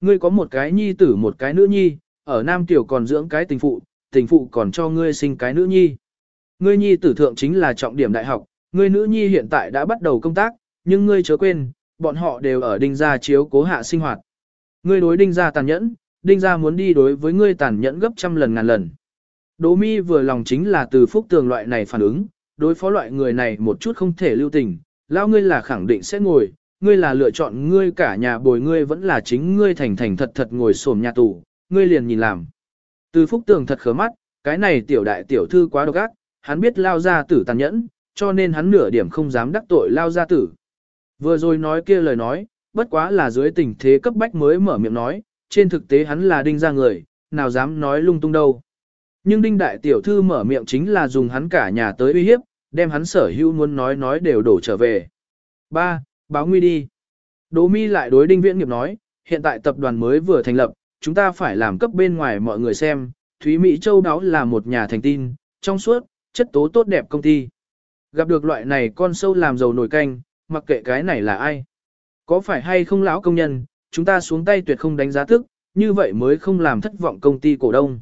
ngươi có một cái nhi tử một cái nữ nhi, ở Nam Tiểu còn dưỡng cái tình phụ, tình phụ còn cho ngươi sinh cái nữ nhi. Ngươi nhi tử thượng chính là trọng điểm đại học, ngươi nữ nhi hiện tại đã bắt đầu công tác, nhưng ngươi chớ quên, bọn họ đều ở đinh gia chiếu cố hạ sinh hoạt. Ngươi đối đinh gia tàn nhẫn, đinh gia muốn đi đối với ngươi tàn nhẫn gấp trăm lần ngàn lần. Đỗ mi vừa lòng chính là từ phúc tường loại này phản ứng, đối phó loại người này một chút không thể lưu tình, lao ngươi là khẳng định sẽ ngồi, ngươi là lựa chọn ngươi cả nhà bồi ngươi vẫn là chính ngươi thành thành thật thật ngồi xổm nhà tù, ngươi liền nhìn làm. Từ phúc tường thật khớ mắt, cái này tiểu đại tiểu thư quá độc ác, hắn biết lao gia tử tàn nhẫn, cho nên hắn nửa điểm không dám đắc tội lao gia tử. Vừa rồi nói kia lời nói, bất quá là dưới tình thế cấp bách mới mở miệng nói, trên thực tế hắn là đinh ra người, nào dám nói lung tung đâu. Nhưng đinh đại tiểu thư mở miệng chính là dùng hắn cả nhà tới uy hiếp, đem hắn sở hữu muốn nói nói đều đổ trở về. Ba, Báo nguy đi. Đỗ mi lại đối đinh viễn nghiệp nói, hiện tại tập đoàn mới vừa thành lập, chúng ta phải làm cấp bên ngoài mọi người xem, Thúy Mỹ Châu Đáo là một nhà thành tin, trong suốt, chất tố tốt đẹp công ty. Gặp được loại này con sâu làm dầu nổi canh, mặc kệ cái này là ai. Có phải hay không lão công nhân, chúng ta xuống tay tuyệt không đánh giá thức, như vậy mới không làm thất vọng công ty cổ đông.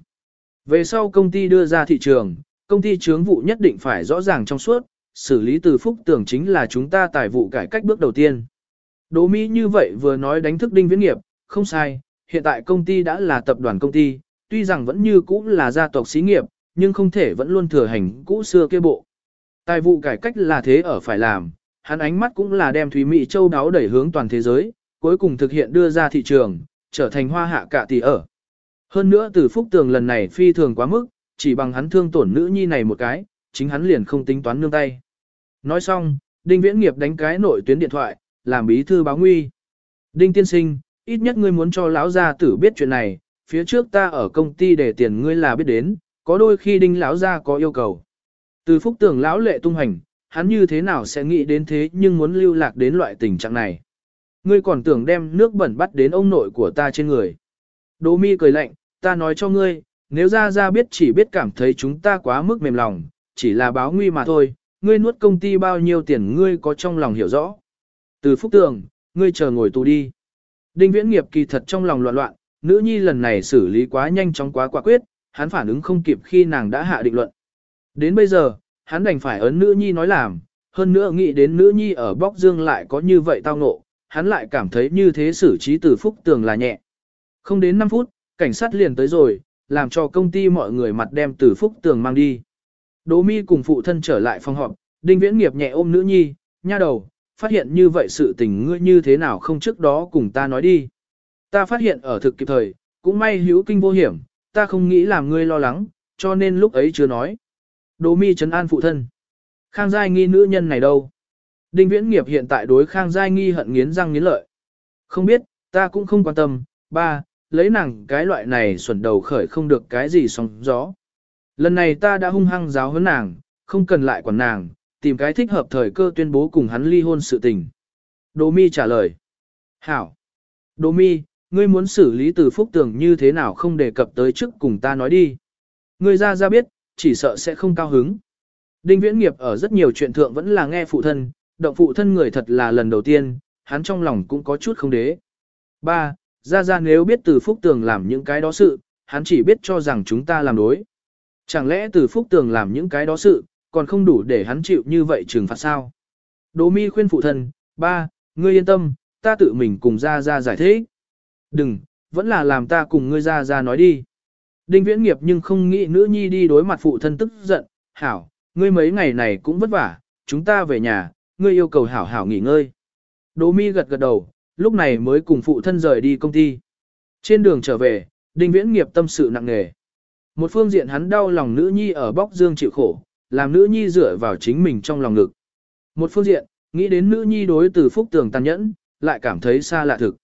Về sau công ty đưa ra thị trường, công ty chướng vụ nhất định phải rõ ràng trong suốt, xử lý từ phúc tưởng chính là chúng ta tài vụ cải cách bước đầu tiên. Đỗ Mỹ như vậy vừa nói đánh thức đinh viễn nghiệp, không sai, hiện tại công ty đã là tập đoàn công ty, tuy rằng vẫn như cũ là gia tộc xí nghiệp, nhưng không thể vẫn luôn thừa hành cũ xưa kia bộ. Tài vụ cải cách là thế ở phải làm, hắn ánh mắt cũng là đem Thúy Mỹ Châu đáo đẩy hướng toàn thế giới, cuối cùng thực hiện đưa ra thị trường, trở thành hoa hạ cả tỷ ở. Hơn nữa từ phúc tường lần này phi thường quá mức, chỉ bằng hắn thương tổn nữ nhi này một cái, chính hắn liền không tính toán nương tay. Nói xong, Đinh Viễn Nghiệp đánh cái nội tuyến điện thoại, làm bí thư báo nguy. Đinh tiên sinh, ít nhất ngươi muốn cho lão gia tử biết chuyện này, phía trước ta ở công ty để tiền ngươi là biết đến, có đôi khi đinh lão gia có yêu cầu. Từ phúc tưởng lão lệ tung hành, hắn như thế nào sẽ nghĩ đến thế nhưng muốn lưu lạc đến loại tình trạng này. Ngươi còn tưởng đem nước bẩn bắt đến ông nội của ta trên người. Đỗ mi cười lạnh, ta nói cho ngươi, nếu ra ra biết chỉ biết cảm thấy chúng ta quá mức mềm lòng, chỉ là báo nguy mà thôi, ngươi nuốt công ty bao nhiêu tiền ngươi có trong lòng hiểu rõ. Từ phúc tường, ngươi chờ ngồi tù đi. Đinh viễn nghiệp kỳ thật trong lòng loạn loạn, nữ nhi lần này xử lý quá nhanh chóng quá quả quyết, hắn phản ứng không kịp khi nàng đã hạ định luận. Đến bây giờ, hắn đành phải ấn nữ nhi nói làm, hơn nữa nghĩ đến nữ nhi ở bóc dương lại có như vậy tao ngộ, hắn lại cảm thấy như thế xử trí từ phúc tường là nhẹ. Không đến 5 phút, cảnh sát liền tới rồi, làm cho công ty mọi người mặt đem từ phúc tường mang đi. Đỗ mi cùng phụ thân trở lại phòng họp, đinh viễn nghiệp nhẹ ôm nữ nhi, nha đầu, phát hiện như vậy sự tình ngươi như thế nào không trước đó cùng ta nói đi. Ta phát hiện ở thực kịp thời, cũng may hữu kinh vô hiểm, ta không nghĩ làm ngươi lo lắng, cho nên lúc ấy chưa nói. Đỗ mi trấn an phụ thân. Khang Giai nghi nữ nhân này đâu? Đinh Viễn Nghiệp hiện tại đối Khang Giai nghi hận nghiến răng nghiến lợi. Không biết, ta cũng không quan tâm, ba, lấy nàng cái loại này xuẩn đầu khởi không được cái gì sóng gió. Lần này ta đã hung hăng giáo huấn nàng, không cần lại quản nàng, tìm cái thích hợp thời cơ tuyên bố cùng hắn ly hôn sự tình. Đỗ mi trả lời. Hảo. Đỗ mi, ngươi muốn xử lý từ phúc tường như thế nào không đề cập tới trước cùng ta nói đi. Ngươi ra ra biết, chỉ sợ sẽ không cao hứng. Đinh viễn nghiệp ở rất nhiều chuyện thượng vẫn là nghe phụ thân, động phụ thân người thật là lần đầu tiên, hắn trong lòng cũng có chút không đế. Ba, Ra Ra nếu biết từ Phúc Tường làm những cái đó sự, hắn chỉ biết cho rằng chúng ta làm đối. Chẳng lẽ từ Phúc Tường làm những cái đó sự, còn không đủ để hắn chịu như vậy trừng phạt sao? Đỗ mi khuyên phụ thân, ba, ngươi yên tâm, ta tự mình cùng Ra Ra giải thích. Đừng, vẫn là làm ta cùng ngươi Ra Ra nói đi. Đinh viễn nghiệp nhưng không nghĩ nữ nhi đi đối mặt phụ thân tức giận, hảo, ngươi mấy ngày này cũng vất vả, chúng ta về nhà, ngươi yêu cầu hảo hảo nghỉ ngơi. Đỗ mi gật gật đầu, lúc này mới cùng phụ thân rời đi công ty. Trên đường trở về, đinh viễn nghiệp tâm sự nặng nề. Một phương diện hắn đau lòng nữ nhi ở bóc dương chịu khổ, làm nữ nhi dựa vào chính mình trong lòng ngực. Một phương diện, nghĩ đến nữ nhi đối từ phúc tường tàn nhẫn, lại cảm thấy xa lạ thực.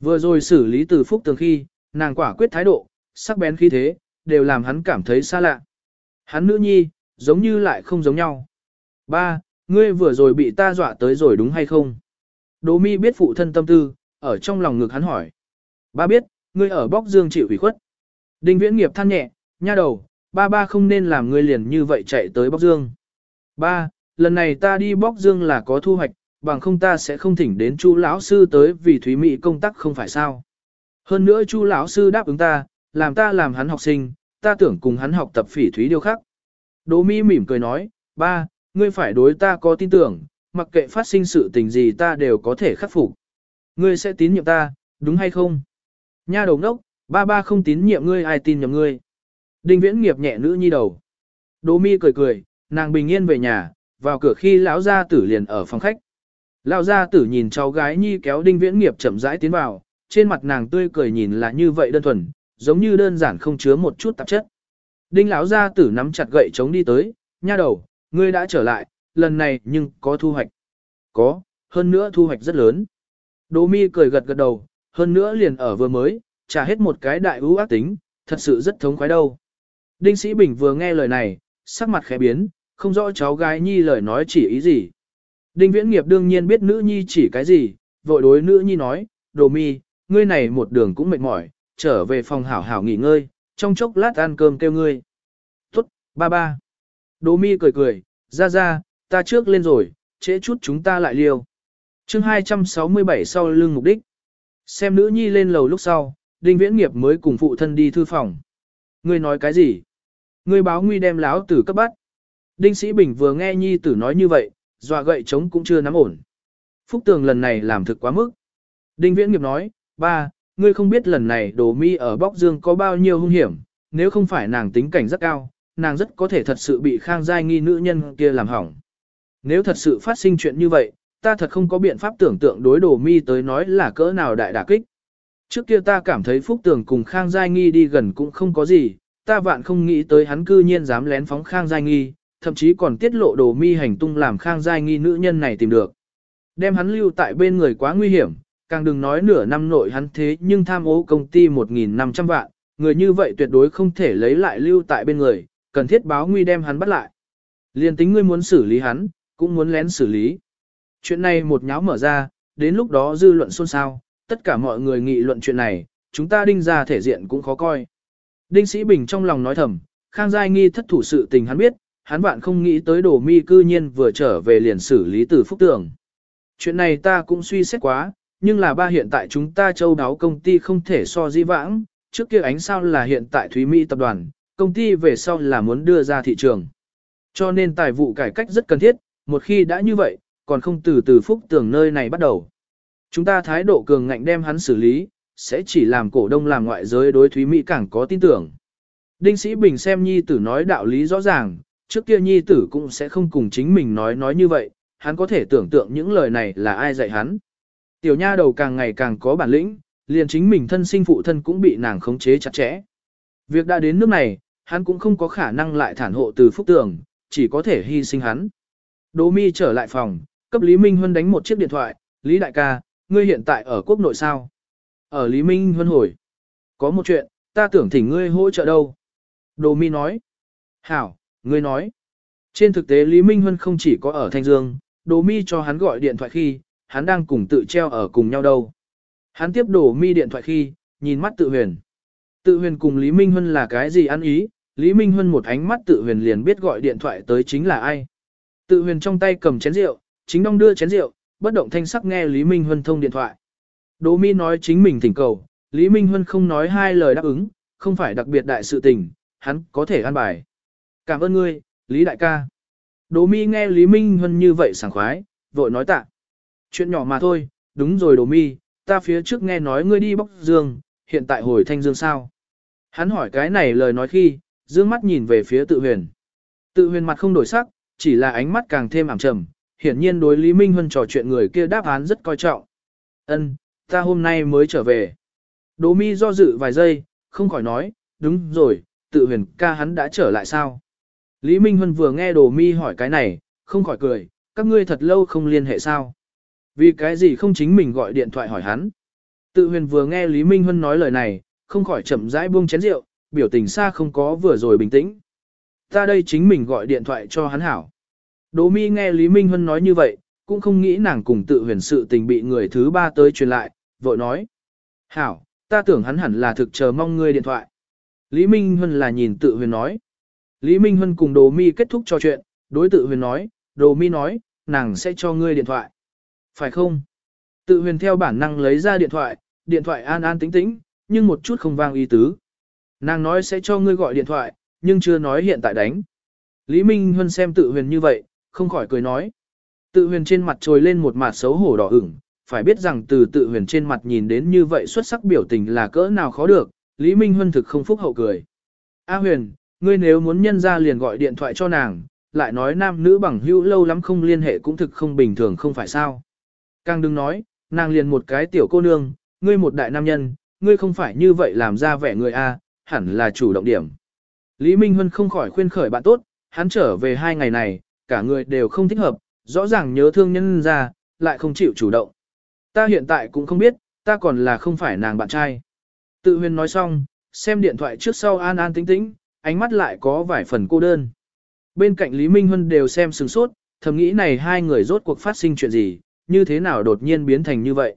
Vừa rồi xử lý từ phúc tường khi, nàng quả quyết thái độ, sắc bén khí thế, đều làm hắn cảm thấy xa lạ. Hắn nữ nhi, giống như lại không giống nhau. Ba, ngươi vừa rồi bị ta dọa tới rồi đúng hay không? Đỗ mi biết phụ thân tâm tư, ở trong lòng ngực hắn hỏi. Ba biết, ngươi ở bóc dương chịu ủy khuất. Đinh viễn nghiệp than nhẹ, nha đầu, ba ba không nên làm ngươi liền như vậy chạy tới bóc dương. Ba, lần này ta đi bóc dương là có thu hoạch, bằng không ta sẽ không thỉnh đến chu lão sư tới vì thúy mỹ công tác không phải sao. Hơn nữa Chu lão sư đáp ứng ta, làm ta làm hắn học sinh, ta tưởng cùng hắn học tập phỉ thúy điều khác. Đỗ Mi mỉm cười nói, ba, ngươi phải đối ta có tin tưởng, mặc kệ phát sinh sự tình gì ta đều có thể khắc phục. Ngươi sẽ tín nhiệm ta, đúng hay không? Nha đầu đốc, ba ba không tín nhiệm ngươi ai tin nhầm ngươi. Đinh viễn nghiệp nhẹ nữ nhi đầu. Đỗ mi cười cười, nàng bình yên về nhà, vào cửa khi lão gia tử liền ở phòng khách. Lão gia tử nhìn cháu gái nhi kéo đinh viễn nghiệp chậm rãi tiến vào, trên mặt nàng tươi cười nhìn là như vậy đơn thuần, giống như đơn giản không chứa một chút tạp chất. Đinh lão gia tử nắm chặt gậy chống đi tới, nha đầu, ngươi đã trở lại, lần này nhưng có thu hoạch. Có, hơn nữa thu hoạch rất lớn. Đỗ mi cười gật gật đầu, hơn nữa liền ở vừa mới, trả hết một cái đại ưu ác tính, thật sự rất thống khoái đâu. Đinh Sĩ Bình vừa nghe lời này, sắc mặt khẽ biến, không rõ cháu gái nhi lời nói chỉ ý gì. Đinh Viễn Nghiệp đương nhiên biết nữ nhi chỉ cái gì, vội đối nữ nhi nói, đồ mi, ngươi này một đường cũng mệt mỏi, trở về phòng hảo hảo nghỉ ngơi, trong chốc lát ăn cơm kêu ngươi. Tốt, ba ba. Đồ mi cười cười, ra ra, ta trước lên rồi, trễ chút chúng ta lại liêu. chương 267 sau lưng mục đích. Xem nữ nhi lên lầu lúc sau, Đinh Viễn Nghiệp mới cùng phụ thân đi thư phòng. Ngươi nói cái gì? Ngươi báo nguy đem láo tử cấp bắt. Đinh Sĩ Bình vừa nghe nhi tử nói như vậy, dọa gậy chống cũng chưa nắm ổn. Phúc Tường lần này làm thực quá mức. Đinh Viễn Nghiệp nói, ba, ngươi không biết lần này đồ mi ở Bóc Dương có bao nhiêu hung hiểm, nếu không phải nàng tính cảnh rất cao, nàng rất có thể thật sự bị khang giai nghi nữ nhân kia làm hỏng. Nếu thật sự phát sinh chuyện như vậy, ta thật không có biện pháp tưởng tượng đối đồ mi tới nói là cỡ nào đại đả kích. Trước kia ta cảm thấy Phúc Tường cùng Khang Giai Nghi đi gần cũng không có gì, ta vạn không nghĩ tới hắn cư nhiên dám lén phóng Khang Giai Nghi, thậm chí còn tiết lộ đồ mi hành tung làm Khang Giai Nghi nữ nhân này tìm được. Đem hắn lưu tại bên người quá nguy hiểm, càng đừng nói nửa năm nội hắn thế nhưng tham ô công ty 1.500 vạn, người như vậy tuyệt đối không thể lấy lại lưu tại bên người, cần thiết báo nguy đem hắn bắt lại. Liên tính ngươi muốn xử lý hắn, cũng muốn lén xử lý. Chuyện này một nháo mở ra, đến lúc đó dư luận xôn xao, tất cả mọi người nghị luận chuyện này, chúng ta đinh ra thể diện cũng khó coi. Đinh Sĩ Bình trong lòng nói thầm, Khang Giai Nghi thất thủ sự tình hắn biết, hắn bạn không nghĩ tới đồ mi cư nhiên vừa trở về liền xử lý từ phúc tưởng. Chuyện này ta cũng suy xét quá, nhưng là ba hiện tại chúng ta châu đáo công ty không thể so di vãng, trước kia ánh sao là hiện tại Thúy Mỹ tập đoàn, công ty về sau là muốn đưa ra thị trường. Cho nên tài vụ cải cách rất cần thiết, một khi đã như vậy, còn không từ từ phúc tưởng nơi này bắt đầu. Chúng ta thái độ cường ngạnh đem hắn xử lý, sẽ chỉ làm cổ đông làm ngoại giới đối Thúy Mỹ càng có tin tưởng. Đinh Sĩ Bình xem nhi tử nói đạo lý rõ ràng, trước kia nhi tử cũng sẽ không cùng chính mình nói nói như vậy, hắn có thể tưởng tượng những lời này là ai dạy hắn. Tiểu nha đầu càng ngày càng có bản lĩnh, liền chính mình thân sinh phụ thân cũng bị nàng khống chế chặt chẽ. Việc đã đến nước này, hắn cũng không có khả năng lại thản hộ từ phúc tường, chỉ có thể hy sinh hắn. Đỗ mi trở lại phòng, cấp Lý Minh Huân đánh một chiếc điện thoại, Lý đại ca, ngươi hiện tại ở quốc nội sao? Ở Lý Minh Huân hồi. Có một chuyện, ta tưởng thỉnh ngươi hỗ trợ đâu. Đồ mi nói. Hảo, ngươi nói. Trên thực tế Lý Minh Huân không chỉ có ở Thanh Dương, Đồ mi cho hắn gọi điện thoại khi, hắn đang cùng tự treo ở cùng nhau đâu. Hắn tiếp Đồ mi điện thoại khi, nhìn mắt tự huyền. Tự huyền cùng Lý Minh Huân là cái gì ăn ý, Lý Minh Huân một ánh mắt tự huyền liền biết gọi điện thoại tới chính là ai. Tự huyền trong tay cầm chén rượu, chính đong đưa chén rượu, bất động thanh sắc nghe Lý Minh Huân thông điện thoại. Đỗ Mi nói chính mình thỉnh cầu, Lý Minh Huân không nói hai lời đáp ứng, không phải đặc biệt đại sự tình, hắn có thể an bài. Cảm ơn ngươi, Lý Đại ca. Đỗ Mi nghe Lý Minh Huân như vậy sảng khoái, vội nói tạ. Chuyện nhỏ mà thôi, đúng rồi Đỗ Mi, ta phía trước nghe nói ngươi đi bóc dương, hiện tại hồi thanh dương sao. Hắn hỏi cái này lời nói khi, dương mắt nhìn về phía tự huyền. Tự huyền mặt không đổi sắc, chỉ là ánh mắt càng thêm ảm trầm, hiển nhiên đối Lý Minh Huân trò chuyện người kia đáp án rất coi trọng. Ân, ta hôm nay mới trở về. Đỗ mi do dự vài giây, không khỏi nói, đúng rồi, tự huyền ca hắn đã trở lại sao? Lý Minh Huân vừa nghe Đỗ mi hỏi cái này, không khỏi cười, các ngươi thật lâu không liên hệ sao? Vì cái gì không chính mình gọi điện thoại hỏi hắn? Tự huyền vừa nghe Lý Minh Huân nói lời này, không khỏi chậm rãi buông chén rượu, biểu tình xa không có vừa rồi bình tĩnh. Ta đây chính mình gọi điện thoại cho hắn hảo. Đỗ mi nghe Lý Minh Huân nói như vậy, cũng không nghĩ nàng cùng tự huyền sự tình bị người thứ ba tới truyền lại, vội nói. Hảo, ta tưởng hắn hẳn là thực chờ mong ngươi điện thoại. Lý Minh Huân là nhìn tự huyền nói. Lý Minh Huân cùng Đồ Mi kết thúc trò chuyện, đối tự huyền nói, Đồ Mi nói, nàng sẽ cho ngươi điện thoại. Phải không? Tự huyền theo bản năng lấy ra điện thoại, điện thoại an an tĩnh tĩnh, nhưng một chút không vang ý tứ. Nàng nói sẽ cho ngươi gọi điện thoại, nhưng chưa nói hiện tại đánh. Lý Minh Huân xem tự huyền như vậy, không khỏi cười nói. Tự huyền trên mặt trồi lên một mặt xấu hổ đỏ ửng, phải biết rằng từ tự huyền trên mặt nhìn đến như vậy xuất sắc biểu tình là cỡ nào khó được, Lý Minh Huân thực không phúc hậu cười. A huyền, ngươi nếu muốn nhân ra liền gọi điện thoại cho nàng, lại nói nam nữ bằng hữu lâu lắm không liên hệ cũng thực không bình thường không phải sao. Càng đừng nói, nàng liền một cái tiểu cô nương, ngươi một đại nam nhân, ngươi không phải như vậy làm ra vẻ người A, hẳn là chủ động điểm. Lý Minh Huân không khỏi khuyên khởi bạn tốt, hắn trở về hai ngày này, cả người đều không thích hợp, rõ ràng nhớ thương nhân ra, lại không chịu chủ động. Ta hiện tại cũng không biết, ta còn là không phải nàng bạn trai. Tự huyền nói xong, xem điện thoại trước sau an an tĩnh tĩnh, ánh mắt lại có vài phần cô đơn. Bên cạnh Lý Minh Huân đều xem sừng sốt, thầm nghĩ này hai người rốt cuộc phát sinh chuyện gì, như thế nào đột nhiên biến thành như vậy.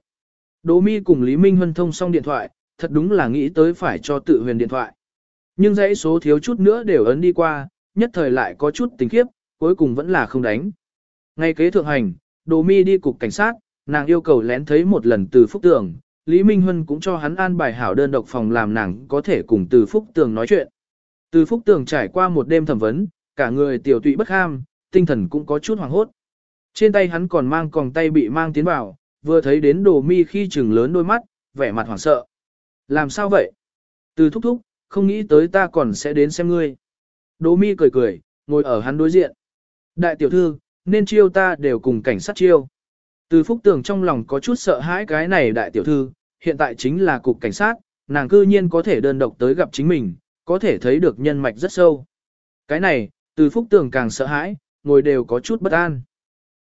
Đỗ Mi cùng Lý Minh Huân thông xong điện thoại, thật đúng là nghĩ tới phải cho tự huyền điện thoại. Nhưng dãy số thiếu chút nữa đều ấn đi qua, nhất thời lại có chút tình khiếp, cuối cùng vẫn là không đánh. Ngay kế thượng hành, Đỗ Mi đi cục cảnh sát, nàng yêu cầu lén thấy một lần từ phúc tường, Lý Minh Huân cũng cho hắn an bài hảo đơn độc phòng làm nàng có thể cùng từ phúc tường nói chuyện. Từ phúc tường trải qua một đêm thẩm vấn, cả người tiểu tụy bất ham, tinh thần cũng có chút hoảng hốt. Trên tay hắn còn mang còng tay bị mang tiến vào, vừa thấy đến đồ mi khi chừng lớn đôi mắt, vẻ mặt hoảng sợ. Làm sao vậy? Từ thúc thúc, không nghĩ tới ta còn sẽ đến xem ngươi. Đồ mi cười cười, ngồi ở hắn đối diện. Đại tiểu thư, nên chiêu ta đều cùng cảnh sát chiêu. Từ phúc tường trong lòng có chút sợ hãi cái này đại tiểu thư, hiện tại chính là cục cảnh sát, nàng cư nhiên có thể đơn độc tới gặp chính mình, có thể thấy được nhân mạch rất sâu. Cái này, từ phúc tường càng sợ hãi, ngồi đều có chút bất an.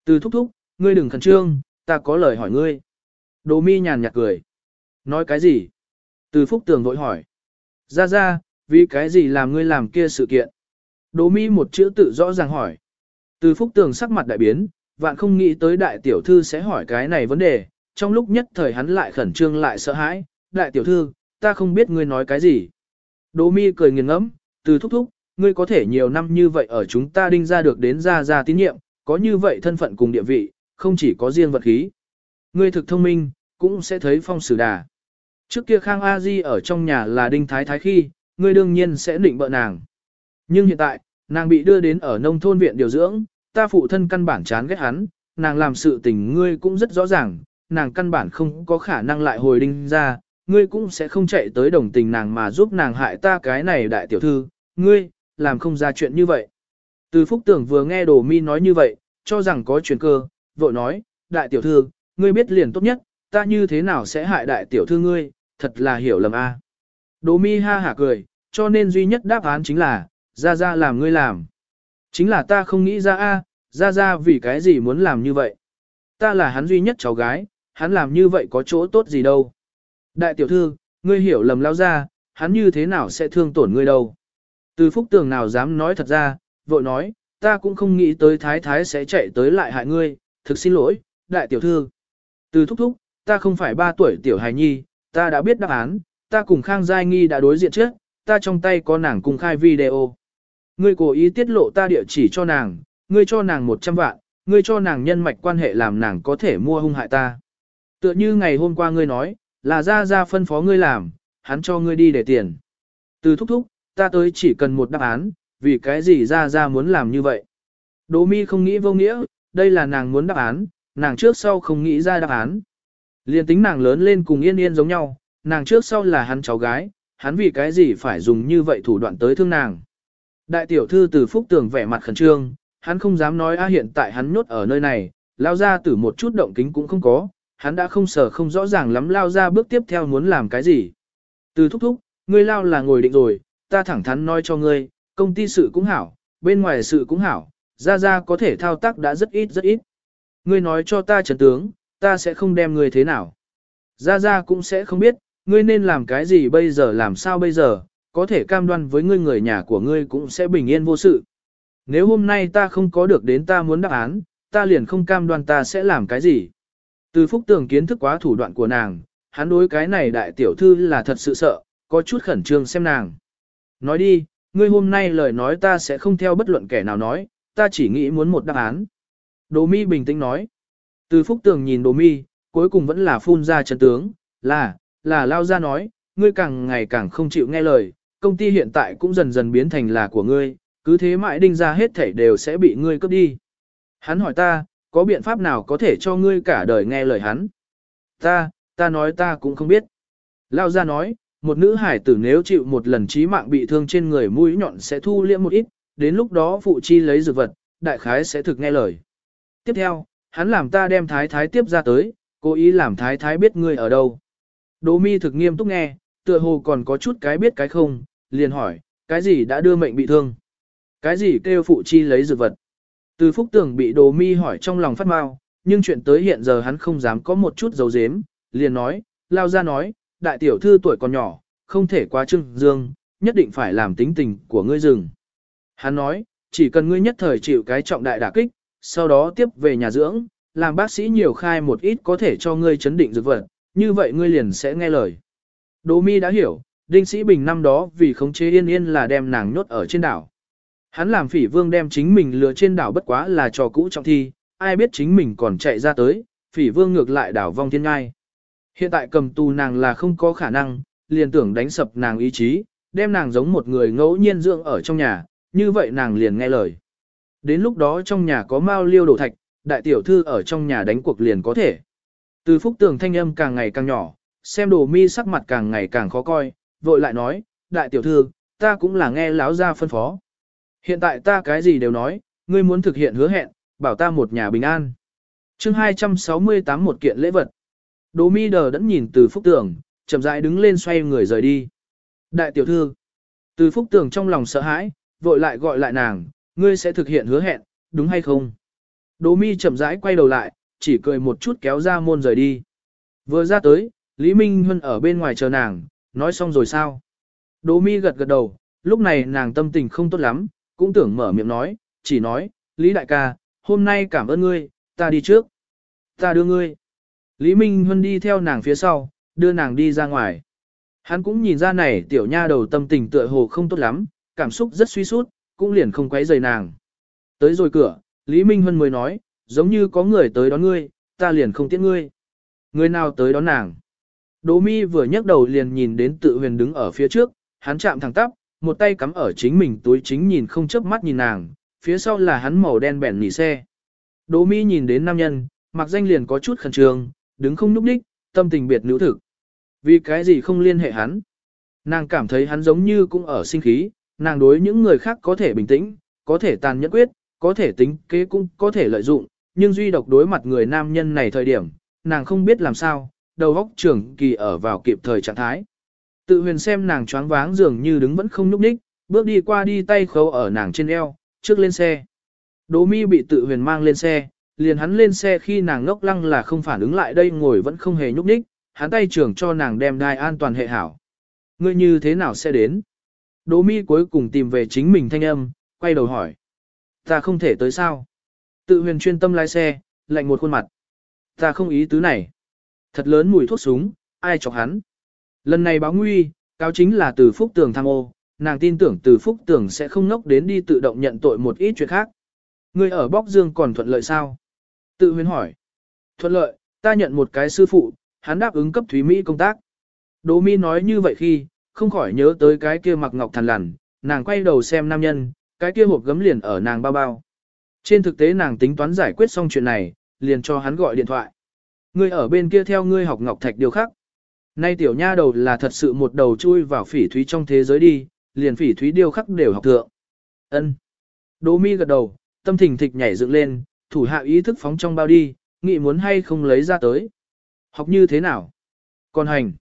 Từ thúc thúc, ngươi đừng khẩn trương, ta có lời hỏi ngươi. Đồ mi nhàn nhạt cười. Nói cái gì? Từ phúc tường vội hỏi. Ra ra, vì cái gì làm ngươi làm kia sự kiện? Đồ mi một chữ tự rõ ràng hỏi. Từ phúc tường sắc mặt đại biến, vạn không nghĩ tới đại tiểu thư sẽ hỏi cái này vấn đề, trong lúc nhất thời hắn lại khẩn trương lại sợ hãi, đại tiểu thư, ta không biết ngươi nói cái gì. Đỗ mi cười nghiền ngẫm, từ thúc thúc, ngươi có thể nhiều năm như vậy ở chúng ta đinh ra được đến ra ra tín nhiệm, có như vậy thân phận cùng địa vị, không chỉ có riêng vật khí. Ngươi thực thông minh, cũng sẽ thấy phong sử đà. Trước kia Khang A Di ở trong nhà là đinh thái thái khi, ngươi đương nhiên sẽ định bợ nàng. Nhưng hiện tại, nàng bị đưa đến ở nông thôn viện điều dưỡng, ta phụ thân căn bản chán ghét hắn, nàng làm sự tình ngươi cũng rất rõ ràng, nàng căn bản không có khả năng lại hồi đinh ra, ngươi cũng sẽ không chạy tới đồng tình nàng mà giúp nàng hại ta cái này đại tiểu thư, ngươi, làm không ra chuyện như vậy. Từ phúc tưởng vừa nghe đồ mi nói như vậy, cho rằng có chuyện cơ, vội nói, đại tiểu thư, ngươi biết liền tốt nhất, ta như thế nào sẽ hại đại tiểu thư ngươi, thật là hiểu lầm a. Đồ mi ha hả cười, cho nên duy nhất đáp án chính là, ra ra làm ngươi làm. Chính là ta không nghĩ ra a, ra ra vì cái gì muốn làm như vậy. Ta là hắn duy nhất cháu gái, hắn làm như vậy có chỗ tốt gì đâu. Đại tiểu thư, ngươi hiểu lầm lao ra, hắn như thế nào sẽ thương tổn ngươi đâu. Từ phúc tường nào dám nói thật ra, vội nói, ta cũng không nghĩ tới thái thái sẽ chạy tới lại hại ngươi, thực xin lỗi, đại tiểu thư. Từ thúc thúc, ta không phải ba tuổi tiểu hài nhi, ta đã biết đáp án, ta cùng Khang Giai Nghi đã đối diện trước, ta trong tay có nàng cùng khai video. Ngươi cố ý tiết lộ ta địa chỉ cho nàng, ngươi cho nàng 100 vạn, ngươi cho nàng nhân mạch quan hệ làm nàng có thể mua hung hại ta. Tựa như ngày hôm qua ngươi nói, là ra ra phân phó ngươi làm, hắn cho ngươi đi để tiền. Từ thúc thúc, ta tới chỉ cần một đáp án, vì cái gì ra ra muốn làm như vậy. Đỗ mi không nghĩ vô nghĩa, đây là nàng muốn đáp án, nàng trước sau không nghĩ ra đáp án. Liên tính nàng lớn lên cùng yên yên giống nhau, nàng trước sau là hắn cháu gái, hắn vì cái gì phải dùng như vậy thủ đoạn tới thương nàng. Đại tiểu thư từ phúc tường vẻ mặt khẩn trương, hắn không dám nói a hiện tại hắn nhốt ở nơi này, lao ra từ một chút động kính cũng không có, hắn đã không sở không rõ ràng lắm lao ra bước tiếp theo muốn làm cái gì. Từ thúc thúc, ngươi lao là ngồi định rồi, ta thẳng thắn nói cho ngươi, công ty sự cũng hảo, bên ngoài sự cũng hảo, ra ra có thể thao tác đã rất ít rất ít. Ngươi nói cho ta trần tướng, ta sẽ không đem ngươi thế nào. Ra ra cũng sẽ không biết, ngươi nên làm cái gì bây giờ làm sao bây giờ, có thể cam đoan với ngươi người nhà của ngươi cũng sẽ bình yên vô sự. Nếu hôm nay ta không có được đến ta muốn đáp án, ta liền không cam đoan ta sẽ làm cái gì. Từ phúc tường kiến thức quá thủ đoạn của nàng, hắn đối cái này đại tiểu thư là thật sự sợ, có chút khẩn trương xem nàng. Nói đi, ngươi hôm nay lời nói ta sẽ không theo bất luận kẻ nào nói, ta chỉ nghĩ muốn một đáp án. Đồ mi bình tĩnh nói. Từ phúc tường nhìn đồ mi, cuối cùng vẫn là phun ra chân tướng, là, là lao ra nói, ngươi càng ngày càng không chịu nghe lời, công ty hiện tại cũng dần dần biến thành là của ngươi, cứ thế mãi đinh ra hết thảy đều sẽ bị ngươi cướp đi. Hắn hỏi ta, có biện pháp nào có thể cho ngươi cả đời nghe lời hắn? Ta, ta nói ta cũng không biết. Lao ra nói, một nữ hải tử nếu chịu một lần chí mạng bị thương trên người mũi nhọn sẽ thu liễm một ít, đến lúc đó phụ chi lấy dược vật, đại khái sẽ thực nghe lời. Tiếp theo, hắn làm ta đem thái thái tiếp ra tới, cố ý làm thái thái biết ngươi ở đâu. Đỗ mi thực nghiêm túc nghe, tựa hồ còn có chút cái biết cái không, liền hỏi, cái gì đã đưa mệnh bị thương? Cái gì kêu phụ chi lấy dược vật? Từ phúc tưởng bị đồ mi hỏi trong lòng phát mau, nhưng chuyện tới hiện giờ hắn không dám có một chút dấu dếm, liền nói, lao ra nói, đại tiểu thư tuổi còn nhỏ, không thể quá trưng dương, nhất định phải làm tính tình của ngươi dừng. Hắn nói, chỉ cần ngươi nhất thời chịu cái trọng đại đả kích, sau đó tiếp về nhà dưỡng, làm bác sĩ nhiều khai một ít có thể cho ngươi chấn định dược vật, như vậy ngươi liền sẽ nghe lời. Đỗ mi đã hiểu, Đinh Sĩ Bình năm đó vì khống chế yên yên là đem nàng nhốt ở trên đảo. Hắn làm phỉ vương đem chính mình lừa trên đảo bất quá là trò cũ trọng thi, ai biết chính mình còn chạy ra tới, phỉ vương ngược lại đảo vong thiên ngai. Hiện tại cầm tù nàng là không có khả năng, liền tưởng đánh sập nàng ý chí, đem nàng giống một người ngẫu nhiên dưỡng ở trong nhà, như vậy nàng liền nghe lời. Đến lúc đó trong nhà có mao liêu đổ thạch, đại tiểu thư ở trong nhà đánh cuộc liền có thể. Từ phúc tường thanh âm càng ngày càng nhỏ, xem đồ mi sắc mặt càng ngày càng khó coi, vội lại nói, đại tiểu thư, ta cũng là nghe láo ra phân phó. Hiện tại ta cái gì đều nói, ngươi muốn thực hiện hứa hẹn, bảo ta một nhà bình an. chương 268 một kiện lễ vật. đỗ mi đờ đẫn nhìn từ phúc tường, chậm rãi đứng lên xoay người rời đi. Đại tiểu thư, từ phúc tường trong lòng sợ hãi, vội lại gọi lại nàng, ngươi sẽ thực hiện hứa hẹn, đúng hay không? đỗ mi chậm rãi quay đầu lại, chỉ cười một chút kéo ra môn rời đi. Vừa ra tới, Lý Minh Huân ở bên ngoài chờ nàng, nói xong rồi sao? Đỗ mi gật gật đầu, lúc này nàng tâm tình không tốt lắm, cũng tưởng mở miệng nói, chỉ nói, Lý đại ca, hôm nay cảm ơn ngươi, ta đi trước. Ta đưa ngươi. Lý Minh Huân đi theo nàng phía sau, đưa nàng đi ra ngoài. Hắn cũng nhìn ra này tiểu nha đầu tâm tình tựa hồ không tốt lắm, cảm xúc rất suy sút, cũng liền không quấy rầy nàng. Tới rồi cửa, Lý Minh Huân mới nói, giống như có người tới đón ngươi, ta liền không tiễn ngươi. Người nào tới đón nàng? Đỗ mi vừa nhấc đầu liền nhìn đến tự huyền đứng ở phía trước, hắn chạm thẳng tắp, một tay cắm ở chính mình túi chính nhìn không chớp mắt nhìn nàng, phía sau là hắn màu đen bẻn nỉ xe. Đỗ mi nhìn đến nam nhân, mặc danh liền có chút khẩn trương, đứng không nhúc ních, tâm tình biệt nữ thực. Vì cái gì không liên hệ hắn? Nàng cảm thấy hắn giống như cũng ở sinh khí, nàng đối những người khác có thể bình tĩnh, có thể tàn nhẫn quyết, có thể tính kế cũng có thể lợi dụng, nhưng duy độc đối mặt người nam nhân này thời điểm, nàng không biết làm sao, đầu óc trưởng kỳ ở vào kịp thời trạng thái. Tự huyền xem nàng choáng váng dường như đứng vẫn không nhúc nhích, bước đi qua đi tay khấu ở nàng trên eo, trước lên xe. Đỗ mi bị tự huyền mang lên xe, liền hắn lên xe khi nàng ngốc lăng là không phản ứng lại đây ngồi vẫn không hề nhúc nhích, hắn tay trưởng cho nàng đem đai an toàn hệ hảo. Ngươi như thế nào sẽ đến? Đỗ mi cuối cùng tìm về chính mình thanh âm, quay đầu hỏi. Ta không thể tới sao? Tự huyền chuyên tâm lái xe, lạnh một khuôn mặt. Ta không ý tứ này. Thật lớn mùi thuốc súng, ai chọc hắn. Lần này báo nguy, cáo chính là từ phúc tường tham ô, nàng tin tưởng từ phúc tường sẽ không nốc đến đi tự động nhận tội một ít chuyện khác. Người ở Bóc Dương còn thuận lợi sao? Tự Huyên hỏi. Thuận lợi, ta nhận một cái sư phụ, hắn đáp ứng cấp Thúy Mỹ công tác. Đỗ Mi nói như vậy khi, không khỏi nhớ tới cái kia mặc ngọc thằn lằn, nàng quay đầu xem nam nhân, cái kia hộp gấm liền ở nàng bao bao. Trên thực tế nàng tính toán giải quyết xong chuyện này, liền cho hắn gọi điện thoại. Ngươi ở bên kia theo ngươi học ngọc thạch điều khác. Nay tiểu nha đầu là thật sự một đầu chui vào phỉ thúy trong thế giới đi, liền phỉ thúy điêu khắc đều học thượng. Ân. Đỗ mi gật đầu, tâm thình thịch nhảy dựng lên, thủ hạ ý thức phóng trong bao đi, nghĩ muốn hay không lấy ra tới. Học như thế nào? Còn hành.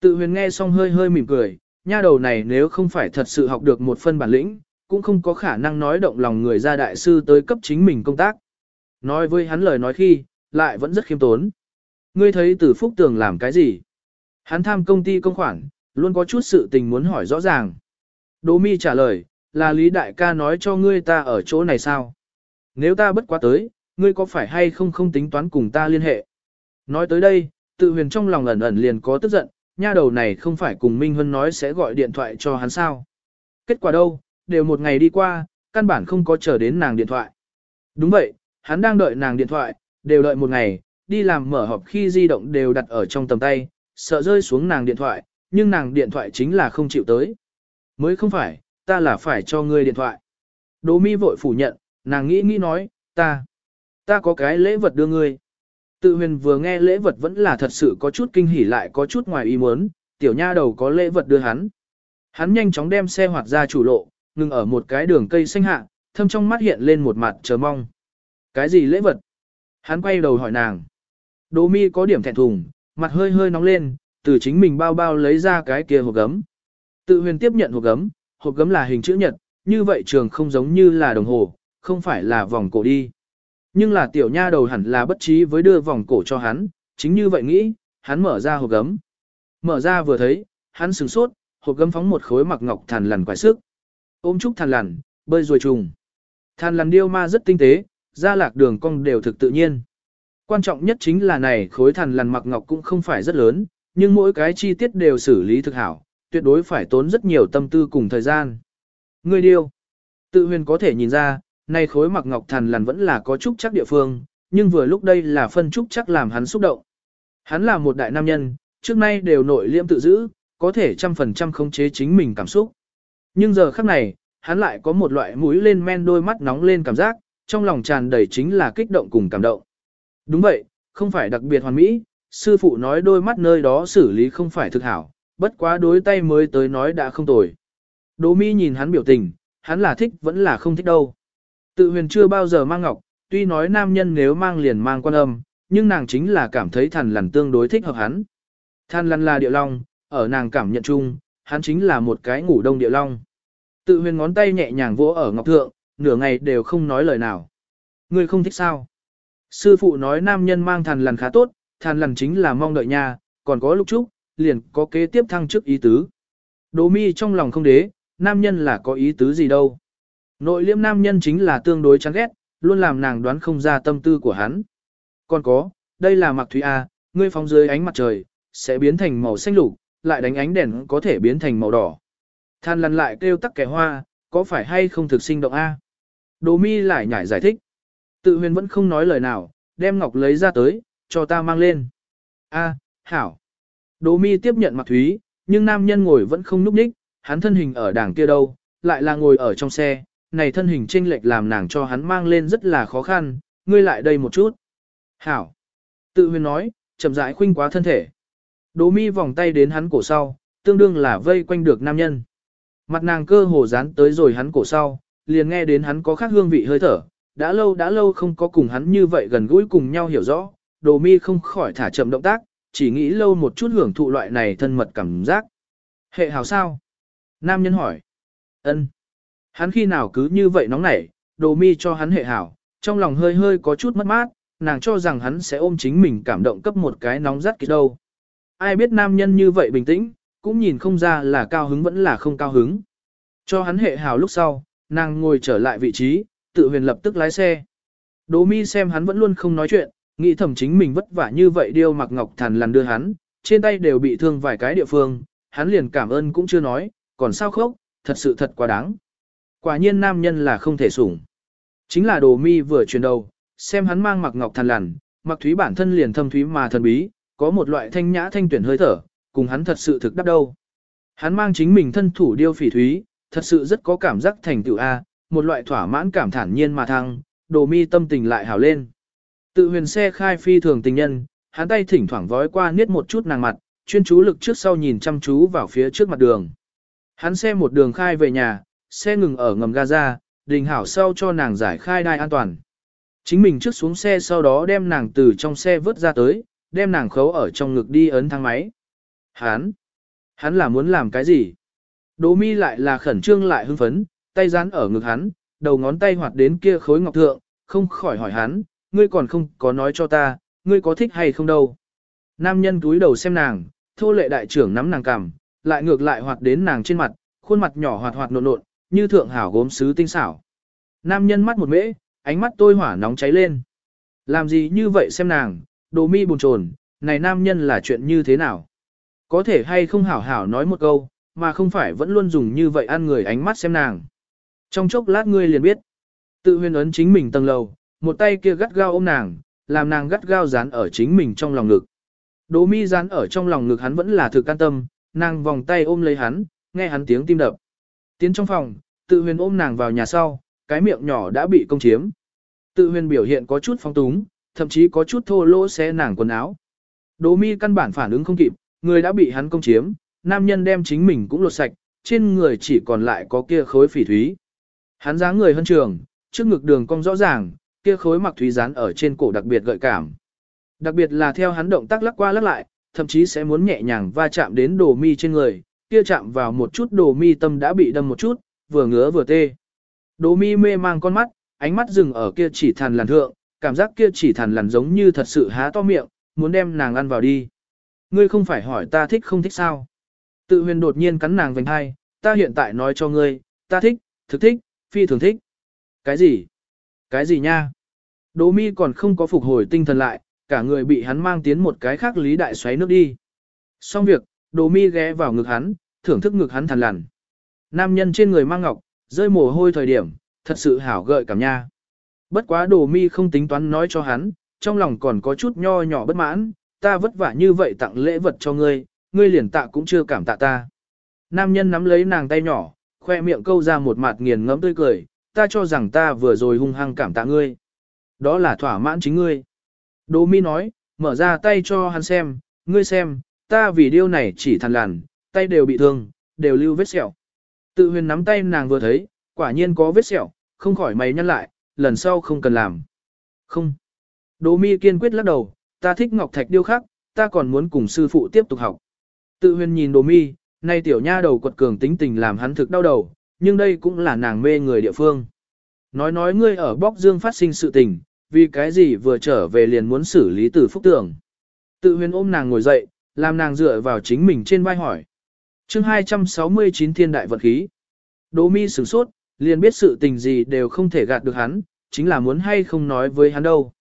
Tự huyền nghe xong hơi hơi mỉm cười, nha đầu này nếu không phải thật sự học được một phân bản lĩnh, cũng không có khả năng nói động lòng người ra đại sư tới cấp chính mình công tác. Nói với hắn lời nói khi, lại vẫn rất khiêm tốn. Ngươi thấy Tử phúc tường làm cái gì? Hắn tham công ty công khoản, luôn có chút sự tình muốn hỏi rõ ràng. Đỗ mi trả lời, là Lý Đại ca nói cho ngươi ta ở chỗ này sao? Nếu ta bất quá tới, ngươi có phải hay không không tính toán cùng ta liên hệ? Nói tới đây, tự huyền trong lòng ẩn ẩn liền có tức giận, nha đầu này không phải cùng Minh Hân nói sẽ gọi điện thoại cho hắn sao? Kết quả đâu, đều một ngày đi qua, căn bản không có chờ đến nàng điện thoại. Đúng vậy, hắn đang đợi nàng điện thoại, đều đợi một ngày, đi làm mở họp khi di động đều đặt ở trong tầm tay, sợ rơi xuống nàng điện thoại, nhưng nàng điện thoại chính là không chịu tới. Mới không phải, ta là phải cho ngươi điện thoại. Đỗ mi vội phủ nhận, nàng nghĩ nghĩ nói, ta, ta có cái lễ vật đưa ngươi. Tự huyền vừa nghe lễ vật vẫn là thật sự có chút kinh hỉ lại có chút ngoài ý muốn, tiểu nha đầu có lễ vật đưa hắn. Hắn nhanh chóng đem xe hoạt ra chủ lộ, ngừng ở một cái đường cây xanh hạ, thâm trong mắt hiện lên một mặt chờ mong. Cái gì lễ vật? Hắn quay đầu hỏi nàng. Đỗ mi có điểm thẹn thùng, mặt hơi hơi nóng lên, từ chính mình bao bao lấy ra cái kia hộp gấm. Tự huyền tiếp nhận hộp gấm, hộp gấm là hình chữ nhật, như vậy trường không giống như là đồng hồ, không phải là vòng cổ đi. Nhưng là tiểu nha đầu hẳn là bất trí với đưa vòng cổ cho hắn, chính như vậy nghĩ, hắn mở ra hộp gấm. Mở ra vừa thấy, hắn sửng sốt, hộp gấm phóng một khối mặc ngọc thàn lằn quải sức. Ôm trúc thàn lằn, bơi ruồi trùng. Thàn lằn điêu ma rất tinh tế, da lạc đường cong đều thực tự nhiên. Quan trọng nhất chính là này khối thần lằn mặc ngọc cũng không phải rất lớn, nhưng mỗi cái chi tiết đều xử lý thực hảo, tuyệt đối phải tốn rất nhiều tâm tư cùng thời gian. Người điêu, tự huyền có thể nhìn ra, này khối mặc ngọc thần lằn vẫn là có trúc chắc địa phương, nhưng vừa lúc đây là phân trúc chắc làm hắn xúc động. Hắn là một đại nam nhân, trước nay đều nội liêm tự giữ, có thể trăm phần trăm khống chế chính mình cảm xúc. Nhưng giờ khắc này, hắn lại có một loại mũi lên men đôi mắt nóng lên cảm giác, trong lòng tràn đầy chính là kích động cùng cảm động. Đúng vậy, không phải đặc biệt hoàn mỹ, sư phụ nói đôi mắt nơi đó xử lý không phải thực hảo, bất quá đối tay mới tới nói đã không tồi. Đỗ mi nhìn hắn biểu tình, hắn là thích vẫn là không thích đâu. Tự huyền chưa bao giờ mang ngọc, tuy nói nam nhân nếu mang liền mang quan âm, nhưng nàng chính là cảm thấy thần lằn tương đối thích hợp hắn. Than lằn là địa long, ở nàng cảm nhận chung, hắn chính là một cái ngủ đông địa long. Tự huyền ngón tay nhẹ nhàng vỗ ở ngọc thượng, nửa ngày đều không nói lời nào. Ngươi không thích sao? Sư phụ nói nam nhân mang thằn lằn khá tốt, thằn lằn chính là mong đợi nha, còn có lúc chúc, liền có kế tiếp thăng chức ý tứ. Đỗ mi trong lòng không đế, nam nhân là có ý tứ gì đâu. Nội liêm nam nhân chính là tương đối chán ghét, luôn làm nàng đoán không ra tâm tư của hắn. Còn có, đây là mặc thủy A, ngươi phóng dưới ánh mặt trời, sẽ biến thành màu xanh lục, lại đánh ánh đèn có thể biến thành màu đỏ. Than lăn lại kêu tắc kẻ hoa, có phải hay không thực sinh động A? Đỗ mi lại nhảy giải thích. Tự huyền vẫn không nói lời nào, đem ngọc lấy ra tới, cho ta mang lên. A, hảo. Đỗ mi tiếp nhận mặc thúy, nhưng nam nhân ngồi vẫn không núp ních, hắn thân hình ở đảng kia đâu, lại là ngồi ở trong xe, này thân hình chênh lệch làm nàng cho hắn mang lên rất là khó khăn, ngươi lại đây một chút. Hảo. Tự huyền nói, chậm rãi khuynh quá thân thể. Đỗ mi vòng tay đến hắn cổ sau, tương đương là vây quanh được nam nhân. Mặt nàng cơ hồ dán tới rồi hắn cổ sau, liền nghe đến hắn có khác hương vị hơi thở, đã lâu đã lâu không có cùng hắn như vậy gần gũi cùng nhau hiểu rõ, đồ mi không khỏi thả chậm động tác, chỉ nghĩ lâu một chút hưởng thụ loại này thân mật cảm giác. Hệ hào sao? Nam nhân hỏi. ân Hắn khi nào cứ như vậy nóng nảy, đồ mi cho hắn hệ hảo, trong lòng hơi hơi có chút mất mát, nàng cho rằng hắn sẽ ôm chính mình cảm động cấp một cái nóng rát kỳ đâu. Ai biết nam nhân như vậy bình tĩnh, cũng nhìn không ra là cao hứng vẫn là không cao hứng. Cho hắn hệ hào lúc sau, nàng ngồi trở lại vị trí, tự huyền lập tức lái xe. Đỗ mi xem hắn vẫn luôn không nói chuyện, nghĩ thầm chính mình vất vả như vậy điêu mặc ngọc Thản lằn đưa hắn, trên tay đều bị thương vài cái địa phương, hắn liền cảm ơn cũng chưa nói, còn sao khóc, thật sự thật quá đáng. Quả nhiên nam nhân là không thể sủng. Chính là đồ mi vừa chuyển đầu, xem hắn mang mặc ngọc Thản lằn, mặc thúy bản thân liền thâm thúy mà thần bí, có một loại thanh nhã thanh tuyển hơi thở, cùng hắn thật sự thực đắp đâu. Hắn mang chính mình thân thủ điêu phỉ thúy, thật sự rất có cảm giác thành tựu A, một loại thỏa mãn cảm thản nhiên mà thăng, đồ mi tâm tình lại hào lên. Tự huyền xe khai phi thường tình nhân, hắn tay thỉnh thoảng vói qua niết một chút nàng mặt, chuyên chú lực trước sau nhìn chăm chú vào phía trước mặt đường. Hắn xe một đường khai về nhà, xe ngừng ở ngầm Gaza, đình hảo sau cho nàng giải khai đai an toàn. Chính mình trước xuống xe sau đó đem nàng từ trong xe vớt ra tới, đem nàng khấu ở trong ngực đi ấn thang máy. Hắn, hắn là muốn làm cái gì? Đỗ mi lại là khẩn trương lại hưng phấn, tay dán ở ngực hắn, đầu ngón tay hoạt đến kia khối ngọc thượng, không khỏi hỏi hắn, ngươi còn không có nói cho ta, ngươi có thích hay không đâu. Nam nhân túi đầu xem nàng, thô lệ đại trưởng nắm nàng cằm, lại ngược lại hoạt đến nàng trên mặt, khuôn mặt nhỏ hoạt hoạt nộn nộn, như thượng hảo gốm sứ tinh xảo. Nam nhân mắt một mễ, ánh mắt tôi hỏa nóng cháy lên. Làm gì như vậy xem nàng, đồ mi buồn chồn, này nam nhân là chuyện như thế nào? Có thể hay không hảo hảo nói một câu, mà không phải vẫn luôn dùng như vậy ăn người ánh mắt xem nàng. Trong chốc lát ngươi liền biết, tự huyền ấn chính mình tầng lầu, một tay kia gắt gao ôm nàng, làm nàng gắt gao dán ở chính mình trong lòng ngực. Đỗ mi dán ở trong lòng ngực hắn vẫn là thực can tâm, nàng vòng tay ôm lấy hắn, nghe hắn tiếng tim đập. Tiến trong phòng, tự huyền ôm nàng vào nhà sau, cái miệng nhỏ đã bị công chiếm. Tự huyền biểu hiện có chút phong túng, thậm chí có chút thô lỗ xé nàng quần áo. Đỗ mi căn bản phản ứng không kịp, người đã bị hắn công chiếm, nam nhân đem chính mình cũng lột sạch, trên người chỉ còn lại có kia khối phỉ thúy. Hắn dáng người hơn trường, trước ngực đường cong rõ ràng, kia khối mặc thúy dán ở trên cổ đặc biệt gợi cảm. Đặc biệt là theo hắn động tác lắc qua lắc lại, thậm chí sẽ muốn nhẹ nhàng va chạm đến đồ mi trên người, kia chạm vào một chút đồ mi tâm đã bị đâm một chút, vừa ngứa vừa tê. Đồ mi mê mang con mắt, ánh mắt dừng ở kia chỉ thằn làn thượng, cảm giác kia chỉ thằn làn giống như thật sự há to miệng, muốn đem nàng ăn vào đi. Ngươi không phải hỏi ta thích không thích sao? Tự huyền đột nhiên cắn nàng vành hai, ta hiện tại nói cho ngươi, ta thích, thực thích, phi thường thích. Cái gì? Cái gì nha? Đỗ mi còn không có phục hồi tinh thần lại, cả người bị hắn mang tiến một cái khác lý đại xoáy nước đi. Xong việc, Đỗ mi ghé vào ngực hắn, thưởng thức ngực hắn thằn lằn. Nam nhân trên người mang ngọc, rơi mồ hôi thời điểm, thật sự hảo gợi cảm nha. Bất quá Đỗ mi không tính toán nói cho hắn, trong lòng còn có chút nho nhỏ bất mãn, ta vất vả như vậy tặng lễ vật cho ngươi, ngươi liền tạ cũng chưa cảm tạ ta. Nam nhân nắm lấy nàng tay nhỏ, khoe miệng câu ra một mặt nghiền ngẫm tươi cười, ta cho rằng ta vừa rồi hung hăng cảm tạ ngươi. Đó là thỏa mãn chính ngươi. Đỗ mi nói, mở ra tay cho hắn xem, ngươi xem, ta vì điều này chỉ thằn lằn, tay đều bị thương, đều lưu vết sẹo. Tự huyền nắm tay nàng vừa thấy, quả nhiên có vết sẹo, không khỏi mày nhăn lại, lần sau không cần làm. Không. Đỗ mi kiên quyết lắc đầu, ta thích ngọc thạch điêu khắc, ta còn muốn cùng sư phụ tiếp tục học. Tự huyền nhìn Đỗ mi, nay tiểu nha đầu quật cường tính tình làm hắn thực đau đầu, nhưng đây cũng là nàng mê người địa phương. Nói nói ngươi ở Bóc Dương phát sinh sự tình, vì cái gì vừa trở về liền muốn xử lý từ phúc tưởng. Tự huyền ôm nàng ngồi dậy, làm nàng dựa vào chính mình trên vai hỏi. chương 269 thiên đại vật khí. Đỗ mi sửng sốt, liền biết sự tình gì đều không thể gạt được hắn, chính là muốn hay không nói với hắn đâu.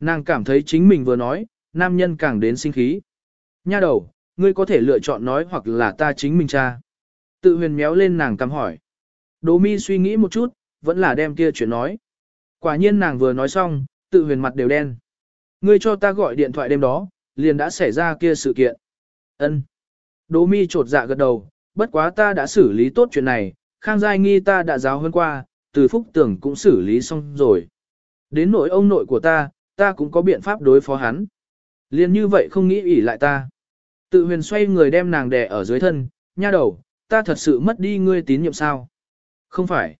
Nàng cảm thấy chính mình vừa nói, nam nhân càng đến sinh khí. Nha đầu, ngươi có thể lựa chọn nói hoặc là ta chính mình cha. Tự huyền méo lên nàng cắm hỏi. Đỗ mi suy nghĩ một chút, vẫn là đem kia chuyện nói. Quả nhiên nàng vừa nói xong, tự huyền mặt đều đen. Ngươi cho ta gọi điện thoại đêm đó, liền đã xảy ra kia sự kiện. Ân. Đỗ mi trột dạ gật đầu, bất quá ta đã xử lý tốt chuyện này, Khang Giai Nghi ta đã giáo hơn qua, từ phúc tưởng cũng xử lý xong rồi. Đến nội ông nội của ta, ta cũng có biện pháp đối phó hắn. Liên như vậy không nghĩ ỉ lại ta. Tự huyền xoay người đem nàng đè ở dưới thân, nha đầu, ta thật sự mất đi ngươi tín nhiệm sao? Không phải.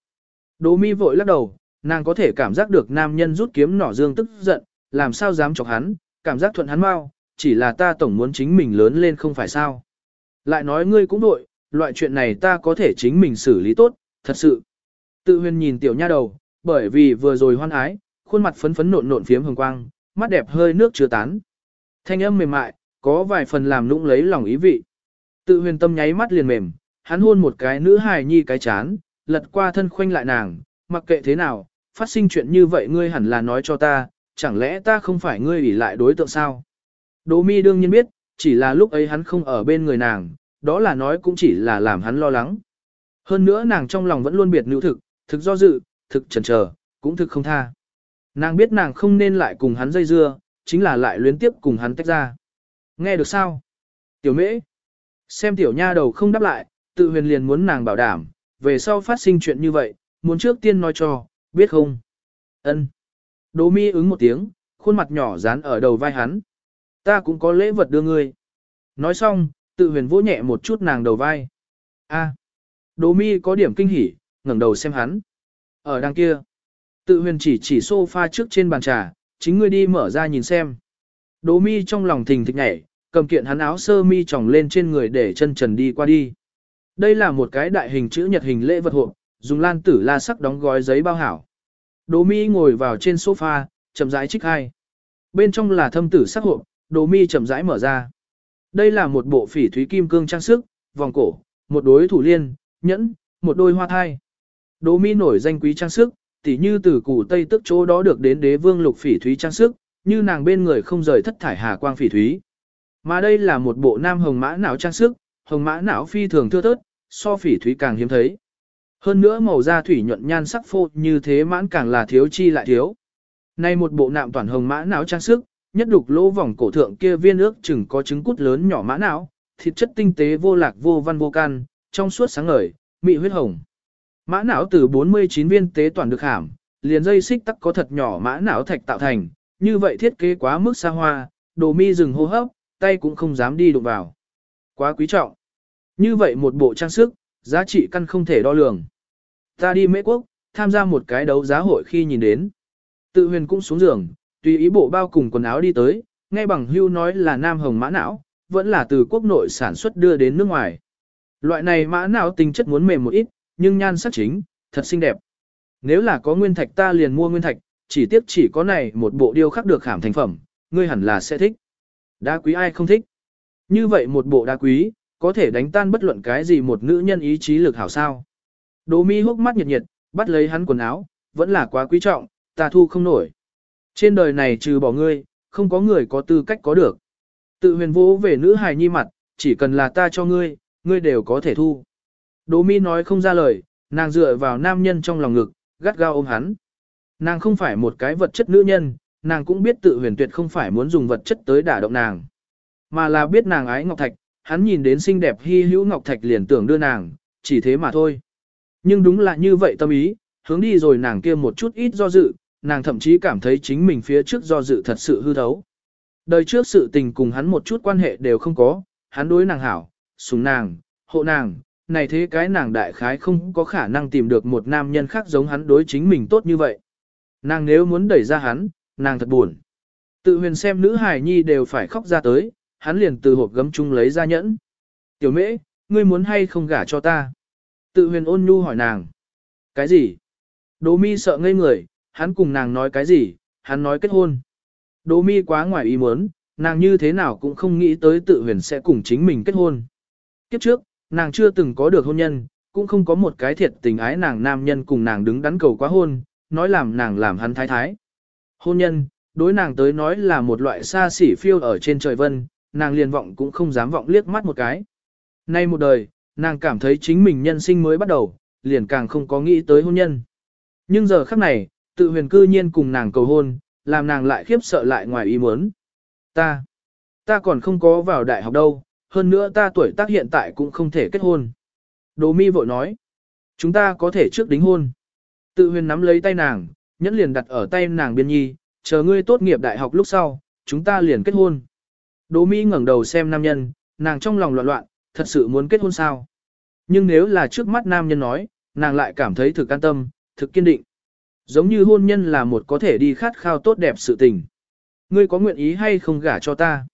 Đỗ mi vội lắc đầu, nàng có thể cảm giác được nam nhân rút kiếm nỏ dương tức giận, làm sao dám chọc hắn, cảm giác thuận hắn mau, chỉ là ta tổng muốn chính mình lớn lên không phải sao. Lại nói ngươi cũng đội, loại chuyện này ta có thể chính mình xử lý tốt, thật sự. Tự huyền nhìn tiểu nha đầu, bởi vì vừa rồi hoan ái, khuôn mặt phấn phấn nộn nộn phiếm hồng quang, mắt đẹp hơi nước chưa tán. Thanh âm mềm mại, có vài phần làm nũng lấy lòng ý vị. Tự huyền tâm nháy mắt liền mềm, hắn hôn một cái nữ hài nhi cái chán, lật qua thân khoanh lại nàng, mặc kệ thế nào, phát sinh chuyện như vậy ngươi hẳn là nói cho ta, chẳng lẽ ta không phải ngươi ủy lại đối tượng sao? Đỗ mi đương nhiên biết, chỉ là lúc ấy hắn không ở bên người nàng, đó là nói cũng chỉ là làm hắn lo lắng. Hơn nữa nàng trong lòng vẫn luôn biệt nữ thực, thực do dự, thực chần chờ, cũng thực không tha. Nàng biết nàng không nên lại cùng hắn dây dưa, chính là lại luyến tiếp cùng hắn tách ra. Nghe được sao? Tiểu mễ. Xem tiểu nha đầu không đáp lại, tự huyền liền muốn nàng bảo đảm, về sau phát sinh chuyện như vậy, muốn trước tiên nói cho, biết không? Ân. Đỗ mi ứng một tiếng, khuôn mặt nhỏ dán ở đầu vai hắn. Ta cũng có lễ vật đưa ngươi. Nói xong, tự huyền vỗ nhẹ một chút nàng đầu vai. A. À. Đỗ mi có điểm kinh hỉ, ngẩng đầu xem hắn. Ở đằng kia. Tự huyền chỉ chỉ sofa trước trên bàn trà, chính ngươi đi mở ra nhìn xem. Đỗ mi trong lòng thình thịch nhảy, cầm kiện hắn áo sơ mi tròng lên trên người để chân trần đi qua đi. Đây là một cái đại hình chữ nhật hình lễ vật hộp, dùng lan tử la sắc đóng gói giấy bao hảo. Đỗ mi ngồi vào trên sofa, chậm rãi trích hai. Bên trong là thâm tử sắc hộp, Đỗ mi chậm rãi mở ra. Đây là một bộ phỉ thúy kim cương trang sức, vòng cổ, một đối thủ liên, nhẫn, một đôi hoa thai. Đỗ mi nổi danh quý trang sức, tỉ như từ củ Tây tức chỗ đó được đến đế vương lục phỉ thúy trang sức, như nàng bên người không rời thất thải hà quang phỉ thúy. Mà đây là một bộ nam hồng mã não trang sức, hồng mã não phi thường thưa thớt, so phỉ thúy càng hiếm thấy. Hơn nữa màu da thủy nhuận nhan sắc phô như thế mãn càng là thiếu chi lại thiếu. Nay một bộ nạm toàn hồng mã não trang sức, nhất đục lỗ vòng cổ thượng kia viên ước chừng có trứng cút lớn nhỏ mã não, thịt chất tinh tế vô lạc vô văn vô can, trong suốt sáng ngời, mị huyết hồng. Mã não từ 49 viên tế toàn được hàm, liền dây xích tắc có thật nhỏ mã não thạch tạo thành, như vậy thiết kế quá mức xa hoa, đồ mi dừng hô hấp, tay cũng không dám đi đụng vào. Quá quý trọng. Như vậy một bộ trang sức, giá trị căn không thể đo lường. Ta đi Mễ Quốc, tham gia một cái đấu giá hội khi nhìn đến. Tự huyền cũng xuống giường, tùy ý bộ bao cùng quần áo đi tới, nghe bằng hưu nói là nam hồng mã não, vẫn là từ quốc nội sản xuất đưa đến nước ngoài. Loại này mã não tính chất muốn mềm một ít, nhưng nhan sắc chính, thật xinh đẹp. Nếu là có nguyên thạch ta liền mua nguyên thạch, chỉ tiếc chỉ có này một bộ điêu khắc được khảm thành phẩm, ngươi hẳn là sẽ thích. Đá quý ai không thích. Như vậy một bộ đá quý, có thể đánh tan bất luận cái gì một nữ nhân ý chí lực hảo sao. Đỗ mi hốc mắt nhiệt nhiệt, bắt lấy hắn quần áo, vẫn là quá quý trọng, ta thu không nổi. Trên đời này trừ bỏ ngươi, không có người có tư cách có được. Tự huyền vũ về nữ hài nhi mặt, chỉ cần là ta cho ngươi, ngươi đều có thể thu. Đỗ mi nói không ra lời, nàng dựa vào nam nhân trong lòng ngực, gắt gao ôm hắn. Nàng không phải một cái vật chất nữ nhân, nàng cũng biết tự huyền tuyệt không phải muốn dùng vật chất tới đả động nàng. Mà là biết nàng ái Ngọc Thạch, hắn nhìn đến xinh đẹp hy hữu Ngọc Thạch liền tưởng đưa nàng, chỉ thế mà thôi. Nhưng đúng là như vậy tâm ý, hướng đi rồi nàng kia một chút ít do dự, nàng thậm chí cảm thấy chính mình phía trước do dự thật sự hư thấu. Đời trước sự tình cùng hắn một chút quan hệ đều không có, hắn đối nàng hảo, súng nàng, hộ nàng, này thế cái nàng đại khái không có khả năng tìm được một nam nhân khác giống hắn đối chính mình tốt như vậy. Nàng nếu muốn đẩy ra hắn, nàng thật buồn. Tự huyền xem nữ hài nhi đều phải khóc ra tới, hắn liền từ hộp gấm chung lấy ra nhẫn. Tiểu mễ, ngươi muốn hay không gả cho ta? Tự huyền ôn nhu hỏi nàng. Cái gì? Đỗ mi sợ ngây người, hắn cùng nàng nói cái gì, hắn nói kết hôn. Đỗ mi quá ngoài ý muốn, nàng như thế nào cũng không nghĩ tới tự huyền sẽ cùng chính mình kết hôn. Kiếp trước, nàng chưa từng có được hôn nhân, cũng không có một cái thiệt tình ái nàng nam nhân cùng nàng đứng đắn cầu quá hôn, nói làm nàng làm hắn thái thái. Hôn nhân, đối nàng tới nói là một loại xa xỉ phiêu ở trên trời vân, nàng liền vọng cũng không dám vọng liếc mắt một cái. Nay một đời, nàng cảm thấy chính mình nhân sinh mới bắt đầu, liền càng không có nghĩ tới hôn nhân. Nhưng giờ khắc này, tự huyền cư nhiên cùng nàng cầu hôn, làm nàng lại khiếp sợ lại ngoài ý muốn. Ta, ta còn không có vào đại học đâu, hơn nữa ta tuổi tác hiện tại cũng không thể kết hôn. Đồ mi vội nói, chúng ta có thể trước đính hôn. Tự huyền nắm lấy tay nàng, nhẫn liền đặt ở tay nàng biên nhi, chờ ngươi tốt nghiệp đại học lúc sau, chúng ta liền kết hôn. Đỗ mi ngẩng đầu xem nam nhân, nàng trong lòng loạn loạn, thật sự muốn kết hôn sao. Nhưng nếu là trước mắt nam nhân nói, nàng lại cảm thấy thực an tâm, thực kiên định. Giống như hôn nhân là một có thể đi khát khao tốt đẹp sự tình. Ngươi có nguyện ý hay không gả cho ta?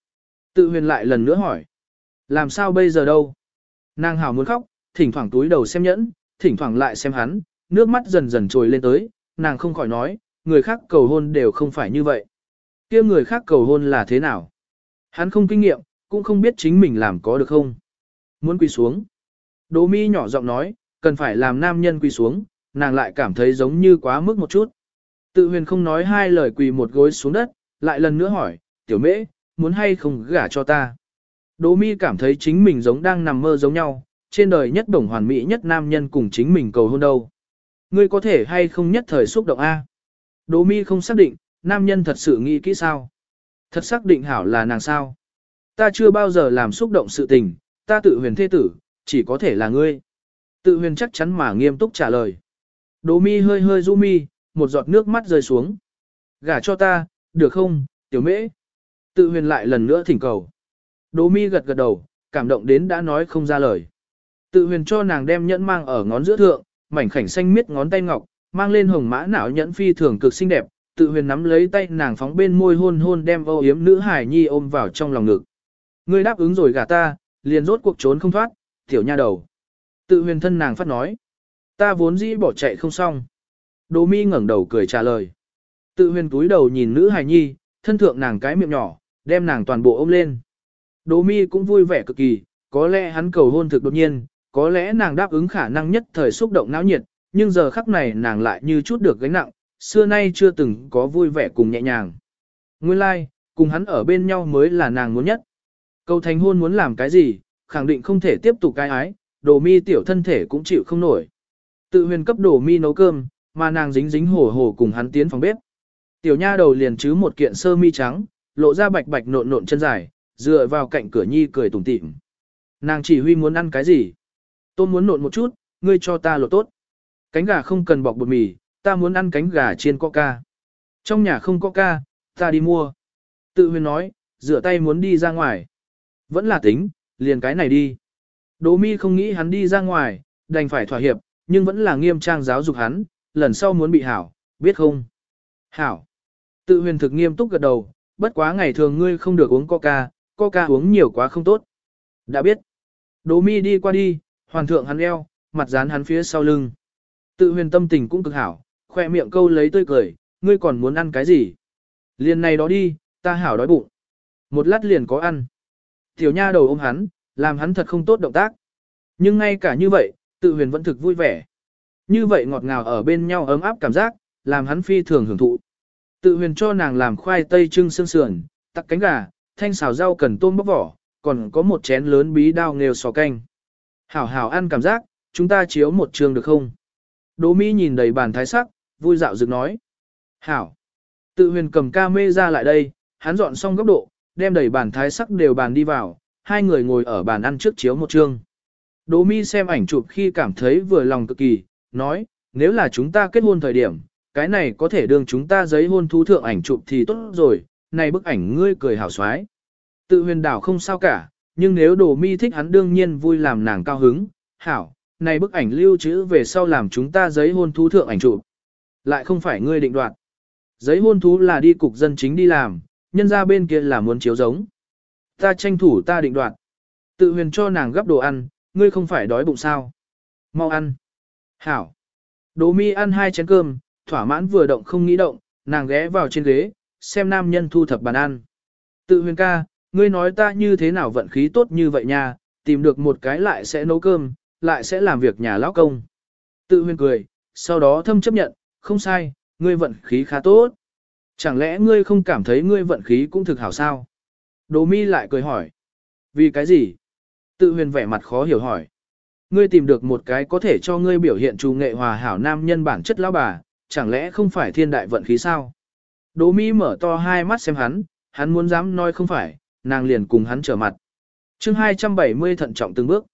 Tự huyền lại lần nữa hỏi. Làm sao bây giờ đâu? Nàng hào muốn khóc, thỉnh thoảng túi đầu xem nhẫn, thỉnh thoảng lại xem hắn, nước mắt dần dần trồi lên tới, nàng không khỏi nói, người khác cầu hôn đều không phải như vậy. kia người khác cầu hôn là thế nào? Hắn không kinh nghiệm, cũng không biết chính mình làm có được không. Muốn quỳ xuống. Đỗ mi nhỏ giọng nói, cần phải làm nam nhân quỳ xuống, nàng lại cảm thấy giống như quá mức một chút. Tự huyền không nói hai lời quỳ một gối xuống đất, lại lần nữa hỏi, tiểu mễ, muốn hay không gả cho ta. Đỗ mi cảm thấy chính mình giống đang nằm mơ giống nhau, trên đời nhất đồng hoàn mỹ nhất nam nhân cùng chính mình cầu hôn đâu. Ngươi có thể hay không nhất thời xúc động A. Đỗ mi không xác định, nam nhân thật sự nghĩ kỹ sao. Thật xác định hảo là nàng sao. Ta chưa bao giờ làm xúc động sự tình, ta tự huyền thế tử, chỉ có thể là ngươi. Tự huyền chắc chắn mà nghiêm túc trả lời. Đỗ mi hơi hơi du mi, một giọt nước mắt rơi xuống. Gả cho ta, được không, tiểu mễ? Tự huyền lại lần nữa thỉnh cầu. Đỗ mi gật gật đầu, cảm động đến đã nói không ra lời. Tự huyền cho nàng đem nhẫn mang ở ngón giữa thượng, mảnh khảnh xanh miết ngón tay ngọc, mang lên hồng mã não nhẫn phi thường cực xinh đẹp, tự huyền nắm lấy tay nàng phóng bên môi hôn hôn đem âu yếm nữ hải nhi ôm vào trong lòng ngực. Ngươi đáp ứng rồi gả ta, liền rốt cuộc trốn không thoát, tiểu nha đầu. Tự huyền thân nàng phát nói. Ta vốn dĩ bỏ chạy không xong. Đỗ mi ngẩng đầu cười trả lời. Tự huyền túi đầu nhìn nữ hài nhi, thân thượng nàng cái miệng nhỏ, đem nàng toàn bộ ôm lên. Đỗ mi cũng vui vẻ cực kỳ, có lẽ hắn cầu hôn thực đột nhiên, có lẽ nàng đáp ứng khả năng nhất thời xúc động não nhiệt, nhưng giờ khắc này nàng lại như chút được gánh nặng, xưa nay chưa từng có vui vẻ cùng nhẹ nhàng. Nguyên lai, like, cùng hắn ở bên nhau mới là nàng muốn nhất. Cầu thành hôn muốn làm cái gì, khẳng định không thể tiếp tục cái ái, đồ mi tiểu thân thể cũng chịu không nổi. Tự huyền cấp đồ mi nấu cơm, mà nàng dính dính hổ hổ cùng hắn tiến phòng bếp. Tiểu nha đầu liền chứ một kiện sơ mi trắng, lộ ra bạch bạch nộn nộn chân dài, dựa vào cạnh cửa nhi cười tủm tỉm. Nàng chỉ huy muốn ăn cái gì? Tôm muốn nộn một chút, ngươi cho ta lột tốt. Cánh gà không cần bọc bột mì, ta muốn ăn cánh gà chiên coca. Trong nhà không coca, ta đi mua. Tự huyền nói, rửa tay muốn đi ra ngoài. Vẫn là tính, liền cái này đi. Đỗ mi không nghĩ hắn đi ra ngoài, đành phải thỏa hiệp, nhưng vẫn là nghiêm trang giáo dục hắn, lần sau muốn bị hảo, biết không? Hảo. Tự huyền thực nghiêm túc gật đầu, bất quá ngày thường ngươi không được uống coca, coca uống nhiều quá không tốt. Đã biết. Đỗ mi đi qua đi, hoàn thượng hắn eo, mặt dán hắn phía sau lưng. Tự huyền tâm tình cũng cực hảo, khoe miệng câu lấy tươi cười, ngươi còn muốn ăn cái gì? Liền này đó đi, ta hảo đói bụng. Một lát liền có ăn. Tiểu nha đầu ôm hắn, làm hắn thật không tốt động tác. Nhưng ngay cả như vậy, tự huyền vẫn thực vui vẻ. Như vậy ngọt ngào ở bên nhau ấm áp cảm giác, làm hắn phi thường hưởng thụ. Tự huyền cho nàng làm khoai tây trưng xương sườn, tắc cánh gà, thanh xào rau cần tôm bóc vỏ, còn có một chén lớn bí đao nghêu sò canh. Hảo hảo ăn cảm giác, chúng ta chiếu một trường được không? Đỗ Mỹ nhìn đầy bàn thái sắc, vui dạo dựng nói. Hảo. Tự huyền cầm ca mê ra lại đây, hắn dọn xong góc độ, đem đầy bàn thái sắc đều bàn đi vào, hai người ngồi ở bàn ăn trước chiếu một chương. Đỗ Mi xem ảnh chụp khi cảm thấy vừa lòng cực kỳ, nói, nếu là chúng ta kết hôn thời điểm, cái này có thể đương chúng ta giấy hôn thú thượng ảnh chụp thì tốt rồi, này bức ảnh ngươi cười hảo xoái. Tự huyền đảo không sao cả, nhưng nếu Đỗ Mi thích hắn đương nhiên vui làm nàng cao hứng, hảo, này bức ảnh lưu trữ về sau làm chúng ta giấy hôn thú thượng ảnh chụp. Lại không phải ngươi định đoạt. Giấy hôn thú là đi cục dân chính đi làm, nhân ra bên kia là muốn chiếu giống. Ta tranh thủ ta định đoạt. Tự huyền cho nàng gấp đồ ăn, ngươi không phải đói bụng sao. Mau ăn. Hảo. Đỗ mi ăn hai chén cơm, thỏa mãn vừa động không nghĩ động, nàng ghé vào trên ghế, xem nam nhân thu thập bàn ăn. Tự huyền ca, ngươi nói ta như thế nào vận khí tốt như vậy nha, tìm được một cái lại sẽ nấu cơm, lại sẽ làm việc nhà lão công. Tự huyền cười, sau đó thâm chấp nhận, không sai, ngươi vận khí khá tốt. Chẳng lẽ ngươi không cảm thấy ngươi vận khí cũng thực hảo sao? Đỗ mi lại cười hỏi. Vì cái gì? Tự huyền vẻ mặt khó hiểu hỏi. Ngươi tìm được một cái có thể cho ngươi biểu hiện trù nghệ hòa hảo nam nhân bản chất lão bà, chẳng lẽ không phải thiên đại vận khí sao? Đỗ mi mở to hai mắt xem hắn, hắn muốn dám nói không phải, nàng liền cùng hắn trở mặt. chương 270 thận trọng từng bước.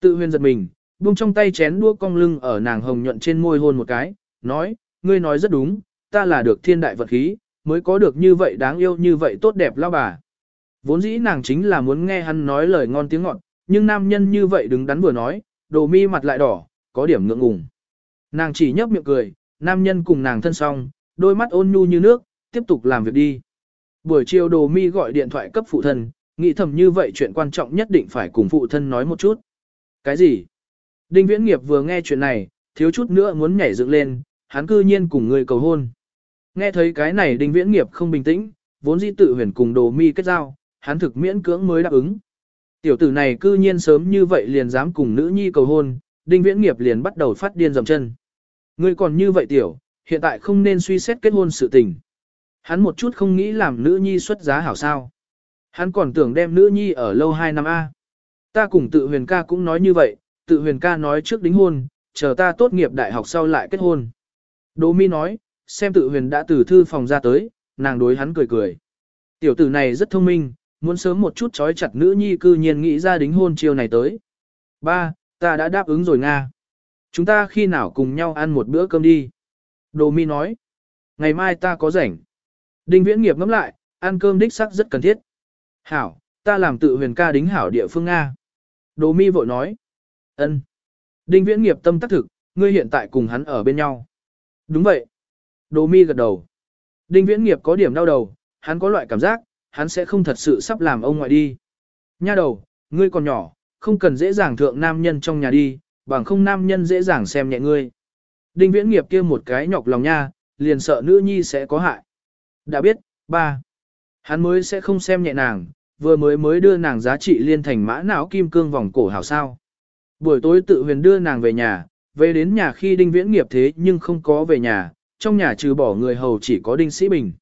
Tự huyền giật mình, buông trong tay chén đua cong lưng ở nàng hồng nhuận trên môi hôn một cái, nói, ngươi nói rất đúng, ta là được thiên đại vật khí, mới có được như vậy đáng yêu như vậy tốt đẹp lao bà. Vốn dĩ nàng chính là muốn nghe hắn nói lời ngon tiếng ngọt, nhưng nam nhân như vậy đứng đắn vừa nói, đồ mi mặt lại đỏ, có điểm ngượng ngùng. Nàng chỉ nhấp miệng cười, nam nhân cùng nàng thân song đôi mắt ôn nhu như nước, tiếp tục làm việc đi. Buổi chiều đồ mi gọi điện thoại cấp phụ thân, nghĩ thầm như vậy chuyện quan trọng nhất định phải cùng phụ thân nói một chút. Cái gì? Đinh Viễn Nghiệp vừa nghe chuyện này, thiếu chút nữa muốn nhảy dựng lên, hắn cư nhiên cùng người cầu hôn. Nghe thấy cái này Đinh Viễn Nghiệp không bình tĩnh, vốn dĩ tự huyền cùng đồ mi kết giao, hắn thực miễn cưỡng mới đáp ứng. Tiểu tử này cư nhiên sớm như vậy liền dám cùng nữ nhi cầu hôn, Đinh Viễn Nghiệp liền bắt đầu phát điên dầm chân. Ngươi còn như vậy tiểu, hiện tại không nên suy xét kết hôn sự tình. Hắn một chút không nghĩ làm nữ nhi xuất giá hảo sao. Hắn còn tưởng đem nữ nhi ở lâu 2 năm A. Ta cùng tự huyền ca cũng nói như vậy, tự huyền ca nói trước đính hôn, chờ ta tốt nghiệp đại học sau lại kết hôn. Đỗ mi nói, xem tự huyền đã từ thư phòng ra tới, nàng đối hắn cười cười. Tiểu tử này rất thông minh, muốn sớm một chút trói chặt nữ nhi cư nhiên nghĩ ra đính hôn chiều này tới. Ba, ta đã đáp ứng rồi Nga. Chúng ta khi nào cùng nhau ăn một bữa cơm đi. Đồ mi nói, ngày mai ta có rảnh. Đinh viễn nghiệp ngẫm lại, ăn cơm đích sắc rất cần thiết. Hảo, ta làm tự huyền ca đính hảo địa phương Nga. Đồ mi vội nói, ân. Đinh viễn nghiệp tâm tác thực, ngươi hiện tại cùng hắn ở bên nhau. Đúng vậy. Đồ mi gật đầu. Đinh viễn nghiệp có điểm đau đầu, hắn có loại cảm giác, hắn sẽ không thật sự sắp làm ông ngoại đi. Nha đầu, ngươi còn nhỏ, không cần dễ dàng thượng nam nhân trong nhà đi, bằng không nam nhân dễ dàng xem nhẹ ngươi. Đinh viễn nghiệp kia một cái nhọc lòng nha, liền sợ nữ nhi sẽ có hại. Đã biết, ba. Hắn mới sẽ không xem nhẹ nàng, vừa mới mới đưa nàng giá trị liên thành mã não kim cương vòng cổ hảo sao. Buổi tối tự huyền đưa nàng về nhà, về đến nhà khi đinh viễn nghiệp thế nhưng không có về nhà, trong nhà trừ bỏ người hầu chỉ có đinh sĩ bình.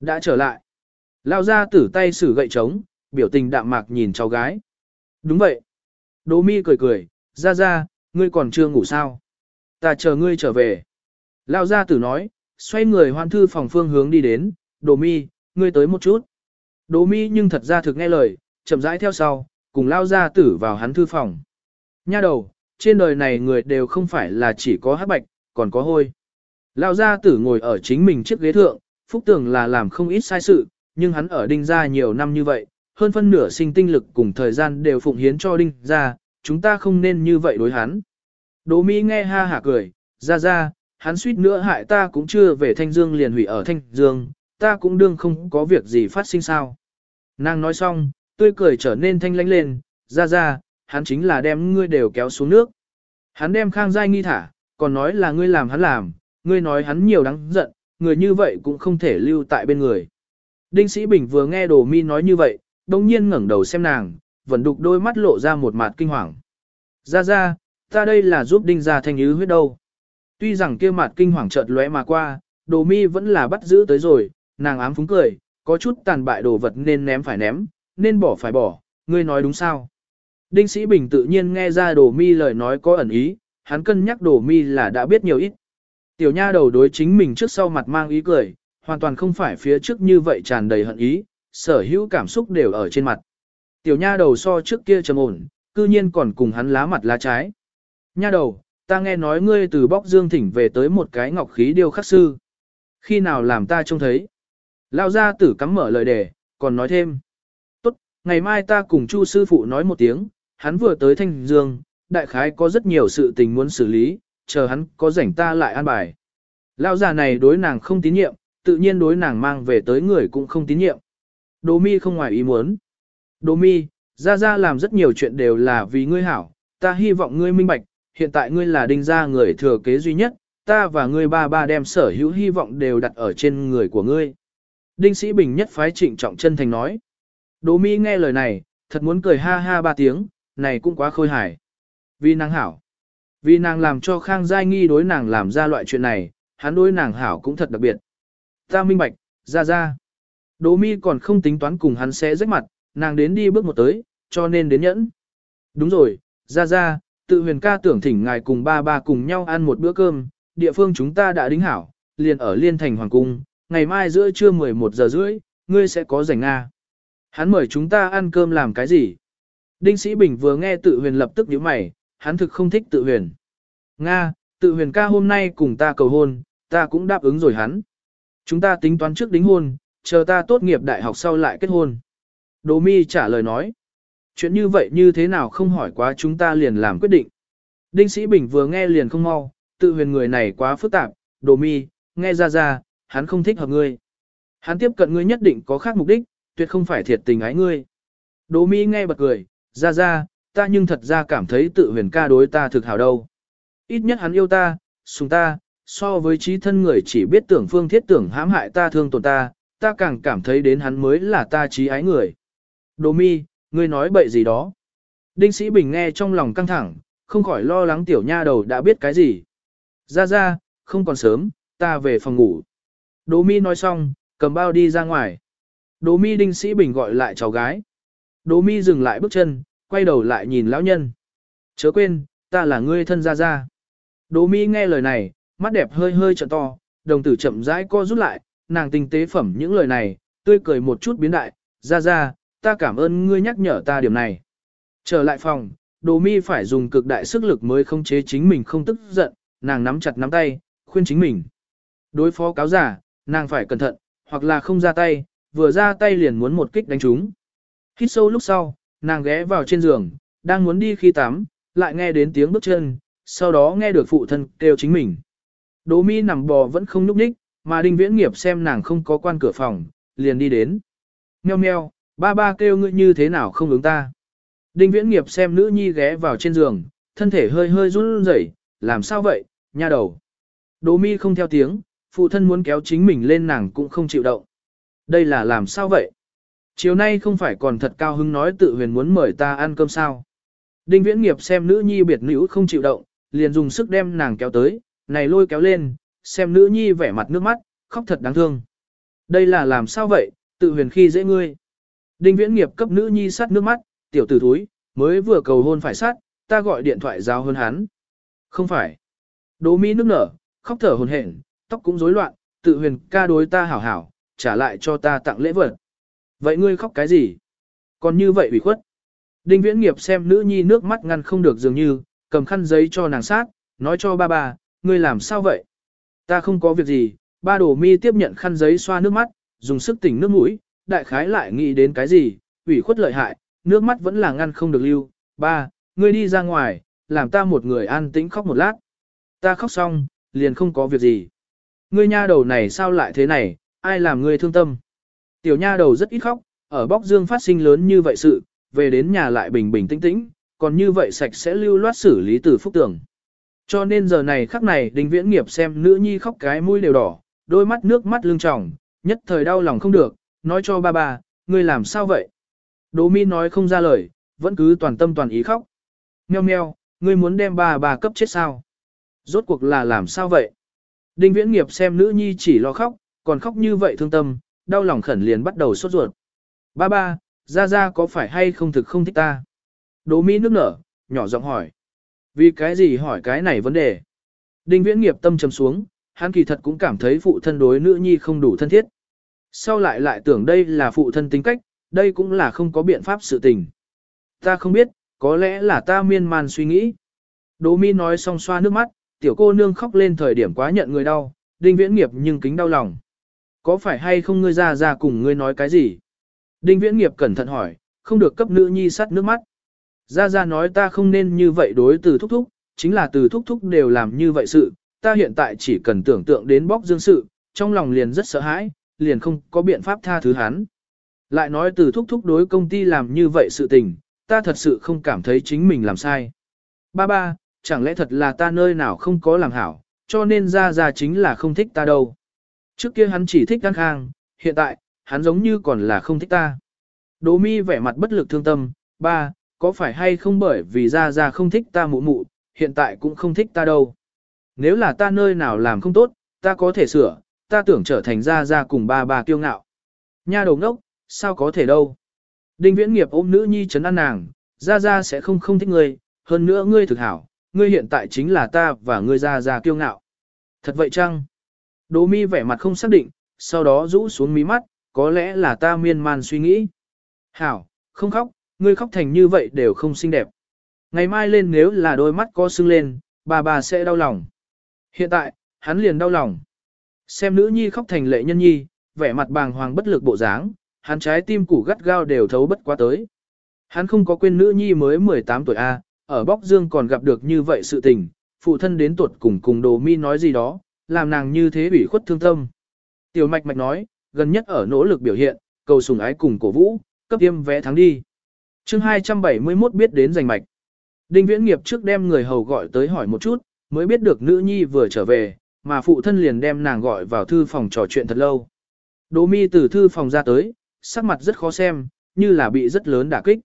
Đã trở lại. Lao ra tử tay sử gậy trống, biểu tình đạm mạc nhìn cháu gái. Đúng vậy. Đỗ mi cười cười, ra ra, ngươi còn chưa ngủ sao? Ta chờ ngươi trở về. Lao gia tử nói, xoay người hoan thư phòng phương hướng đi đến, Đỗ mi, ngươi tới một chút. Đỗ mi nhưng thật ra thực nghe lời, chậm rãi theo sau, cùng lao ra tử vào hắn thư phòng. Nha đầu, trên đời này người đều không phải là chỉ có hắc bạch, còn có hôi. Lao gia tử ngồi ở chính mình chiếc ghế thượng, phúc tưởng là làm không ít sai sự, nhưng hắn ở đinh gia nhiều năm như vậy, hơn phân nửa sinh tinh lực cùng thời gian đều phụng hiến cho đinh gia, chúng ta không nên như vậy đối hắn. Đỗ Mỹ nghe ha hả cười, ra ra, hắn suýt nữa hại ta cũng chưa về Thanh Dương liền hủy ở Thanh Dương, ta cũng đương không có việc gì phát sinh sao. Nàng nói xong, tươi cười trở nên thanh lãnh lên, ra ra, hắn chính là đem ngươi đều kéo xuống nước. Hắn đem Khang Giai nghi thả, còn nói là ngươi làm hắn làm, ngươi nói hắn nhiều đáng giận, người như vậy cũng không thể lưu tại bên người. Đinh Sĩ Bình vừa nghe Đồ Mi nói như vậy, đồng nhiên ngẩng đầu xem nàng, vẫn đục đôi mắt lộ ra một mặt kinh hoàng. Ra ra, ta đây là giúp Đinh gia thanh ứ huyết đâu. Tuy rằng kia mặt kinh hoàng chợt lóe mà qua, Đồ Mi vẫn là bắt giữ tới rồi, nàng ám phúng cười, có chút tàn bại đồ vật nên ném phải ném, nên bỏ phải bỏ, ngươi nói đúng sao? Đinh Sĩ Bình tự nhiên nghe ra Đồ Mi lời nói có ẩn ý, hắn cân nhắc Đồ Mi là đã biết nhiều ít. Tiểu nha đầu đối chính mình trước sau mặt mang ý cười, hoàn toàn không phải phía trước như vậy tràn đầy hận ý, sở hữu cảm xúc đều ở trên mặt. Tiểu nha đầu so trước kia trầm ổn, cư nhiên còn cùng hắn lá mặt lá trái. Nha đầu, ta nghe nói ngươi từ bóc dương thỉnh về tới một cái ngọc khí điêu khắc sư. Khi nào làm ta trông thấy? Lao ra tử cắm mở lời đề, còn nói thêm. Tốt, ngày mai ta cùng chu sư phụ nói một tiếng, hắn vừa tới Thanh Dương, đại khái có rất nhiều sự tình muốn xử lý, chờ hắn có rảnh ta lại an bài. Lao già này đối nàng không tín nhiệm, tự nhiên đối nàng mang về tới người cũng không tín nhiệm. Đồ mi không ngoài ý muốn. Đồ mi, ra ra làm rất nhiều chuyện đều là vì ngươi hảo, ta hy vọng ngươi minh bạch, hiện tại ngươi là đinh gia người thừa kế duy nhất, ta và ngươi ba ba đem sở hữu hy vọng đều đặt ở trên người của ngươi. Đinh sĩ bình nhất phái trịnh trọng chân thành nói. Đỗ Mi nghe lời này, thật muốn cười ha ha ba tiếng, này cũng quá khôi hài. Vì nàng hảo. Vì nàng làm cho Khang Giai nghi đối nàng làm ra loại chuyện này, hắn đối nàng hảo cũng thật đặc biệt. Ta minh bạch, ra ra. Đỗ Mi còn không tính toán cùng hắn sẽ rách mặt, nàng đến đi bước một tới, cho nên đến nhẫn. Đúng rồi, ra ra, tự huyền ca tưởng thỉnh ngài cùng ba ba cùng nhau ăn một bữa cơm, địa phương chúng ta đã đính hảo, liền ở Liên Thành Hoàng Cung, ngày mai giữa trưa 11 giờ rưỡi, ngươi sẽ có rảnh Nga. Hắn mời chúng ta ăn cơm làm cái gì? Đinh Sĩ Bình vừa nghe tự huyền lập tức nhíu mày, hắn thực không thích tự huyền. Nga, tự huyền ca hôm nay cùng ta cầu hôn, ta cũng đáp ứng rồi hắn. Chúng ta tính toán trước đính hôn, chờ ta tốt nghiệp đại học sau lại kết hôn. Đỗ mi trả lời nói. Chuyện như vậy như thế nào không hỏi quá chúng ta liền làm quyết định. Đinh Sĩ Bình vừa nghe liền không mau, tự huyền người này quá phức tạp, đồ mi, nghe ra ra, hắn không thích hợp ngươi. Hắn tiếp cận ngươi nhất định có khác mục đích, tuyệt không phải thiệt tình ái ngươi. Đồ mi nghe bật cười, ra ra, ta nhưng thật ra cảm thấy tự huyền ca đối ta thực hảo đâu. Ít nhất hắn yêu ta, sùng ta, so với trí thân người chỉ biết tưởng phương thiết tưởng hãm hại ta thương tổn ta, ta càng cảm thấy đến hắn mới là ta trí ái người. Đồ mi, ngươi nói bậy gì đó. Đinh Sĩ Bình nghe trong lòng căng thẳng, không khỏi lo lắng tiểu nha đầu đã biết cái gì. Ra ra, không còn sớm, ta về phòng ngủ. Đỗ mi nói xong, cầm bao đi ra ngoài. Đỗ mi Đinh Sĩ Bình gọi lại cháu gái. Đỗ mi dừng lại bước chân, quay đầu lại nhìn lão nhân. Chớ quên, ta là ngươi thân Ra Ra. Đỗ mi nghe lời này, mắt đẹp hơi hơi trợn to, đồng tử chậm rãi co rút lại, nàng tinh tế phẩm những lời này, tươi cười một chút biến đại, ra ra, ta cảm ơn ngươi nhắc nhở ta điểm này. Trở lại phòng, đồ mi phải dùng cực đại sức lực mới không chế chính mình không tức giận, nàng nắm chặt nắm tay, khuyên chính mình. Đối phó cáo giả, nàng phải cẩn thận, hoặc là không ra tay, vừa ra tay liền muốn một kích đánh chúng. Hít sâu lúc sau, nàng ghé vào trên giường, đang muốn đi khi tắm, lại nghe đến tiếng bước chân, sau đó nghe được phụ thân kêu chính mình. Đỗ mi nằm bò vẫn không nhúc nhích, mà đinh viễn nghiệp xem nàng không có quan cửa phòng, liền đi đến. Mèo mèo, ba ba kêu ngươi như thế nào không ứng ta. Đinh viễn nghiệp xem nữ nhi ghé vào trên giường, thân thể hơi hơi run rẩy, làm sao vậy, nha đầu. Đỗ mi không theo tiếng, phụ thân muốn kéo chính mình lên nàng cũng không chịu động. Đây là làm sao vậy? Chiều nay không phải còn thật cao hứng nói tự huyền muốn mời ta ăn cơm sao. Đinh viễn nghiệp xem nữ nhi biệt nữ không chịu động, liền dùng sức đem nàng kéo tới, này lôi kéo lên, xem nữ nhi vẻ mặt nước mắt, khóc thật đáng thương. Đây là làm sao vậy, tự huyền khi dễ ngươi. Đinh viễn nghiệp cấp nữ nhi sát nước mắt, tiểu tử thúi, mới vừa cầu hôn phải sát, ta gọi điện thoại giao hơn hắn. Không phải. Đỗ Mỹ nước nở, khóc thở hồn hển, tóc cũng rối loạn, tự huyền ca đối ta hảo hảo, trả lại cho ta tặng lễ vật. Vậy ngươi khóc cái gì? Còn như vậy ủy khuất. Đinh Viễn Nghiệp xem nữ nhi nước mắt ngăn không được dường như, cầm khăn giấy cho nàng sát, nói cho ba ba, ngươi làm sao vậy? Ta không có việc gì, ba Đỗ mi tiếp nhận khăn giấy xoa nước mắt, dùng sức tỉnh nước mũi, đại khái lại nghĩ đến cái gì, ủy khuất lợi hại, nước mắt vẫn là ngăn không được lưu. Ba, ngươi đi ra ngoài, làm ta một người an tĩnh khóc một lát. Ta khóc xong, liền không có việc gì. Ngươi nha đầu này sao lại thế này, ai làm ngươi thương tâm? Tiểu nha đầu rất ít khóc, ở bóc dương phát sinh lớn như vậy sự, về đến nhà lại bình bình tĩnh tĩnh, còn như vậy sạch sẽ lưu loát xử lý từ phúc tưởng. Cho nên giờ này khắc này đình viễn nghiệp xem nữ nhi khóc cái mũi đều đỏ, đôi mắt nước mắt lưng tròng, nhất thời đau lòng không được, nói cho ba ba, ngươi làm sao vậy? Đỗ mi nói không ra lời, vẫn cứ toàn tâm toàn ý khóc. Meo meo, ngươi muốn đem ba ba cấp chết sao? Rốt cuộc là làm sao vậy? Đinh viễn nghiệp xem nữ nhi chỉ lo khóc, còn khóc như vậy thương tâm, đau lòng khẩn liền bắt đầu sốt ruột. Ba ba, ra ra có phải hay không thực không thích ta? Đỗ mi nước nở, nhỏ giọng hỏi. Vì cái gì hỏi cái này vấn đề? Đinh viễn nghiệp tâm trầm xuống, hắn kỳ thật cũng cảm thấy phụ thân đối nữ nhi không đủ thân thiết. Sau lại lại tưởng đây là phụ thân tính cách, đây cũng là không có biện pháp sự tình. Ta không biết, có lẽ là ta miên man suy nghĩ. Đỗ mi nói xong xoa nước mắt, tiểu cô nương khóc lên thời điểm quá nhận người đau, đinh viễn nghiệp nhưng kính đau lòng. Có phải hay không ngươi ra ra cùng ngươi nói cái gì? Đinh viễn nghiệp cẩn thận hỏi, không được cấp nữ nhi sắt nước mắt. Ra ra nói ta không nên như vậy đối từ thúc thúc, chính là từ thúc thúc đều làm như vậy sự, ta hiện tại chỉ cần tưởng tượng đến bóc dương sự, trong lòng liền rất sợ hãi, liền không có biện pháp tha thứ hắn. Lại nói từ thúc thúc đối công ty làm như vậy sự tình, ta thật sự không cảm thấy chính mình làm sai. Ba ba, chẳng lẽ thật là ta nơi nào không có làm hảo, cho nên ra ra chính là không thích ta đâu. Trước kia hắn chỉ thích Đan Khang, hiện tại, hắn giống như còn là không thích ta. Đỗ mi vẻ mặt bất lực thương tâm, ba, có phải hay không bởi vì ra ra không thích ta mụ mụ, hiện tại cũng không thích ta đâu. Nếu là ta nơi nào làm không tốt, ta có thể sửa, ta tưởng trở thành ra ra cùng ba ba kiêu ngạo. Nha đầu ngốc, sao có thể đâu. Đinh viễn nghiệp ôm nữ nhi chấn an nàng, ra ra sẽ không không thích ngươi, hơn nữa ngươi thực hảo, ngươi hiện tại chính là ta và ngươi ra ra kiêu ngạo. Thật vậy chăng? Đỗ mi vẻ mặt không xác định, sau đó rũ xuống mí mắt, có lẽ là ta miên man suy nghĩ. Hảo, không khóc, ngươi khóc thành như vậy đều không xinh đẹp. Ngày mai lên nếu là đôi mắt có sưng lên, bà bà sẽ đau lòng. Hiện tại, hắn liền đau lòng. Xem nữ nhi khóc thành lệ nhân nhi, vẻ mặt bàng hoàng bất lực bộ dáng, hắn trái tim củ gắt gao đều thấu bất quá tới. Hắn không có quên nữ nhi mới 18 tuổi A, ở Bóc Dương còn gặp được như vậy sự tình, phụ thân đến tuột cùng cùng đồ mi nói gì đó, làm nàng như thế ủy khuất thương tâm. Tiểu mạch mạch nói, gần nhất ở nỗ lực biểu hiện, cầu sùng ái cùng cổ vũ, cấp tiêm vé thắng đi. chương 271 biết đến giành mạch. Đinh viễn nghiệp trước đem người hầu gọi tới hỏi một chút, mới biết được nữ nhi vừa trở về, mà phụ thân liền đem nàng gọi vào thư phòng trò chuyện thật lâu. Đỗ mi từ thư phòng ra tới, sắc mặt rất khó xem, như là bị rất lớn đả kích.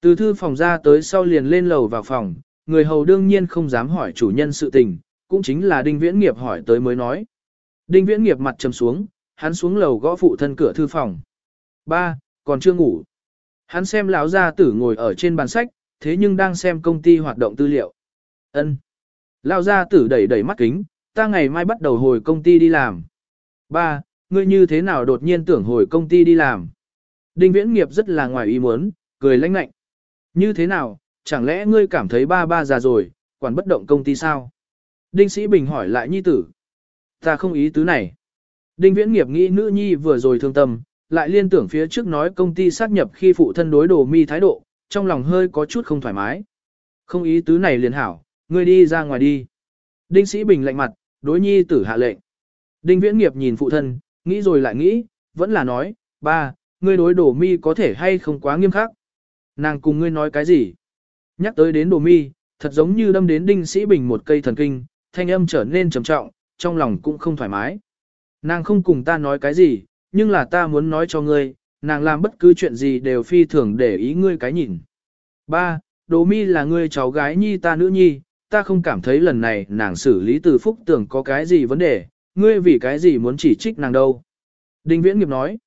Từ thư phòng ra tới sau liền lên lầu vào phòng, người hầu đương nhiên không dám hỏi chủ nhân sự tình, cũng chính là Đinh Viễn Nghiệp hỏi tới mới nói. Đinh Viễn Nghiệp mặt trầm xuống, hắn xuống lầu gõ phụ thân cửa thư phòng. Ba, còn chưa ngủ. Hắn xem lão gia tử ngồi ở trên bàn sách, thế nhưng đang xem công ty hoạt động tư liệu. Ân. Lão gia tử đẩy đẩy mắt kính, ta ngày mai bắt đầu hồi công ty đi làm. Ba, ngươi như thế nào đột nhiên tưởng hồi công ty đi làm? Đinh Viễn Nghiệp rất là ngoài ý muốn, cười lãnh lạnh. Như thế nào, chẳng lẽ ngươi cảm thấy ba ba già rồi, quản bất động công ty sao? Đinh Sĩ Bình hỏi lại nhi tử. Ta không ý tứ này. Đinh Viễn Nghiệp nghĩ nữ nhi vừa rồi thương tâm, lại liên tưởng phía trước nói công ty xác nhập khi phụ thân đối đồ mi thái độ, trong lòng hơi có chút không thoải mái. Không ý tứ này liền hảo, ngươi đi ra ngoài đi. Đinh Sĩ Bình lạnh mặt, đối nhi tử hạ lệnh. Đinh Viễn Nghiệp nhìn phụ thân, nghĩ rồi lại nghĩ, vẫn là nói, ba, ngươi đối đồ mi có thể hay không quá nghiêm khắc. Nàng cùng ngươi nói cái gì? Nhắc tới đến đồ mi, thật giống như đâm đến Đinh Sĩ Bình một cây thần kinh, thanh âm trở nên trầm trọng, trong lòng cũng không thoải mái. Nàng không cùng ta nói cái gì, nhưng là ta muốn nói cho ngươi, nàng làm bất cứ chuyện gì đều phi thường để ý ngươi cái nhìn. Ba, Đồ Mi là ngươi cháu gái nhi ta nữ nhi, ta không cảm thấy lần này nàng xử lý từ phúc tưởng có cái gì vấn đề, ngươi vì cái gì muốn chỉ trích nàng đâu. Đinh Viễn Nghiệp nói.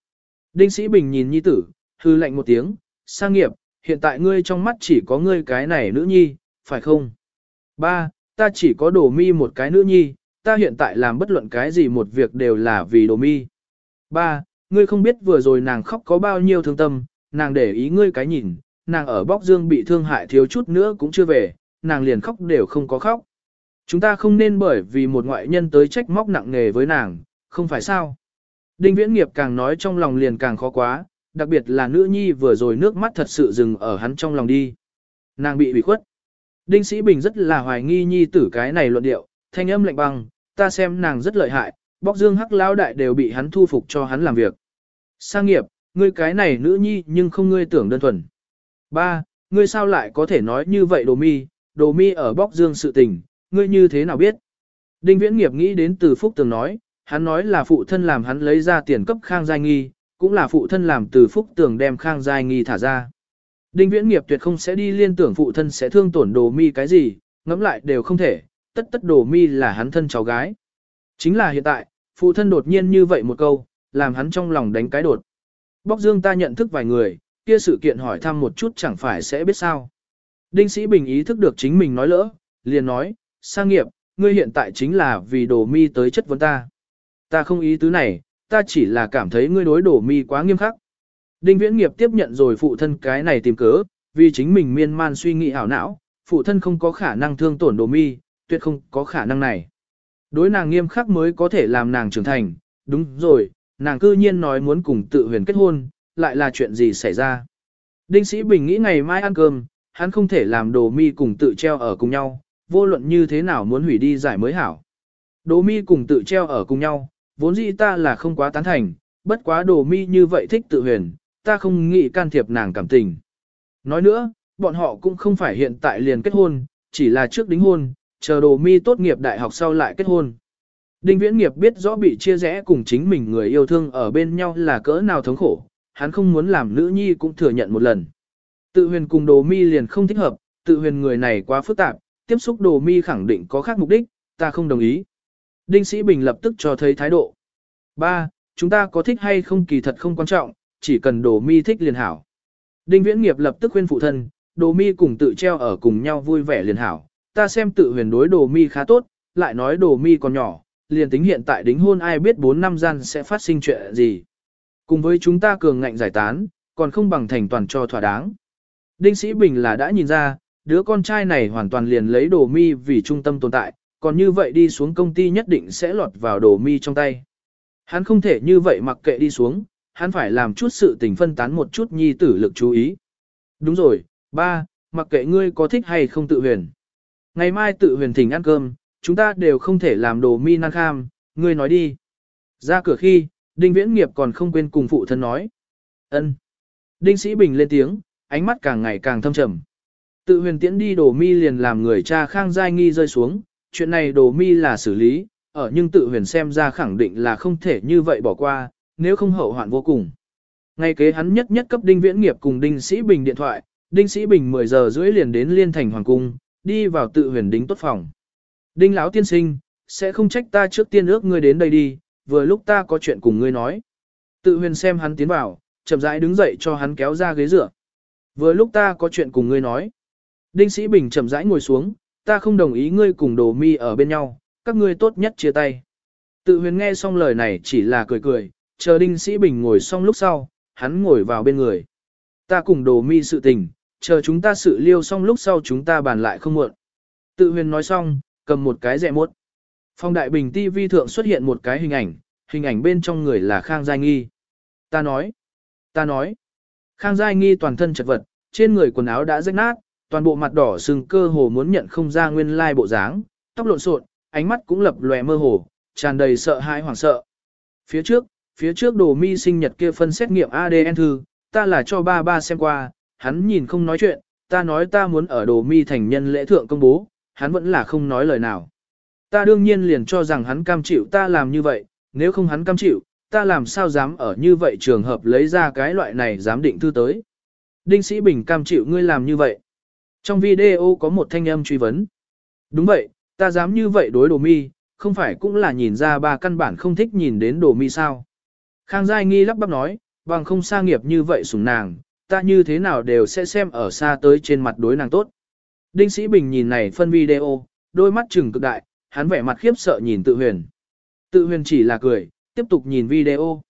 Đinh Sĩ Bình nhìn nhi tử, hư lạnh một tiếng, sang nghiệp, hiện tại ngươi trong mắt chỉ có ngươi cái này nữ nhi, phải không? Ba, ta chỉ có đồ mi một cái nữ nhi, ta hiện tại làm bất luận cái gì một việc đều là vì đồ mi. Ba, ngươi không biết vừa rồi nàng khóc có bao nhiêu thương tâm, nàng để ý ngươi cái nhìn, nàng ở bóc dương bị thương hại thiếu chút nữa cũng chưa về, nàng liền khóc đều không có khóc. Chúng ta không nên bởi vì một ngoại nhân tới trách móc nặng nề với nàng, không phải sao. Đinh viễn nghiệp càng nói trong lòng liền càng khó quá, đặc biệt là nữ nhi vừa rồi nước mắt thật sự dừng ở hắn trong lòng đi. Nàng bị bị khuất. Đinh Sĩ Bình rất là hoài nghi nhi tử cái này luận điệu, thanh âm lạnh băng, ta xem nàng rất lợi hại, bóc dương hắc lão đại đều bị hắn thu phục cho hắn làm việc. Sang nghiệp, ngươi cái này nữ nhi nhưng không ngươi tưởng đơn thuần. Ba, ngươi sao lại có thể nói như vậy đồ mi, đồ mi ở bóc dương sự tình, ngươi như thế nào biết? Đinh viễn nghiệp nghĩ đến từ phúc tường nói, hắn nói là phụ thân làm hắn lấy ra tiền cấp khang giai nghi, cũng là phụ thân làm từ phúc tường đem khang giai nghi thả ra. Đinh viễn nghiệp tuyệt không sẽ đi liên tưởng phụ thân sẽ thương tổn đồ mi cái gì, ngẫm lại đều không thể, tất tất đồ mi là hắn thân cháu gái. Chính là hiện tại, phụ thân đột nhiên như vậy một câu, làm hắn trong lòng đánh cái đột. Bóc dương ta nhận thức vài người, kia sự kiện hỏi thăm một chút chẳng phải sẽ biết sao. Đinh sĩ bình ý thức được chính mình nói lỡ, liền nói, sang nghiệp, ngươi hiện tại chính là vì đồ mi tới chất vấn ta. Ta không ý tứ này, ta chỉ là cảm thấy ngươi đối đồ mi quá nghiêm khắc. Đinh viễn nghiệp tiếp nhận rồi phụ thân cái này tìm cớ, vì chính mình miên man suy nghĩ ảo não, phụ thân không có khả năng thương tổn đồ mi, tuyệt không có khả năng này. Đối nàng nghiêm khắc mới có thể làm nàng trưởng thành, đúng rồi, nàng cư nhiên nói muốn cùng tự huyền kết hôn, lại là chuyện gì xảy ra. Đinh Sĩ Bình nghĩ ngày mai ăn cơm, hắn không thể làm đồ mi cùng tự treo ở cùng nhau, vô luận như thế nào muốn hủy đi giải mới hảo. Đồ mi cùng tự treo ở cùng nhau, vốn dĩ ta là không quá tán thành, bất quá đồ mi như vậy thích tự huyền, ta không nghĩ can thiệp nàng cảm tình. Nói nữa, bọn họ cũng không phải hiện tại liền kết hôn, chỉ là trước đính hôn, chờ đồ mi tốt nghiệp đại học sau lại kết hôn. Đinh Viễn Nghiệp biết rõ bị chia rẽ cùng chính mình người yêu thương ở bên nhau là cỡ nào thống khổ, hắn không muốn làm nữ nhi cũng thừa nhận một lần. Tự huyền cùng đồ mi liền không thích hợp, tự huyền người này quá phức tạp, tiếp xúc đồ mi khẳng định có khác mục đích, ta không đồng ý. Đinh Sĩ Bình lập tức cho thấy thái độ. Ba, Chúng ta có thích hay không kỳ thật không quan trọng, chỉ cần đồ mi thích liền hảo. Đinh Viễn Nghiệp lập tức khuyên phụ thân, đồ mi cùng tự treo ở cùng nhau vui vẻ liền hảo. Ta xem tự huyền đối đồ mi khá tốt, lại nói đồ mi còn nhỏ, liền tính hiện tại đính hôn ai biết 4 năm gian sẽ phát sinh chuyện gì. Cùng với chúng ta cường ngạnh giải tán, còn không bằng thành toàn cho thỏa đáng. Đinh Sĩ Bình là đã nhìn ra, đứa con trai này hoàn toàn liền lấy đồ mi vì trung tâm tồn tại, còn như vậy đi xuống công ty nhất định sẽ lọt vào đồ mi trong tay. Hắn không thể như vậy mặc kệ đi xuống, hắn phải làm chút sự tình phân tán một chút nhi tử lực chú ý. Đúng rồi, ba, mặc kệ ngươi có thích hay không tự huyền. Ngày mai tự huyền thỉnh ăn cơm, chúng ta đều không thể làm đồ mi nan kham, ngươi nói đi. Ra cửa khi, Đinh Viễn Nghiệp còn không quên cùng phụ thân nói. ân. Đinh Sĩ Bình lên tiếng, ánh mắt càng ngày càng thâm trầm. Tự huyền tiễn đi đồ mi liền làm người cha khang giai nghi rơi xuống, chuyện này đồ mi là xử lý, ở nhưng tự huyền xem ra khẳng định là không thể như vậy bỏ qua, nếu không hậu hoạn vô cùng. Ngay kế hắn nhất nhất cấp Đinh Viễn Nghiệp cùng Đinh Sĩ Bình điện thoại, Đinh Sĩ Bình 10 giờ rưỡi liền đến Liên Thành Hoàng Cung, đi vào tự huyền đính tốt phòng. Đinh lão tiên sinh, sẽ không trách ta trước tiên ước ngươi đến đây đi, vừa lúc ta có chuyện cùng ngươi nói. Tự huyền xem hắn tiến vào, chậm rãi đứng dậy cho hắn kéo ra ghế dựa. Vừa lúc ta có chuyện cùng ngươi nói. Đinh Sĩ Bình chậm rãi ngồi xuống, ta không đồng ý ngươi cùng đồ mi ở bên nhau, các ngươi tốt nhất chia tay. Tự huyền nghe xong lời này chỉ là cười cười, chờ Đinh Sĩ Bình ngồi xong lúc sau, hắn ngồi vào bên người. Ta cùng đồ mi sự tình, chờ chúng ta sự liêu xong lúc sau chúng ta bàn lại không muộn. Tự huyền nói xong, cầm một cái rẻ muốt. Phong đại bình TV thượng xuất hiện một cái hình ảnh, hình ảnh bên trong người là Khang Giai Nghi. Ta nói, ta nói, Khang Giai Nghi toàn thân chật vật, trên người quần áo đã rách nát, toàn bộ mặt đỏ sưng cơ hồ muốn nhận không ra nguyên lai bộ dáng, tóc lộn xộn, ánh mắt cũng lập lòe mơ hồ, tràn đầy sợ hãi hoảng sợ. Phía trước, phía trước đồ mi sinh nhật kia phân xét nghiệm ADN thư, ta là cho ba ba xem qua, hắn nhìn không nói chuyện, ta nói ta muốn ở đồ mi thành nhân lễ thượng công bố, hắn vẫn là không nói lời nào. Ta đương nhiên liền cho rằng hắn cam chịu ta làm như vậy, nếu không hắn cam chịu, ta làm sao dám ở như vậy trường hợp lấy ra cái loại này dám định thư tới. Đinh Sĩ Bình cam chịu ngươi làm như vậy. Trong video có một thanh âm truy vấn. Đúng vậy, ta dám như vậy đối đồ mi, không phải cũng là nhìn ra ba căn bản không thích nhìn đến đồ mi sao. Khang Giai Nghi lắp bắp nói, bằng không xa nghiệp như vậy sủng nàng, ta như thế nào đều sẽ xem ở xa tới trên mặt đối nàng tốt. Đinh Sĩ Bình nhìn này phân video, đôi mắt trừng cực đại, hắn vẻ mặt khiếp sợ nhìn tự huyền. Tự huyền chỉ là cười, tiếp tục nhìn video.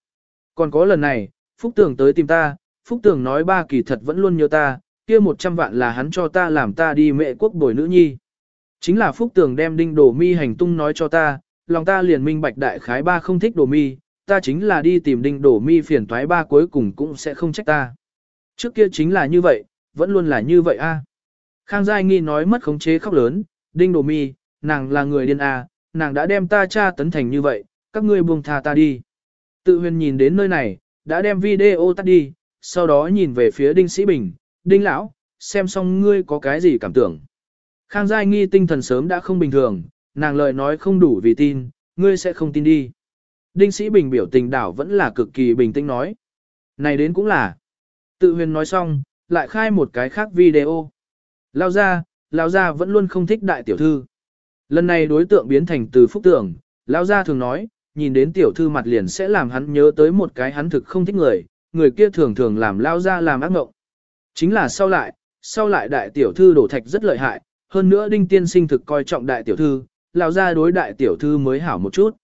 Còn có lần này, Phúc Tường tới tìm ta, Phúc Tường nói ba kỳ thật vẫn luôn nhớ ta, kia 100 vạn là hắn cho ta làm ta đi mẹ quốc bồi nữ nhi. Chính là Phúc Tường đem đinh đổ mi hành tung nói cho ta, lòng ta liền minh bạch đại khái ba không thích đổ mi, ta chính là đi tìm đinh đổ mi phiền toái ba cuối cùng cũng sẽ không trách ta. Trước kia chính là như vậy, vẫn luôn là như vậy a. Khang Giai Nghi nói mất khống chế khóc lớn, đinh đổ mi, nàng là người điên a, nàng đã đem ta cha tấn thành như vậy, các ngươi buông tha ta đi. Tự huyền nhìn đến nơi này, đã đem video tắt đi, sau đó nhìn về phía đinh sĩ bình, đinh lão, xem xong ngươi có cái gì cảm tưởng. Khang Giai Nghi tinh thần sớm đã không bình thường, nàng lời nói không đủ vì tin, ngươi sẽ không tin đi. Đinh sĩ bình biểu tình đảo vẫn là cực kỳ bình tĩnh nói. Này đến cũng là. Tự huyền nói xong, lại khai một cái khác video. Lao ra, Lao ra vẫn luôn không thích đại tiểu thư. Lần này đối tượng biến thành từ phúc tưởng, Lao ra thường nói, nhìn đến tiểu thư mặt liền sẽ làm hắn nhớ tới một cái hắn thực không thích người, người kia thường thường làm Lao ra làm ác mộng. Chính là sau lại, sau lại đại tiểu thư đổ thạch rất lợi hại, hơn nữa đinh tiên sinh thực coi trọng đại tiểu thư, Lao ra đối đại tiểu thư mới hảo một chút.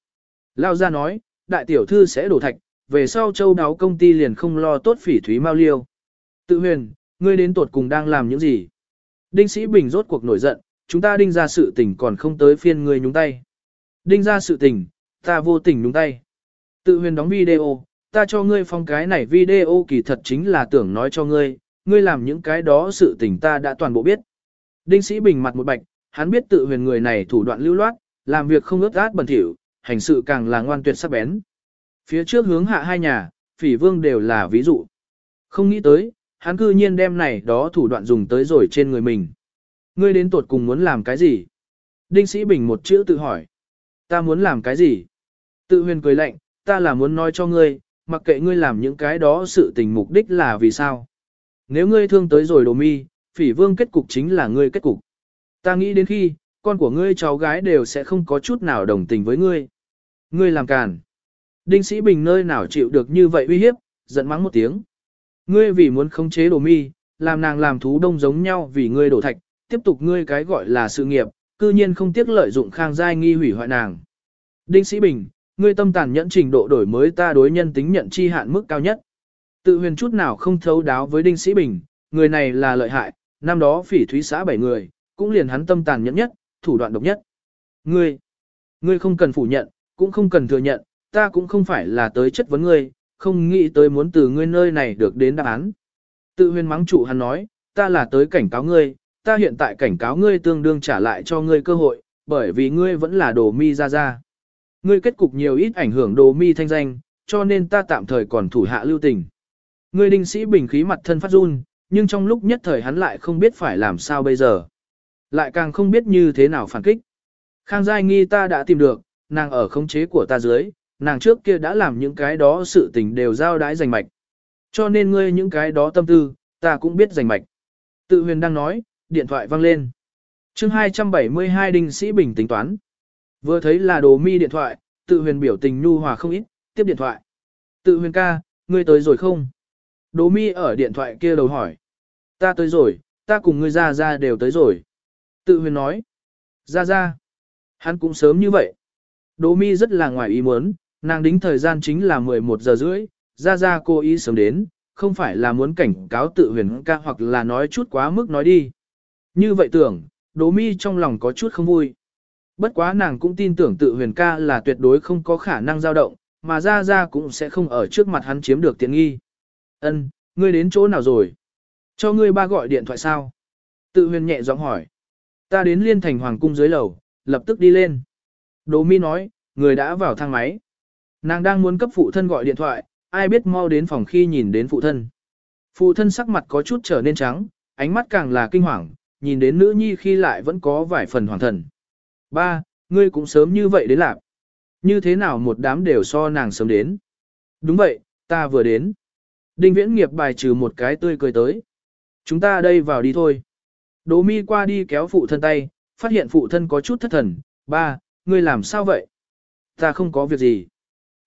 Lao ra nói, đại tiểu thư sẽ đổ thạch, về sau châu đáo công ty liền không lo tốt phỉ thúy mau liêu. Tự huyền, ngươi đến tuột cùng đang làm những gì? Đinh sĩ bình rốt cuộc nổi giận, chúng ta đinh ra sự tình còn không tới phiên ngươi nhúng tay. Đinh ra sự tình, ta vô tình đúng tay. Tự huyền đóng video, ta cho ngươi phong cái này video kỳ thật chính là tưởng nói cho ngươi, ngươi làm những cái đó sự tình ta đã toàn bộ biết. Đinh sĩ bình mặt một bạch, hắn biết tự huyền người này thủ đoạn lưu loát, làm việc không ướt át bẩn thỉu, hành sự càng là ngoan tuyệt sắc bén. Phía trước hướng hạ hai nhà, phỉ vương đều là ví dụ. Không nghĩ tới, hắn cư nhiên đem này đó thủ đoạn dùng tới rồi trên người mình. Ngươi đến tuột cùng muốn làm cái gì? Đinh Sĩ Bình một chữ tự hỏi. Ta muốn làm cái gì? Tự huyền cười lạnh, ta là muốn nói cho ngươi, mặc kệ ngươi làm những cái đó sự tình mục đích là vì sao. Nếu ngươi thương tới rồi đồ mi, phỉ vương kết cục chính là ngươi kết cục. Ta nghĩ đến khi, con của ngươi cháu gái đều sẽ không có chút nào đồng tình với ngươi. Ngươi làm càn. Đinh Sĩ Bình nơi nào chịu được như vậy uy hiếp, giận mắng một tiếng. Ngươi vì muốn khống chế đồ mi, làm nàng làm thú đông giống nhau vì ngươi đổ thạch, tiếp tục ngươi cái gọi là sự nghiệp, cư nhiên không tiếc lợi dụng khang giai nghi hủy hoại nàng. Đinh Sĩ Bình, ngươi tâm tàn nhẫn trình độ đổi mới ta đối nhân tính nhận chi hạn mức cao nhất. Tự huyền chút nào không thấu đáo với Đinh Sĩ Bình, người này là lợi hại, năm đó phỉ thúy xã bảy người, cũng liền hắn tâm tàn nhẫn nhất, thủ đoạn độc nhất. Ngươi, ngươi không cần phủ nhận, cũng không cần thừa nhận, ta cũng không phải là tới chất vấn ngươi, không nghĩ tới muốn từ ngươi nơi này được đến đáp án. Tự huyền mắng chủ hắn nói, ta là tới cảnh cáo ngươi, ta hiện tại cảnh cáo ngươi tương đương trả lại cho ngươi cơ hội, bởi vì ngươi vẫn là đồ mi ra ra. Ngươi kết cục nhiều ít ảnh hưởng đồ mi thanh danh, cho nên ta tạm thời còn thủ hạ lưu tình. Ngươi đinh sĩ bình khí mặt thân phát run, nhưng trong lúc nhất thời hắn lại không biết phải làm sao bây giờ. Lại càng không biết như thế nào phản kích. Khang Giai nghi ta đã tìm được, nàng ở khống chế của ta dưới, nàng trước kia đã làm những cái đó sự tình đều giao đái giành mạch. Cho nên ngươi những cái đó tâm tư, ta cũng biết giành mạch. Tự huyền đang nói, điện thoại vang lên. chương 272 đinh sĩ bình tính toán. Vừa thấy là đồ mi điện thoại, tự huyền biểu tình nhu hòa không ít, tiếp điện thoại. Tự huyền ca, ngươi tới rồi không? Đồ mi ở điện thoại kia đầu hỏi. Ta tới rồi, ta cùng ngươi ra ra đều tới rồi. Tự huyền nói. Ra ra. Hắn cũng sớm như vậy. Đồ mi rất là ngoài ý muốn, nàng đính thời gian chính là 11 giờ rưỡi, ra ra cô ý sớm đến, không phải là muốn cảnh cáo tự huyền ca hoặc là nói chút quá mức nói đi. Như vậy tưởng, Đỗ Mi trong lòng có chút không vui. Bất quá nàng cũng tin tưởng tự huyền ca là tuyệt đối không có khả năng dao động, mà ra ra cũng sẽ không ở trước mặt hắn chiếm được tiện nghi. Ân, ngươi đến chỗ nào rồi? Cho ngươi ba gọi điện thoại sao? Tự huyền nhẹ giọng hỏi. Ta đến liên thành hoàng cung dưới lầu, lập tức đi lên. Đỗ Mi nói, người đã vào thang máy. Nàng đang muốn cấp phụ thân gọi điện thoại, ai biết mau đến phòng khi nhìn đến phụ thân. Phụ thân sắc mặt có chút trở nên trắng, ánh mắt càng là kinh hoàng, nhìn đến nữ nhi khi lại vẫn có vài phần hoàng thần. Ba, ngươi cũng sớm như vậy đến lạc. Như thế nào một đám đều so nàng sớm đến. Đúng vậy, ta vừa đến. Đinh viễn nghiệp bài trừ một cái tươi cười tới. Chúng ta đây vào đi thôi. Đỗ mi qua đi kéo phụ thân tay, phát hiện phụ thân có chút thất thần. Ba, ngươi làm sao vậy? Ta không có việc gì.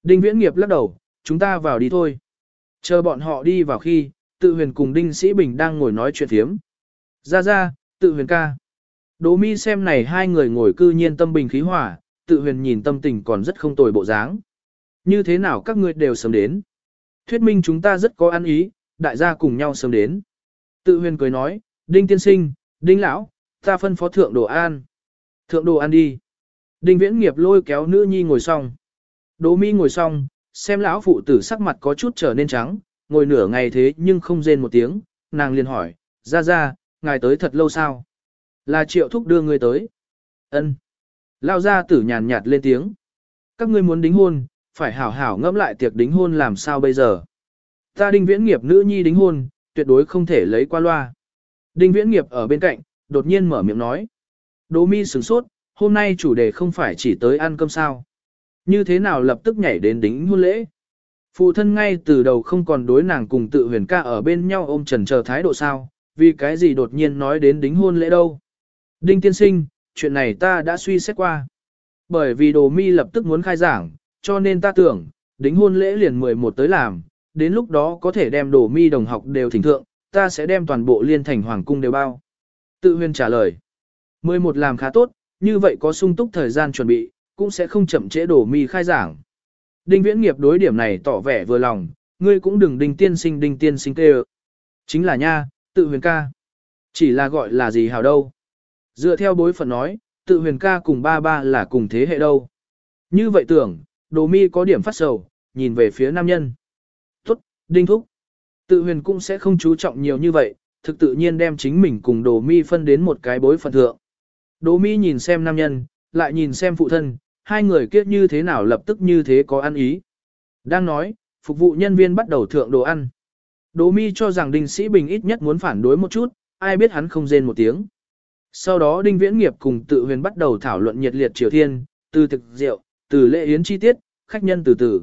Đinh viễn nghiệp lắc đầu, chúng ta vào đi thôi. Chờ bọn họ đi vào khi, tự huyền cùng Đinh Sĩ Bình đang ngồi nói chuyện thiếm. Ra ra, tự huyền ca. Đỗ mi xem này hai người ngồi cư nhiên tâm bình khí hỏa, tự huyền nhìn tâm tình còn rất không tồi bộ dáng. Như thế nào các ngươi đều sớm đến. Thuyết minh chúng ta rất có ăn ý, đại gia cùng nhau sớm đến. Tự huyền cười nói, đinh tiên sinh, đinh lão, ta phân phó thượng đồ an. Thượng đồ an đi. Đinh viễn nghiệp lôi kéo nữ nhi ngồi xong. Đỗ mi ngồi xong, xem lão phụ tử sắc mặt có chút trở nên trắng, ngồi nửa ngày thế nhưng không rên một tiếng, nàng liền hỏi, ra ra, ngài tới thật lâu sao? Là triệu thúc đưa người tới. ân Lao ra tử nhàn nhạt lên tiếng. Các ngươi muốn đính hôn, phải hảo hảo ngẫm lại tiệc đính hôn làm sao bây giờ. Ta đinh viễn nghiệp nữ nhi đính hôn, tuyệt đối không thể lấy qua loa. Đinh viễn nghiệp ở bên cạnh, đột nhiên mở miệng nói. Đỗ mi sửng sốt, hôm nay chủ đề không phải chỉ tới ăn cơm sao. Như thế nào lập tức nhảy đến đính hôn lễ. Phụ thân ngay từ đầu không còn đối nàng cùng tự huyền ca ở bên nhau ôm trần chờ thái độ sao, vì cái gì đột nhiên nói đến đính hôn lễ đâu. Đinh tiên sinh, chuyện này ta đã suy xét qua. Bởi vì đồ mi lập tức muốn khai giảng, cho nên ta tưởng, đính hôn lễ liền 11 tới làm, đến lúc đó có thể đem đồ mi đồng học đều thỉnh thượng, ta sẽ đem toàn bộ liên thành hoàng cung đều bao. Tự huyền trả lời. 11 làm khá tốt, như vậy có sung túc thời gian chuẩn bị, cũng sẽ không chậm trễ đồ mi khai giảng. Đinh viễn nghiệp đối điểm này tỏ vẻ vừa lòng, ngươi cũng đừng đinh tiên sinh đinh tiên sinh tê Chính là nha, tự huyền ca. Chỉ là gọi là gì hào đâu. Dựa theo bối phận nói, tự huyền ca cùng ba ba là cùng thế hệ đâu. Như vậy tưởng, đồ mi có điểm phát sầu, nhìn về phía nam nhân. Tốt, đinh thúc. Tự huyền cũng sẽ không chú trọng nhiều như vậy, thực tự nhiên đem chính mình cùng đồ mi phân đến một cái bối phận thượng. Đồ mi nhìn xem nam nhân, lại nhìn xem phụ thân, hai người kiết như thế nào lập tức như thế có ăn ý. Đang nói, phục vụ nhân viên bắt đầu thượng đồ ăn. Đồ mi cho rằng đinh sĩ bình ít nhất muốn phản đối một chút, ai biết hắn không rên một tiếng. Sau đó Đinh Viễn Nghiệp cùng tự huyền bắt đầu thảo luận nhiệt liệt triều thiên, từ thực rượu, từ lễ yến chi tiết, khách nhân từ từ.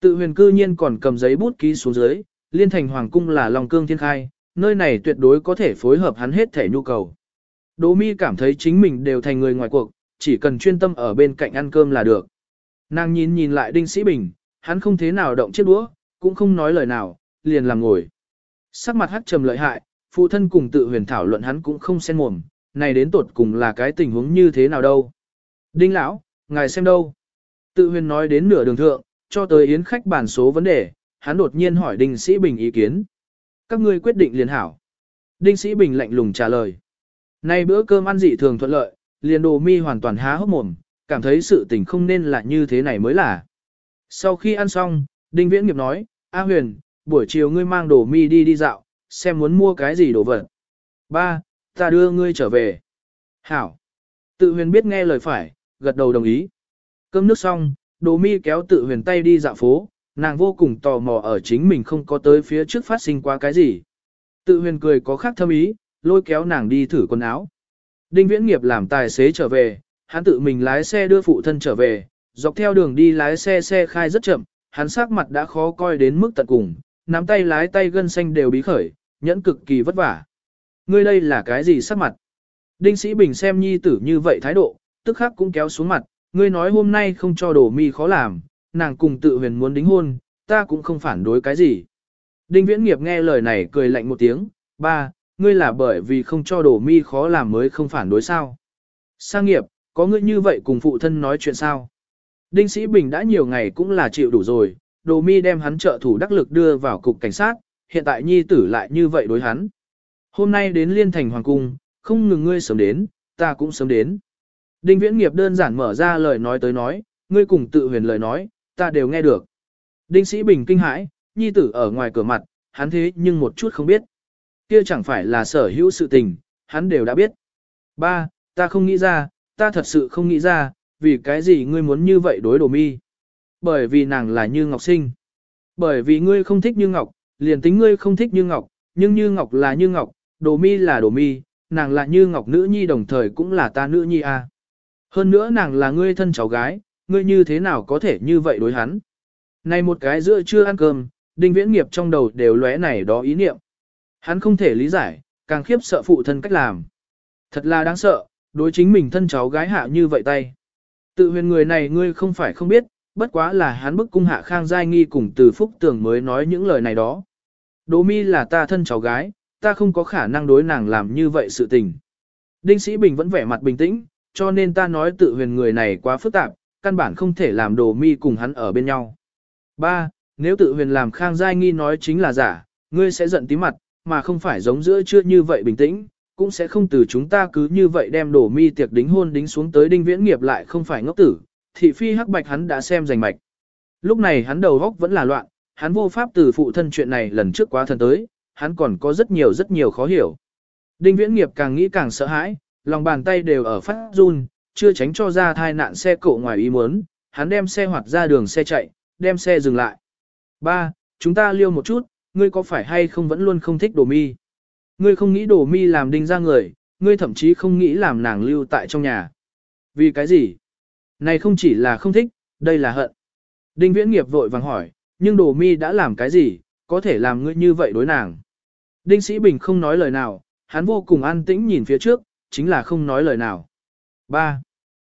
Tự huyền cư nhiên còn cầm giấy bút ký xuống dưới, liên thành hoàng cung là lòng cương thiên khai, nơi này tuyệt đối có thể phối hợp hắn hết thể nhu cầu. Đỗ mi cảm thấy chính mình đều thành người ngoài cuộc, chỉ cần chuyên tâm ở bên cạnh ăn cơm là được. Nàng nhìn nhìn lại Đinh Sĩ Bình, hắn không thế nào động chiếc đũa, cũng không nói lời nào, liền làm ngồi. Sắc mặt hắt trầm lợi hại, phụ thân cùng tự huyền thảo luận hắn cũng không xen mồm, này đến tột cùng là cái tình huống như thế nào đâu. Đinh lão, ngài xem đâu. Tự huyền nói đến nửa đường thượng, cho tới yến khách bản số vấn đề, hắn đột nhiên hỏi Đinh Sĩ Bình ý kiến. Các ngươi quyết định liền hảo. Đinh Sĩ Bình lạnh lùng trả lời. Nay bữa cơm ăn dị thường thuận lợi, liền đồ mi hoàn toàn há hốc mồm, cảm thấy sự tình không nên là như thế này mới là. Sau khi ăn xong, Đinh Viễn Nghiệp nói, A Huyền, buổi chiều ngươi mang đồ mi đi đi dạo, xem muốn mua cái gì đồ vật. Ba, ta đưa ngươi trở về. Hảo. Tự huyền biết nghe lời phải, gật đầu đồng ý. Cơm nước xong, đồ mi kéo tự huyền tay đi dạo phố, nàng vô cùng tò mò ở chính mình không có tới phía trước phát sinh qua cái gì. Tự huyền cười có khác thâm ý, lôi kéo nàng đi thử quần áo. Đinh viễn nghiệp làm tài xế trở về, hắn tự mình lái xe đưa phụ thân trở về, dọc theo đường đi lái xe xe khai rất chậm, hắn sắc mặt đã khó coi đến mức tận cùng, nắm tay lái tay gân xanh đều bí khởi, nhẫn cực kỳ vất vả. Ngươi đây là cái gì sắc mặt? Đinh Sĩ Bình xem nhi tử như vậy thái độ, tức khắc cũng kéo xuống mặt, ngươi nói hôm nay không cho đổ mi khó làm, nàng cùng tự huyền muốn đính hôn, ta cũng không phản đối cái gì. Đinh Viễn Nghiệp nghe lời này cười lạnh một tiếng, ba, ngươi là bởi vì không cho đổ mi khó làm mới không phản đối sao. Sang nghiệp, có ngươi như vậy cùng phụ thân nói chuyện sao? Đinh Sĩ Bình đã nhiều ngày cũng là chịu đủ rồi, đồ mi đem hắn trợ thủ đắc lực đưa vào cục cảnh sát, hiện tại nhi tử lại như vậy đối hắn. Hôm nay đến liên thành hoàng cung, không ngừng ngươi sớm đến, ta cũng sớm đến. Đinh viễn nghiệp đơn giản mở ra lời nói tới nói, ngươi cùng tự huyền lời nói, ta đều nghe được. Đinh sĩ bình kinh hãi, nhi tử ở ngoài cửa mặt, hắn thế nhưng một chút không biết. Kia chẳng phải là sở hữu sự tình, hắn đều đã biết. Ba, ta không nghĩ ra, ta thật sự không nghĩ ra, vì cái gì ngươi muốn như vậy đối đồ mi. Bởi vì nàng là như ngọc sinh. Bởi vì ngươi không thích như ngọc, liền tính ngươi không thích như ngọc, nhưng như ngọc là như ngọc, đồ mi là đồ mi, nàng là như ngọc nữ nhi đồng thời cũng là ta nữ nhi a. À. Hơn nữa nàng là ngươi thân cháu gái, ngươi như thế nào có thể như vậy đối hắn. Này một cái giữa chưa ăn cơm, đinh viễn nghiệp trong đầu đều lóe này đó ý niệm. Hắn không thể lý giải, càng khiếp sợ phụ thân cách làm. Thật là đáng sợ, đối chính mình thân cháu gái hạ như vậy tay. Tự huyền người này ngươi không phải không biết, bất quá là hắn bức cung hạ khang giai nghi cùng từ phúc tưởng mới nói những lời này đó. Đỗ mi là ta thân cháu gái, ta không có khả năng đối nàng làm như vậy sự tình. Đinh Sĩ Bình vẫn vẻ mặt bình tĩnh, cho nên ta nói tự huyền người này quá phức tạp, căn bản không thể làm đồ mi cùng hắn ở bên nhau. Ba, Nếu tự huyền làm khang giai nghi nói chính là giả, ngươi sẽ giận tí mặt, mà không phải giống giữa chưa như vậy bình tĩnh, cũng sẽ không từ chúng ta cứ như vậy đem đổ mi tiệc đính hôn đính xuống tới đinh viễn nghiệp lại không phải ngốc tử, thị phi hắc bạch hắn đã xem rành mạch. Lúc này hắn đầu góc vẫn là loạn, hắn vô pháp từ phụ thân chuyện này lần trước quá thần tới, hắn còn có rất nhiều rất nhiều khó hiểu. Đinh viễn nghiệp càng nghĩ càng sợ hãi, lòng bàn tay đều ở phát run, chưa tránh cho ra thai nạn xe cộ ngoài ý muốn, hắn đem xe hoạt ra đường xe chạy, đem xe dừng lại. Ba, chúng ta liêu một chút, ngươi có phải hay không vẫn luôn không thích đồ mi? Ngươi không nghĩ đồ mi làm đinh ra người, ngươi thậm chí không nghĩ làm nàng lưu tại trong nhà. Vì cái gì? Này không chỉ là không thích, đây là hận. Đinh viễn nghiệp vội vàng hỏi, nhưng đồ mi đã làm cái gì, có thể làm ngươi như vậy đối nàng. Đinh sĩ bình không nói lời nào, hắn vô cùng an tĩnh nhìn phía trước, chính là không nói lời nào. 3.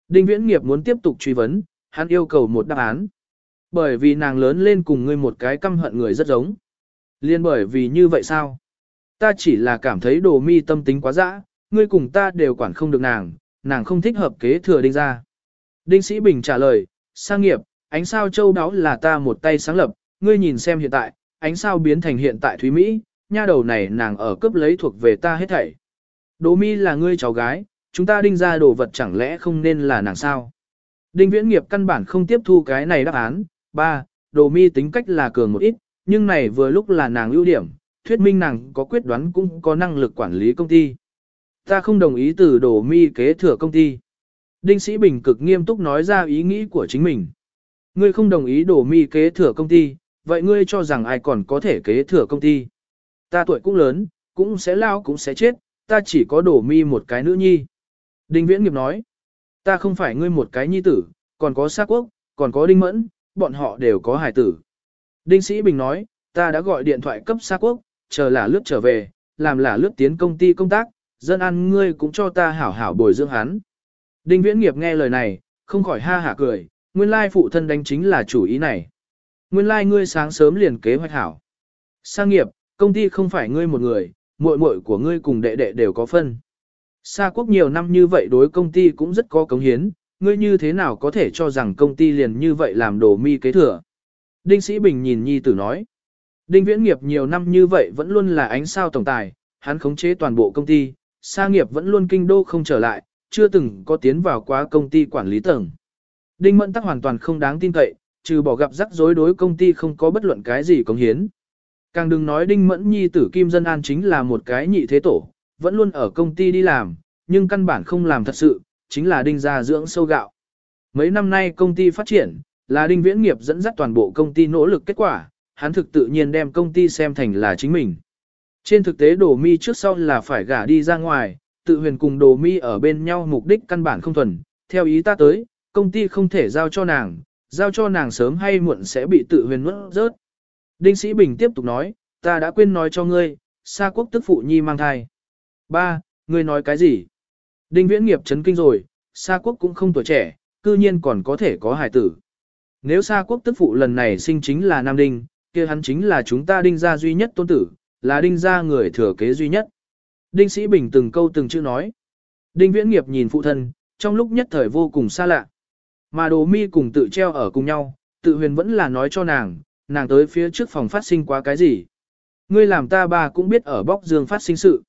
Đinh viễn nghiệp muốn tiếp tục truy vấn, hắn yêu cầu một đáp án. Bởi vì nàng lớn lên cùng ngươi một cái căm hận người rất giống. Liên bởi vì như vậy sao? Ta chỉ là cảm thấy đồ mi tâm tính quá dã, ngươi cùng ta đều quản không được nàng, nàng không thích hợp kế thừa đinh ra. Đinh Sĩ Bình trả lời, sang nghiệp, ánh sao châu đáo là ta một tay sáng lập, ngươi nhìn xem hiện tại, ánh sao biến thành hiện tại Thúy Mỹ, nha đầu này nàng ở cướp lấy thuộc về ta hết thảy. Đỗ mi là ngươi cháu gái, chúng ta đinh ra đồ vật chẳng lẽ không nên là nàng sao? Đinh viễn nghiệp căn bản không tiếp thu cái này đáp án. Ba, đồ mi tính cách là cường một ít, nhưng này vừa lúc là nàng ưu điểm, thuyết minh nàng có quyết đoán cũng có năng lực quản lý công ty. Ta không đồng ý từ đồ mi kế thừa công ty. Đinh Sĩ Bình cực nghiêm túc nói ra ý nghĩ của chính mình. Ngươi không đồng ý đồ mi kế thừa công ty, vậy ngươi cho rằng ai còn có thể kế thừa công ty. Ta tuổi cũng lớn, cũng sẽ lao cũng sẽ chết, ta chỉ có đổ mi một cái nữ nhi. Đinh Viễn Nghiệp nói, ta không phải ngươi một cái nhi tử, còn có xác quốc, còn có Đinh Mẫn, bọn họ đều có hài tử. Đinh Sĩ Bình nói, ta đã gọi điện thoại cấp xác quốc, chờ là lướt trở về, làm là lướt tiến công ty công tác, dân ăn ngươi cũng cho ta hảo hảo bồi dưỡng hắn. Đinh Viễn Nghiệp nghe lời này, không khỏi ha hả cười, nguyên lai phụ thân đánh chính là chủ ý này. Nguyên lai ngươi sáng sớm liền kế hoạch hảo. Sang nghiệp, công ty không phải ngươi một người, muội muội của ngươi cùng đệ đệ đều có phân. Sa quốc nhiều năm như vậy đối công ty cũng rất có cống hiến, ngươi như thế nào có thể cho rằng công ty liền như vậy làm đồ mi kế thừa. Đinh Sĩ Bình nhìn Nhi tử nói. Đinh Viễn Nghiệp nhiều năm như vậy vẫn luôn là ánh sao tổng tài, hắn khống chế toàn bộ công ty, Sa nghiệp vẫn luôn kinh đô không trở lại, chưa từng có tiến vào quá công ty quản lý tầng. Đinh Mẫn tắc hoàn toàn không đáng tin cậy, trừ bỏ gặp rắc rối đối công ty không có bất luận cái gì cống hiến. Càng đừng nói Đinh Mẫn Nhi tử Kim Dân An chính là một cái nhị thế tổ, vẫn luôn ở công ty đi làm, nhưng căn bản không làm thật sự, chính là Đinh gia dưỡng sâu gạo. Mấy năm nay công ty phát triển, là Đinh Viễn Nghiệp dẫn dắt toàn bộ công ty nỗ lực kết quả, hắn thực tự nhiên đem công ty xem thành là chính mình. Trên thực tế Đồ Mi trước sau là phải gả đi ra ngoài, tự huyền cùng Đồ Mi ở bên nhau mục đích căn bản không thuần, theo ý ta tới, công ty không thể giao cho nàng, giao cho nàng sớm hay muộn sẽ bị tự huyền nuốt rớt. Đinh Sĩ Bình tiếp tục nói, ta đã quên nói cho ngươi, Sa quốc tức phụ nhi mang thai. Ba, ngươi nói cái gì? Đinh Viễn nghiệp chấn kinh rồi, Sa quốc cũng không tuổi trẻ, cư nhiên còn có thể có hài tử. Nếu Sa quốc tức phụ lần này sinh chính là Nam Đinh, kia hắn chính là chúng ta đinh gia duy nhất tôn tử, là đinh gia người thừa kế duy nhất. Đinh Sĩ Bình từng câu từng chữ nói. Đinh Viễn nghiệp nhìn phụ thân, trong lúc nhất thời vô cùng xa lạ. Mà đồ mi cùng tự treo ở cùng nhau, tự huyền vẫn là nói cho nàng, nàng tới phía trước phòng phát sinh quá cái gì. Ngươi làm ta bà cũng biết ở bóc dương phát sinh sự.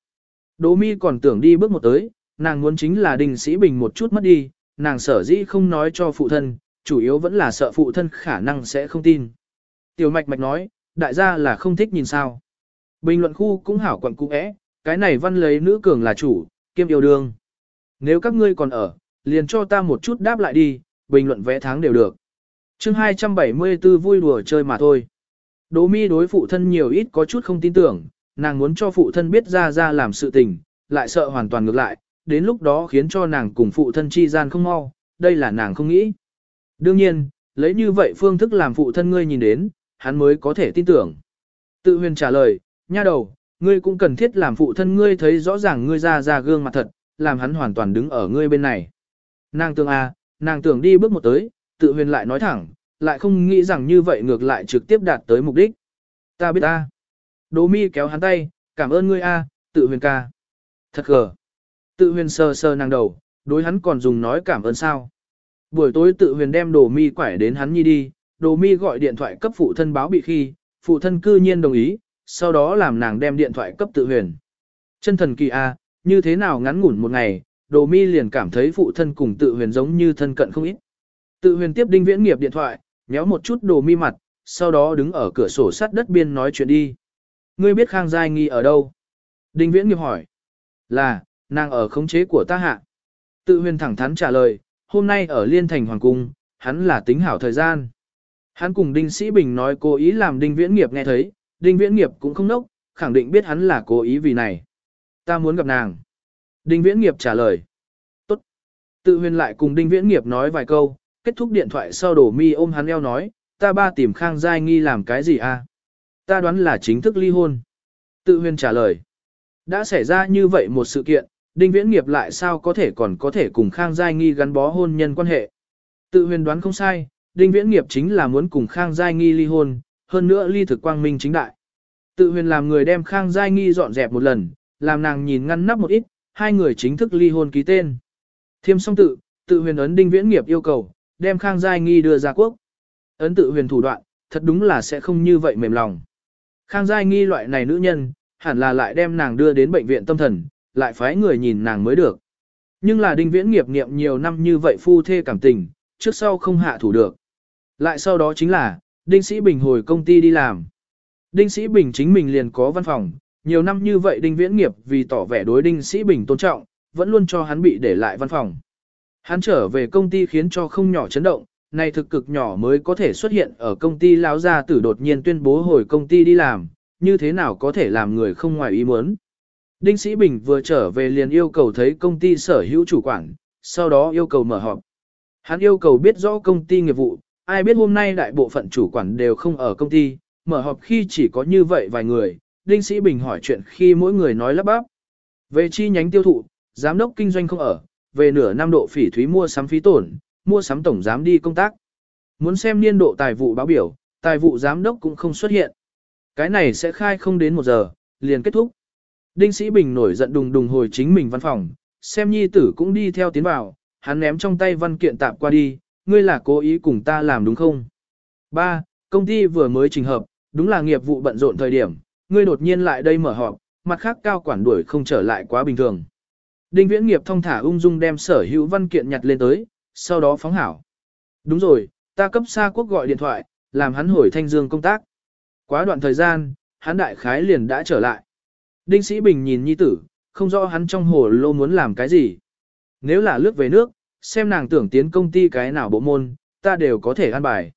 đỗ mi còn tưởng đi bước một tới, nàng muốn chính là đình sĩ bình một chút mất đi, nàng sở dĩ không nói cho phụ thân, chủ yếu vẫn là sợ phụ thân khả năng sẽ không tin. Tiểu mạch mạch nói, đại gia là không thích nhìn sao. Bình luận khu cũng hảo quận cũng é, cái này văn lấy nữ cường là chủ, kiêm yêu đương. Nếu các ngươi còn ở, liền cho ta một chút đáp lại đi, bình luận vẽ tháng đều được chương 274 vui đùa chơi mà thôi. Đỗ mi đối phụ thân nhiều ít có chút không tin tưởng, nàng muốn cho phụ thân biết ra ra làm sự tình, lại sợ hoàn toàn ngược lại, đến lúc đó khiến cho nàng cùng phụ thân chi gian không mau, đây là nàng không nghĩ. Đương nhiên, lấy như vậy phương thức làm phụ thân ngươi nhìn đến, hắn mới có thể tin tưởng. Tự huyền trả lời, nha đầu, ngươi cũng cần thiết làm phụ thân ngươi thấy rõ ràng ngươi ra ra gương mặt thật, làm hắn hoàn toàn đứng ở ngươi bên này. Nàng tưởng à, nàng tưởng đi bước một tới, tự huyền lại nói thẳng, lại không nghĩ rằng như vậy ngược lại trực tiếp đạt tới mục đích. Ta biết ta. Đỗ mi kéo hắn tay, cảm ơn ngươi a, tự huyền ca. Thật gờ. Tự huyền sờ sờ nàng đầu, đối hắn còn dùng nói cảm ơn sao. Buổi tối tự huyền đem đồ mi quải đến hắn nhi đi, đồ mi gọi điện thoại cấp phụ thân báo bị khi, phụ thân cư nhiên đồng ý, sau đó làm nàng đem điện thoại cấp tự huyền. Chân thần kỳ a, như thế nào ngắn ngủn một ngày, đồ mi liền cảm thấy phụ thân cùng tự huyền giống như thân cận không ít. Tự huyền tiếp đinh viễn nghiệp điện thoại, nhéo một chút đồ mi mặt, sau đó đứng ở cửa sổ sắt đất biên nói chuyện đi. Ngươi biết Khang Giai Nghi ở đâu? Đinh viễn nghiệp hỏi. Là, nàng ở khống chế của ta hạ. Tự huyền thẳng thắn trả lời, hôm nay ở Liên Thành Hoàng Cung, hắn là tính hảo thời gian. Hắn cùng Đinh Sĩ Bình nói cố ý làm Đinh Viễn Nghiệp nghe thấy, Đinh Viễn Nghiệp cũng không nốc, khẳng định biết hắn là cố ý vì này. Ta muốn gặp nàng. Đinh Viễn Nghiệp trả lời. Tốt. Tự huyền lại cùng Đinh Viễn Nghiệp nói vài câu, kết thúc điện thoại sau đổ mi ôm hắn eo nói, ta ba tìm Khang Giai Nghi làm cái gì à? Ta đoán là chính thức ly hôn. Tự huyền trả lời. Đã xảy ra như vậy một sự kiện, Đinh Viễn Nghiệp lại sao có thể còn có thể cùng Khang Giai Nghi gắn bó hôn nhân quan hệ. Tự huyền đoán không sai, Đinh Viễn Nghiệp chính là muốn cùng Khang Giai Nghi ly hôn, hơn nữa ly thực quang minh chính đại. Tự huyền làm người đem Khang Giai Nghi dọn dẹp một lần, làm nàng nhìn ngăn nắp một ít, hai người chính thức ly hôn ký tên. Thiêm song tự, tự huyền ấn Đinh Viễn Nghiệp yêu cầu, đem Khang Giai Nghi đưa ra quốc. Ấn tự huyền thủ đoạn, thật đúng là sẽ không như vậy mềm lòng. Khang Giai Nghi loại này nữ nhân, hẳn là lại đem nàng đưa đến bệnh viện tâm thần, lại phái người nhìn nàng mới được. Nhưng là Đinh Viễn Nghiệp niệm nhiều năm như vậy phu thê cảm tình, trước sau không hạ thủ được. Lại sau đó chính là, Đinh Sĩ Bình hồi công ty đi làm. Đinh Sĩ Bình chính mình liền có văn phòng, nhiều năm như vậy Đinh Viễn Nghiệp vì tỏ vẻ đối Đinh Sĩ Bình tôn trọng, vẫn luôn cho hắn bị để lại văn phòng. Hắn trở về công ty khiến cho không nhỏ chấn động, này thực cực nhỏ mới có thể xuất hiện ở công ty lão gia tử đột nhiên tuyên bố hồi công ty đi làm, như thế nào có thể làm người không ngoài ý muốn. Đinh Sĩ Bình vừa trở về liền yêu cầu thấy công ty sở hữu chủ quản, sau đó yêu cầu mở họp. Hắn yêu cầu biết rõ công ty nghiệp vụ, ai biết hôm nay đại bộ phận chủ quản đều không ở công ty, mở họp khi chỉ có như vậy vài người, Đinh Sĩ Bình hỏi chuyện khi mỗi người nói lắp bắp. Về chi nhánh tiêu thụ, giám đốc kinh doanh không ở, về nửa năm độ phỉ thúy mua sắm phí tổn, mua sắm tổng giám đi công tác. Muốn xem niên độ tài vụ báo biểu, tài vụ giám đốc cũng không xuất hiện. Cái này sẽ khai không đến một giờ, liền kết thúc. Đinh Sĩ Bình nổi giận đùng đùng hồi chính mình văn phòng, xem nhi tử cũng đi theo tiến vào, hắn ném trong tay văn kiện tạp qua đi, ngươi là cố ý cùng ta làm đúng không? Ba, công ty vừa mới trình hợp, đúng là nghiệp vụ bận rộn thời điểm, ngươi đột nhiên lại đây mở họp, mặt khác cao quản đuổi không trở lại quá bình thường. Đinh Viễn Nghiệp thông thả ung dung đem sở hữu văn kiện nhặt lên tới, sau đó phóng hảo. Đúng rồi, ta cấp xa quốc gọi điện thoại, làm hắn hồi thanh dương công tác. Quá đoạn thời gian, hắn đại khái liền đã trở lại. Đinh Sĩ Bình nhìn nhi tử, không rõ hắn trong hồ lô muốn làm cái gì. Nếu là lướt về nước, xem nàng tưởng tiến công ty cái nào bộ môn, ta đều có thể an bài.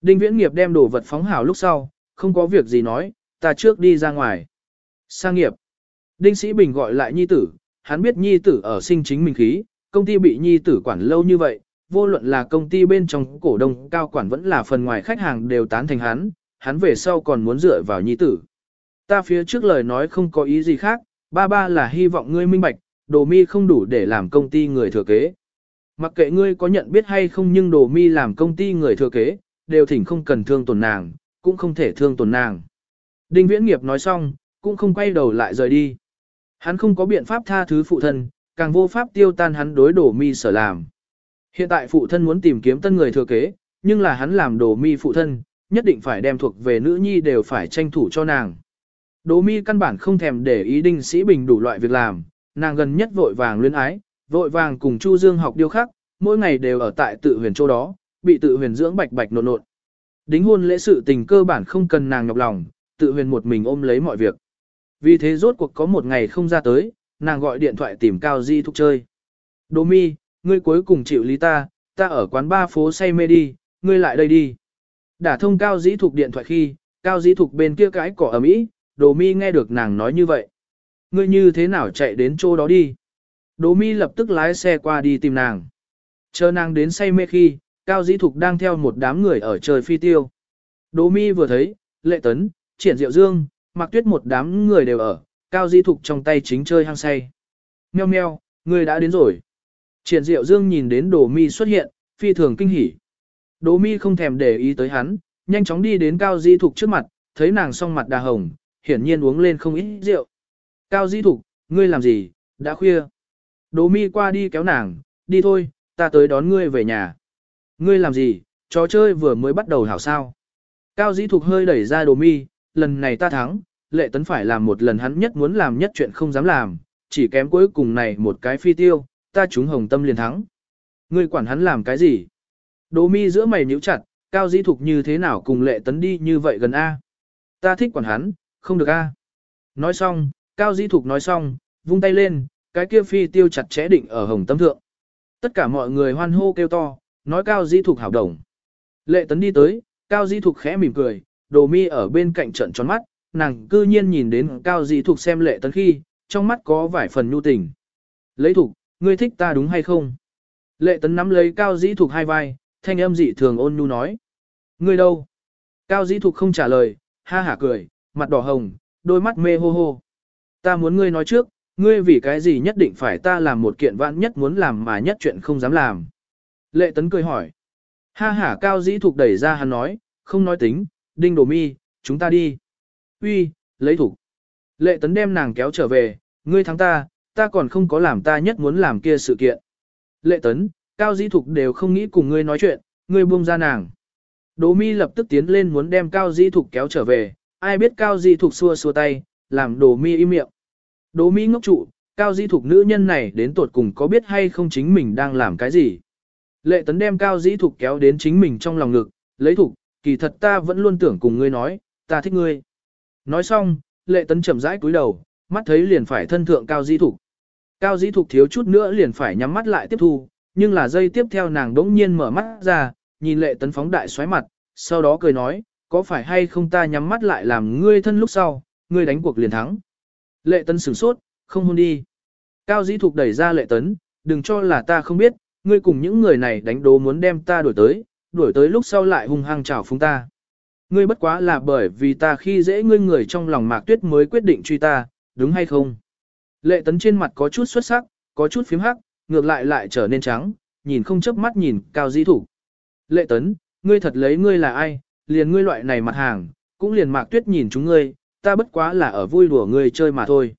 Đinh Viễn Nghiệp đem đồ vật phóng hảo lúc sau, không có việc gì nói, ta trước đi ra ngoài. Sang nghiệp. Đinh Sĩ Bình gọi lại nhi tử, hắn biết nhi tử ở sinh chính mình khí, công ty bị nhi tử quản lâu như vậy, vô luận là công ty bên trong cổ đông cao quản vẫn là phần ngoài khách hàng đều tán thành hắn, hắn về sau còn muốn dựa vào nhi tử. Ta phía trước lời nói không có ý gì khác, ba ba là hy vọng ngươi minh bạch, đồ mi không đủ để làm công ty người thừa kế. Mặc kệ ngươi có nhận biết hay không nhưng đồ mi làm công ty người thừa kế, đều thỉnh không cần thương tổn nàng, cũng không thể thương tổn nàng. Đinh Viễn Nghiệp nói xong, cũng không quay đầu lại rời đi. Hắn không có biện pháp tha thứ phụ thân, càng vô pháp tiêu tan hắn đối đổ mi sở làm. Hiện tại phụ thân muốn tìm kiếm tân người thừa kế, nhưng là hắn làm đổ mi phụ thân, nhất định phải đem thuộc về nữ nhi đều phải tranh thủ cho nàng. Đổ mi căn bản không thèm để ý đinh sĩ bình đủ loại việc làm, nàng gần nhất vội vàng luyến ái, vội vàng cùng Chu Dương học điêu khắc, mỗi ngày đều ở tại tự huyền chỗ đó, bị tự huyền dưỡng bạch bạch nộn nộn. Đính hôn lễ sự tình cơ bản không cần nàng nhọc lòng, tự huyền một mình ôm lấy mọi việc. Vì thế rốt cuộc có một ngày không ra tới, nàng gọi điện thoại tìm Cao Di Thúc chơi. Đỗ mi, ngươi cuối cùng chịu lý ta, ta ở quán ba phố say mê đi, ngươi lại đây đi. Đả thông Cao Di Thục điện thoại khi, Cao Di Thục bên kia cái cỏ ở Mỹ Đỗ mi nghe được nàng nói như vậy. Ngươi như thế nào chạy đến chỗ đó đi? Đỗ mi lập tức lái xe qua đi tìm nàng. Chờ nàng đến say mê khi, Cao Dĩ Thục đang theo một đám người ở trời phi tiêu. Đỗ mi vừa thấy, lệ tấn, triển diệu dương, mặc tuyết một đám người đều ở, Cao di Thục trong tay chính chơi hăng say. Meo meo, người đã đến rồi. Triển diệu dương nhìn đến đồ mi xuất hiện, phi thường kinh hỉ. Đồ mi không thèm để ý tới hắn, nhanh chóng đi đến Cao di Thục trước mặt, thấy nàng song mặt đà hồng, hiển nhiên uống lên không ít rượu. Cao di Thục, ngươi làm gì, đã khuya. Đồ mi qua đi kéo nàng, đi thôi, ta tới đón ngươi về nhà. Ngươi làm gì, trò chơi vừa mới bắt đầu hảo sao. Cao dĩ thục hơi đẩy ra đồ mi, lần này ta thắng, lệ tấn phải làm một lần hắn nhất muốn làm nhất chuyện không dám làm, chỉ kém cuối cùng này một cái phi tiêu, ta trúng hồng tâm liền thắng. Ngươi quản hắn làm cái gì? Đỗ mi giữa mày nhíu chặt, cao dĩ thục như thế nào cùng lệ tấn đi như vậy gần A. Ta thích quản hắn, không được A. Nói xong, cao dĩ thục nói xong, vung tay lên, cái kia phi tiêu chặt chẽ định ở hồng tâm thượng. Tất cả mọi người hoan hô kêu to, nói cao dĩ thục hảo đồng. Lệ tấn đi tới, cao dĩ thục khẽ mỉm cười, đồ mi ở bên cạnh trận tròn mắt, nàng cư nhiên nhìn đến cao dĩ thục xem lệ tấn khi, trong mắt có vài phần nhu tình. Lấy thục, ngươi thích ta đúng hay không? Lệ tấn nắm lấy cao dĩ thục hai vai, thanh âm dị thường ôn nhu nói. Ngươi đâu? Cao dĩ thục không trả lời, ha hả cười, mặt đỏ hồng, đôi mắt mê hô hô. Ta muốn ngươi nói trước, ngươi vì cái gì nhất định phải ta làm một kiện vãn nhất muốn làm mà nhất chuyện không dám làm. Lệ tấn cười hỏi. Ha hả cao dĩ thục đẩy ra hắn nói, không nói tính, đinh đồ mi, chúng ta đi. Uy, lấy thủ Lệ tấn đem nàng kéo trở về, ngươi thắng ta, ta còn không có làm ta nhất muốn làm kia sự kiện. Lệ tấn, cao dĩ thục đều không nghĩ cùng ngươi nói chuyện, ngươi buông ra nàng. Đỗ mi lập tức tiến lên muốn đem cao dĩ thục kéo trở về, ai biết cao dĩ thục xua xua tay, làm đồ mi im miệng. Đỗ mi ngốc trụ, cao dĩ thục nữ nhân này đến tột cùng có biết hay không chính mình đang làm cái gì. Lệ tấn đem cao dĩ thục kéo đến chính mình trong lòng ngực, lấy thục, kỳ thật ta vẫn luôn tưởng cùng ngươi nói, ta thích ngươi. Nói xong, lệ tấn chậm rãi cúi đầu, mắt thấy liền phải thân thượng cao dĩ thục. Cao dĩ thục thiếu chút nữa liền phải nhắm mắt lại tiếp thu, nhưng là giây tiếp theo nàng đỗng nhiên mở mắt ra, nhìn lệ tấn phóng đại xoáy mặt, sau đó cười nói, có phải hay không ta nhắm mắt lại làm ngươi thân lúc sau, ngươi đánh cuộc liền thắng. Lệ tấn sửng sốt, không hôn đi. Cao dĩ thục đẩy ra lệ tấn, đừng cho là ta không biết, ngươi cùng những người này đánh đố muốn đem ta đuổi tới, đuổi tới lúc sau lại hung hăng chào phúng ta. Ngươi bất quá là bởi vì ta khi dễ ngươi người trong lòng mạc tuyết mới quyết định truy ta, đúng hay không? Lệ tấn trên mặt có chút xuất sắc, có chút phím hắc, ngược lại lại trở nên trắng, nhìn không chớp mắt nhìn cao dĩ thủ. Lệ tấn, ngươi thật lấy ngươi là ai, liền ngươi loại này mặt hàng, cũng liền mạc tuyết nhìn chúng ngươi, ta bất quá là ở vui đùa ngươi chơi mà thôi.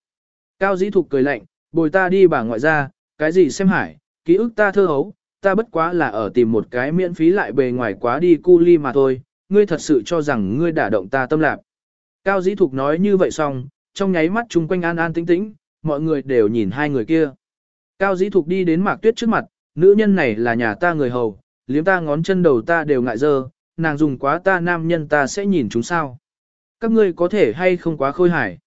Cao dĩ thục cười lạnh, bồi ta đi bà ngoại ra, cái gì xem hải, ký ức ta thơ hấu, ta bất quá là ở tìm một cái miễn phí lại bề ngoài quá đi cu ly mà thôi, ngươi thật sự cho rằng ngươi đả động ta tâm lạc. Cao dĩ thục nói như vậy xong, trong nháy mắt chung quanh an an tĩnh tĩnh, mọi người đều nhìn hai người kia. Cao dĩ thục đi đến mạc tuyết trước mặt, nữ nhân này là nhà ta người hầu, liếm ta ngón chân đầu ta đều ngại dơ, nàng dùng quá ta nam nhân ta sẽ nhìn chúng sao. Các ngươi có thể hay không quá khôi hài.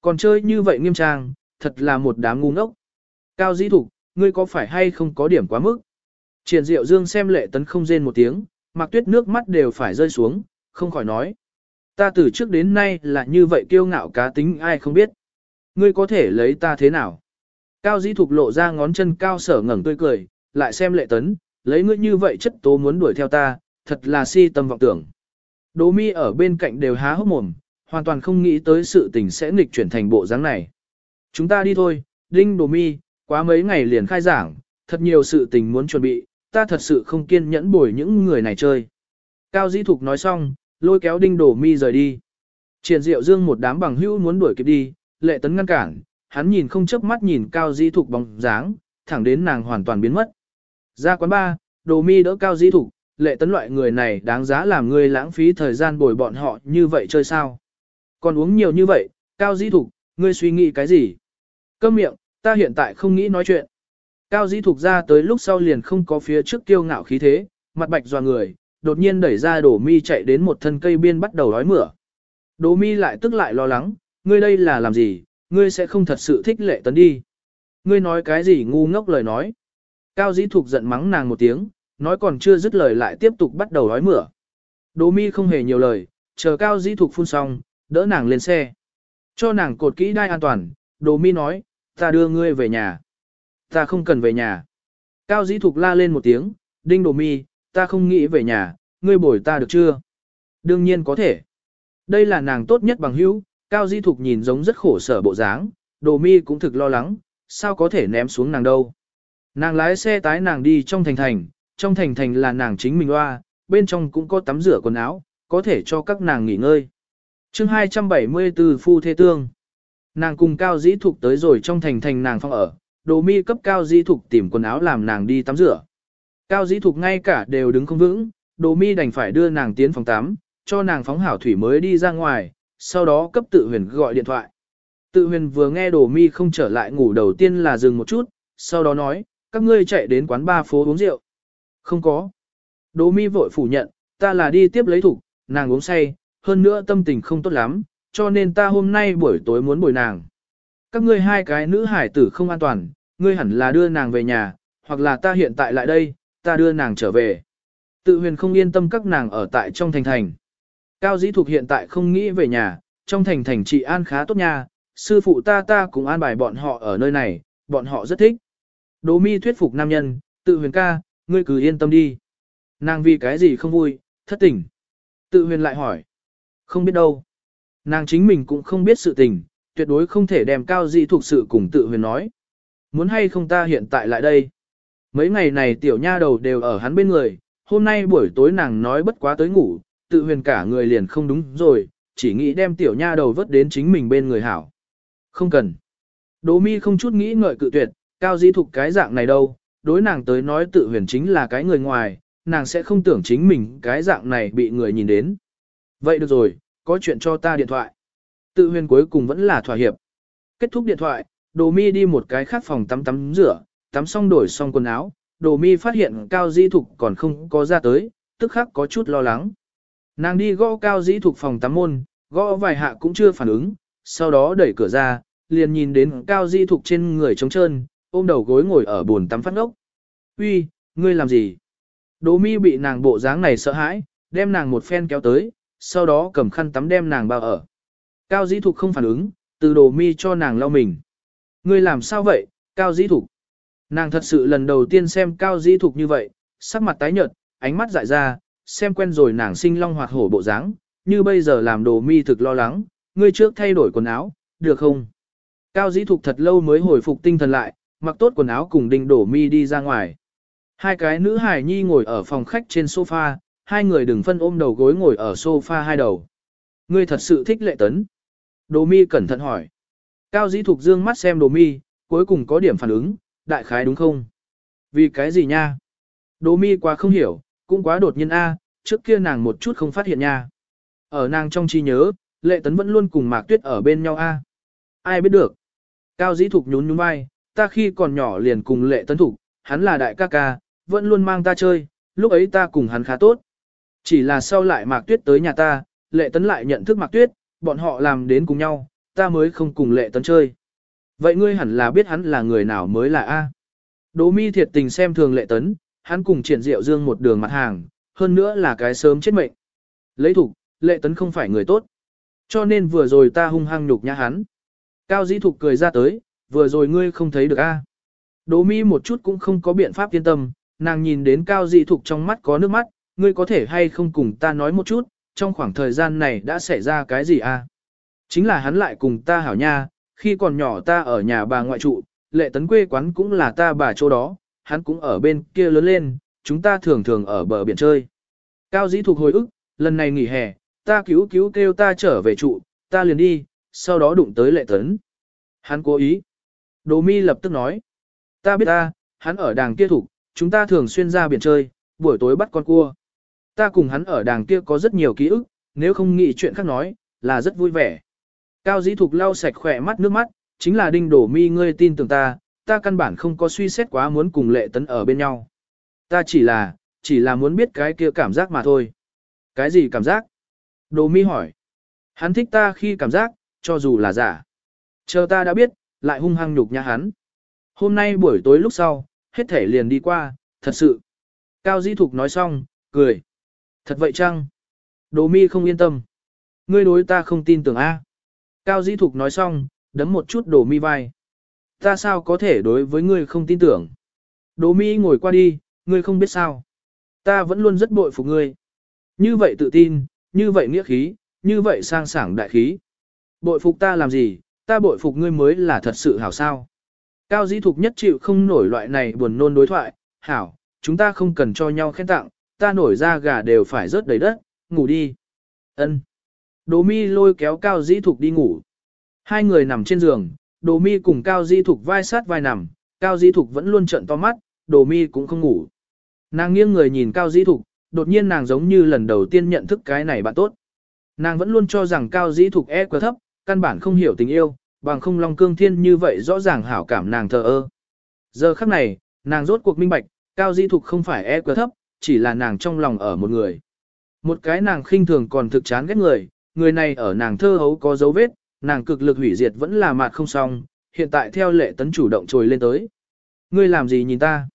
Còn chơi như vậy nghiêm trang, thật là một đám ngu ngốc. Cao dĩ thục, ngươi có phải hay không có điểm quá mức? Triển diệu dương xem lệ tấn không rên một tiếng, mặc tuyết nước mắt đều phải rơi xuống, không khỏi nói. Ta từ trước đến nay là như vậy kiêu ngạo cá tính ai không biết. Ngươi có thể lấy ta thế nào? Cao dĩ thục lộ ra ngón chân cao sở ngẩng tươi cười, lại xem lệ tấn, lấy ngươi như vậy chất tố muốn đuổi theo ta, thật là si tâm vọng tưởng. Đỗ mi ở bên cạnh đều há hốc mồm, hoàn toàn không nghĩ tới sự tình sẽ nghịch chuyển thành bộ dáng này. Chúng ta đi thôi, đinh Đố mi, quá mấy ngày liền khai giảng, thật nhiều sự tình muốn chuẩn bị, ta thật sự không kiên nhẫn bồi những người này chơi. Cao Dĩ Thục nói xong, lôi kéo đinh đổ mi rời đi. Triển Diệu Dương một đám bằng hữu muốn đuổi kịp đi, lệ tấn ngăn cản, hắn nhìn không chớp mắt nhìn Cao Dĩ Thục bóng dáng, thẳng đến nàng hoàn toàn biến mất. Ra quán ba, đồ mi đỡ Cao Dĩ Thục, lệ tấn loại người này đáng giá làm người lãng phí thời gian bồi bọn họ như vậy chơi sao. Còn uống nhiều như vậy, Cao Dĩ Thục, ngươi suy nghĩ cái gì? Câm miệng, ta hiện tại không nghĩ nói chuyện. Cao dĩ thuộc ra tới lúc sau liền không có phía trước kiêu ngạo khí thế, mặt bạch dò người, đột nhiên đẩy ra đổ mi chạy đến một thân cây biên bắt đầu đói mửa. Đỗ mi lại tức lại lo lắng, ngươi đây là làm gì, ngươi sẽ không thật sự thích lệ tấn đi. Ngươi nói cái gì ngu ngốc lời nói. Cao dĩ thuộc giận mắng nàng một tiếng, nói còn chưa dứt lời lại tiếp tục bắt đầu đói mửa. Đỗ mi không hề nhiều lời, chờ cao dĩ thuộc phun xong, đỡ nàng lên xe. Cho nàng cột kỹ đai an toàn, Đỗ mi nói, ta đưa ngươi về nhà. Ta không cần về nhà. Cao dĩ thục la lên một tiếng, đinh đồ mi, ta không nghĩ về nhà, ngươi bồi ta được chưa? Đương nhiên có thể. Đây là nàng tốt nhất bằng hữu, Cao dĩ thục nhìn giống rất khổ sở bộ dáng, đồ mi cũng thực lo lắng, sao có thể ném xuống nàng đâu. Nàng lái xe tái nàng đi trong thành thành, trong thành thành là nàng chính mình loa, bên trong cũng có tắm rửa quần áo, có thể cho các nàng nghỉ ngơi. chương 274 Phu Thế Tương Nàng cùng Cao Dĩ Thục tới rồi trong thành thành nàng phong ở, đồ mi cấp cao di thục tìm quần áo làm nàng đi tắm rửa. Cao di thục ngay cả đều đứng không vững, đồ mi đành phải đưa nàng tiến phòng tắm, cho nàng phóng hảo thủy mới đi ra ngoài, sau đó cấp tự huyền gọi điện thoại. Tự huyền vừa nghe đồ mi không trở lại ngủ đầu tiên là dừng một chút, sau đó nói, các ngươi chạy đến quán ba phố uống rượu. Không có. Đồ mi vội phủ nhận, ta là đi tiếp lấy thủ, nàng uống say, hơn nữa tâm tình không tốt lắm, cho nên ta hôm nay buổi tối muốn bồi nàng. Các ngươi hai cái nữ hải tử không an toàn, ngươi hẳn là đưa nàng về nhà, hoặc là ta hiện tại lại đây, ta đưa nàng trở về. Tự huyền không yên tâm các nàng ở tại trong thành thành. Cao dĩ thuộc hiện tại không nghĩ về nhà, trong thành thành trị an khá tốt nha, sư phụ ta ta cũng an bài bọn họ ở nơi này, bọn họ rất thích. Đỗ mi thuyết phục nam nhân, tự huyền ca, ngươi cứ yên tâm đi. Nàng vì cái gì không vui, thất tình. Tự huyền lại hỏi. Không biết đâu. Nàng chính mình cũng không biết sự tình, tuyệt đối không thể đem cao dị thuộc sự cùng tự huyền nói. Muốn hay không ta hiện tại lại đây. Mấy ngày này tiểu nha đầu đều ở hắn bên người, hôm nay buổi tối nàng nói bất quá tới ngủ, tự huyền cả người liền không đúng rồi, chỉ nghĩ đem tiểu nha đầu vớt đến chính mình bên người hảo. Không cần. Đỗ mi không chút nghĩ ngợi cự tuyệt, cao dị thục cái dạng này đâu, đối nàng tới nói tự huyền chính là cái người ngoài, nàng sẽ không tưởng chính mình cái dạng này bị người nhìn đến. Vậy được rồi, có chuyện cho ta điện thoại. Tự huyền cuối cùng vẫn là thỏa hiệp. Kết thúc điện thoại, đồ mi đi một cái khác phòng tắm tắm rửa, tắm xong đổi xong quần áo, đồ mi phát hiện cao di thục còn không có ra tới, tức khắc có chút lo lắng. Nàng đi gõ cao di thục phòng tắm môn, gõ vài hạ cũng chưa phản ứng, sau đó đẩy cửa ra, liền nhìn đến cao di thục trên người trống trơn, ôm đầu gối ngồi ở bồn tắm phát ngốc. Uy, ngươi làm gì? Đỗ mi bị nàng bộ dáng này sợ hãi, đem nàng một phen kéo tới, sau đó cầm khăn tắm đem nàng bao ở. Cao dĩ thục không phản ứng, từ đồ mi cho nàng lau mình. Ngươi làm sao vậy, cao dĩ thục? Nàng thật sự lần đầu tiên xem cao dĩ thục như vậy, sắc mặt tái nhợt, ánh mắt dại ra, xem quen rồi nàng sinh long hoạt hổ bộ dáng, như bây giờ làm đồ mi thực lo lắng, ngươi trước thay đổi quần áo, được không? Cao dĩ thục thật lâu mới hồi phục tinh thần lại, mặc tốt quần áo cùng đinh đổ mi đi ra ngoài. Hai cái nữ hài nhi ngồi ở phòng khách trên sofa, hai người đừng phân ôm đầu gối ngồi ở sofa hai đầu. Ngươi thật sự thích lệ tấn. Đồ mi cẩn thận hỏi. Cao dĩ thục dương mắt xem đồ mi, cuối cùng có điểm phản ứng, đại khái đúng không? Vì cái gì nha? Đồ mi quá không hiểu, cũng quá đột nhiên a, trước kia nàng một chút không phát hiện nha. Ở nàng trong trí nhớ, lệ tấn vẫn luôn cùng mạc tuyết ở bên nhau a. Ai biết được? Cao dĩ thục nhún nhún vai, ta khi còn nhỏ liền cùng lệ tấn thục, hắn là đại ca ca, vẫn luôn mang ta chơi, lúc ấy ta cùng hắn khá tốt. Chỉ là sau lại mạc tuyết tới nhà ta, lệ tấn lại nhận thức mạc tuyết, bọn họ làm đến cùng nhau, ta mới không cùng lệ tấn chơi. Vậy ngươi hẳn là biết hắn là người nào mới là A. Đỗ mi thiệt tình xem thường lệ tấn, hắn cùng triển diệu dương một đường mặt hàng, hơn nữa là cái sớm chết mệnh. Lấy thủ, lệ tấn không phải người tốt. Cho nên vừa rồi ta hung hăng nhục nhã hắn. Cao dĩ thục cười ra tới, vừa rồi ngươi không thấy được A. Đỗ mi một chút cũng không có biện pháp yên tâm, nàng nhìn đến cao dĩ thục trong mắt có nước mắt, ngươi có thể hay không cùng ta nói một chút, trong khoảng thời gian này đã xảy ra cái gì a? Chính là hắn lại cùng ta hảo nha, khi còn nhỏ ta ở nhà bà ngoại trụ, lệ tấn quê quán cũng là ta bà chỗ đó, hắn cũng ở bên kia lớn lên, chúng ta thường thường ở bờ biển chơi. Cao dĩ thuộc hồi ức, lần này nghỉ hè, ta cứu cứu kêu ta trở về trụ, ta liền đi, sau đó đụng tới lệ tấn. Hắn cố ý. Đồ mi lập tức nói. Ta biết ta, hắn ở đàng kia thủ, chúng ta thường xuyên ra biển chơi, buổi tối bắt con cua. Ta cùng hắn ở đàng kia có rất nhiều ký ức, nếu không nghĩ chuyện khác nói, là rất vui vẻ. Cao dĩ thục lau sạch khỏe mắt nước mắt, chính là đinh đổ mi ngươi tin tưởng ta, ta căn bản không có suy xét quá muốn cùng lệ tấn ở bên nhau. Ta chỉ là, chỉ là muốn biết cái kia cảm giác mà thôi. Cái gì cảm giác? Đồ mi hỏi. Hắn thích ta khi cảm giác, cho dù là giả. Chờ ta đã biết, lại hung hăng nhục nhã hắn. Hôm nay buổi tối lúc sau, hết thể liền đi qua, thật sự. Cao Dĩ Thục nói xong, cười. Thật vậy chăng? Đồ mi không yên tâm. Ngươi đối ta không tin tưởng A. Cao Dĩ Thục nói xong, đấm một chút đồ mi vai. Ta sao có thể đối với ngươi không tin tưởng? Đồ mi ngồi qua đi, ngươi không biết sao. Ta vẫn luôn rất bội phục ngươi. Như vậy tự tin, như vậy nghĩa khí, như vậy sang sảng đại khí. Bội phục ta làm gì, ta bội phục ngươi mới là thật sự hảo sao. Cao dĩ thục nhất chịu không nổi loại này buồn nôn đối thoại, hảo, chúng ta không cần cho nhau khen tặng, ta nổi ra gà đều phải rớt đầy đất, ngủ đi. Ân. Đồ mi lôi kéo Cao Dĩ Thục đi ngủ. Hai người nằm trên giường, Đồ mi cùng Cao Dĩ Thục vai sát vai nằm, Cao Dĩ Thục vẫn luôn trợn to mắt, Đồ mi cũng không ngủ. Nàng nghiêng người nhìn Cao Dĩ Thục, đột nhiên nàng giống như lần đầu tiên nhận thức cái này bạn tốt. Nàng vẫn luôn cho rằng cao dĩ thục e quá thấp, căn bản không hiểu tình yêu, bằng không Long Cương Thiên như vậy rõ ràng hảo cảm nàng thờ ơ. Giờ khắc này, nàng rốt cuộc minh bạch, cao dĩ thục không phải e quá thấp, chỉ là nàng trong lòng ở một người. Một cái nàng khinh thường còn thực chán ghét người, người này ở nàng thơ hấu có dấu vết, nàng cực lực hủy diệt vẫn là mạt không xong, hiện tại theo lệ tấn chủ động trồi lên tới. Ngươi làm gì nhìn ta?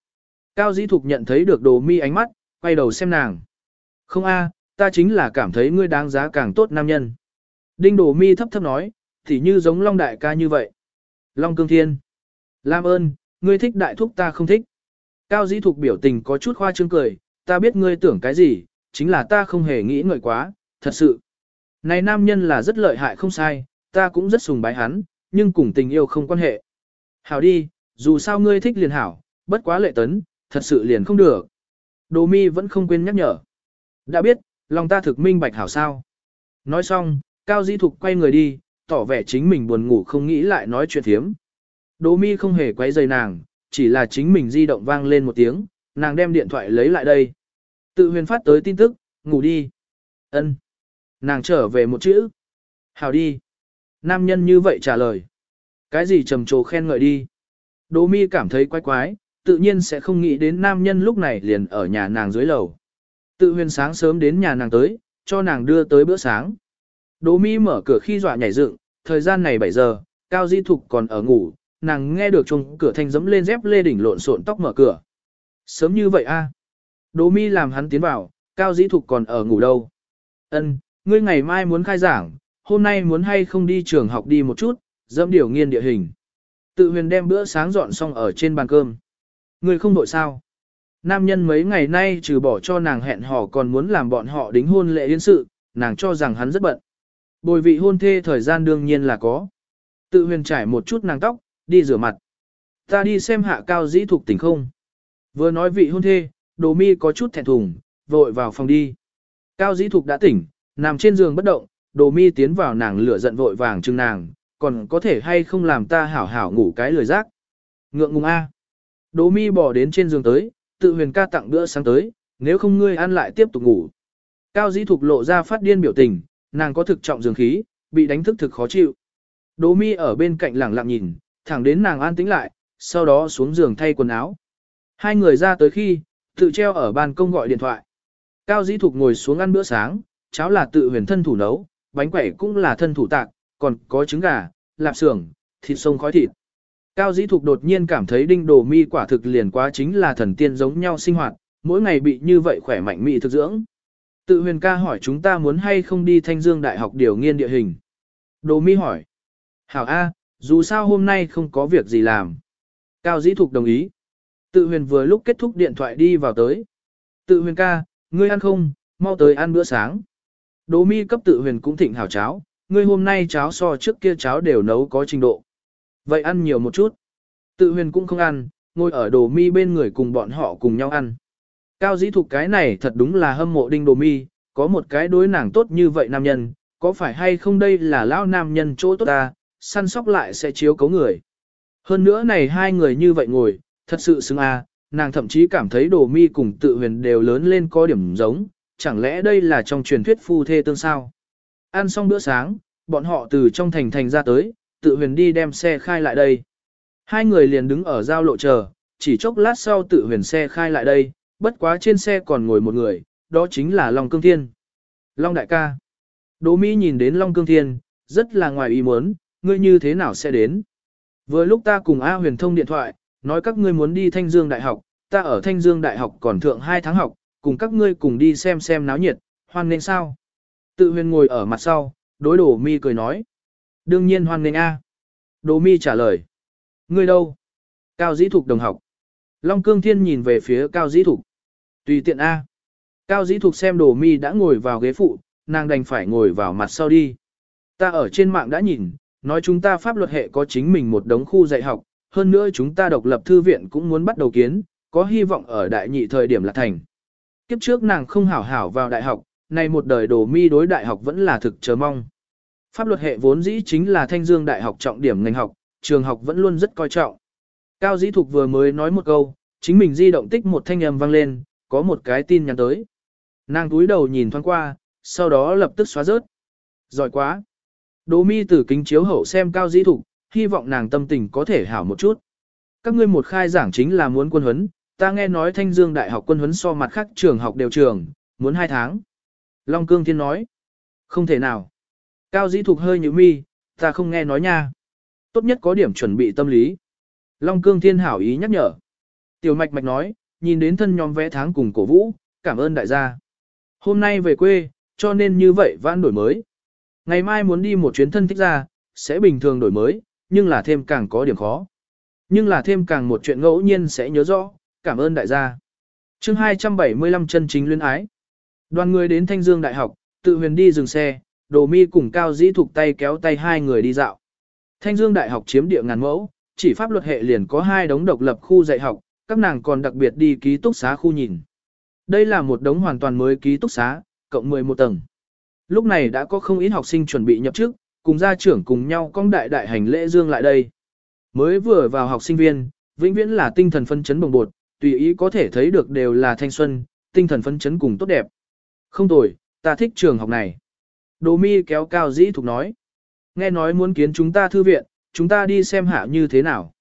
Cao dĩ thục nhận thấy được đồ mi ánh mắt, quay đầu xem nàng. Không a, ta chính là cảm thấy ngươi đáng giá càng tốt nam nhân. Đinh đồ mi thấp thấp nói, thì như giống Long đại ca như vậy. Long cương thiên. Lam ơn, ngươi thích đại thúc ta không thích. Cao dĩ thục biểu tình có chút khoa trương cười, ta biết ngươi tưởng cái gì, chính là ta không hề nghĩ ngợi quá, thật sự. Này nam nhân là rất lợi hại không sai, ta cũng rất sùng bái hắn, nhưng cùng tình yêu không quan hệ. Hảo đi, dù sao ngươi thích liền hảo, bất quá lệ tấn, thật sự liền không được. Đồ mi vẫn không quên nhắc nhở. Đã biết, lòng ta thực minh bạch hảo sao. Nói xong, Cao Di Thục quay người đi, tỏ vẻ chính mình buồn ngủ không nghĩ lại nói chuyện thiếm. Đồ mi không hề quay dây nàng, chỉ là chính mình di động vang lên một tiếng, nàng đem điện thoại lấy lại đây. Tự huyền phát tới tin tức, ngủ đi. ân Nàng trở về một chữ. hào đi. Nam nhân như vậy trả lời. Cái gì trầm trồ khen ngợi đi. Đỗ mi cảm thấy quái quái, tự nhiên sẽ không nghĩ đến nam nhân lúc này liền ở nhà nàng dưới lầu. Tự huyền sáng sớm đến nhà nàng tới, cho nàng đưa tới bữa sáng. Đỗ mi mở cửa khi dọa nhảy dựng, thời gian này 7 giờ, Cao Di Thục còn ở ngủ, nàng nghe được chung cửa thanh dẫm lên dép lê đỉnh lộn xộn tóc mở cửa. Sớm như vậy a? À? Đỗ mi làm hắn tiến vào, Cao Dĩ Thục còn ở ngủ đâu. Ân, ngươi ngày mai muốn khai giảng, hôm nay muốn hay không đi trường học đi một chút, dẫm điều nghiên địa hình. Tự huyền đem bữa sáng dọn xong ở trên bàn cơm. Ngươi không đội sao? Nam nhân mấy ngày nay trừ bỏ cho nàng hẹn hò còn muốn làm bọn họ đính hôn lễ yên sự, nàng cho rằng hắn rất bận. Bồi vị hôn thê thời gian đương nhiên là có. Tự huyền trải một chút nàng tóc, đi rửa mặt. Ta đi xem hạ cao dĩ thục tỉnh không. Vừa nói vị hôn thê, đồ mi có chút thẹn thùng, vội vào phòng đi. Cao dĩ thục đã tỉnh, nằm trên giường bất động, đồ mi tiến vào nàng lửa giận vội vàng chừng nàng, còn có thể hay không làm ta hảo hảo ngủ cái lười giác. Ngượng ngùng A. Đồ mi bỏ đến trên giường tới, tự huyền ca tặng bữa sáng tới, nếu không ngươi ăn lại tiếp tục ngủ. Cao dĩ thục lộ ra phát điên biểu tình, nàng có thực trọng dương khí, bị đánh thức thực khó chịu. Đỗ mi ở bên cạnh lẳng lặng nhìn, thẳng đến nàng an tĩnh lại, sau đó xuống giường thay quần áo. Hai người ra tới khi, tự treo ở ban công gọi điện thoại. Cao dĩ thục ngồi xuống ăn bữa sáng, cháo là tự huyền thân thủ nấu, bánh quẩy cũng là thân thủ tạc, còn có trứng gà, lạp xưởng, thịt sông khói thịt. Cao dĩ thục đột nhiên cảm thấy đinh đồ mi quả thực liền quá chính là thần tiên giống nhau sinh hoạt, mỗi ngày bị như vậy khỏe mạnh mỹ thực dưỡng. Tự huyền ca hỏi chúng ta muốn hay không đi thanh dương đại học điều nghiên địa hình. Đồ mi hỏi. Hảo A, dù sao hôm nay không có việc gì làm. Cao dĩ thục đồng ý. Tự huyền vừa lúc kết thúc điện thoại đi vào tới. Tự huyền ca, ngươi ăn không, mau tới ăn bữa sáng. Đỗ mi cấp tự huyền cũng thịnh hảo cháo, ngươi hôm nay cháo so trước kia cháo đều nấu có trình độ. Vậy ăn nhiều một chút. Tự huyền cũng không ăn, ngồi ở đồ mi bên người cùng bọn họ cùng nhau ăn. Cao dĩ thục cái này thật đúng là hâm mộ đinh đồ mi, có một cái đối nàng tốt như vậy nam nhân, có phải hay không đây là lão nam nhân chỗ tốt ta, săn sóc lại sẽ chiếu cấu người. Hơn nữa này hai người như vậy ngồi, thật sự xứng a, à, nàng thậm chí cảm thấy đồ mi cùng tự huyền đều lớn lên có điểm giống, chẳng lẽ đây là trong truyền thuyết phu thê tương sao. Ăn xong bữa sáng, bọn họ từ trong thành thành ra tới, tự huyền đi đem xe khai lại đây. Hai người liền đứng ở giao lộ chờ, chỉ chốc lát sau tự huyền xe khai lại đây, bất quá trên xe còn ngồi một người, đó chính là Long Cương Thiên. Long đại ca. Đỗ Mỹ nhìn đến Long Cương Thiên, rất là ngoài ý muốn, ngươi như thế nào sẽ đến. Vừa lúc ta cùng A huyền thông điện thoại, nói các ngươi muốn đi Thanh Dương Đại học, ta ở Thanh Dương Đại học còn thượng 2 tháng học, cùng các ngươi cùng đi xem xem náo nhiệt, hoan nên sao. Tự huyền ngồi ở mặt sau, đối đổ mi cười nói. Đương nhiên hoan nên A. Đỗ mi trả lời. Ngươi đâu? Cao dĩ thục đồng học. Long cương thiên nhìn về phía cao dĩ thục. Tùy tiện A. Cao dĩ thục xem đồ mi đã ngồi vào ghế phụ, nàng đành phải ngồi vào mặt sau đi. Ta ở trên mạng đã nhìn, nói chúng ta pháp luật hệ có chính mình một đống khu dạy học, hơn nữa chúng ta độc lập thư viện cũng muốn bắt đầu kiến, có hy vọng ở đại nhị thời điểm là thành. Kiếp trước nàng không hảo hảo vào đại học, nay một đời đồ mi đối đại học vẫn là thực chờ mong. Pháp luật hệ vốn dĩ chính là thanh dương đại học trọng điểm ngành học, trường học vẫn luôn rất coi trọng. Cao dĩ thục vừa mới nói một câu, chính mình di động tích một thanh âm vang lên, có một cái tin nhắn tới. Nàng túi đầu nhìn thoáng qua, sau đó lập tức xóa rớt. Giỏi quá. Đỗ mi từ kính chiếu hậu xem cao dĩ thục, hy vọng nàng tâm tình có thể hảo một chút. Các ngươi một khai giảng chính là muốn quân huấn, ta nghe nói Thanh Dương Đại học quân huấn so mặt khác trường học đều trường, muốn hai tháng. Long Cương Thiên nói, không thể nào. Cao dĩ thục hơi như mi, ta không nghe nói nha. Tốt nhất có điểm chuẩn bị tâm lý. Long Cương Thiên hảo ý nhắc nhở. Tiểu Mạch Mạch nói, nhìn đến thân nhóm vẽ tháng cùng cổ vũ, cảm ơn đại gia. Hôm nay về quê, cho nên như vậy vãn đổi mới. Ngày mai muốn đi một chuyến thân thích ra, sẽ bình thường đổi mới, nhưng là thêm càng có điểm khó. Nhưng là thêm càng một chuyện ngẫu nhiên sẽ nhớ rõ, cảm ơn đại gia. chương 275 chân chính luyến ái. Đoàn người đến Thanh Dương Đại học, tự huyền đi dừng xe, đồ mi cùng cao dĩ thục tay kéo tay hai người đi dạo. Thanh Dương Đại học chiếm địa ngàn mẫu, chỉ pháp luật hệ liền có hai đống độc lập khu dạy học, các nàng còn đặc biệt đi ký túc xá khu nhìn. Đây là một đống hoàn toàn mới ký túc xá, cộng 11 tầng. Lúc này đã có không ít học sinh chuẩn bị nhập chức, cùng gia trưởng cùng nhau cong đại đại hành lễ dương lại đây. Mới vừa vào học sinh viên, vĩnh viễn là tinh thần phân chấn bồng bột, tùy ý có thể thấy được đều là thanh xuân, tinh thần phân chấn cùng tốt đẹp. Không tồi, ta thích trường học này. Đồ mi kéo cao dĩ thục nói. Nghe nói muốn kiến chúng ta thư viện, chúng ta đi xem hạ như thế nào.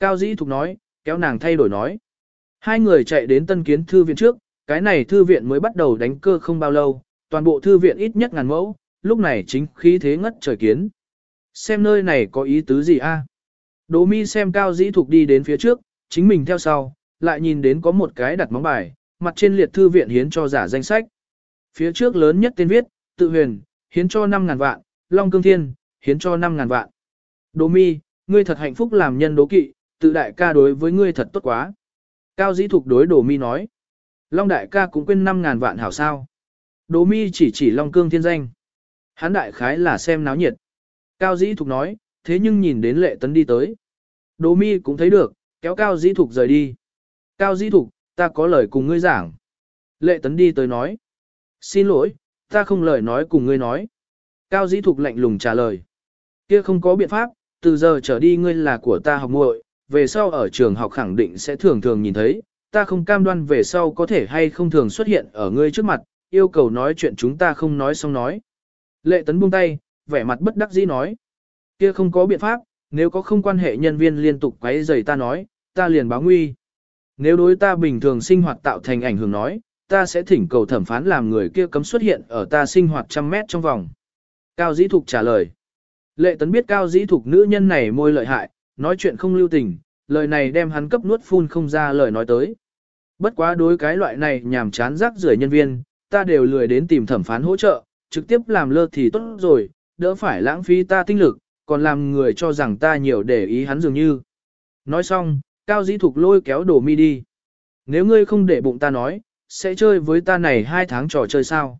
Cao dĩ thục nói, kéo nàng thay đổi nói. Hai người chạy đến tân kiến thư viện trước, cái này thư viện mới bắt đầu đánh cơ không bao lâu, toàn bộ thư viện ít nhất ngàn mẫu, lúc này chính khí thế ngất trời kiến. Xem nơi này có ý tứ gì a? À? Đỗ mi xem cao dĩ thục đi đến phía trước, chính mình theo sau, lại nhìn đến có một cái đặt móng bài, mặt trên liệt thư viện hiến cho giả danh sách. Phía trước lớn nhất tên viết, tự huyền, hiến cho 5.000 vạn, Long Cương Thiên, hiến cho 5.000 vạn. Đỗ mi, ngươi thật hạnh phúc làm nhân đố kỵ, tự đại ca đối với ngươi thật tốt quá. Cao dĩ thục đối Đỗ mi nói. Long đại ca cũng quên 5.000 vạn hảo sao. Đỗ mi chỉ chỉ Long Cương Thiên danh. Hán đại khái là xem náo nhiệt. Cao dĩ thục nói, thế nhưng nhìn đến lệ tấn đi tới. Đỗ mi cũng thấy được, kéo cao dĩ thục rời đi. Cao dĩ thục, ta có lời cùng ngươi giảng. Lệ tấn đi tới nói. Xin lỗi, ta không lời nói cùng ngươi nói. Cao dĩ thục lạnh lùng trả lời. Kia không có biện pháp, từ giờ trở đi ngươi là của ta học muội, về sau ở trường học khẳng định sẽ thường thường nhìn thấy, ta không cam đoan về sau có thể hay không thường xuất hiện ở ngươi trước mặt, yêu cầu nói chuyện chúng ta không nói xong nói. Lệ tấn buông tay, vẻ mặt bất đắc dĩ nói. Kia không có biện pháp, nếu có không quan hệ nhân viên liên tục quấy rầy ta nói, ta liền báo nguy. Nếu đối ta bình thường sinh hoạt tạo thành ảnh hưởng nói, ta sẽ thỉnh cầu thẩm phán làm người kia cấm xuất hiện ở ta sinh hoạt trăm mét trong vòng. Cao Dĩ Thục trả lời. Lệ Tấn biết Cao Dĩ Thục nữ nhân này môi lợi hại, nói chuyện không lưu tình, lời này đem hắn cấp nuốt phun không ra lời nói tới. Bất quá đối cái loại này nhàm chán rác rưởi nhân viên, ta đều lười đến tìm thẩm phán hỗ trợ, trực tiếp làm lơ thì tốt rồi, đỡ phải lãng phí ta tinh lực, còn làm người cho rằng ta nhiều để ý hắn dường như. Nói xong, Cao Dĩ Thục lôi kéo đồ mi đi. Nếu ngươi không để bụng ta nói, sẽ chơi với ta này hai tháng trò chơi sao?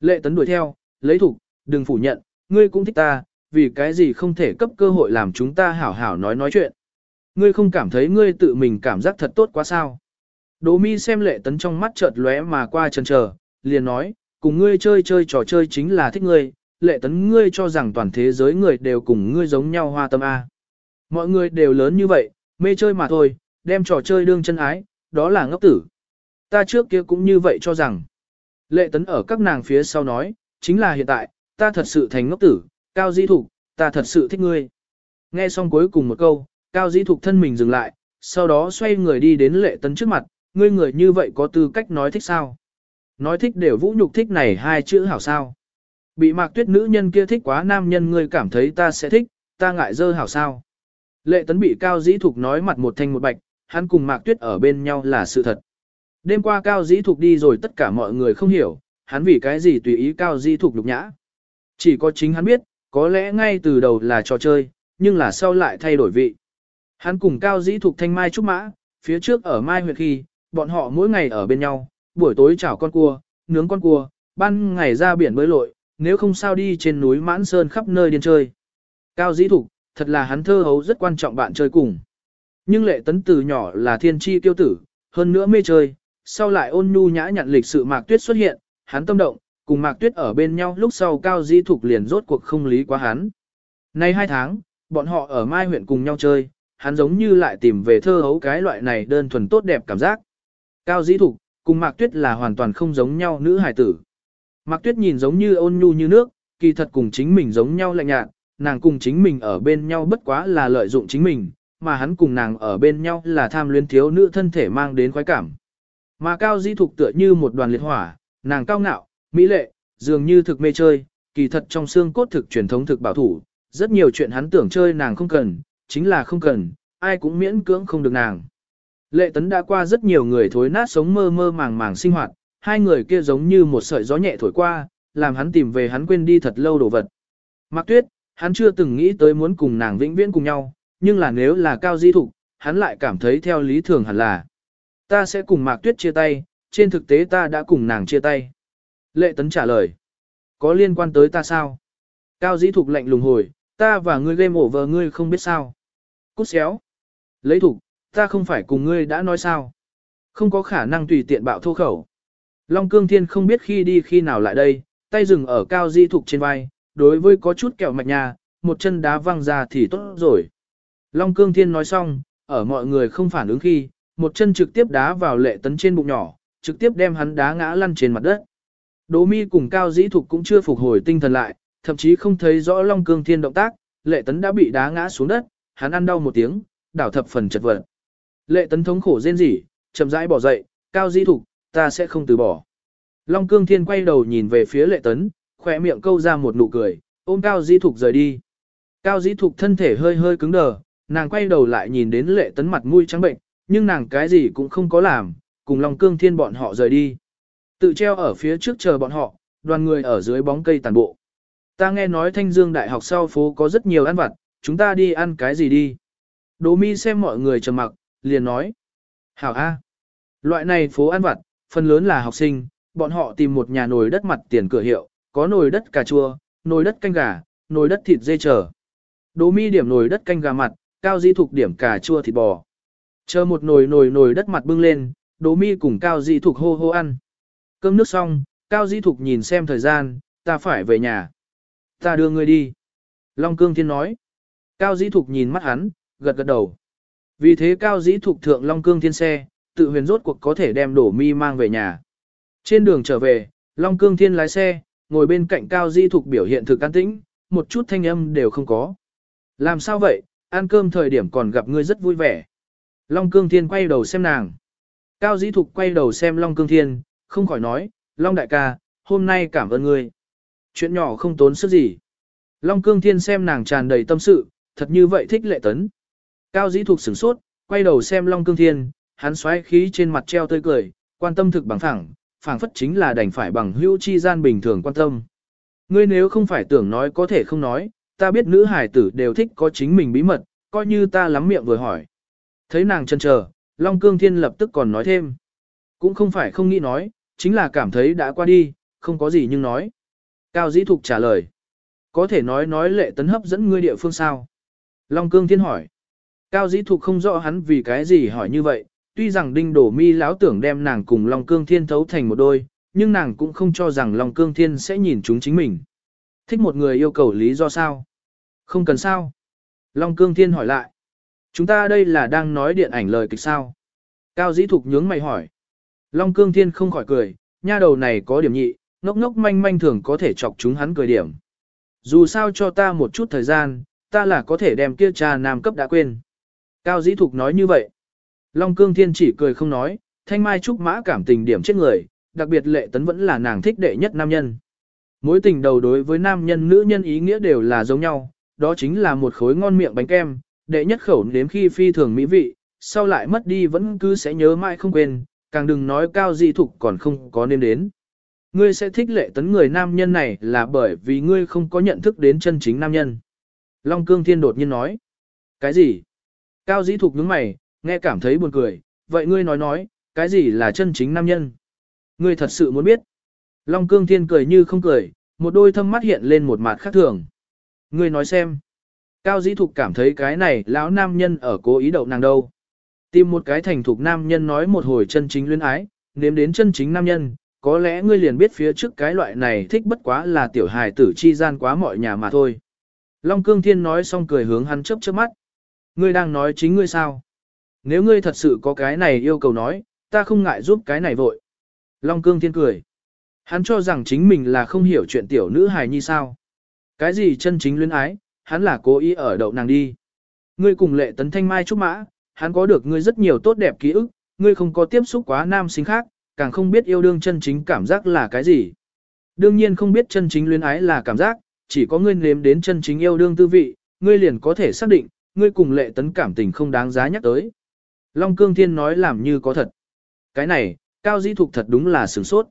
Lệ Tấn đuổi theo, lấy thục, đừng phủ nhận, ngươi cũng thích ta, vì cái gì không thể cấp cơ hội làm chúng ta hảo hảo nói nói chuyện. Ngươi không cảm thấy ngươi tự mình cảm giác thật tốt quá sao? Đỗ mi xem lệ tấn trong mắt chợt lóe mà qua chân chờ, liền nói, cùng ngươi chơi chơi trò chơi chính là thích ngươi, lệ tấn ngươi cho rằng toàn thế giới người đều cùng ngươi giống nhau hoa tâm A. Mọi người đều lớn như vậy, mê chơi mà thôi, đem trò chơi đương chân ái, đó là ngốc tử. Ta trước kia cũng như vậy cho rằng. Lệ tấn ở các nàng phía sau nói, chính là hiện tại, ta thật sự thành ngốc tử, cao di thục, ta thật sự thích ngươi. Nghe xong cuối cùng một câu, cao di thục thân mình dừng lại, sau đó xoay người đi đến lệ tấn trước mặt, ngươi người như vậy có tư cách nói thích sao? Nói thích đều vũ nhục thích này hai chữ hảo sao? Bị mạc tuyết nữ nhân kia thích quá nam nhân ngươi cảm thấy ta sẽ thích, ta ngại dơ hảo sao? Lệ tấn bị cao dĩ thục nói mặt một thanh một bạch, hắn cùng mạc tuyết ở bên nhau là sự thật. Đêm qua cao dĩ thục đi rồi tất cả mọi người không hiểu, hắn vì cái gì tùy ý cao dĩ thục lục nhã. Chỉ có chính hắn biết, có lẽ ngay từ đầu là trò chơi, nhưng là sau lại thay đổi vị. Hắn cùng cao dĩ thục thanh mai trúc mã, phía trước ở mai Huyệt khi, bọn họ mỗi ngày ở bên nhau, buổi tối chảo con cua, nướng con cua, ban ngày ra biển bơi lội, nếu không sao đi trên núi mãn sơn khắp nơi điên chơi. Cao dĩ thục, thật là hắn thơ hấu rất quan trọng bạn chơi cùng. Nhưng lệ tấn từ nhỏ là thiên tri tiêu tử, hơn nữa mê chơi, sau lại ôn nhu nhã nhặn lịch sự mạc tuyết xuất hiện, hắn tâm động, cùng mạc tuyết ở bên nhau lúc sau cao dĩ thục liền rốt cuộc không lý quá hắn. Nay hai tháng, bọn họ ở Mai huyện cùng nhau chơi, hắn giống như lại tìm về thơ hấu cái loại này đơn thuần tốt đẹp cảm giác. Cao dĩ thục, cùng mạc tuyết là hoàn toàn không giống nhau nữ hài tử. Mạc tuyết nhìn giống như ôn nhu như nước, kỳ thật cùng chính mình giống nhau lạnh nhạt, nàng cùng chính mình ở bên nhau bất quá là lợi dụng chính mình, mà hắn cùng nàng ở bên nhau là tham luyến thiếu nữ thân thể mang đến khoái cảm. Mà cao di thục tựa như một đoàn liệt hỏa, nàng cao ngạo, mỹ lệ, dường như thực mê chơi, kỳ thật trong xương cốt thực truyền thống thực bảo thủ, rất nhiều chuyện hắn tưởng chơi nàng không cần, chính là không cần, ai cũng miễn cưỡng không được nàng. Lệ tấn đã qua rất nhiều người thối nát sống mơ mơ màng màng sinh hoạt, hai người kia giống như một sợi gió nhẹ thổi qua, làm hắn tìm về hắn quên đi thật lâu đồ vật. Mạc Tuyết, hắn chưa từng nghĩ tới muốn cùng nàng vĩnh viễn cùng nhau, nhưng là nếu là cao di thục, hắn lại cảm thấy theo lý thường hẳn là. Ta sẽ cùng Mạc Tuyết chia tay, trên thực tế ta đã cùng nàng chia tay. Lệ tấn trả lời. Có liên quan tới ta sao? Cao dĩ thục lạnh lùng hồi, ta và ngươi game over ngươi không biết sao. Cút xéo. Lấy thục, ta không phải cùng ngươi đã nói sao. Không có khả năng tùy tiện bạo thô khẩu. Long cương thiên không biết khi đi khi nào lại đây, tay dừng ở cao di thục trên vai, đối với có chút kẹo mạch nhà, một chân đá văng ra thì tốt rồi. Long cương thiên nói xong, ở mọi người không phản ứng khi, một chân trực tiếp đá vào lệ tấn trên bụng nhỏ, trực tiếp đem hắn đá ngã lăn trên mặt đất. Đỗ mi cùng cao dĩ thục cũng chưa phục hồi tinh thần lại, thậm chí không thấy rõ Long Cương Thiên động tác, lệ tấn đã bị đá ngã xuống đất, hắn ăn đau một tiếng, đảo thập phần chật vật. Lệ tấn thống khổ rên rỉ, chậm rãi bỏ dậy, cao Di thục, ta sẽ không từ bỏ. Long Cương Thiên quay đầu nhìn về phía lệ tấn, khỏe miệng câu ra một nụ cười, ôm cao Di thục rời đi. Cao Di thục thân thể hơi hơi cứng đờ, nàng quay đầu lại nhìn đến lệ tấn mặt mũi trắng bệnh, nhưng nàng cái gì cũng không có làm, cùng Long Cương Thiên bọn họ rời đi. Tự treo ở phía trước chờ bọn họ, đoàn người ở dưới bóng cây tàn bộ. Ta nghe nói Thanh Dương Đại học sau phố có rất nhiều ăn vặt, chúng ta đi ăn cái gì đi? Đỗ mi xem mọi người trầm mặc, liền nói. Hảo A. Loại này phố ăn vặt, phần lớn là học sinh, bọn họ tìm một nhà nồi đất mặt tiền cửa hiệu, có nồi đất cà chua, nồi đất canh gà, nồi đất thịt dê chở, Đỗ mi điểm nồi đất canh gà mặt, cao di thục điểm cà chua thịt bò. Chờ một nồi nồi nồi đất mặt bưng lên, Đỗ mi cùng cao di thục hô hô ăn. Cơm nước xong, cao di thục nhìn xem thời gian, ta phải về nhà. Ta đưa ngươi đi. Long Cương Thiên nói. Cao Dĩ Thục nhìn mắt hắn, gật gật đầu. Vì thế Cao Dĩ thuộc thượng Long Cương Thiên xe, tự huyền rốt cuộc có thể đem đổ mi mang về nhà. Trên đường trở về, Long Cương Thiên lái xe, ngồi bên cạnh Cao Dĩ thuộc biểu hiện thực an tĩnh, một chút thanh âm đều không có. Làm sao vậy, ăn cơm thời điểm còn gặp ngươi rất vui vẻ. Long Cương Thiên quay đầu xem nàng. Cao Dĩ Thục quay đầu xem Long Cương Thiên, không khỏi nói, Long đại ca, hôm nay cảm ơn ngươi. Chuyện nhỏ không tốn sức gì. Long cương thiên xem nàng tràn đầy tâm sự, thật như vậy thích lệ tấn. Cao dĩ thục sửng sốt, quay đầu xem Long cương thiên, hắn xoáy khí trên mặt treo tươi cười, quan tâm thực bằng thẳng, phảng phất chính là đành phải bằng hữu chi gian bình thường quan tâm. Ngươi nếu không phải tưởng nói có thể không nói, ta biết nữ hải tử đều thích có chính mình bí mật, coi như ta lắm miệng vừa hỏi. Thấy nàng chân chờ, Long Cương Thiên lập tức còn nói thêm. Cũng không phải không nghĩ nói, chính là cảm thấy đã qua đi, không có gì nhưng nói. Cao Dĩ Thục trả lời. Có thể nói nói lệ tấn hấp dẫn ngươi địa phương sao? Long Cương Thiên hỏi. Cao Dĩ Thục không rõ hắn vì cái gì hỏi như vậy, tuy rằng đinh đổ mi láo tưởng đem nàng cùng Long Cương Thiên thấu thành một đôi, nhưng nàng cũng không cho rằng Long Cương Thiên sẽ nhìn chúng chính mình. Thích một người yêu cầu lý do sao? Không cần sao? Long Cương Thiên hỏi lại. Chúng ta đây là đang nói điện ảnh lời kịch sao? Cao Dĩ Thục nhướng mày hỏi. Long Cương Thiên không khỏi cười, nha đầu này có điểm nhị, ngốc ngốc manh manh thường có thể chọc chúng hắn cười điểm. Dù sao cho ta một chút thời gian, ta là có thể đem kia trà nam cấp đã quên. Cao Dĩ Thục nói như vậy. Long Cương Thiên chỉ cười không nói, thanh mai trúc mã cảm tình điểm chết người, đặc biệt lệ tấn vẫn là nàng thích đệ nhất nam nhân. Mối tình đầu đối với nam nhân nữ nhân ý nghĩa đều là giống nhau, đó chính là một khối ngon miệng bánh kem, đệ nhất khẩu nếm khi phi thường mỹ vị, sau lại mất đi vẫn cứ sẽ nhớ mãi không quên, càng đừng nói cao Dĩ Thục còn không có nếm đến. Ngươi sẽ thích lệ tấn người nam nhân này là bởi vì ngươi không có nhận thức đến chân chính nam nhân. Long Cương Thiên đột nhiên nói. Cái gì? Cao dĩ thục nhướng mày, nghe cảm thấy buồn cười. Vậy ngươi nói nói, cái gì là chân chính nam nhân? Ngươi thật sự muốn biết. Long Cương Thiên cười như không cười, một đôi thâm mắt hiện lên một mặt khác thường. Ngươi nói xem. Cao dĩ thục cảm thấy cái này lão nam nhân ở cố ý đậu nàng đâu. Tìm một cái thành thục nam nhân nói một hồi chân chính luyến ái, nếm đến chân chính nam nhân, có lẽ ngươi liền biết phía trước cái loại này thích bất quá là tiểu hài tử chi gian quá mọi nhà mà thôi. Long Cương Thiên nói xong cười hướng hắn chớp chớp mắt. Ngươi đang nói chính ngươi sao? Nếu ngươi thật sự có cái này yêu cầu nói, ta không ngại giúp cái này vội. Long Cương Thiên cười. Hắn cho rằng chính mình là không hiểu chuyện tiểu nữ hài như sao. Cái gì chân chính luyến ái, hắn là cố ý ở đậu nàng đi. Ngươi cùng lệ tấn thanh mai trúc mã, hắn có được ngươi rất nhiều tốt đẹp ký ức, ngươi không có tiếp xúc quá nam sinh khác, càng không biết yêu đương chân chính cảm giác là cái gì. Đương nhiên không biết chân chính luyến ái là cảm giác, chỉ có ngươi nếm đến chân chính yêu đương tư vị, ngươi liền có thể xác định, ngươi cùng lệ tấn cảm tình không đáng giá nhắc tới. Long Cương Thiên nói làm như có thật. Cái này, Cao Dĩ Thục thật đúng là sửng sốt.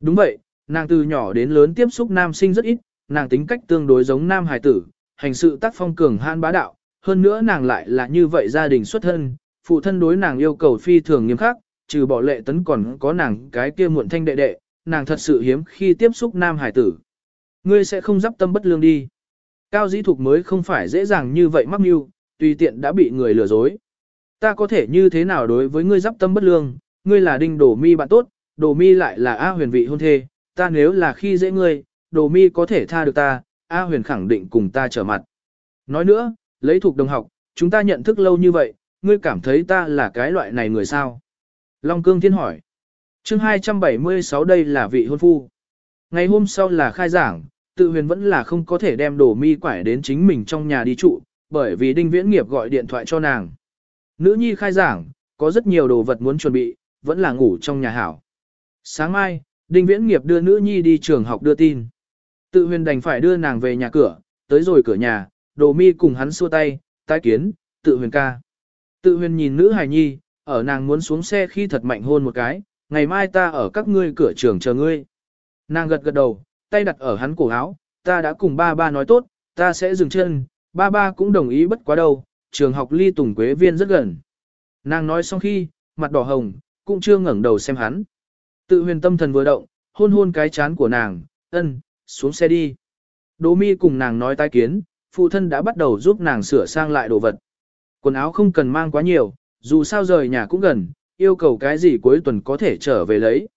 Đúng vậy, nàng từ nhỏ đến lớn tiếp xúc nam sinh rất ít, nàng tính cách tương đối giống nam hài tử, hành sự tác phong cường han bá đạo, hơn nữa nàng lại là như vậy gia đình xuất thân, phụ thân đối nàng yêu cầu phi thường nghiêm khắc, trừ bỏ lệ tấn còn có nàng cái kia muộn thanh đệ đệ, nàng thật sự hiếm khi tiếp xúc nam hải tử. Ngươi sẽ không dắp tâm bất lương đi. Cao dĩ thục mới không phải dễ dàng như vậy mắc mưu, tùy tiện đã bị người lừa dối. Ta có thể như thế nào đối với ngươi giáp tâm bất lương, ngươi là đinh đổ mi bạn tốt, đổ mi lại là A huyền vị hôn thê, ta nếu là khi dễ ngươi, đổ mi có thể tha được ta, A huyền khẳng định cùng ta trở mặt. Nói nữa, lấy thuộc đồng học, chúng ta nhận thức lâu như vậy, ngươi cảm thấy ta là cái loại này người sao? Long Cương Thiên hỏi. chương 276 đây là vị hôn phu. Ngày hôm sau là khai giảng, tự huyền vẫn là không có thể đem đồ mi quải đến chính mình trong nhà đi trụ, bởi vì đinh viễn nghiệp gọi điện thoại cho nàng. Nữ nhi khai giảng, có rất nhiều đồ vật muốn chuẩn bị, vẫn là ngủ trong nhà hảo. Sáng mai, đinh viễn nghiệp đưa nữ nhi đi trường học đưa tin. Tự huyền đành phải đưa nàng về nhà cửa, tới rồi cửa nhà, đồ mi cùng hắn xua tay, tái kiến, tự huyền ca. Tự huyền nhìn nữ hài nhi, ở nàng muốn xuống xe khi thật mạnh hôn một cái, ngày mai ta ở các ngươi cửa trường chờ ngươi. Nàng gật gật đầu, tay đặt ở hắn cổ áo, ta đã cùng ba ba nói tốt, ta sẽ dừng chân, ba ba cũng đồng ý bất quá đâu, trường học ly tùng quế viên rất gần. Nàng nói xong khi, mặt đỏ hồng, cũng chưa ngẩng đầu xem hắn. Tự huyền tâm thần vừa động, hôn hôn cái chán của nàng, ân, xuống xe đi. Đỗ mi cùng nàng nói tai kiến, phụ thân đã bắt đầu giúp nàng sửa sang lại đồ vật. Quần áo không cần mang quá nhiều, dù sao rời nhà cũng gần, yêu cầu cái gì cuối tuần có thể trở về lấy.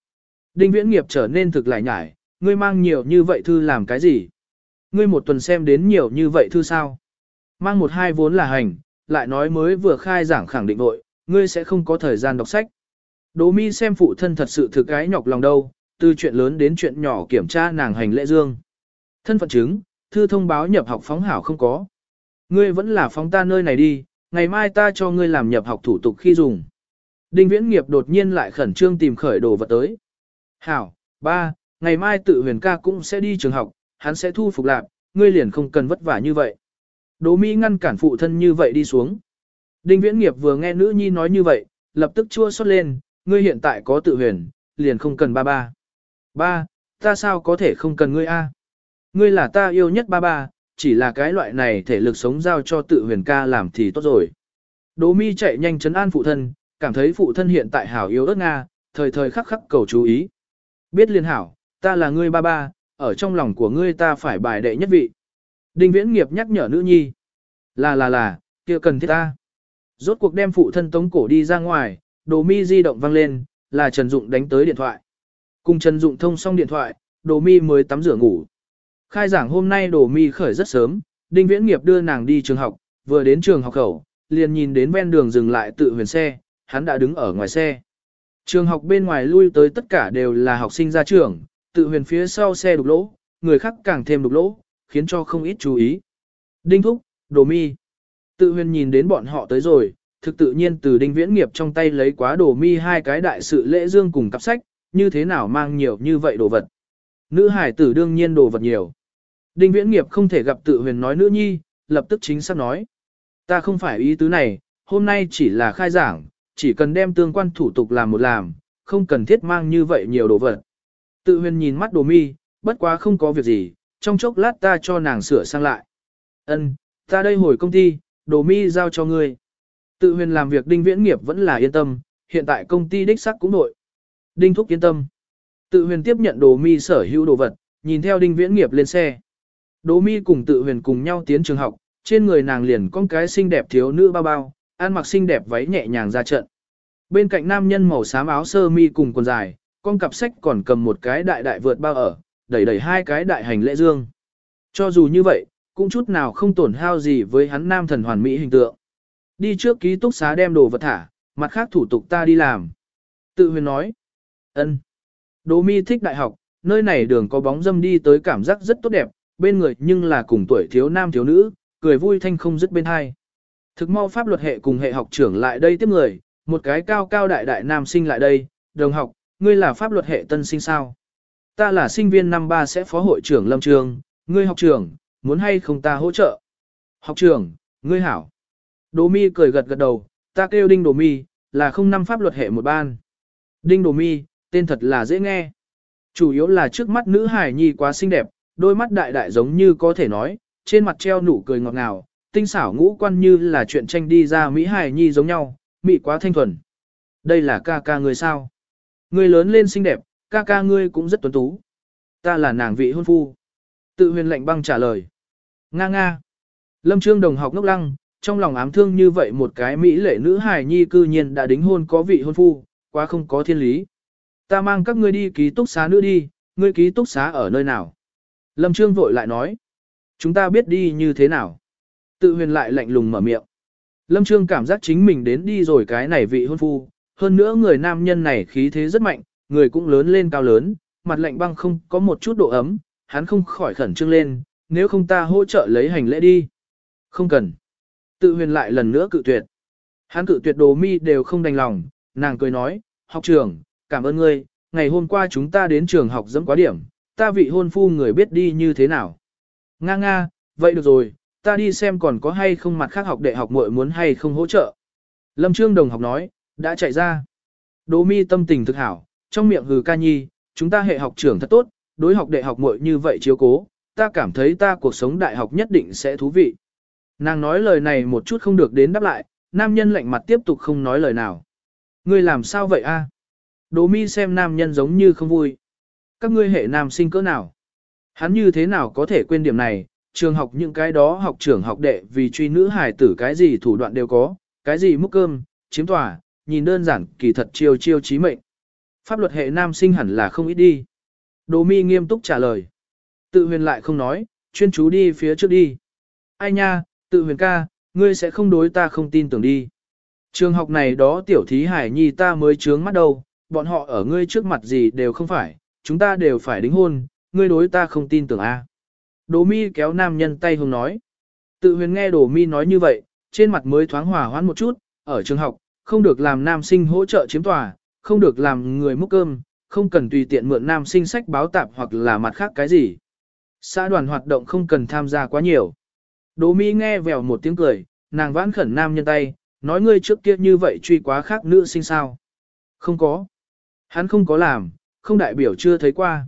Đinh viễn nghiệp trở nên thực lại nhải, ngươi mang nhiều như vậy thư làm cái gì? Ngươi một tuần xem đến nhiều như vậy thư sao? Mang một hai vốn là hành, lại nói mới vừa khai giảng khẳng định vội, ngươi sẽ không có thời gian đọc sách. Đỗ mi xem phụ thân thật sự thực cái nhọc lòng đâu, từ chuyện lớn đến chuyện nhỏ kiểm tra nàng hành lễ dương. Thân phận chứng, thư thông báo nhập học phóng hảo không có. Ngươi vẫn là phóng ta nơi này đi, ngày mai ta cho ngươi làm nhập học thủ tục khi dùng. Đinh viễn nghiệp đột nhiên lại khẩn trương tìm khởi đồ vật tới. Hảo, ba, ngày mai tự huyền ca cũng sẽ đi trường học, hắn sẽ thu phục lạc, ngươi liền không cần vất vả như vậy. Đỗ Mỹ ngăn cản phụ thân như vậy đi xuống. Đinh viễn nghiệp vừa nghe nữ nhi nói như vậy, lập tức chua xót lên, ngươi hiện tại có tự huyền, liền không cần ba ba. Ba, ta sao có thể không cần ngươi a? Ngươi là ta yêu nhất ba ba, chỉ là cái loại này thể lực sống giao cho tự huyền ca làm thì tốt rồi. Đỗ mi chạy nhanh chấn an phụ thân, cảm thấy phụ thân hiện tại hảo yếu ớt Nga, thời thời khắc khắc cầu chú ý. Biết liên hảo, ta là ngươi ba ba, ở trong lòng của ngươi ta phải bài đệ nhất vị. Đinh viễn nghiệp nhắc nhở nữ nhi. Là là là, kia cần thiết ta. Rốt cuộc đem phụ thân tống cổ đi ra ngoài, đồ mi di động vang lên, là Trần Dụng đánh tới điện thoại. Cùng Trần Dụng thông xong điện thoại, đồ mi mới tắm rửa ngủ. Khai giảng hôm nay đồ mi khởi rất sớm, Đinh Viễn Nghiệp đưa nàng đi trường học, vừa đến trường học khẩu, liền nhìn đến ven đường dừng lại tự huyền xe, hắn đã đứng ở ngoài xe. Trường học bên ngoài lui tới tất cả đều là học sinh ra trường, tự huyền phía sau xe đục lỗ, người khác càng thêm đục lỗ, khiến cho không ít chú ý. Đinh Thúc, Đồ Mi. Tự huyền nhìn đến bọn họ tới rồi, thực tự nhiên từ Đinh Viễn Nghiệp trong tay lấy quá Đồ Mi hai cái đại sự lễ dương cùng cặp sách, như thế nào mang nhiều như vậy đồ vật. Nữ hải tử đương nhiên đồ vật nhiều. Đinh Viễn Nghiệp không thể gặp tự huyền nói nữ nhi, lập tức chính xác nói. Ta không phải ý tứ này, hôm nay chỉ là khai giảng, chỉ cần đem tương quan thủ tục làm một làm, không cần thiết mang như vậy nhiều đồ vật. Tự huyền nhìn mắt đồ mi, bất quá không có việc gì, trong chốc lát ta cho nàng sửa sang lại. Ân, ta đây hồi công ty, đồ mi giao cho ngươi. Tự huyền làm việc đinh viễn nghiệp vẫn là yên tâm, hiện tại công ty đích sắc cũng nội. Đinh thúc yên tâm. Tự huyền tiếp nhận đồ mi sở hữu đồ vật, nhìn theo đinh viễn nghiệp lên xe. Đồ mi cùng tự huyền cùng nhau tiến trường học, trên người nàng liền con cái xinh đẹp thiếu nữ bao bao, ăn mặc xinh đẹp váy nhẹ nhàng ra trận. Bên cạnh nam nhân màu xám áo sơ mi cùng quần dài, con cặp sách còn cầm một cái đại đại vượt bao ở, đẩy đẩy hai cái đại hành lễ dương. Cho dù như vậy, cũng chút nào không tổn hao gì với hắn nam thần hoàn mỹ hình tượng. Đi trước ký túc xá đem đồ vật thả, mặt khác thủ tục ta đi làm. Tự huyền nói. ân. Đỗ mi thích đại học, nơi này đường có bóng dâm đi tới cảm giác rất tốt đẹp, bên người nhưng là cùng tuổi thiếu nam thiếu nữ, cười vui thanh không dứt bên hai. Thực mau pháp luật hệ cùng hệ học trưởng lại đây tiếp người, một cái cao cao đại đại nam sinh lại đây, đồng học, ngươi là pháp luật hệ tân sinh sao? Ta là sinh viên năm ba sẽ phó hội trưởng Lâm Trường, ngươi học trưởng, muốn hay không ta hỗ trợ? Học trưởng, ngươi hảo. Đỗ mi cười gật gật đầu, ta kêu Đinh Đỗ mi, là không năm pháp luật hệ một ban. Đinh Đỗ mi, tên thật là dễ nghe. Chủ yếu là trước mắt nữ hải nhi quá xinh đẹp, đôi mắt đại đại giống như có thể nói, trên mặt treo nụ cười ngọt ngào, tinh xảo ngũ quan như là chuyện tranh đi ra Mỹ hải nhi giống nhau, Mỹ quá thanh thuần. Đây là ca ca người sao? Ngươi lớn lên xinh đẹp, ca ca ngươi cũng rất tuấn tú. Ta là nàng vị hôn phu. Tự huyền lệnh băng trả lời. Nga nga. Lâm Trương đồng học ngốc lăng, trong lòng ám thương như vậy một cái Mỹ lệ nữ hài nhi cư nhiên đã đính hôn có vị hôn phu, quá không có thiên lý. Ta mang các ngươi đi ký túc xá nữa đi, ngươi ký túc xá ở nơi nào? Lâm Trương vội lại nói. Chúng ta biết đi như thế nào? Tự huyền lại lạnh lùng mở miệng. Lâm Trương cảm giác chính mình đến đi rồi cái này vị hôn phu, hơn nữa người nam nhân này khí thế rất mạnh, người cũng lớn lên cao lớn, mặt lạnh băng không có một chút độ ấm, hắn không khỏi khẩn trương lên, nếu không ta hỗ trợ lấy hành lễ đi. Không cần. Tự huyền lại lần nữa cự tuyệt. Hắn cự tuyệt đồ mi đều không đành lòng, nàng cười nói, học trưởng, cảm ơn ngươi, ngày hôm qua chúng ta đến trường học dẫm quá điểm, ta vị hôn phu người biết đi như thế nào. Nga nga, vậy được rồi, ta đi xem còn có hay không mặt khác học đệ học muội muốn hay không hỗ trợ. Lâm Trương Đồng học nói, đã chạy ra. Đỗ mi tâm tình thực hảo, trong miệng hừ ca nhi, chúng ta hệ học trưởng thật tốt, đối học đệ học muội như vậy chiếu cố, ta cảm thấy ta cuộc sống đại học nhất định sẽ thú vị. Nàng nói lời này một chút không được đến đáp lại, nam nhân lạnh mặt tiếp tục không nói lời nào. Ngươi làm sao vậy a? Đỗ mi xem nam nhân giống như không vui. Các ngươi hệ nam sinh cỡ nào? Hắn như thế nào có thể quên điểm này, trường học những cái đó học trưởng học đệ vì truy nữ hài tử cái gì thủ đoạn đều có, cái gì múc cơm, chiếm tòa, nhìn đơn giản kỳ thật chiêu chiêu chí mệnh. Pháp luật hệ nam sinh hẳn là không ít đi. Đỗ mi nghiêm túc trả lời. Tự huyền lại không nói, chuyên chú đi phía trước đi. Ai nha, tự huyền ca, ngươi sẽ không đối ta không tin tưởng đi. Trường học này đó tiểu thí hải nhi ta mới trướng mắt đâu, bọn họ ở ngươi trước mặt gì đều không phải, chúng ta đều phải đính hôn, ngươi đối ta không tin tưởng a. À. Đồ mi kéo nam nhân tay hùng nói. Tự huyền nghe đồ mi nói như vậy, trên mặt mới thoáng hòa hoãn một chút, ở trường học, không được làm nam sinh hỗ trợ chiếm tòa, không được làm người múc cơm, không cần tùy tiện mượn nam sinh sách báo tạp hoặc là mặt khác cái gì. Xã đoàn hoạt động không cần tham gia quá nhiều. Đỗ Mi nghe vèo một tiếng cười, nàng vãn khẩn nam nhân tay, nói ngươi trước kia như vậy truy quá khác nữ sinh sao. Không có. Hắn không có làm, không đại biểu chưa thấy qua.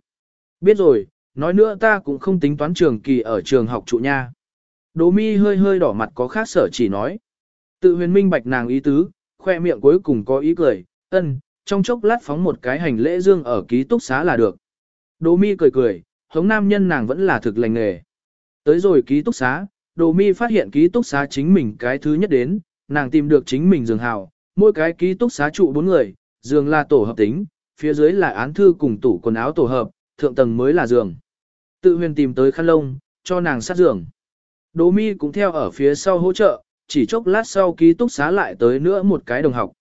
Biết rồi, nói nữa ta cũng không tính toán trường kỳ ở trường học trụ nha. Đỗ Mi hơi hơi đỏ mặt có khác sở chỉ nói. Tự huyền minh bạch nàng ý tứ, khoe miệng cuối cùng có ý cười, ân, trong chốc lát phóng một cái hành lễ dương ở ký túc xá là được. Đỗ mi cười cười, hống nam nhân nàng vẫn là thực lành nghề. Tới rồi ký túc xá, Đỗ mi phát hiện ký túc xá chính mình cái thứ nhất đến, nàng tìm được chính mình giường hào, mỗi cái ký túc xá trụ bốn người, giường là tổ hợp tính, phía dưới là án thư cùng tủ quần áo tổ hợp, thượng tầng mới là giường. Tự huyền tìm tới khăn lông, cho nàng sát giường. Đỗ mi cũng theo ở phía sau hỗ trợ, chỉ chốc lát sau ký túc xá lại tới nữa một cái đồng học.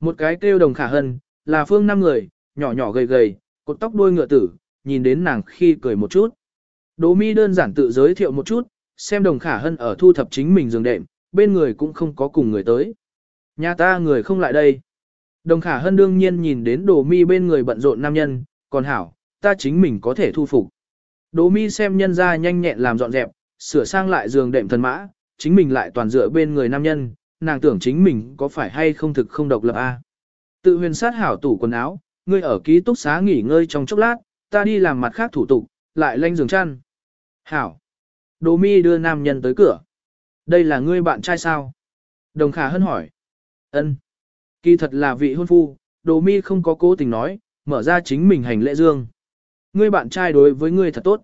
Một cái kêu đồng khả hân, là phương năm người, nhỏ nhỏ gầy gầy, cột tóc đuôi ngựa tử, nhìn đến nàng khi cười một chút. Đỗ mi đơn giản tự giới thiệu một chút, xem đồng khả hân ở thu thập chính mình giường đệm, bên người cũng không có cùng người tới. Nhà ta người không lại đây. Đồng khả hân đương nhiên nhìn đến đồ mi bên người bận rộn nam nhân, còn hảo, ta chính mình có thể thu phục. Đồ mi xem nhân ra nhanh nhẹn làm dọn dẹp, sửa sang lại giường đệm thần mã, chính mình lại toàn dựa bên người nam nhân, nàng tưởng chính mình có phải hay không thực không độc lập a. Tự huyền sát hảo tủ quần áo, ngươi ở ký túc xá nghỉ ngơi trong chốc lát, ta đi làm mặt khác thủ tục, lại lanh giường chăn. Hảo. Đồ mi đưa nam nhân tới cửa. Đây là ngươi bạn trai sao? Đồng khả hân hỏi. ân Kỳ thật là vị hôn phu, đồ mi không có cố tình nói, mở ra chính mình hành lễ dương. Ngươi bạn trai đối với ngươi thật tốt.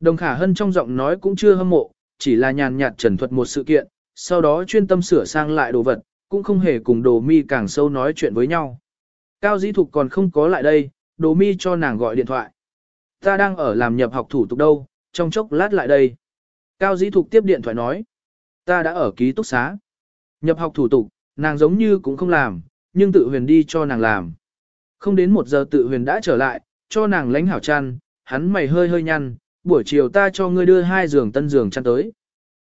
Đồng khả hân trong giọng nói cũng chưa hâm mộ, chỉ là nhàn nhạt trần thuật một sự kiện, sau đó chuyên tâm sửa sang lại đồ vật, cũng không hề cùng đồ mi càng sâu nói chuyện với nhau. Cao dĩ thục còn không có lại đây, đồ mi cho nàng gọi điện thoại. Ta đang ở làm nhập học thủ tục đâu, trong chốc lát lại đây. Cao dĩ thục tiếp điện thoại nói. Ta đã ở ký túc xá. Nhập học thủ tục, nàng giống như cũng không làm, nhưng tự huyền đi cho nàng làm. Không đến một giờ tự huyền đã trở lại, cho nàng lánh hảo chăn, hắn mày hơi hơi nhăn, buổi chiều ta cho ngươi đưa hai giường tân giường chăn tới.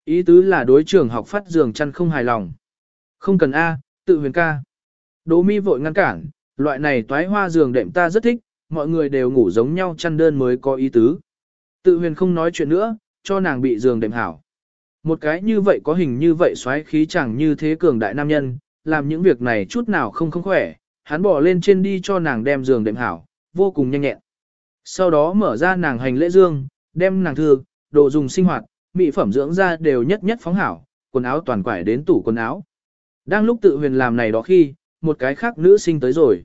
Ý tứ là đối trường học phát giường chăn không hài lòng. Không cần A, tự huyền ca. Đỗ mi vội ngăn cản, loại này toái hoa giường đệm ta rất thích, mọi người đều ngủ giống nhau chăn đơn mới có ý tứ. Tự huyền không nói chuyện nữa, cho nàng bị giường đệm hảo. Một cái như vậy có hình như vậy xoáy khí chẳng như thế cường đại nam nhân, làm những việc này chút nào không không khỏe, hắn bỏ lên trên đi cho nàng đem giường đệm hảo, vô cùng nhanh nhẹn. Sau đó mở ra nàng hành lễ dương, đem nàng thư, đồ dùng sinh hoạt, mỹ phẩm dưỡng da đều nhất nhất phóng hảo, quần áo toàn quải đến tủ quần áo. Đang lúc tự huyền làm này đó khi, một cái khác nữ sinh tới rồi.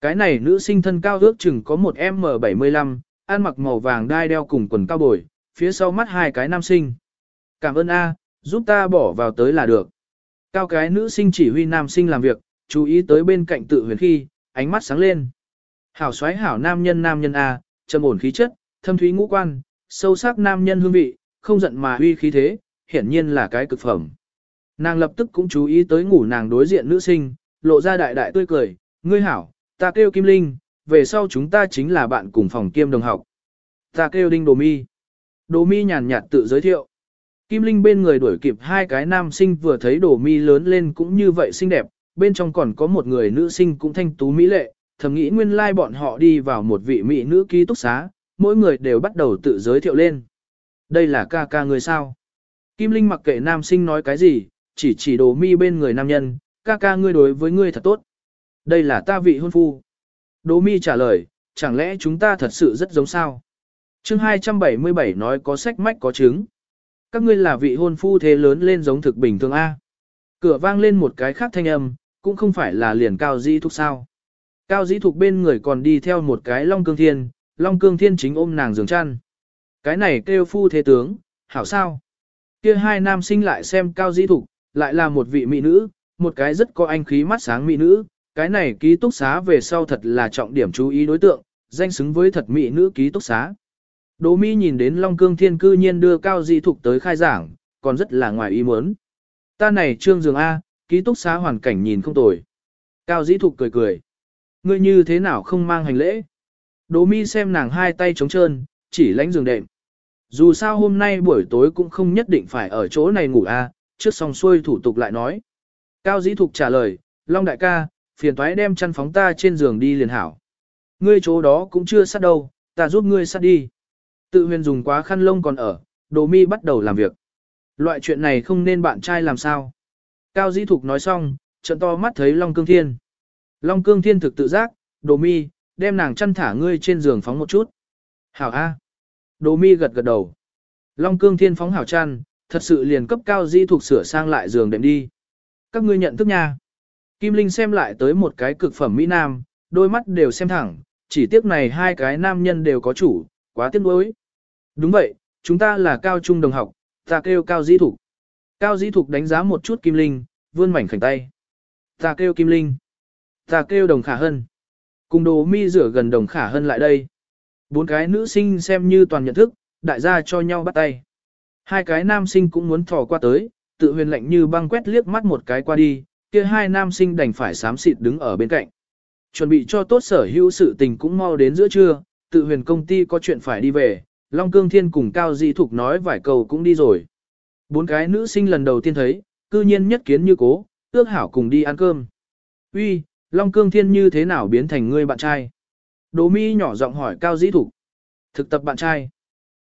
Cái này nữ sinh thân cao ước chừng có một M75, ăn mặc màu vàng đai đeo cùng quần cao bồi, phía sau mắt hai cái nam sinh. Cảm ơn A, giúp ta bỏ vào tới là được. Cao cái nữ sinh chỉ huy nam sinh làm việc, chú ý tới bên cạnh tự huyền khi, ánh mắt sáng lên. Hảo xoáy hảo nam nhân nam nhân A, trầm ổn khí chất, thâm thúy ngũ quan, sâu sắc nam nhân hương vị, không giận mà huy khí thế, hiển nhiên là cái cực phẩm. Nàng lập tức cũng chú ý tới ngủ nàng đối diện nữ sinh, lộ ra đại đại tươi cười, ngươi hảo, ta kêu Kim Linh, về sau chúng ta chính là bạn cùng phòng kiêm đồng học. Ta kêu Đinh Đồ Mi. Đồ Mi nhàn nhạt tự giới thiệu. Kim Linh bên người đuổi kịp hai cái nam sinh vừa thấy Đồ Mi lớn lên cũng như vậy xinh đẹp, bên trong còn có một người nữ sinh cũng thanh tú mỹ lệ, thầm nghĩ nguyên lai like bọn họ đi vào một vị mỹ nữ ký túc xá, mỗi người đều bắt đầu tự giới thiệu lên. Đây là ca ca người sao? Kim Linh mặc kệ nam sinh nói cái gì, chỉ chỉ đồ mi bên người nam nhân, ca ca ngươi đối với ngươi thật tốt. Đây là ta vị hôn phu. Đồ mi trả lời, chẳng lẽ chúng ta thật sự rất giống sao? chương 277 nói có sách mách có chứng. Các ngươi là vị hôn phu thế lớn lên giống thực bình thường A. Cửa vang lên một cái khác thanh âm, cũng không phải là liền cao di thúc sao. Cao dĩ thục bên người còn đi theo một cái long cương thiên, long cương thiên chính ôm nàng giường chăn. Cái này kêu phu thế tướng, hảo sao? Kia hai nam sinh lại xem cao dĩ thục, lại là một vị mỹ nữ, một cái rất có anh khí mắt sáng mỹ nữ, cái này ký túc xá về sau thật là trọng điểm chú ý đối tượng, danh xứng với thật mỹ nữ ký túc xá. Đỗ Mỹ nhìn đến Long Cương Thiên cư nhiên đưa Cao Di Thục tới khai giảng, còn rất là ngoài ý muốn. Ta này trương giường A, ký túc xá hoàn cảnh nhìn không tồi. Cao Di Thục cười cười. Ngươi như thế nào không mang hành lễ? Đỗ Mi xem nàng hai tay trống trơn, chỉ lánh giường đệm. Dù sao hôm nay buổi tối cũng không nhất định phải ở chỗ này ngủ a, trước xong xuôi thủ tục lại nói. Cao Dĩ Thục trả lời, Long đại ca, phiền toái đem chăn phóng ta trên giường đi liền hảo. Ngươi chỗ đó cũng chưa sát đâu, ta giúp ngươi sát đi. Tự huyền dùng quá khăn lông còn ở, Đồ Mi bắt đầu làm việc. Loại chuyện này không nên bạn trai làm sao. Cao Dĩ Thục nói xong, trận to mắt thấy Long Cương Thiên. Long cương thiên thực tự giác, đồ mi, đem nàng chăn thả ngươi trên giường phóng một chút. Hảo A. Đồ mi gật gật đầu. Long cương thiên phóng hảo chăn, thật sự liền cấp cao di thuộc sửa sang lại giường đệm đi. Các ngươi nhận thức nha. Kim Linh xem lại tới một cái cực phẩm Mỹ Nam, đôi mắt đều xem thẳng, chỉ tiếc này hai cái nam nhân đều có chủ, quá tiếc nuối. Đúng vậy, chúng ta là cao trung đồng học, ta kêu cao di thục. Cao di thục đánh giá một chút Kim Linh, vươn mảnh khảnh tay. Ta kêu Kim Linh. Ta kêu đồng khả hân. Cùng đồ mi rửa gần đồng khả hân lại đây. Bốn cái nữ sinh xem như toàn nhận thức, đại gia cho nhau bắt tay. Hai cái nam sinh cũng muốn thò qua tới, tự huyền lệnh như băng quét liếc mắt một cái qua đi, kia hai nam sinh đành phải xám xịt đứng ở bên cạnh. Chuẩn bị cho tốt sở hữu sự tình cũng mau đến giữa trưa, tự huyền công ty có chuyện phải đi về, Long Cương Thiên cùng Cao Dĩ Thục nói vài câu cũng đi rồi. Bốn cái nữ sinh lần đầu tiên thấy, cư nhiên nhất kiến như cố, ước hảo cùng đi ăn cơm. Uy, Long Cương Thiên như thế nào biến thành ngươi bạn trai? Đỗ Mi nhỏ giọng hỏi Cao Dĩ Thục. Thực tập bạn trai.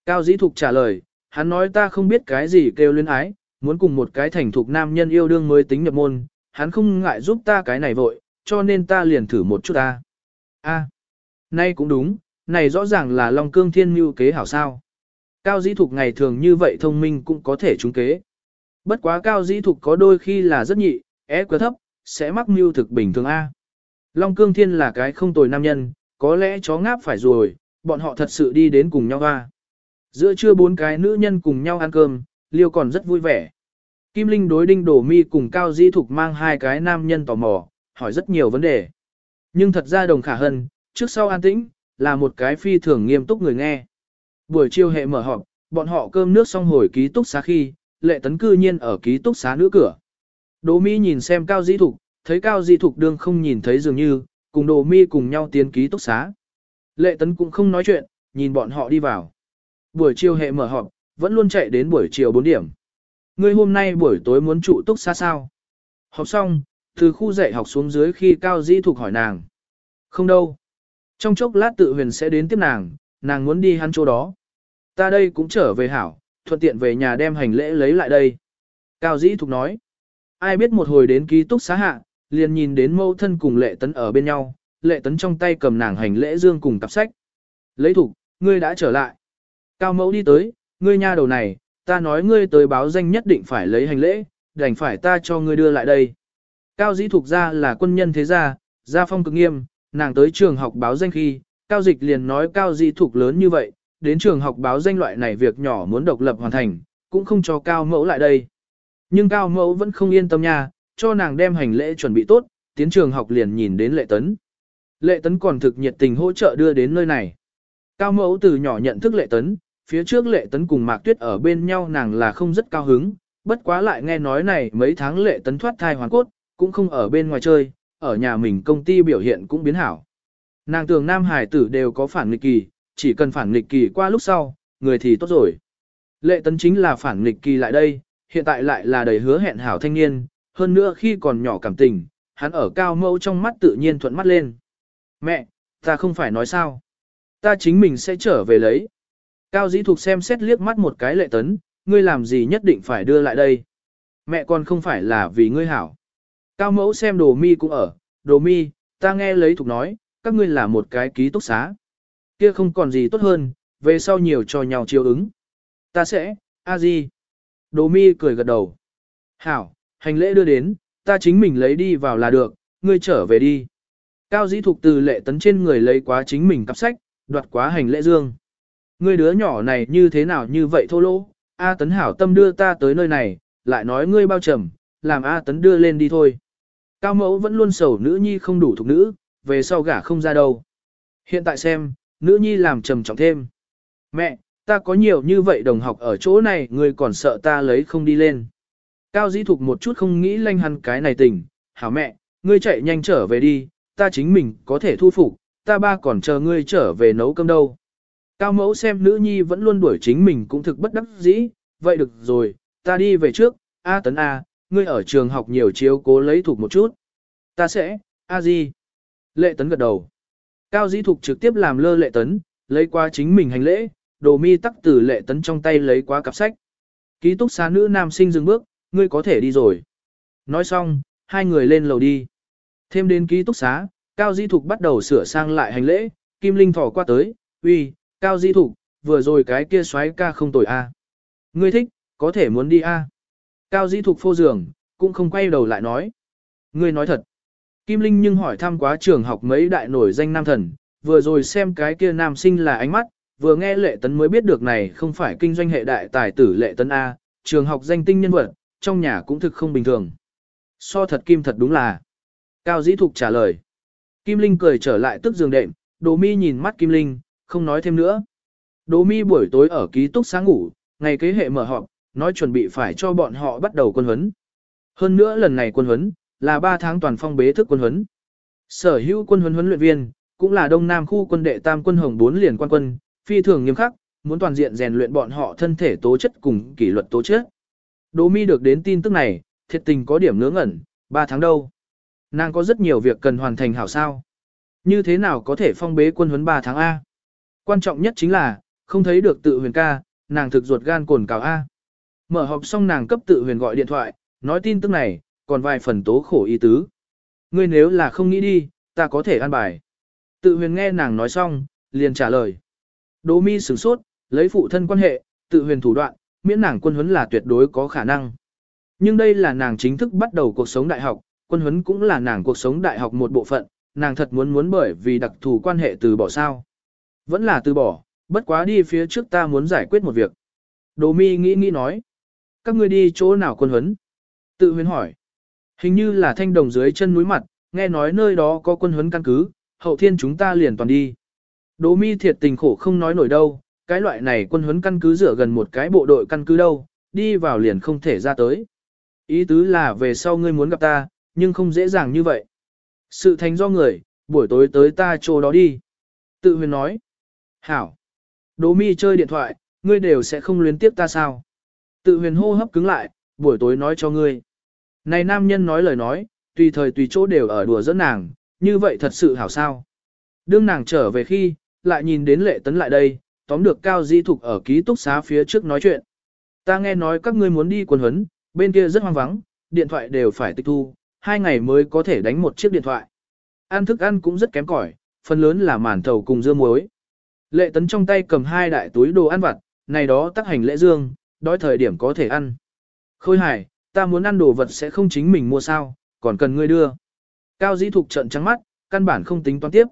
Cao Dĩ Thục trả lời, hắn nói ta không biết cái gì kêu luyến ái, muốn cùng một cái thành thục nam nhân yêu đương mới tính nhập môn, hắn không ngại giúp ta cái này vội, cho nên ta liền thử một chút ta. A, nay cũng đúng, này rõ ràng là Long Cương Thiên mưu kế hảo sao. Cao Dĩ Thục ngày thường như vậy thông minh cũng có thể trúng kế. Bất quá Cao Dĩ Thục có đôi khi là rất nhị, é quá thấp, sẽ mắc mưu thực bình thường A. Long Cương Thiên là cái không tồi nam nhân, có lẽ chó ngáp phải rồi, bọn họ thật sự đi đến cùng nhau hoa. Giữa trưa bốn cái nữ nhân cùng nhau ăn cơm, Liêu còn rất vui vẻ. Kim Linh đối đinh đổ mi cùng Cao Di Thục mang hai cái nam nhân tò mò, hỏi rất nhiều vấn đề. Nhưng thật ra đồng khả hân, trước sau an tĩnh, là một cái phi thường nghiêm túc người nghe. Buổi chiều hệ mở họp, bọn họ cơm nước xong hồi ký túc xá khi, lệ tấn cư nhiên ở ký túc xá nữ cửa. Đỗ Mỹ nhìn xem Cao Di Thục, thấy Cao Di Thục đương không nhìn thấy dường như, cùng Đỗ Mi cùng nhau tiến ký túc xá. Lệ Tấn cũng không nói chuyện, nhìn bọn họ đi vào. Buổi chiều hệ mở họp, vẫn luôn chạy đến buổi chiều 4 điểm. Ngươi hôm nay buổi tối muốn trụ túc xa sao? Học xong, từ khu dạy học xuống dưới khi Cao Dĩ Thục hỏi nàng. Không đâu. Trong chốc lát tự huyền sẽ đến tiếp nàng, nàng muốn đi hắn chỗ đó. Ta đây cũng trở về hảo, thuận tiện về nhà đem hành lễ lấy lại đây. Cao Dĩ Thục nói. Ai biết một hồi đến ký túc xá hạ, liền nhìn đến mâu thân cùng lệ tấn ở bên nhau, lệ tấn trong tay cầm nàng hành lễ dương cùng cặp sách. Lấy thủ, ngươi đã trở lại. Cao mẫu đi tới, ngươi nha đầu này, ta nói ngươi tới báo danh nhất định phải lấy hành lễ, đành phải ta cho ngươi đưa lại đây. Cao dĩ thuộc ra là quân nhân thế gia, gia phong cực nghiêm, nàng tới trường học báo danh khi, cao dịch liền nói cao dĩ thuộc lớn như vậy, đến trường học báo danh loại này việc nhỏ muốn độc lập hoàn thành, cũng không cho cao mẫu lại đây. Nhưng cao mẫu vẫn không yên tâm nha, cho nàng đem hành lễ chuẩn bị tốt, tiến trường học liền nhìn đến lệ tấn. Lệ tấn còn thực nhiệt tình hỗ trợ đưa đến nơi này. Cao mẫu từ nhỏ nhận thức lệ tấn, phía trước lệ tấn cùng mạc tuyết ở bên nhau nàng là không rất cao hứng, bất quá lại nghe nói này mấy tháng lệ tấn thoát thai hoàn cốt, cũng không ở bên ngoài chơi, ở nhà mình công ty biểu hiện cũng biến hảo. Nàng tưởng nam hải tử đều có phản nghịch kỳ, chỉ cần phản nghịch kỳ qua lúc sau, người thì tốt rồi. Lệ tấn chính là phản nghịch kỳ lại đây, hiện tại lại là đầy hứa hẹn hảo thanh niên, hơn nữa khi còn nhỏ cảm tình, hắn ở cao mẫu trong mắt tự nhiên thuận mắt lên. Mẹ, ta không phải nói sao. Ta chính mình sẽ trở về lấy. Cao dĩ thục xem xét liếc mắt một cái lệ tấn, ngươi làm gì nhất định phải đưa lại đây. Mẹ con không phải là vì ngươi hảo. Cao mẫu xem đồ mi cũng ở, đồ mi, ta nghe lấy thục nói, các ngươi là một cái ký túc xá. Kia không còn gì tốt hơn, về sau nhiều cho nhau chiều ứng. Ta sẽ, a di. Đồ mi cười gật đầu. Hảo, hành lễ đưa đến, ta chính mình lấy đi vào là được, ngươi trở về đi. Cao dĩ thục từ lệ tấn trên người lấy quá chính mình cặp sách, đoạt quá hành lễ dương. Ngươi đứa nhỏ này như thế nào như vậy thô lỗ, A tấn hảo tâm đưa ta tới nơi này, lại nói ngươi bao trầm, làm A tấn đưa lên đi thôi. Cao mẫu vẫn luôn sầu nữ nhi không đủ thuộc nữ, về sau gả không ra đâu. Hiện tại xem, nữ nhi làm trầm trọng thêm. Mẹ, ta có nhiều như vậy đồng học ở chỗ này, ngươi còn sợ ta lấy không đi lên. Cao dĩ thục một chút không nghĩ lanh hăn cái này tình, hảo mẹ, ngươi chạy nhanh trở về đi, ta chính mình có thể thu phục, ta ba còn chờ ngươi trở về nấu cơm đâu. Cao mẫu xem nữ nhi vẫn luôn đuổi chính mình cũng thực bất đắc dĩ, vậy được rồi, ta đi về trước, A tấn A, ngươi ở trường học nhiều chiếu cố lấy thuộc một chút. Ta sẽ, A gì? Lệ tấn gật đầu. Cao dĩ thục trực tiếp làm lơ lệ tấn, lấy qua chính mình hành lễ, đồ mi tắc từ lệ tấn trong tay lấy qua cặp sách. Ký túc xá nữ nam sinh dừng bước, ngươi có thể đi rồi. Nói xong, hai người lên lầu đi. Thêm đến ký túc xá, Cao Di Thục bắt đầu sửa sang lại hành lễ, Kim Linh thỏ qua tới, uy, Cao Di Thục, vừa rồi cái kia xoáy ca không tồi a. Ngươi thích, có thể muốn đi a. Cao Di Thục phô giường, cũng không quay đầu lại nói. Ngươi nói thật. Kim Linh nhưng hỏi thăm quá trường học mấy đại nổi danh nam thần, vừa rồi xem cái kia nam sinh là ánh mắt, vừa nghe lệ tấn mới biết được này không phải kinh doanh hệ đại tài tử lệ tấn A, trường học danh tinh nhân vật, trong nhà cũng thực không bình thường. So thật kim thật đúng là. Cao Dĩ Thục trả lời. Kim Linh cười trở lại tức giường đệm, Đỗ Mi nhìn mắt Kim Linh, không nói thêm nữa. Đỗ Mi buổi tối ở ký túc sáng ngủ, ngày kế hệ mở họp, nói chuẩn bị phải cho bọn họ bắt đầu quân huấn. Hơn nữa lần này quân huấn, là 3 tháng toàn phong bế thức quân huấn. Sở hữu quân huấn huấn luyện viên, cũng là Đông Nam khu quân đệ tam quân hồng 4 liền quan quân, phi thường nghiêm khắc, muốn toàn diện rèn luyện bọn họ thân thể tố chất cùng kỷ luật tố chất. Đỗ Mi được đến tin tức này, thiệt tình có điểm ngớ ngẩn, 3 tháng đâu. Nàng có rất nhiều việc cần hoàn thành hảo sao. Như thế nào có thể phong bế quân huấn 3 tháng A? Quan trọng nhất chính là, không thấy được tự huyền ca, nàng thực ruột gan cồn cào A. Mở họp xong nàng cấp tự huyền gọi điện thoại, nói tin tức này, còn vài phần tố khổ ý tứ. Ngươi nếu là không nghĩ đi, ta có thể ăn bài. Tự huyền nghe nàng nói xong, liền trả lời. Đỗ mi sửng sốt, lấy phụ thân quan hệ, tự huyền thủ đoạn, miễn nàng quân huấn là tuyệt đối có khả năng. Nhưng đây là nàng chính thức bắt đầu cuộc sống đại học, quân huấn cũng là nàng cuộc sống đại học một bộ phận, nàng thật muốn muốn bởi vì đặc thù quan hệ từ bỏ sao. Vẫn là từ bỏ, bất quá đi phía trước ta muốn giải quyết một việc. Đồ mi nghĩ nghĩ nói. Các ngươi đi chỗ nào quân huấn? Tự huyền hỏi. Hình như là thanh đồng dưới chân núi mặt, nghe nói nơi đó có quân huấn căn cứ, hậu thiên chúng ta liền toàn đi. Đỗ mi thiệt tình khổ không nói nổi đâu, cái loại này quân huấn căn cứ rửa gần một cái bộ đội căn cứ đâu, đi vào liền không thể ra tới. Ý tứ là về sau ngươi muốn gặp ta, nhưng không dễ dàng như vậy. Sự thành do người, buổi tối tới ta chỗ đó đi. Tự huyền nói. Hảo. Đỗ mi chơi điện thoại, ngươi đều sẽ không luyến tiếp ta sao. Tự huyền hô hấp cứng lại, buổi tối nói cho ngươi. Này nam nhân nói lời nói, tùy thời tùy chỗ đều ở đùa dẫn nàng, như vậy thật sự hảo sao. Đương nàng trở về khi, lại nhìn đến lệ tấn lại đây, tóm được cao di thục ở ký túc xá phía trước nói chuyện. Ta nghe nói các ngươi muốn đi quần huấn, bên kia rất hoang vắng, điện thoại đều phải tịch thu, hai ngày mới có thể đánh một chiếc điện thoại. Ăn thức ăn cũng rất kém cỏi, phần lớn là màn thầu cùng dưa muối. Lệ tấn trong tay cầm hai đại túi đồ ăn vặt, này đó tác hành lễ dương, đói thời điểm có thể ăn. Khôi hải, ta muốn ăn đồ vật sẽ không chính mình mua sao, còn cần ngươi đưa. Cao dĩ thục trận trắng mắt, căn bản không tính toán tiếp.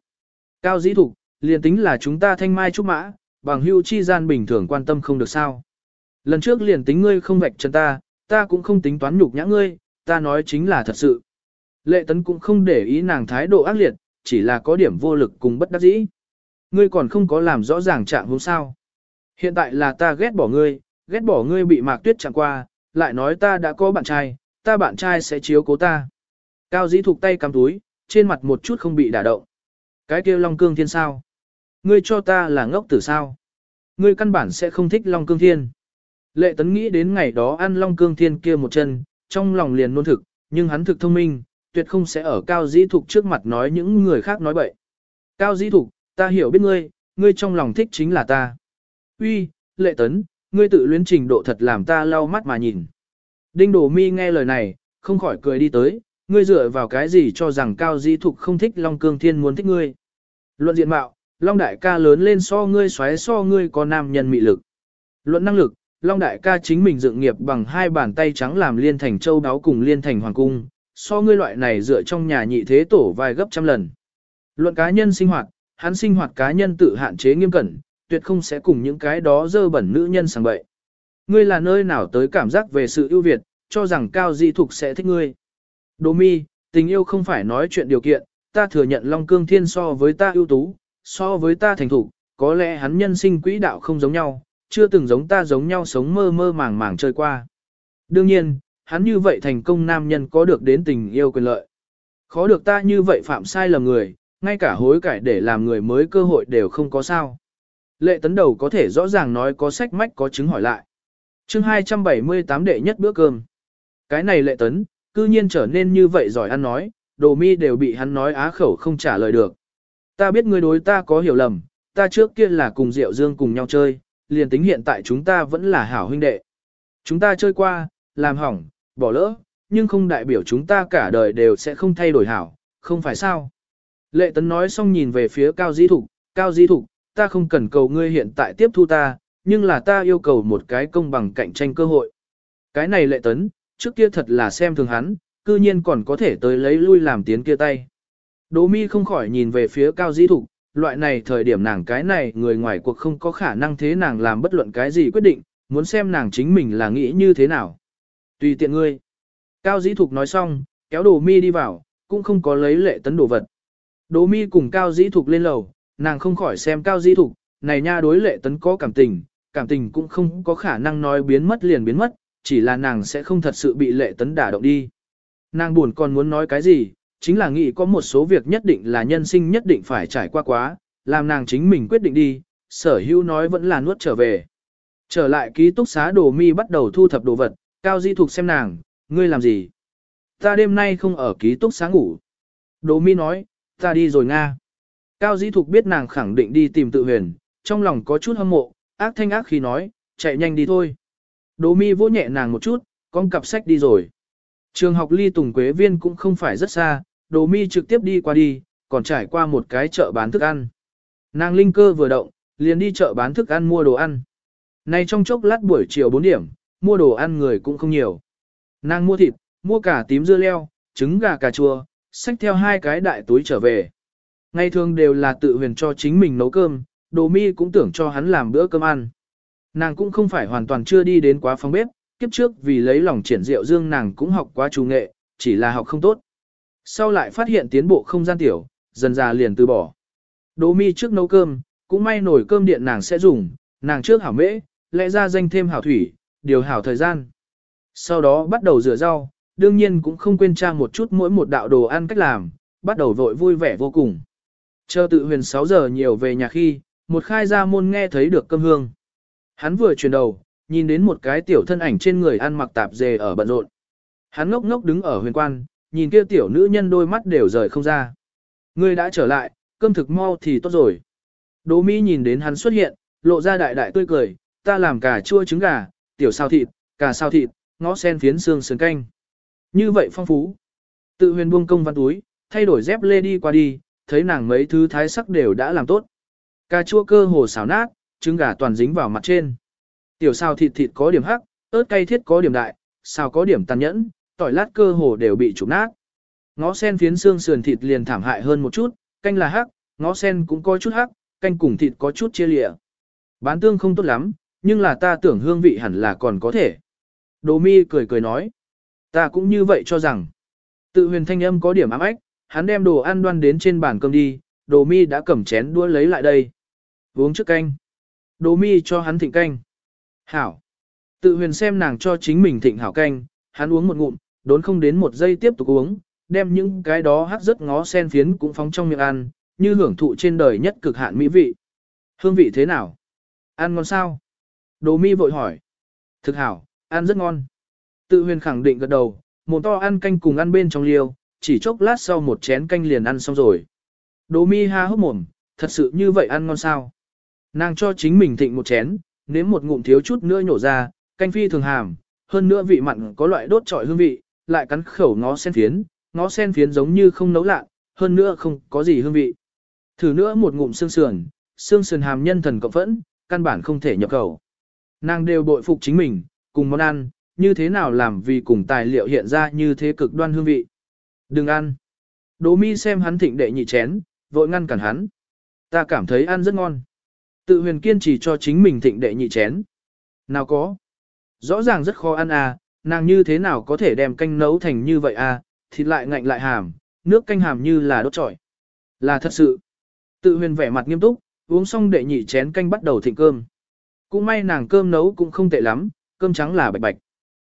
Cao dĩ thục, liền tính là chúng ta thanh mai trúc mã, bằng hưu chi gian bình thường quan tâm không được sao. Lần trước liền tính ngươi không vạch chân ta, ta cũng không tính toán nhục nhã ngươi, ta nói chính là thật sự. Lệ tấn cũng không để ý nàng thái độ ác liệt, chỉ là có điểm vô lực cùng bất đắc dĩ. Ngươi còn không có làm rõ ràng trạng hôm sao. Hiện tại là ta ghét bỏ ngươi, ghét bỏ ngươi bị mạc tuyết chẳng qua, lại nói ta đã có bạn trai, ta bạn trai sẽ chiếu cố ta. Cao dĩ thục tay cầm túi, trên mặt một chút không bị đả động. Cái kêu Long Cương Thiên sao? Ngươi cho ta là ngốc tử sao? Ngươi căn bản sẽ không thích Long Cương Thiên. Lệ tấn nghĩ đến ngày đó ăn Long Cương Thiên kia một chân, trong lòng liền nôn thực, nhưng hắn thực thông minh, tuyệt không sẽ ở Cao Dĩ Thục trước mặt nói những người khác nói bậy. Cao Dĩ Thục, ta hiểu biết ngươi, ngươi trong lòng thích chính là ta. Uy, Lệ Tấn, ngươi tự luyến trình độ thật làm ta lau mắt mà nhìn. Đinh Đồ Mi nghe lời này, không khỏi cười đi tới, ngươi dựa vào cái gì cho rằng Cao Dĩ Thục không thích Long Cương Thiên muốn thích ngươi. Luận diện mạo, Long Đại ca lớn lên so ngươi xoáy so ngươi có nam nhân mị lực. Luận năng lực, Long Đại ca chính mình dựng nghiệp bằng hai bàn tay trắng làm liên thành châu đáo cùng liên thành hoàng cung, so ngươi loại này dựa trong nhà nhị thế tổ vài gấp trăm lần. Luận cá nhân sinh hoạt, hắn sinh hoạt cá nhân tự hạn chế nghiêm cẩn, tuyệt không sẽ cùng những cái đó dơ bẩn nữ nhân sang bậy. Ngươi là nơi nào tới cảm giác về sự ưu việt, cho rằng cao di thục sẽ thích ngươi. Đỗ mi, tình yêu không phải nói chuyện điều kiện, ta thừa nhận Long Cương Thiên so với ta ưu tú, so với ta thành thục, có lẽ hắn nhân sinh quỹ đạo không giống nhau, chưa từng giống ta giống nhau sống mơ mơ màng màng chơi qua. Đương nhiên, hắn như vậy thành công nam nhân có được đến tình yêu quyền lợi. Khó được ta như vậy phạm sai lầm người, ngay cả hối cải để làm người mới cơ hội đều không có sao. Lệ tấn đầu có thể rõ ràng nói có sách mách có chứng hỏi lại. chương 278 đệ nhất bữa cơm. Cái này lệ tấn, cư nhiên trở nên như vậy giỏi ăn nói, đồ mi đều bị hắn nói á khẩu không trả lời được. Ta biết ngươi đối ta có hiểu lầm, ta trước kia là cùng Diệu Dương cùng nhau chơi, liền tính hiện tại chúng ta vẫn là hảo huynh đệ. Chúng ta chơi qua, làm hỏng, bỏ lỡ, nhưng không đại biểu chúng ta cả đời đều sẽ không thay đổi hảo, không phải sao. Lệ tấn nói xong nhìn về phía Cao Di Thục, Cao Di Thục, ta không cần cầu ngươi hiện tại tiếp thu ta, nhưng là ta yêu cầu một cái công bằng cạnh tranh cơ hội. Cái này lệ tấn, trước kia thật là xem thường hắn, cư nhiên còn có thể tới lấy lui làm tiến kia tay. Đỗ mi không khỏi nhìn về phía Cao Dĩ Thục, loại này thời điểm nàng cái này người ngoài cuộc không có khả năng thế nàng làm bất luận cái gì quyết định, muốn xem nàng chính mình là nghĩ như thế nào. Tùy tiện ngươi. Cao Dĩ Thục nói xong, kéo đồ mi đi vào, cũng không có lấy lệ tấn đồ vật. Đồ mi cùng Cao Dĩ Thục lên lầu, nàng không khỏi xem Cao Dĩ Thục, này nha đối lệ tấn có cảm tình, cảm tình cũng không có khả năng nói biến mất liền biến mất, chỉ là nàng sẽ không thật sự bị lệ tấn đả động đi. Nàng buồn còn muốn nói cái gì, chính là nghĩ có một số việc nhất định là nhân sinh nhất định phải trải qua quá, làm nàng chính mình quyết định đi, sở hữu nói vẫn là nuốt trở về. Trở lại ký túc xá đồ mi bắt đầu thu thập đồ vật, Cao Di Thục xem nàng, ngươi làm gì? Ta đêm nay không ở ký túc xá ngủ. Đồ mi nói, ta đi rồi Nga. Cao Di Thục biết nàng khẳng định đi tìm tự huyền, trong lòng có chút hâm mộ, ác thanh ác khi nói, chạy nhanh đi thôi. Đồ mi vỗ nhẹ nàng một chút, con cặp sách đi rồi. Trường học ly Tùng Quế Viên cũng không phải rất xa, đồ mi trực tiếp đi qua đi, còn trải qua một cái chợ bán thức ăn. Nàng linh cơ vừa động, liền đi chợ bán thức ăn mua đồ ăn. Này trong chốc lát buổi chiều 4 điểm, mua đồ ăn người cũng không nhiều. Nàng mua thịt, mua cả tím dưa leo, trứng gà cà chua, xách theo hai cái đại túi trở về. Ngày thường đều là tự huyền cho chính mình nấu cơm, đồ mi cũng tưởng cho hắn làm bữa cơm ăn. Nàng cũng không phải hoàn toàn chưa đi đến quá phòng bếp, kiếp trước vì lấy lòng triển rượu dương nàng cũng học quá chủ nghệ, chỉ là học không tốt. Sau lại phát hiện tiến bộ không gian tiểu, dần già liền từ bỏ. đỗ mi trước nấu cơm, cũng may nồi cơm điện nàng sẽ dùng, nàng trước hảo mễ, lẽ ra danh thêm hảo thủy, điều hảo thời gian. Sau đó bắt đầu rửa rau, đương nhiên cũng không quên trang một chút mỗi một đạo đồ ăn cách làm, bắt đầu vội vui vẻ vô cùng. Chờ tự huyền 6 giờ nhiều về nhà khi, một khai ra môn nghe thấy được cơm hương. Hắn vừa chuyển đầu, nhìn đến một cái tiểu thân ảnh trên người ăn mặc tạp dề ở bận rộn. Hắn ngốc ngốc đứng ở huyền quan, nhìn kia tiểu nữ nhân đôi mắt đều rời không ra. Ngươi đã trở lại, cơm thực mau thì tốt rồi. Đỗ Mỹ nhìn đến hắn xuất hiện, lộ ra đại đại tươi cười, ta làm cả chua trứng gà, tiểu sao thịt, cà sao thịt, ngó sen phiến xương sườn canh. Như vậy phong phú. Tự huyền buông công văn túi, thay đổi dép lê đi qua đi, thấy nàng mấy thứ thái sắc đều đã làm tốt. Cà chua cơ hồ xào nát, trứng gà toàn dính vào mặt trên. Tiểu sao thịt thịt có điểm hắc, ớt cay thiết có điểm đại, sao có điểm tàn nhẫn, tỏi lát cơ hồ đều bị chụp nát. Ngó sen phiến xương sườn thịt liền thảm hại hơn một chút, canh là hắc, ngó sen cũng có chút hắc, canh cùng thịt có chút chia lịa. Bán tương không tốt lắm, nhưng là ta tưởng hương vị hẳn là còn có thể. Đồ mi cười cười nói. Ta cũng như vậy cho rằng. Tự huyền thanh âm có điểm ám ách, hắn đem đồ ăn đoan đến trên bàn cơm đi, đồ mi đã cầm chén đũa lấy lại đây. Uống trước canh. Đồ mi cho hắn thịnh canh. Hảo. Tự huyền xem nàng cho chính mình thịnh hảo canh, hắn uống một ngụm, đốn không đến một giây tiếp tục uống, đem những cái đó hắc rất ngó sen phiến cũng phóng trong miệng ăn, như hưởng thụ trên đời nhất cực hạn mỹ vị. Hương vị thế nào? Ăn ngon sao? Đồ mi vội hỏi. Thực hảo, ăn rất ngon. Tự huyền khẳng định gật đầu, một to ăn canh cùng ăn bên trong liêu, chỉ chốc lát sau một chén canh liền ăn xong rồi. Đồ mi ha hốc mồm, thật sự như vậy ăn ngon sao? Nàng cho chính mình thịnh một chén, nếm một ngụm thiếu chút nữa nhổ ra, canh phi thường hàm, hơn nữa vị mặn có loại đốt trọi hương vị, lại cắn khẩu ngó sen phiến, ngó sen phiến giống như không nấu lạ, hơn nữa không có gì hương vị. Thử nữa một ngụm xương sườn, xương sườn hàm nhân thần cộng phẫn, căn bản không thể nhập khẩu. Nàng đều bội phục chính mình, cùng món ăn, như thế nào làm vì cùng tài liệu hiện ra như thế cực đoan hương vị. Đừng ăn. Đỗ mi xem hắn thịnh đệ nhị chén, vội ngăn cản hắn. Ta cảm thấy ăn rất ngon. Tự huyền kiên trì cho chính mình thịnh đệ nhị chén. Nào có. Rõ ràng rất khó ăn à, nàng như thế nào có thể đem canh nấu thành như vậy à, thịt lại ngạnh lại hàm, nước canh hàm như là đốt trọi. Là thật sự. Tự huyền vẻ mặt nghiêm túc, uống xong đệ nhị chén canh bắt đầu thịnh cơm. Cũng may nàng cơm nấu cũng không tệ lắm, cơm trắng là bạch bạch.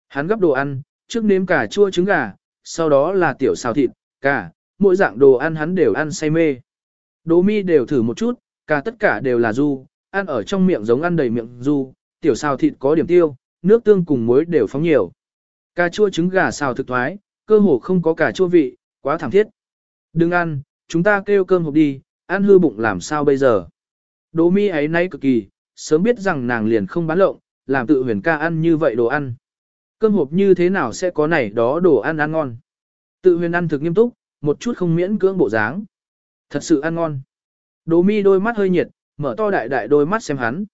Hắn gấp đồ ăn, trước nếm cả chua trứng gà, sau đó là tiểu xào thịt, cả, mỗi dạng đồ ăn hắn đều ăn say mê. Đỗ mi đều thử một chút, cả tất cả đều là du, ăn ở trong miệng giống ăn đầy miệng du, tiểu xào thịt có điểm tiêu, nước tương cùng muối đều phóng nhiều. Cà chua trứng gà xào thực thoái, cơ hồ không có cà chua vị, quá thảm thiết. Đừng ăn, chúng ta kêu cơm hộp đi, ăn hư bụng làm sao bây giờ. Đỗ mi ấy nay cực kỳ, sớm biết rằng nàng liền không bán lộng, làm tự huyền ca ăn như vậy đồ ăn. Cơm hộp như thế nào sẽ có này đó đồ ăn ăn ngon. Tự huyền ăn thực nghiêm túc, một chút không miễn cưỡng bộ dáng. Thật sự ăn ngon. Đỗ mi đôi mắt hơi nhiệt, mở to đại đại đôi mắt xem hắn.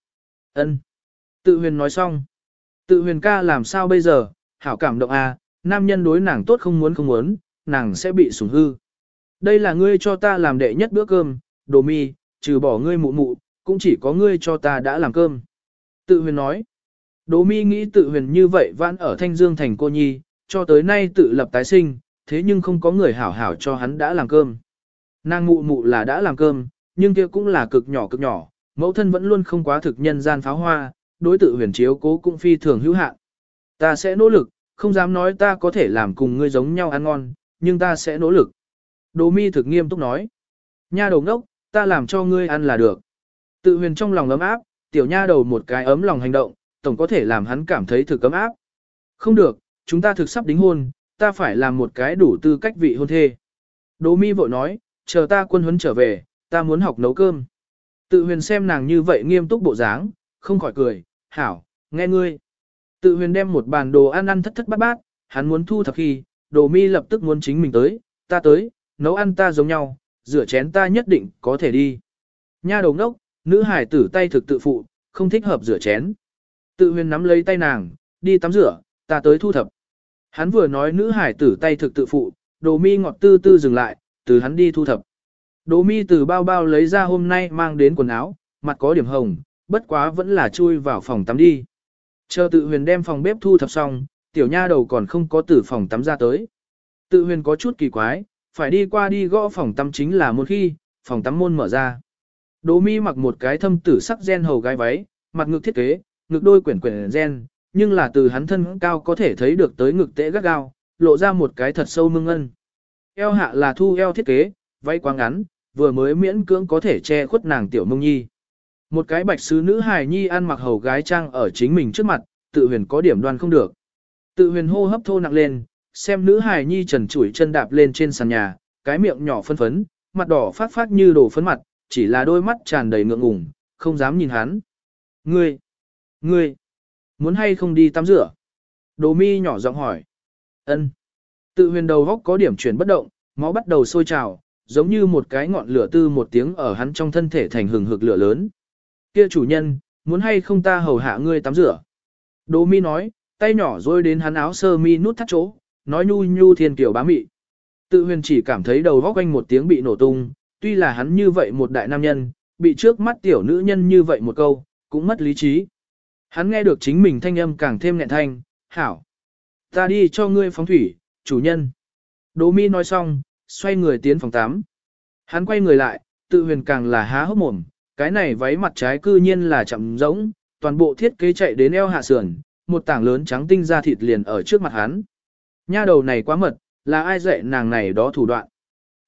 Ân. Tự huyền nói xong. Tự huyền ca làm sao bây giờ, hảo cảm động à, nam nhân đối nàng tốt không muốn không muốn, nàng sẽ bị sủng hư. Đây là ngươi cho ta làm đệ nhất bữa cơm, đồ mi, trừ bỏ ngươi mụ mụ, cũng chỉ có ngươi cho ta đã làm cơm. Tự huyền nói. Đỗ mi nghĩ tự huyền như vậy vãn ở Thanh Dương thành cô nhi, cho tới nay tự lập tái sinh, thế nhưng không có người hảo hảo cho hắn đã làm cơm. Nàng mụ mụ là đã làm cơm, nhưng kia cũng là cực nhỏ cực nhỏ, mẫu thân vẫn luôn không quá thực nhân gian pháo hoa, đối tự huyền chiếu cố cũng phi thường hữu hạn. Ta sẽ nỗ lực, không dám nói ta có thể làm cùng ngươi giống nhau ăn ngon, nhưng ta sẽ nỗ lực. Đỗ mi thực nghiêm túc nói. Nha đầu ngốc, ta làm cho ngươi ăn là được. Tự huyền trong lòng ấm áp, tiểu nha đầu một cái ấm lòng hành động, tổng có thể làm hắn cảm thấy thực ấm áp. Không được, chúng ta thực sắp đính hôn, ta phải làm một cái đủ tư cách vị hôn thê. Đỗ mi vội nói, chờ ta quân huấn trở về, ta muốn học nấu cơm. Tự huyền xem nàng như vậy nghiêm túc bộ dáng, không khỏi cười, hảo, nghe ngươi. Tự huyền đem một bàn đồ ăn ăn thất thất bát bát, hắn muốn thu thập khi, đồ mi lập tức muốn chính mình tới, ta tới, nấu ăn ta giống nhau, rửa chén ta nhất định có thể đi. Nha đầu đốc, nữ hải tử tay thực tự phụ, không thích hợp rửa chén. Tự huyền nắm lấy tay nàng, đi tắm rửa, ta tới thu thập. Hắn vừa nói nữ hải tử tay thực tự phụ, đồ mi ngọt tư tư dừng lại, từ hắn đi thu thập. Đồ mi từ bao bao lấy ra hôm nay mang đến quần áo, mặt có điểm hồng, bất quá vẫn là chui vào phòng tắm đi. Chờ tự huyền đem phòng bếp thu thập xong, tiểu nha đầu còn không có từ phòng tắm ra tới. Tự huyền có chút kỳ quái, phải đi qua đi gõ phòng tắm chính là một khi, phòng tắm môn mở ra. Đỗ mi mặc một cái thâm tử sắc gen hầu gai váy, mặt ngực thiết kế, ngực đôi quyển quyển gen, nhưng là từ hắn thân cao có thể thấy được tới ngực tễ gắt gao, lộ ra một cái thật sâu mương ân. Eo hạ là thu eo thiết kế, váy quá ngắn, vừa mới miễn cưỡng có thể che khuất nàng tiểu mông nhi. Một cái bạch sứ nữ hài nhi ăn mặc hầu gái trang ở chính mình trước mặt, tự huyền có điểm đoan không được. Tự huyền hô hấp thô nặng lên, xem nữ hài nhi trần chủi chân đạp lên trên sàn nhà, cái miệng nhỏ phân phấn, mặt đỏ phát phát như đổ phấn mặt, chỉ là đôi mắt tràn đầy ngượng ngùng, không dám nhìn hắn. Ngươi, ngươi, muốn hay không đi tắm rửa? Đồ mi nhỏ giọng hỏi. Ân. Tự huyền đầu góc có điểm chuyển bất động, máu bắt đầu sôi trào, giống như một cái ngọn lửa tư một tiếng ở hắn trong thân thể thành hừng hực lửa lớn. Kia chủ nhân, muốn hay không ta hầu hạ ngươi tắm rửa? Đỗ mi nói, tay nhỏ rồi đến hắn áo sơ mi nút thắt chỗ, nói nhu nhu thiên kiểu bá mị. Tự huyền chỉ cảm thấy đầu góc quanh một tiếng bị nổ tung, tuy là hắn như vậy một đại nam nhân, bị trước mắt tiểu nữ nhân như vậy một câu, cũng mất lý trí. Hắn nghe được chính mình thanh âm càng thêm nghẹn thanh, hảo. Ta đi cho ngươi phóng thủy, chủ nhân. Đỗ mi nói xong, xoay người tiến phòng 8. Hắn quay người lại, tự huyền càng là há hốc mồm, cái này váy mặt trái cư nhiên là chậm rỗng, toàn bộ thiết kế chạy đến eo hạ sườn, một tảng lớn trắng tinh ra thịt liền ở trước mặt hắn. Nha đầu này quá mật, là ai dạy nàng này đó thủ đoạn.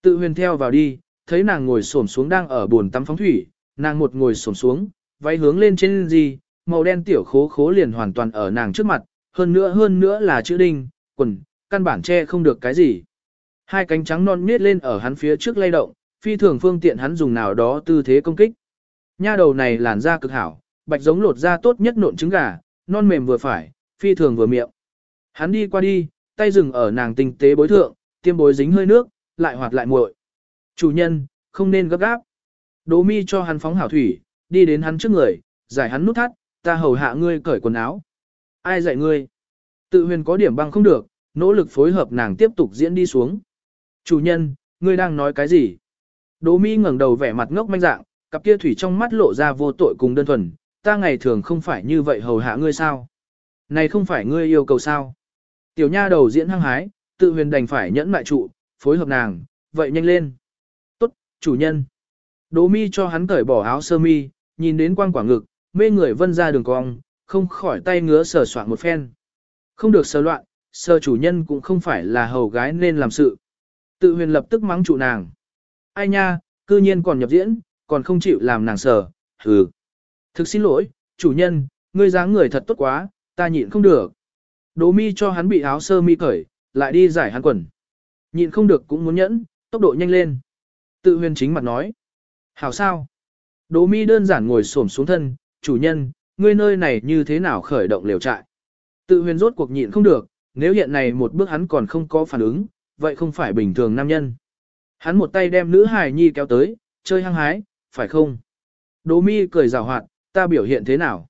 Tự huyền theo vào đi, thấy nàng ngồi xổm xuống đang ở buồn tắm phóng thủy, nàng một ngồi xổm xuống, váy hướng lên trên gì, màu đen tiểu khố khố liền hoàn toàn ở nàng trước mặt, hơn nữa hơn nữa là chữ đinh, quần, căn bản che không được cái gì. Hai cánh trắng non miết lên ở hắn phía trước lay động, phi thường phương tiện hắn dùng nào đó tư thế công kích. Nha đầu này làn da cực hảo, bạch giống lột da tốt nhất nộn trứng gà, non mềm vừa phải, phi thường vừa miệng. Hắn đi qua đi, tay dừng ở nàng tinh tế bối thượng, tiêm bối dính hơi nước, lại hoạt lại muội. Chủ nhân, không nên gấp gáp. Đỗ mi cho hắn phóng hảo thủy, đi đến hắn trước người, giải hắn nút thắt, ta hầu hạ ngươi cởi quần áo. Ai dạy ngươi? Tự huyền có điểm băng không được, nỗ lực phối hợp nàng tiếp tục diễn đi xuống. Chủ nhân, ngươi đang nói cái gì? Đỗ mi ngẩng đầu vẻ mặt ngốc manh dạng, cặp kia thủy trong mắt lộ ra vô tội cùng đơn thuần, ta ngày thường không phải như vậy hầu hạ ngươi sao? Này không phải ngươi yêu cầu sao? Tiểu nha đầu diễn hăng hái, tự huyền đành phải nhẫn mại trụ, phối hợp nàng, vậy nhanh lên. Tốt, chủ nhân. Đỗ mi cho hắn cởi bỏ áo sơ mi, nhìn đến quang quả ngực, mê người vân ra đường cong, không khỏi tay ngứa sờ soạn một phen. Không được sờ loạn, sờ chủ nhân cũng không phải là hầu gái nên làm sự. Tự huyền lập tức mắng trụ nàng. Ai nha, cư nhiên còn nhập diễn, còn không chịu làm nàng sờ, hừ. Thực xin lỗi, chủ nhân, ngươi dáng người thật tốt quá, ta nhịn không được. Đỗ mi cho hắn bị áo sơ mi cởi, lại đi giải hắn quần. Nhịn không được cũng muốn nhẫn, tốc độ nhanh lên. Tự huyền chính mặt nói. Hảo sao? Đỗ mi đơn giản ngồi xổm xuống thân, chủ nhân, ngươi nơi này như thế nào khởi động liều trại. Tự huyền rốt cuộc nhịn không được, nếu hiện này một bước hắn còn không có phản ứng, vậy không phải bình thường nam nhân. Hắn một tay đem nữ hài nhi kéo tới, chơi hăng hái, phải không? Đỗ mi cười rào hoạt, ta biểu hiện thế nào?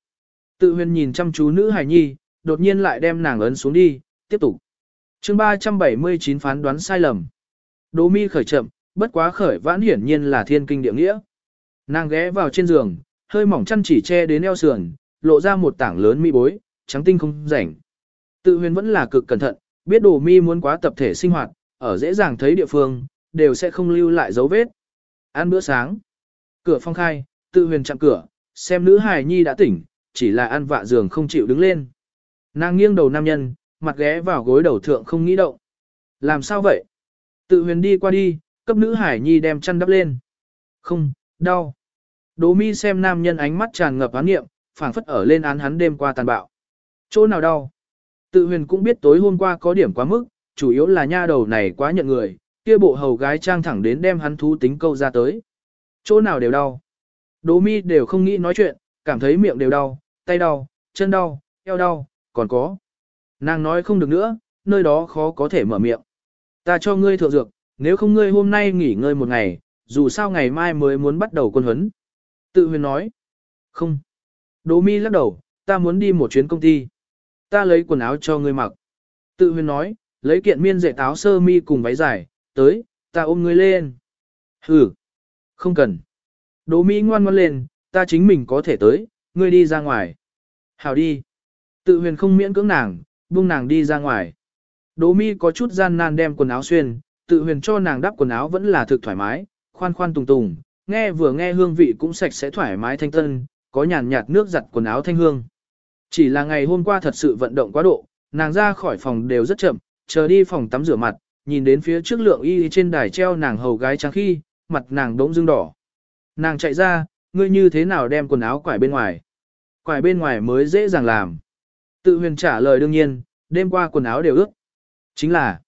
Tự huyền nhìn chăm chú nữ hài nhi, đột nhiên lại đem nàng ấn xuống đi, tiếp tục. chương 379 phán đoán sai lầm. Đỗ mi khởi chậm, bất quá khởi vãn hiển nhiên là thiên kinh địa nghĩa. Nàng ghé vào trên giường, hơi mỏng chăn chỉ che đến eo sườn, lộ ra một tảng lớn mi bối, trắng tinh không rảnh. Tự huyền vẫn là cực cẩn thận, biết đồ mi muốn quá tập thể sinh hoạt, ở dễ dàng thấy địa phương, đều sẽ không lưu lại dấu vết. Ăn bữa sáng. Cửa phong khai, tự huyền chặn cửa, xem nữ hài nhi đã tỉnh, chỉ là ăn vạ giường không chịu đứng lên. Nàng nghiêng đầu nam nhân, mặt ghé vào gối đầu thượng không nghĩ động. Làm sao vậy? Tự huyền đi qua đi, cấp nữ hải nhi đem chăn đắp lên. Không, đau. Đỗ mi xem nam nhân ánh mắt tràn ngập án nghiệm, phảng phất ở lên án hắn đêm qua tàn bạo. Chỗ nào đau? Tự huyền cũng biết tối hôm qua có điểm quá mức, chủ yếu là nha đầu này quá nhận người, kia bộ hầu gái trang thẳng đến đem hắn thú tính câu ra tới. Chỗ nào đều đau. Đỗ mi đều không nghĩ nói chuyện, cảm thấy miệng đều đau, tay đau, chân đau, eo đau, còn có. Nàng nói không được nữa, nơi đó khó có thể mở miệng. Ta cho ngươi thượng dược, nếu không ngươi hôm nay nghỉ ngơi một ngày, dù sao ngày mai mới muốn bắt đầu quân huấn. Tự huyền nói. Không. Đỗ mi lắc đầu, ta muốn đi một chuyến công ty. Ta lấy quần áo cho ngươi mặc. Tự huyền nói, lấy kiện miên dệt áo sơ mi cùng váy dài, tới, ta ôm ngươi lên. Hừ. Không cần. Đỗ mi ngoan ngoan lên, ta chính mình có thể tới, ngươi đi ra ngoài. Hảo đi. Tự huyền không miễn cưỡng nàng, buông nàng đi ra ngoài. Đỗ mi có chút gian nan đem quần áo xuyên, tự huyền cho nàng đắp quần áo vẫn là thực thoải mái, khoan khoan tùng tùng, nghe vừa nghe hương vị cũng sạch sẽ thoải mái thanh tân, có nhàn nhạt nước giặt quần áo thanh hương. Chỉ là ngày hôm qua thật sự vận động quá độ, nàng ra khỏi phòng đều rất chậm, chờ đi phòng tắm rửa mặt, nhìn đến phía trước lượng y trên đài treo nàng hầu gái trắng khi, mặt nàng đống dương đỏ. Nàng chạy ra, ngươi như thế nào đem quần áo quải bên ngoài? Quải bên ngoài mới dễ dàng làm. Tự huyền trả lời đương nhiên, đêm qua quần áo đều ướt. Chính là,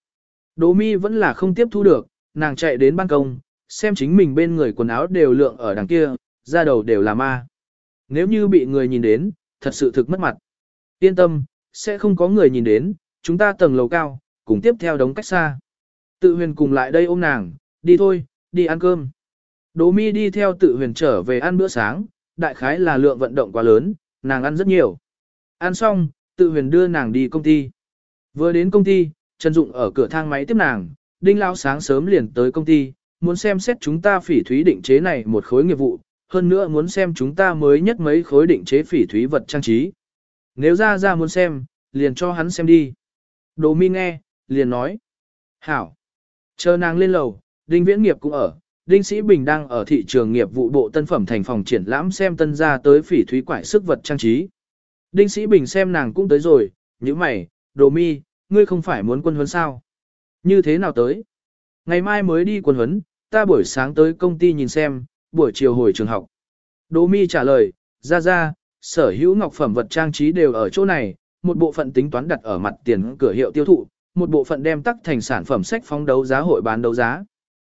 Đỗ mi vẫn là không tiếp thu được, nàng chạy đến ban công, xem chính mình bên người quần áo đều lượng ở đằng kia, ra đầu đều là ma. Nếu như bị người nhìn đến, thật sự thực mất mặt. Yên tâm, sẽ không có người nhìn đến, chúng ta tầng lầu cao, cùng tiếp theo đống cách xa. Tự huyền cùng lại đây ôm nàng, đi thôi, đi ăn cơm. Đỗ mi đi theo tự huyền trở về ăn bữa sáng, đại khái là lượng vận động quá lớn, nàng ăn rất nhiều. Ăn xong, tự huyền đưa nàng đi công ty. Vừa đến công ty, Trần Dụng ở cửa thang máy tiếp nàng, Đinh Lão sáng sớm liền tới công ty, muốn xem xét chúng ta phỉ thúy định chế này một khối nghiệp vụ, hơn nữa muốn xem chúng ta mới nhất mấy khối định chế phỉ thúy vật trang trí. Nếu ra ra muốn xem, liền cho hắn xem đi. Đồ mi nghe, liền nói. Hảo. Chờ nàng lên lầu, Đinh Viễn Nghiệp cũng ở. Đinh Sĩ Bình đang ở thị trường nghiệp vụ bộ tân phẩm thành phòng triển lãm xem tân ra tới phỉ thúy quải sức vật trang trí. Đinh Sĩ Bình xem nàng cũng tới rồi, như mày, đồ mi, ngươi không phải muốn quân huấn sao? Như thế nào tới? Ngày mai mới đi quân huấn, ta buổi sáng tới công ty nhìn xem, buổi chiều hồi trường học. Đỗ mi trả lời, ra ra, sở hữu ngọc phẩm vật trang trí đều ở chỗ này, một bộ phận tính toán đặt ở mặt tiền cửa hiệu tiêu thụ, một bộ phận đem tắc thành sản phẩm sách phóng đấu giá hội bán đấu giá.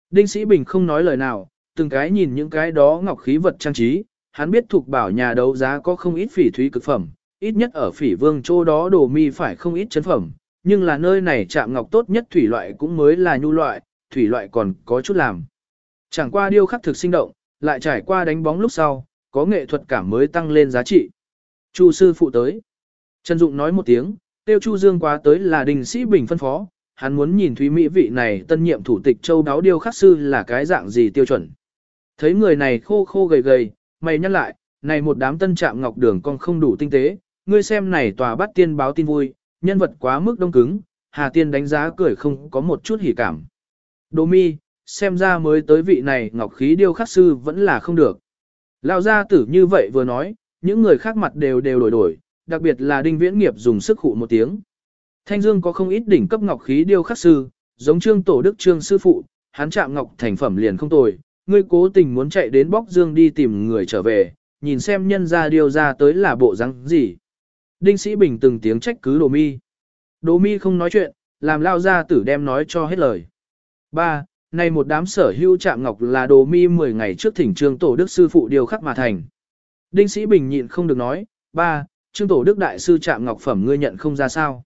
Đinh Sĩ Bình không nói lời nào, từng cái nhìn những cái đó ngọc khí vật trang trí, hắn biết thuộc bảo nhà đấu giá có không ít phỉ thúy cực phẩm, ít nhất ở phỉ vương chỗ đó đồ mi phải không ít chấn phẩm, nhưng là nơi này chạm ngọc tốt nhất thủy loại cũng mới là nhu loại, thủy loại còn có chút làm. Chẳng qua điêu khắc thực sinh động, lại trải qua đánh bóng lúc sau, có nghệ thuật cảm mới tăng lên giá trị. Chu sư phụ tới. Trần Dụng nói một tiếng, tiêu Chu Dương quá tới là đình sĩ bình phân phó, hắn muốn nhìn Thúy Mỹ vị này tân nhiệm thủ tịch châu đáo điêu khắc sư là cái dạng gì tiêu chuẩn. Thấy người này khô khô gầy gầy, mày nhắc lại, này một đám tân trạm ngọc đường con không đủ tinh tế, ngươi xem này tòa bắt tiên báo tin vui, nhân vật quá mức đông cứng, Hà Tiên đánh giá cười không có một chút hỉ cảm. Đỗ mi, xem ra mới tới vị này ngọc khí điêu khắc sư vẫn là không được. Lão gia tử như vậy vừa nói, những người khác mặt đều đều đổi đổi, đặc biệt là đinh viễn nghiệp dùng sức hụ một tiếng. Thanh Dương có không ít đỉnh cấp ngọc khí điêu khắc sư, giống trương tổ đức trương sư phụ, hắn chạm ngọc thành phẩm liền không tồi, ngươi cố tình muốn chạy đến bóc dương đi tìm người trở về, nhìn xem nhân ra điêu ra tới là bộ răng gì. Đinh Sĩ Bình từng tiếng trách cứ Đồ Mi. Đồ Mi không nói chuyện, làm lao ra tử đem nói cho hết lời. Ba, Này một đám sở hữu chạm ngọc là Đồ Mi 10 ngày trước thỉnh trương tổ đức sư phụ điều khắc mà thành. Đinh Sĩ Bình nhịn không được nói, ba, Trương tổ đức đại sư chạm ngọc phẩm ngươi nhận không ra sao.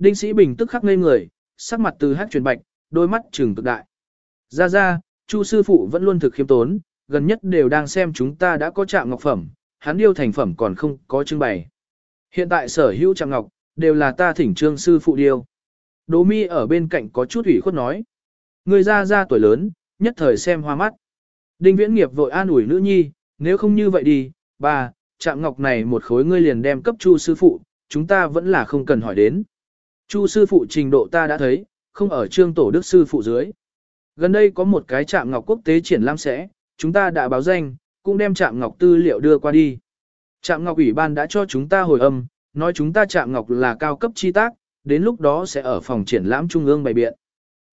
Đinh Sĩ Bình tức khắc ngây người, sắc mặt từ hát truyền bạch, đôi mắt trừng cực đại. Ra ra, Chu sư phụ vẫn luôn thực khiêm tốn, gần nhất đều đang xem chúng ta đã có trạm ngọc phẩm, hắn điêu thành phẩm còn không có trưng bày. Hiện tại sở hữu trạm ngọc, đều là ta thỉnh trương sư phụ điêu. Đỗ mi ở bên cạnh có chút ủy khuất nói. Người ra ra tuổi lớn, nhất thời xem hoa mắt. Đinh viễn nghiệp vội an ủi nữ nhi, nếu không như vậy đi, bà, trạm ngọc này một khối ngươi liền đem cấp chu sư phụ, chúng ta vẫn là không cần hỏi đến. Chu sư phụ trình độ ta đã thấy, không ở trương tổ đức sư phụ dưới. Gần đây có một cái trạm ngọc quốc tế triển lãm sẽ, chúng ta đã báo danh, cũng đem trạm ngọc tư liệu đưa qua đi. Trạm Ngọc Ủy ban đã cho chúng ta hồi âm, nói chúng ta Trạm Ngọc là cao cấp chi tác, đến lúc đó sẽ ở phòng triển lãm trung ương bày biện.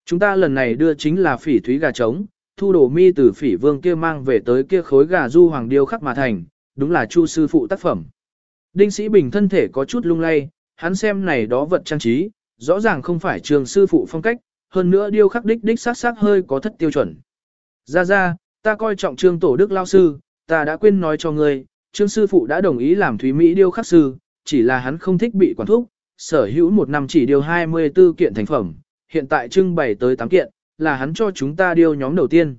Chúng ta lần này đưa chính là phỉ thúy gà trống, thu đồ mi từ phỉ vương kia mang về tới kia khối gà du hoàng điêu khắc mà thành, đúng là chu sư phụ tác phẩm. Đinh Sĩ Bình thân thể có chút lung lay, hắn xem này đó vật trang trí, rõ ràng không phải trường sư phụ phong cách, hơn nữa điêu khắc đích đích sát sát hơi có thất tiêu chuẩn. Ra ra, ta coi trọng trương tổ đức lao sư, ta đã quên nói cho ngươi, Trương sư phụ đã đồng ý làm Thúy Mỹ điêu khắc sư, chỉ là hắn không thích bị quản thúc, sở hữu một năm chỉ điều 24 kiện thành phẩm, hiện tại trưng bày tới 8 kiện, là hắn cho chúng ta điêu nhóm đầu tiên.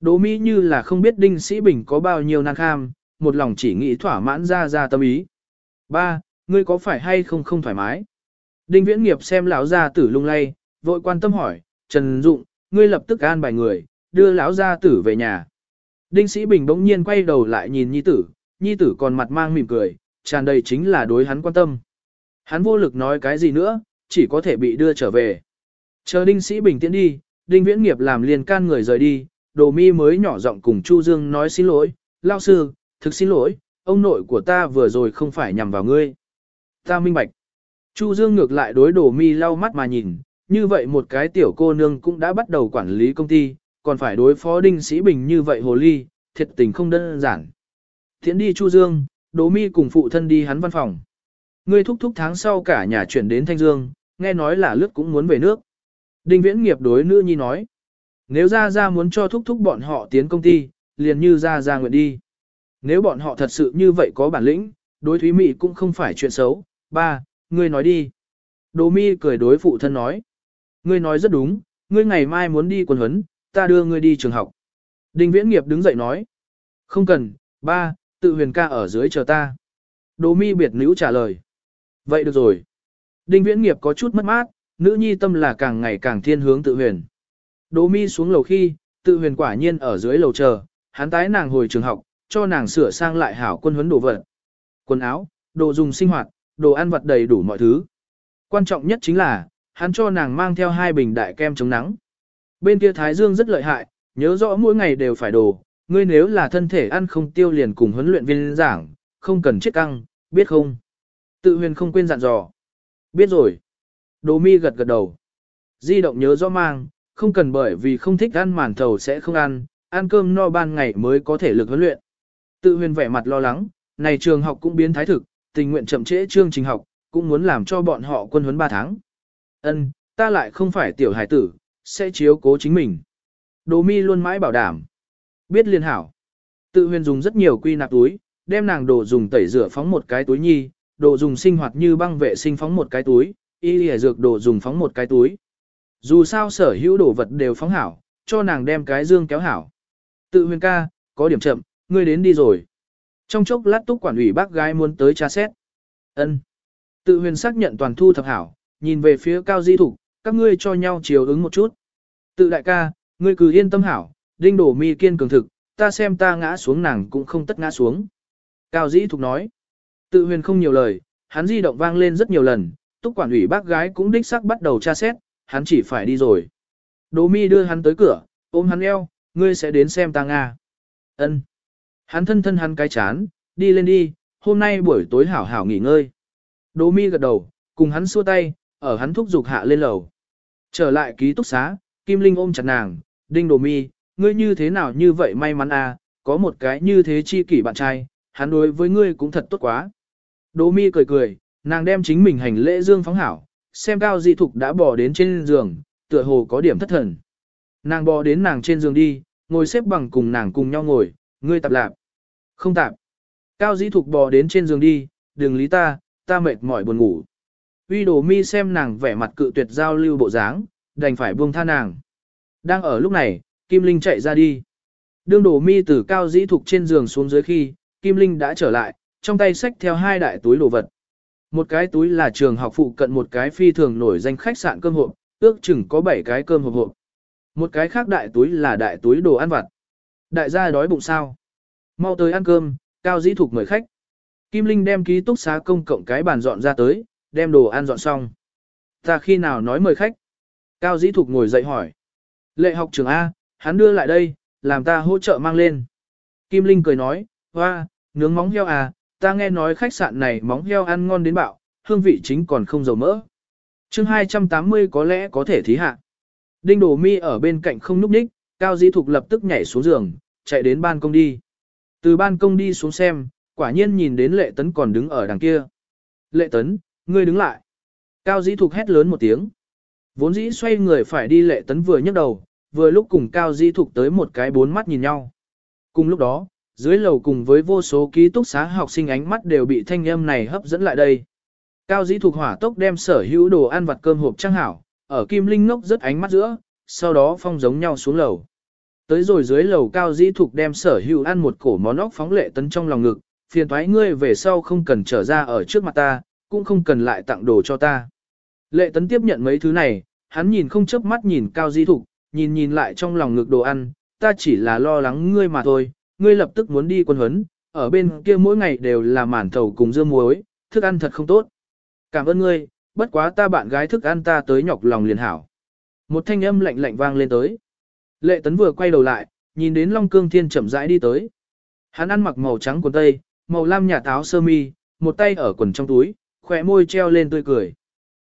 Đỗ Mỹ như là không biết Đinh Sĩ Bình có bao nhiêu năng kham, một lòng chỉ nghĩ thỏa mãn ra ra tâm ý. Ba, ngươi có phải hay không không thoải mái? Đinh Viễn Nghiệp xem lão gia tử lung lay, vội quan tâm hỏi, Trần Dụng, ngươi lập tức an bài người, đưa lão gia tử về nhà. Đinh Sĩ Bình bỗng nhiên quay đầu lại nhìn nhi tử, nhi tử còn mặt mang mỉm cười, tràn đầy chính là đối hắn quan tâm. Hắn vô lực nói cái gì nữa, chỉ có thể bị đưa trở về. Chờ đinh sĩ bình tiễn đi, đinh viễn nghiệp làm liền can người rời đi, đồ mi mới nhỏ giọng cùng Chu Dương nói xin lỗi, lao sư, thực xin lỗi, ông nội của ta vừa rồi không phải nhằm vào ngươi. Ta minh bạch. Chu Dương ngược lại đối đồ mi lau mắt mà nhìn, như vậy một cái tiểu cô nương cũng đã bắt đầu quản lý công ty, còn phải đối phó đinh sĩ bình như vậy hồ ly, thiệt tình không đơn giản. Thiện đi Chu Dương, Đỗ Mi cùng phụ thân đi hắn văn phòng. Ngươi thúc thúc tháng sau cả nhà chuyển đến Thanh Dương, nghe nói là lướt cũng muốn về nước. Đinh Viễn nghiệp đối nữ nhi nói. Nếu ra ra muốn cho thúc thúc bọn họ tiến công ty, liền như ra ra nguyện đi. Nếu bọn họ thật sự như vậy có bản lĩnh, đối Thúy Mị cũng không phải chuyện xấu. Ba, ngươi nói đi. Đỗ Mi cười đối phụ thân nói. Ngươi nói rất đúng, ngươi ngày mai muốn đi quân huấn, ta đưa ngươi đi trường học. Đinh Viễn nghiệp đứng dậy nói. Không cần, ba, tự huyền ca ở dưới chờ ta. Đỗ Mi biệt nữ trả lời. Vậy được rồi. Đinh Viễn nghiệp có chút mất mát, nữ nhi tâm là càng ngày càng thiên hướng tự huyền. Đỗ Mi xuống lầu khi, tự huyền quả nhiên ở dưới lầu chờ, hắn tái nàng hồi trường học, cho nàng sửa sang lại hảo quân huấn đồ vật. Quần áo, đồ dùng sinh hoạt, đồ ăn vặt đầy đủ mọi thứ. Quan trọng nhất chính là, hắn cho nàng mang theo hai bình đại kem chống nắng. Bên kia Thái Dương rất lợi hại, nhớ rõ mỗi ngày đều phải đồ, ngươi nếu là thân thể ăn không tiêu liền cùng huấn luyện viên giảng, không cần chết căng, biết không? Tự huyền không quên dặn dò. Biết rồi. Đồ mi gật gật đầu. Di động nhớ rõ mang, không cần bởi vì không thích ăn màn thầu sẽ không ăn, ăn cơm no ban ngày mới có thể lực huấn luyện. Tự huyền vẻ mặt lo lắng, này trường học cũng biến thái thực, tình nguyện chậm trễ chương trình học, cũng muốn làm cho bọn họ quân huấn 3 tháng. Ân, ta lại không phải tiểu hải tử, sẽ chiếu cố chính mình. Đồ mi luôn mãi bảo đảm. Biết liên hảo. Tự huyền dùng rất nhiều quy nạp túi, đem nàng đồ dùng tẩy rửa phóng một cái túi nhi, đồ dùng sinh hoạt như băng vệ sinh phóng một cái túi, y lìa dược đồ dùng phóng một cái túi. Dù sao sở hữu đồ vật đều phóng hảo, cho nàng đem cái dương kéo hảo. Tự huyền ca, có điểm chậm, ngươi đến đi rồi. Trong chốc lát túc quản ủy bác gái muốn tới tra xét. ân Tự huyền xác nhận toàn thu thập hảo, nhìn về phía cao di thục, các ngươi cho nhau chiều ứng một chút. Tự đại ca, ngươi cứ yên tâm hảo, đinh đổ mi kiên cường thực, ta xem ta ngã xuống nàng cũng không tất ngã xuống. Cao dĩ thục nói. Tự huyền không nhiều lời, hắn di động vang lên rất nhiều lần, túc quản ủy bác gái cũng đích xác bắt đầu tra xét, hắn chỉ phải đi rồi. Đỗ mi đưa hắn tới cửa, ôm hắn eo, ngươi sẽ đến xem ta Nga. Ân. Hắn thân thân hắn cái chán, đi lên đi, hôm nay buổi tối hảo hảo nghỉ ngơi. Đỗ mi gật đầu, cùng hắn xua tay, ở hắn thúc giục hạ lên lầu. Trở lại ký túc xá, Kim Linh ôm chặt nàng, đinh Đỗ mi, ngươi như thế nào như vậy may mắn à, có một cái như thế chi kỷ bạn trai, hắn đối với ngươi cũng thật tốt quá. Đỗ mi cười cười, nàng đem chính mình hành lễ dương phóng hảo, xem cao dị thục đã bỏ đến trên giường, tựa hồ có điểm thất thần. Nàng bò đến nàng trên giường đi, ngồi xếp bằng cùng nàng cùng nhau ngồi, ngươi tạp lạp. Không tạp. Cao dĩ thục bò đến trên giường đi, đừng lý ta, ta mệt mỏi buồn ngủ. Uy đồ mi xem nàng vẻ mặt cự tuyệt giao lưu bộ dáng, đành phải buông tha nàng. Đang ở lúc này, Kim Linh chạy ra đi. Đương đồ mi từ cao dĩ thục trên giường xuống dưới khi, Kim Linh đã trở lại, trong tay xách theo hai đại túi đồ vật. Một cái túi là trường học phụ cận một cái phi thường nổi danh khách sạn cơm hộp, ước chừng có 7 cái cơm hộp hộp. Một cái khác đại túi là đại túi đồ ăn vặt. Đại gia đói bụng sao? Mau tới ăn cơm, Cao Dĩ Thục mời khách. Kim Linh đem ký túc xá công cộng cái bàn dọn ra tới, đem đồ ăn dọn xong. Ta khi nào nói mời khách? Cao Dĩ Thục ngồi dậy hỏi. Lệ học trường A, hắn đưa lại đây, làm ta hỗ trợ mang lên. Kim Linh cười nói, hoa, nướng móng heo à, ta nghe nói khách sạn này móng heo ăn ngon đến bạo, hương vị chính còn không dầu mỡ. chương 280 có lẽ có thể thí hạ. Đinh Đồ Mi ở bên cạnh không núp đích, Cao Di Thục lập tức nhảy xuống giường, chạy đến ban công đi. Từ ban công đi xuống xem, quả nhiên nhìn đến Lệ Tấn còn đứng ở đằng kia. Lệ Tấn, ngươi đứng lại. Cao Di Thục hét lớn một tiếng. Vốn dĩ xoay người phải đi Lệ Tấn vừa nhấc đầu, vừa lúc cùng Cao Di Thục tới một cái bốn mắt nhìn nhau. Cùng lúc đó, dưới lầu cùng với vô số ký túc xá học sinh ánh mắt đều bị thanh âm này hấp dẫn lại đây. Cao dĩ thục hỏa tốc đem sở hữu đồ ăn vặt cơm hộp trang hảo, ở kim linh ngốc rất ánh mắt giữa, sau đó phong giống nhau xuống lầu. Tới rồi dưới lầu cao dĩ thục đem sở hữu ăn một cổ món óc phóng lệ tấn trong lòng ngực, phiền thoái ngươi về sau không cần trở ra ở trước mặt ta, cũng không cần lại tặng đồ cho ta. Lệ tấn tiếp nhận mấy thứ này, hắn nhìn không chớp mắt nhìn cao dĩ thục, nhìn nhìn lại trong lòng ngực đồ ăn, ta chỉ là lo lắng ngươi mà thôi, ngươi lập tức muốn đi quân huấn, ở bên kia mỗi ngày đều là màn thầu cùng dưa muối, thức ăn thật không tốt. Cảm ơn ngươi, bất quá ta bạn gái thức ăn ta tới nhọc lòng liền hảo. Một thanh âm lạnh lạnh vang lên tới. Lệ tấn vừa quay đầu lại, nhìn đến Long Cương Thiên chậm rãi đi tới. Hắn ăn mặc màu trắng quần tây, màu lam nhà táo sơ mi, một tay ở quần trong túi, khỏe môi treo lên tươi cười.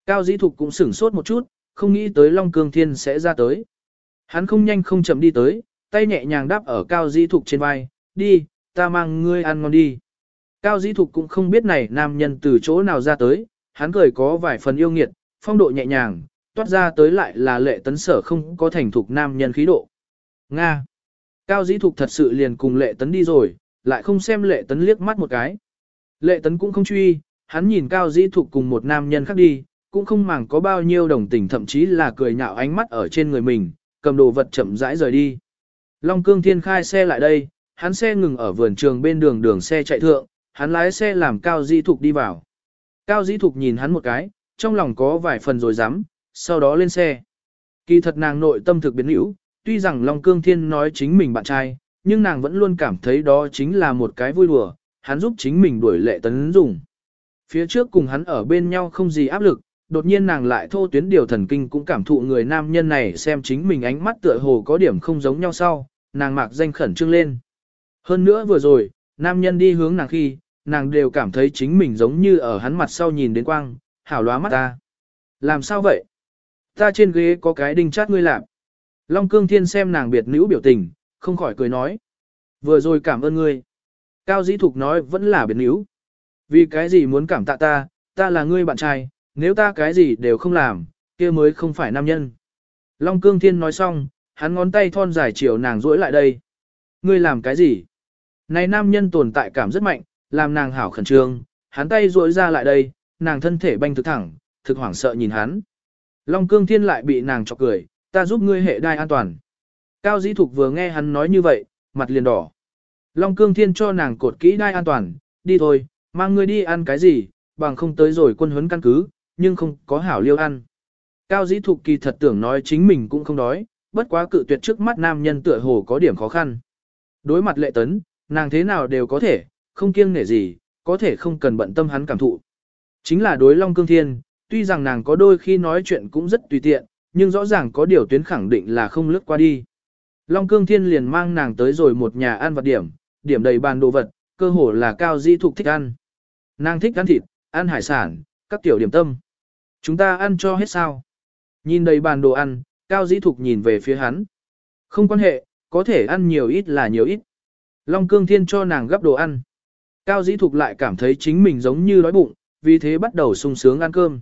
Cao dĩ thục cũng sửng sốt một chút, không nghĩ tới Long Cương Thiên sẽ ra tới. Hắn không nhanh không chậm đi tới, tay nhẹ nhàng đáp ở cao Dĩ thục trên vai, đi, ta mang ngươi ăn ngon đi. Cao dĩ thục cũng không biết này nam nhân từ chỗ nào ra tới, hắn cười có vài phần yêu nghiệt, phong độ nhẹ nhàng, toát ra tới lại là lệ tấn sở không có thành thục nam nhân khí độ. Nga. Cao dĩ thục thật sự liền cùng lệ tấn đi rồi, lại không xem lệ tấn liếc mắt một cái. Lệ tấn cũng không truy, hắn nhìn cao dĩ thục cùng một nam nhân khác đi, cũng không màng có bao nhiêu đồng tình thậm chí là cười nhạo ánh mắt ở trên người mình, cầm đồ vật chậm rãi rời đi. Long cương thiên khai xe lại đây, hắn xe ngừng ở vườn trường bên đường đường xe chạy thượng, hắn lái xe làm cao dĩ thục đi vào. Cao dĩ thục nhìn hắn một cái, trong lòng có vài phần rồi dám, sau đó lên xe. Kỳ thật nàng nội tâm thực biến hữu, tuy rằng Long Cương Thiên nói chính mình bạn trai, nhưng nàng vẫn luôn cảm thấy đó chính là một cái vui đùa, hắn giúp chính mình đuổi lệ tấn dùng. Phía trước cùng hắn ở bên nhau không gì áp lực, đột nhiên nàng lại thô tuyến điều thần kinh cũng cảm thụ người nam nhân này xem chính mình ánh mắt tựa hồ có điểm không giống nhau sau, nàng mạc danh khẩn trương lên. Hơn nữa vừa rồi, nam nhân đi hướng nàng khi, nàng đều cảm thấy chính mình giống như ở hắn mặt sau nhìn đến quang, hảo lóa mắt ta. Làm sao vậy? Ta trên ghế có cái đinh chát ngươi làm. Long cương thiên xem nàng biệt nữ biểu tình, không khỏi cười nói. Vừa rồi cảm ơn ngươi. Cao dĩ thục nói vẫn là biệt nữ. Vì cái gì muốn cảm tạ ta, ta là ngươi bạn trai, nếu ta cái gì đều không làm, kia mới không phải nam nhân. Long cương thiên nói xong, hắn ngón tay thon dài chiều nàng duỗi lại đây. Ngươi làm cái gì? Này nam nhân tồn tại cảm rất mạnh, làm nàng hảo khẩn trương, hắn tay duỗi ra lại đây, nàng thân thể banh thực thẳng, thực hoảng sợ nhìn hắn. Long cương thiên lại bị nàng chọc cười, ta giúp ngươi hệ đai an toàn. Cao dĩ thục vừa nghe hắn nói như vậy, mặt liền đỏ. Long cương thiên cho nàng cột kỹ đai an toàn, đi thôi, mang ngươi đi ăn cái gì, bằng không tới rồi quân huấn căn cứ, nhưng không có hảo liêu ăn. Cao dĩ thục kỳ thật tưởng nói chính mình cũng không đói, bất quá cự tuyệt trước mắt nam nhân tựa hồ có điểm khó khăn. Đối mặt lệ tấn, nàng thế nào đều có thể, không kiêng nể gì, có thể không cần bận tâm hắn cảm thụ. Chính là đối Long Cương Thiên, tuy rằng nàng có đôi khi nói chuyện cũng rất tùy tiện, nhưng rõ ràng có điều tuyến khẳng định là không lướt qua đi. Long Cương Thiên liền mang nàng tới rồi một nhà ăn vật điểm, điểm đầy bàn đồ vật, cơ hồ là cao di thục thích ăn. Nàng thích ăn thịt, ăn hải sản, các tiểu điểm tâm. Chúng ta ăn cho hết sao. Nhìn đầy bàn đồ ăn, cao di thục nhìn về phía hắn. Không quan hệ, có thể ăn nhiều ít là nhiều ít. Long Cương Thiên cho nàng gấp đồ ăn. Cao dĩ thục lại cảm thấy chính mình giống như đói bụng, vì thế bắt đầu sung sướng ăn cơm.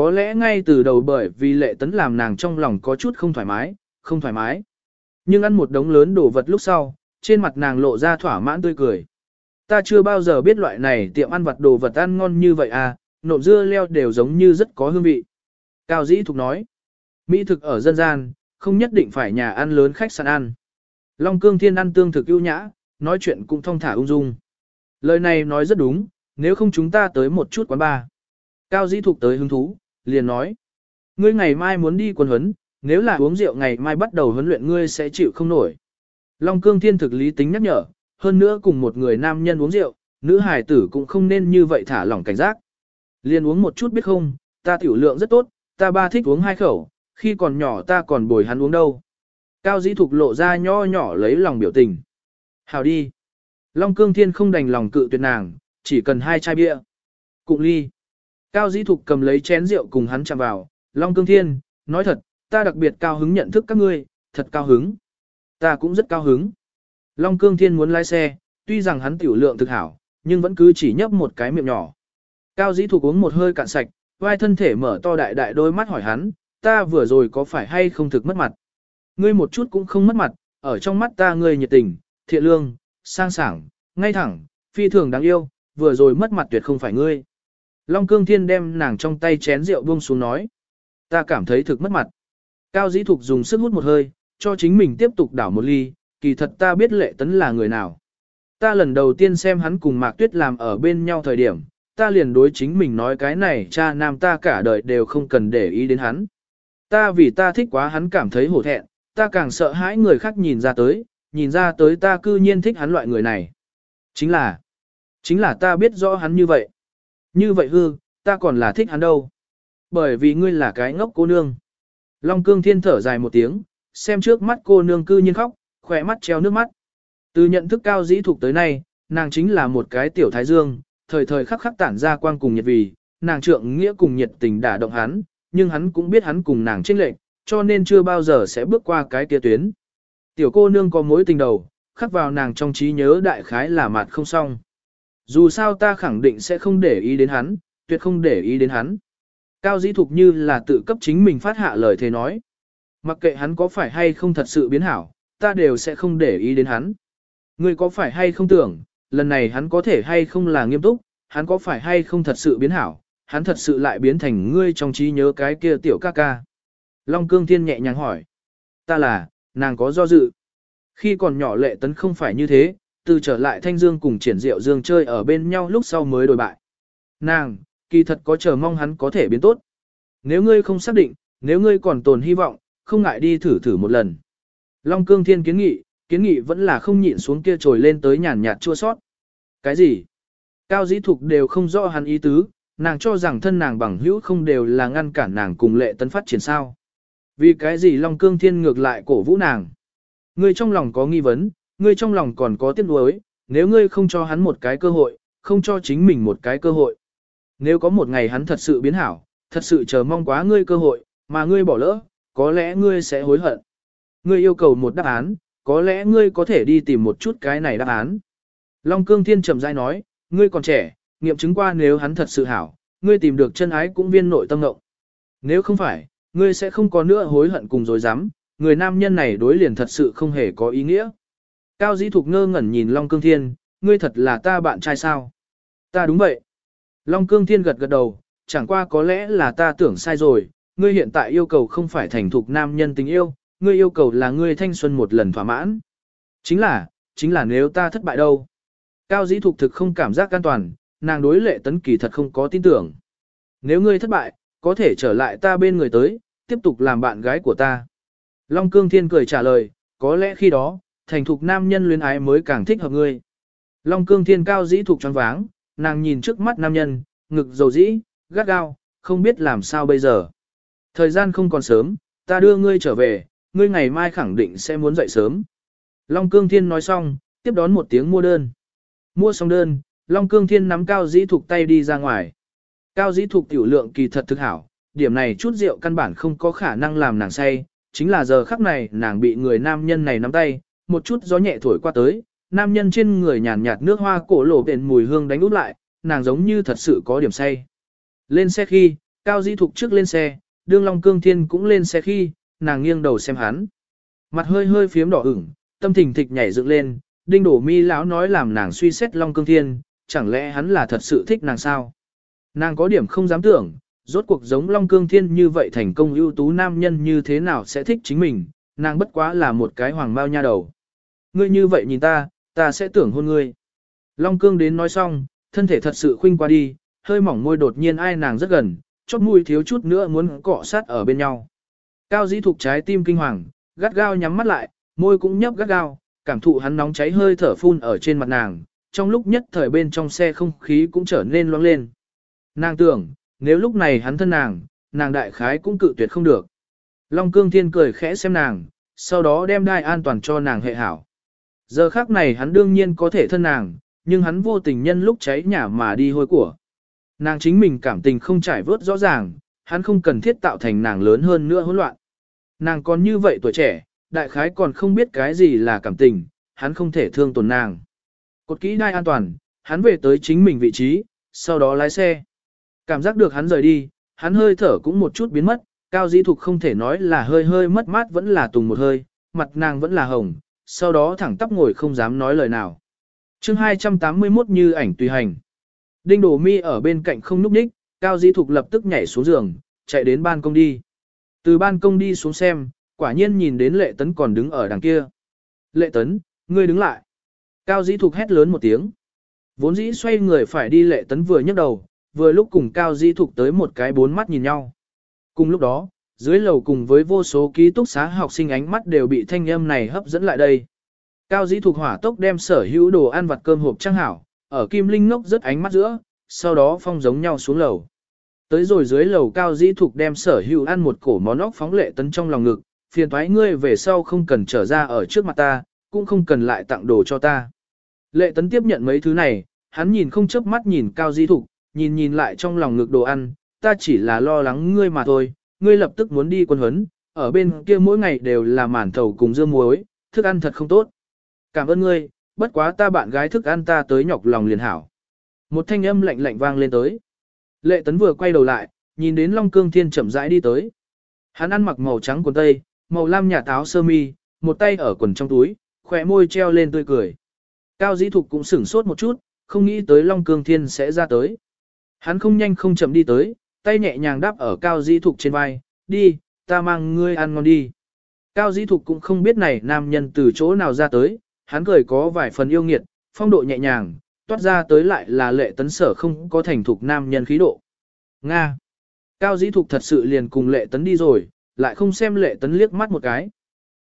Có lẽ ngay từ đầu bởi vì lệ tấn làm nàng trong lòng có chút không thoải mái, không thoải mái. Nhưng ăn một đống lớn đồ vật lúc sau, trên mặt nàng lộ ra thỏa mãn tươi cười. Ta chưa bao giờ biết loại này tiệm ăn vặt đồ vật ăn ngon như vậy à, nộm dưa leo đều giống như rất có hương vị. Cao dĩ thục nói, Mỹ thực ở dân gian, không nhất định phải nhà ăn lớn khách sạn ăn. Long cương thiên ăn tương thực ưu nhã, nói chuyện cũng thong thả ung dung. Lời này nói rất đúng, nếu không chúng ta tới một chút quán bar. Cao dĩ thục tới hứng thú, liền nói. Ngươi ngày mai muốn đi quân huấn, nếu là uống rượu ngày mai bắt đầu huấn luyện ngươi sẽ chịu không nổi. Long cương thiên thực lý tính nhắc nhở, hơn nữa cùng một người nam nhân uống rượu, nữ hài tử cũng không nên như vậy thả lỏng cảnh giác. Liền uống một chút biết không, ta tiểu lượng rất tốt, ta ba thích uống hai khẩu, khi còn nhỏ ta còn bồi hắn uống đâu. Cao dĩ thục lộ ra nho nhỏ lấy lòng biểu tình. Hào đi. Long cương thiên không đành lòng cự tuyệt nàng, chỉ cần hai chai bia. Cụng ly. Cao dĩ thục cầm lấy chén rượu cùng hắn chạm vào. Long cương thiên, nói thật, ta đặc biệt cao hứng nhận thức các ngươi, thật cao hứng. Ta cũng rất cao hứng. Long cương thiên muốn lái xe, tuy rằng hắn tiểu lượng thực hảo, nhưng vẫn cứ chỉ nhấp một cái miệng nhỏ. Cao dĩ thục uống một hơi cạn sạch, vai thân thể mở to đại đại đôi mắt hỏi hắn, ta vừa rồi có phải hay không thực mất mặt. Ngươi một chút cũng không mất mặt, ở trong mắt ta ngươi nhiệt tình, thiện lương, sang sảng, ngay thẳng, phi thường đáng yêu, vừa rồi mất mặt tuyệt không phải ngươi. Long cương thiên đem nàng trong tay chén rượu buông xuống nói. Ta cảm thấy thực mất mặt. Cao dĩ thục dùng sức hút một hơi, cho chính mình tiếp tục đảo một ly, kỳ thật ta biết lệ tấn là người nào. Ta lần đầu tiên xem hắn cùng Mạc Tuyết làm ở bên nhau thời điểm, ta liền đối chính mình nói cái này cha nam ta cả đời đều không cần để ý đến hắn. Ta vì ta thích quá hắn cảm thấy hổ thẹn, ta càng sợ hãi người khác nhìn ra tới, nhìn ra tới ta cư nhiên thích hắn loại người này. Chính là, chính là ta biết rõ hắn như vậy. Như vậy hư, ta còn là thích hắn đâu. Bởi vì ngươi là cái ngốc cô nương. Long cương thiên thở dài một tiếng, xem trước mắt cô nương cư nhiên khóc, khỏe mắt treo nước mắt. Từ nhận thức cao dĩ thuộc tới nay, nàng chính là một cái tiểu thái dương, thời thời khắc khắc tản ra quang cùng nhiệt vì, nàng trượng nghĩa cùng nhiệt tình đả động hắn, nhưng hắn cũng biết hắn cùng nàng chênh lệch, cho nên chưa bao giờ sẽ bước qua cái kia tuyến. Tiểu cô nương có mối tình đầu, khắc vào nàng trong trí nhớ đại khái là mặt không xong. Dù sao ta khẳng định sẽ không để ý đến hắn, tuyệt không để ý đến hắn. Cao dĩ thục như là tự cấp chính mình phát hạ lời thế nói. Mặc kệ hắn có phải hay không thật sự biến hảo, ta đều sẽ không để ý đến hắn. Ngươi có phải hay không tưởng, lần này hắn có thể hay không là nghiêm túc, hắn có phải hay không thật sự biến hảo, hắn thật sự lại biến thành ngươi trong trí nhớ cái kia tiểu ca ca. Long cương thiên nhẹ nhàng hỏi. Ta là, nàng có do dự. Khi còn nhỏ lệ tấn không phải như thế, từ trở lại thanh dương cùng triển diệu dương chơi ở bên nhau lúc sau mới đổi bại. Nàng, kỳ thật có chờ mong hắn có thể biến tốt. Nếu ngươi không xác định, nếu ngươi còn tồn hy vọng, không ngại đi thử thử một lần. Long cương thiên kiến nghị, kiến nghị vẫn là không nhịn xuống kia trồi lên tới nhàn nhạt chua sót. Cái gì? Cao dĩ thục đều không rõ hắn ý tứ, nàng cho rằng thân nàng bằng hữu không đều là ngăn cản nàng cùng lệ tấn phát triển sao. Vì cái gì Long Cương Thiên ngược lại cổ vũ nàng? Ngươi trong lòng có nghi vấn, ngươi trong lòng còn có tiếc nuối, nếu ngươi không cho hắn một cái cơ hội, không cho chính mình một cái cơ hội. Nếu có một ngày hắn thật sự biến hảo, thật sự chờ mong quá ngươi cơ hội, mà ngươi bỏ lỡ, có lẽ ngươi sẽ hối hận. Ngươi yêu cầu một đáp án, có lẽ ngươi có thể đi tìm một chút cái này đáp án. Long Cương Thiên trầm dai nói, ngươi còn trẻ, nghiệm chứng qua nếu hắn thật sự hảo, ngươi tìm được chân ái cũng viên nội tâm ngộng. Nếu không phải, ngươi sẽ không có nữa hối hận cùng dối dám, người nam nhân này đối liền thật sự không hề có ý nghĩa. Cao dĩ thục ngơ ngẩn nhìn Long Cương Thiên, ngươi thật là ta bạn trai sao? Ta đúng vậy. Long Cương Thiên gật gật đầu, chẳng qua có lẽ là ta tưởng sai rồi, ngươi hiện tại yêu cầu không phải thành thục nam nhân tình yêu, ngươi yêu cầu là ngươi thanh xuân một lần thỏa mãn. Chính là, chính là nếu ta thất bại đâu. Cao dĩ thục thực không cảm giác an toàn, nàng đối lệ tấn kỳ thật không có tin tưởng. Nếu ngươi thất bại, có thể trở lại ta bên người tới, tiếp tục làm bạn gái của ta. Long Cương Thiên cười trả lời, có lẽ khi đó, thành thục nam nhân luyến ái mới càng thích hợp ngươi. Long Cương Thiên cao dĩ thục tròn váng, nàng nhìn trước mắt nam nhân, ngực dầu dĩ, gắt gao, không biết làm sao bây giờ. Thời gian không còn sớm, ta đưa ngươi trở về, ngươi ngày mai khẳng định sẽ muốn dậy sớm. Long Cương Thiên nói xong, tiếp đón một tiếng mua đơn. Mua xong đơn, Long Cương Thiên nắm cao dĩ thục tay đi ra ngoài. Cao dĩ thục tiểu lượng kỳ thật thực hảo, điểm này chút rượu căn bản không có khả năng làm nàng say, chính là giờ khắc này nàng bị người nam nhân này nắm tay, một chút gió nhẹ thổi qua tới, nam nhân trên người nhàn nhạt nước hoa cổ lộ bền mùi hương đánh út lại, nàng giống như thật sự có điểm say. Lên xe khi, Cao Dĩ Thục trước lên xe, đương Long Cương Thiên cũng lên xe khi, nàng nghiêng đầu xem hắn. Mặt hơi hơi phiếm đỏ ửng, tâm thình thịch nhảy dựng lên, đinh đổ mi lão nói làm nàng suy xét Long Cương Thiên, chẳng lẽ hắn là thật sự thích nàng sao? Nàng có điểm không dám tưởng, rốt cuộc giống Long Cương Thiên như vậy thành công ưu tú nam nhân như thế nào sẽ thích chính mình, nàng bất quá là một cái hoàng bao nha đầu. Ngươi như vậy nhìn ta, ta sẽ tưởng hôn ngươi. Long Cương đến nói xong, thân thể thật sự khuynh qua đi, hơi mỏng môi đột nhiên ai nàng rất gần, chót mũi thiếu chút nữa muốn cọ sát ở bên nhau. Cao dĩ thục trái tim kinh hoàng, gắt gao nhắm mắt lại, môi cũng nhấp gắt gao, cảm thụ hắn nóng cháy hơi thở phun ở trên mặt nàng, trong lúc nhất thời bên trong xe không khí cũng trở nên loang lên. Nàng tưởng, nếu lúc này hắn thân nàng, nàng đại khái cũng cự tuyệt không được. Long cương thiên cười khẽ xem nàng, sau đó đem đai an toàn cho nàng hệ hảo. Giờ khác này hắn đương nhiên có thể thân nàng, nhưng hắn vô tình nhân lúc cháy nhà mà đi hôi của. Nàng chính mình cảm tình không trải vớt rõ ràng, hắn không cần thiết tạo thành nàng lớn hơn nữa hỗn loạn. Nàng còn như vậy tuổi trẻ, đại khái còn không biết cái gì là cảm tình, hắn không thể thương tổn nàng. Cột kỹ đai an toàn, hắn về tới chính mình vị trí, sau đó lái xe. Cảm giác được hắn rời đi, hắn hơi thở cũng một chút biến mất, cao dĩ thục không thể nói là hơi hơi mất mát vẫn là tùng một hơi, mặt nàng vẫn là hồng, sau đó thẳng tắp ngồi không dám nói lời nào. chương 281 như ảnh tùy hành. Đinh đổ mi ở bên cạnh không núp ních, cao Di thục lập tức nhảy xuống giường, chạy đến ban công đi. Từ ban công đi xuống xem, quả nhiên nhìn đến lệ tấn còn đứng ở đằng kia. Lệ tấn, ngươi đứng lại. Cao Di thục hét lớn một tiếng. Vốn dĩ xoay người phải đi lệ tấn vừa nhấc đầu, vừa lúc cùng Cao Di Thục tới một cái bốn mắt nhìn nhau. Cùng lúc đó, dưới lầu cùng với vô số ký túc xá học sinh ánh mắt đều bị thanh âm này hấp dẫn lại đây. Cao dĩ Thục hỏa tốc đem sở hữu đồ ăn vặt cơm hộp trang hảo, ở Kim Linh ngốc rất ánh mắt giữa, sau đó phong giống nhau xuống lầu. Tới rồi dưới lầu Cao dĩ Thục đem sở hữu ăn một cổ món óc phóng lệ tấn trong lòng ngực, phiền thoái ngươi về sau không cần trở ra ở trước mặt ta, cũng không cần lại tặng đồ cho ta. Lệ tấn tiếp nhận mấy thứ này, hắn nhìn không chớp mắt nhìn Cao Di Thục, nhìn nhìn lại trong lòng ngực đồ ăn, ta chỉ là lo lắng ngươi mà thôi, ngươi lập tức muốn đi quân huấn, ở bên kia mỗi ngày đều là màn thầu cùng dưa muối, thức ăn thật không tốt. Cảm ơn ngươi, bất quá ta bạn gái thức ăn ta tới nhọc lòng liền hảo. Một thanh âm lạnh lạnh vang lên tới. Lệ tấn vừa quay đầu lại, nhìn đến Long Cương Thiên chậm rãi đi tới. Hắn ăn mặc màu trắng quần tây, màu lam nhà táo sơ mi, một tay ở quần trong túi, khỏe môi treo lên tươi cười. Cao dĩ thục cũng sửng sốt một chút, không nghĩ tới Long Cương Thiên sẽ ra tới. Hắn không nhanh không chậm đi tới, tay nhẹ nhàng đáp ở Cao dĩ thục trên vai, đi, ta mang ngươi ăn ngon đi. Cao dĩ thục cũng không biết này nam nhân từ chỗ nào ra tới, hắn cười có vài phần yêu nghiệt, phong độ nhẹ nhàng, toát ra tới lại là lệ tấn sở không có thành thục nam nhân khí độ. Nga. Cao dĩ thục thật sự liền cùng lệ tấn đi rồi, lại không xem lệ tấn liếc mắt một cái.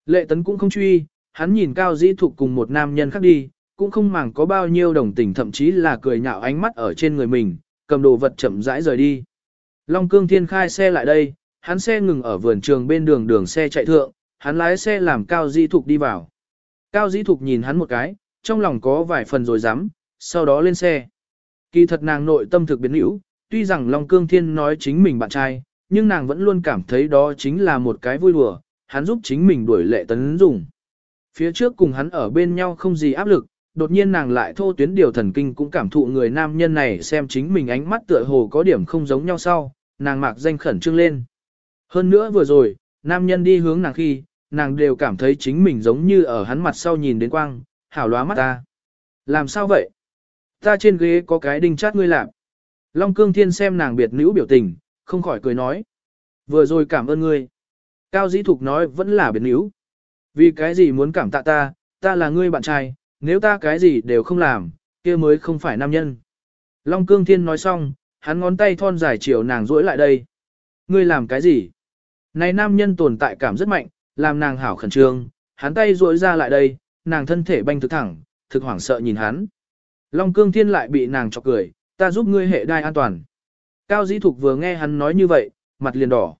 Lệ tấn cũng không truy, hắn nhìn cao dĩ thục cùng một nam nhân khác đi, cũng không màng có bao nhiêu đồng tình thậm chí là cười nhạo ánh mắt ở trên người mình, cầm đồ vật chậm rãi rời đi. Long cương thiên khai xe lại đây, hắn xe ngừng ở vườn trường bên đường đường xe chạy thượng, hắn lái xe làm cao dĩ thục đi vào. Cao dĩ thục nhìn hắn một cái, trong lòng có vài phần rồi dám, sau đó lên xe. Kỳ thật nàng nội tâm thực biến hữu, tuy rằng Long Cương Thiên nói chính mình bạn trai, nhưng nàng vẫn luôn cảm thấy đó chính là một cái vui đùa, hắn giúp chính mình đuổi lệ tấn dùng. Phía trước cùng hắn ở bên nhau không gì áp lực, đột nhiên nàng lại thô tuyến điều thần kinh cũng cảm thụ người nam nhân này xem chính mình ánh mắt tựa hồ có điểm không giống nhau sau, nàng mạc danh khẩn trương lên. Hơn nữa vừa rồi, nam nhân đi hướng nàng khi, nàng đều cảm thấy chính mình giống như ở hắn mặt sau nhìn đến quang, hảo lóa mắt ta. Làm sao vậy? Ta trên ghế có cái đinh chát ngươi làm. Long cương thiên xem nàng biệt nữ biểu tình, không khỏi cười nói. Vừa rồi cảm ơn ngươi. Cao dĩ thục nói vẫn là biệt nữ. Vì cái gì muốn cảm tạ ta, ta là ngươi bạn trai, nếu ta cái gì đều không làm, kia mới không phải nam nhân. Long cương thiên nói xong, hắn ngón tay thon dài chiều nàng duỗi lại đây. Ngươi làm cái gì? Này nam nhân tồn tại cảm rất mạnh, làm nàng hảo khẩn trương, hắn tay duỗi ra lại đây, nàng thân thể banh thực thẳng, thực hoảng sợ nhìn hắn. Long cương thiên lại bị nàng chọc cười, ta giúp ngươi hệ đai an toàn. Cao dĩ thục vừa nghe hắn nói như vậy, mặt liền đỏ.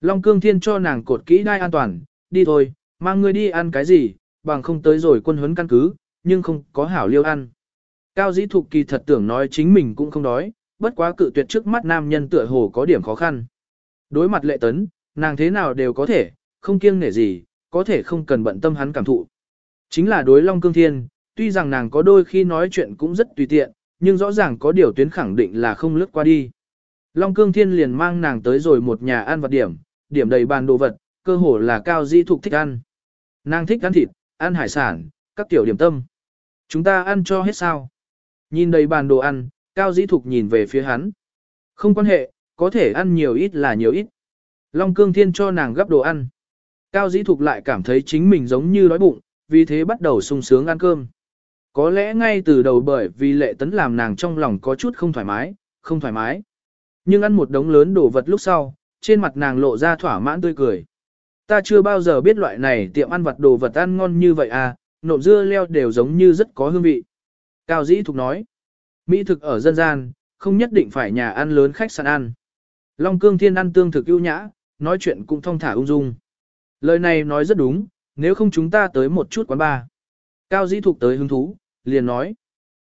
Long cương thiên cho nàng cột kỹ đai an toàn, đi thôi, mang ngươi đi ăn cái gì, bằng không tới rồi quân huấn căn cứ, nhưng không có hảo liêu ăn. Cao dĩ thục kỳ thật tưởng nói chính mình cũng không đói, bất quá cự tuyệt trước mắt nam nhân tựa hồ có điểm khó khăn. Đối mặt lệ tấn, nàng thế nào đều có thể, không kiêng nể gì, có thể không cần bận tâm hắn cảm thụ. Chính là đối Long Cương Thiên, tuy rằng nàng có đôi khi nói chuyện cũng rất tùy tiện, nhưng rõ ràng có điều tuyến khẳng định là không lướt qua đi. Long Cương Thiên liền mang nàng tới rồi một nhà ăn vật điểm, điểm đầy bàn đồ vật, cơ hồ là cao di thục thích ăn. Nàng thích ăn thịt, ăn hải sản, các tiểu điểm tâm. Chúng ta ăn cho hết sao. Nhìn đầy bàn đồ ăn, cao Dĩ thục nhìn về phía hắn. Không quan hệ, có thể ăn nhiều ít là nhiều ít. Long Cương Thiên cho nàng gấp đồ ăn. Cao dĩ thục lại cảm thấy chính mình giống như đói bụng, vì thế bắt đầu sung sướng ăn cơm. Có lẽ ngay từ đầu bởi vì lệ tấn làm nàng trong lòng có chút không thoải mái, không thoải mái. Nhưng ăn một đống lớn đồ vật lúc sau, trên mặt nàng lộ ra thỏa mãn tươi cười. Ta chưa bao giờ biết loại này tiệm ăn vặt đồ vật ăn ngon như vậy à, nộm dưa leo đều giống như rất có hương vị. Cao dĩ thục nói, Mỹ thực ở dân gian, không nhất định phải nhà ăn lớn khách sạn ăn. Long cương thiên ăn tương thực ưu nhã, nói chuyện cũng thong thả ung dung. Lời này nói rất đúng, nếu không chúng ta tới một chút quán bar. Cao dĩ thục tới hứng thú, liền nói.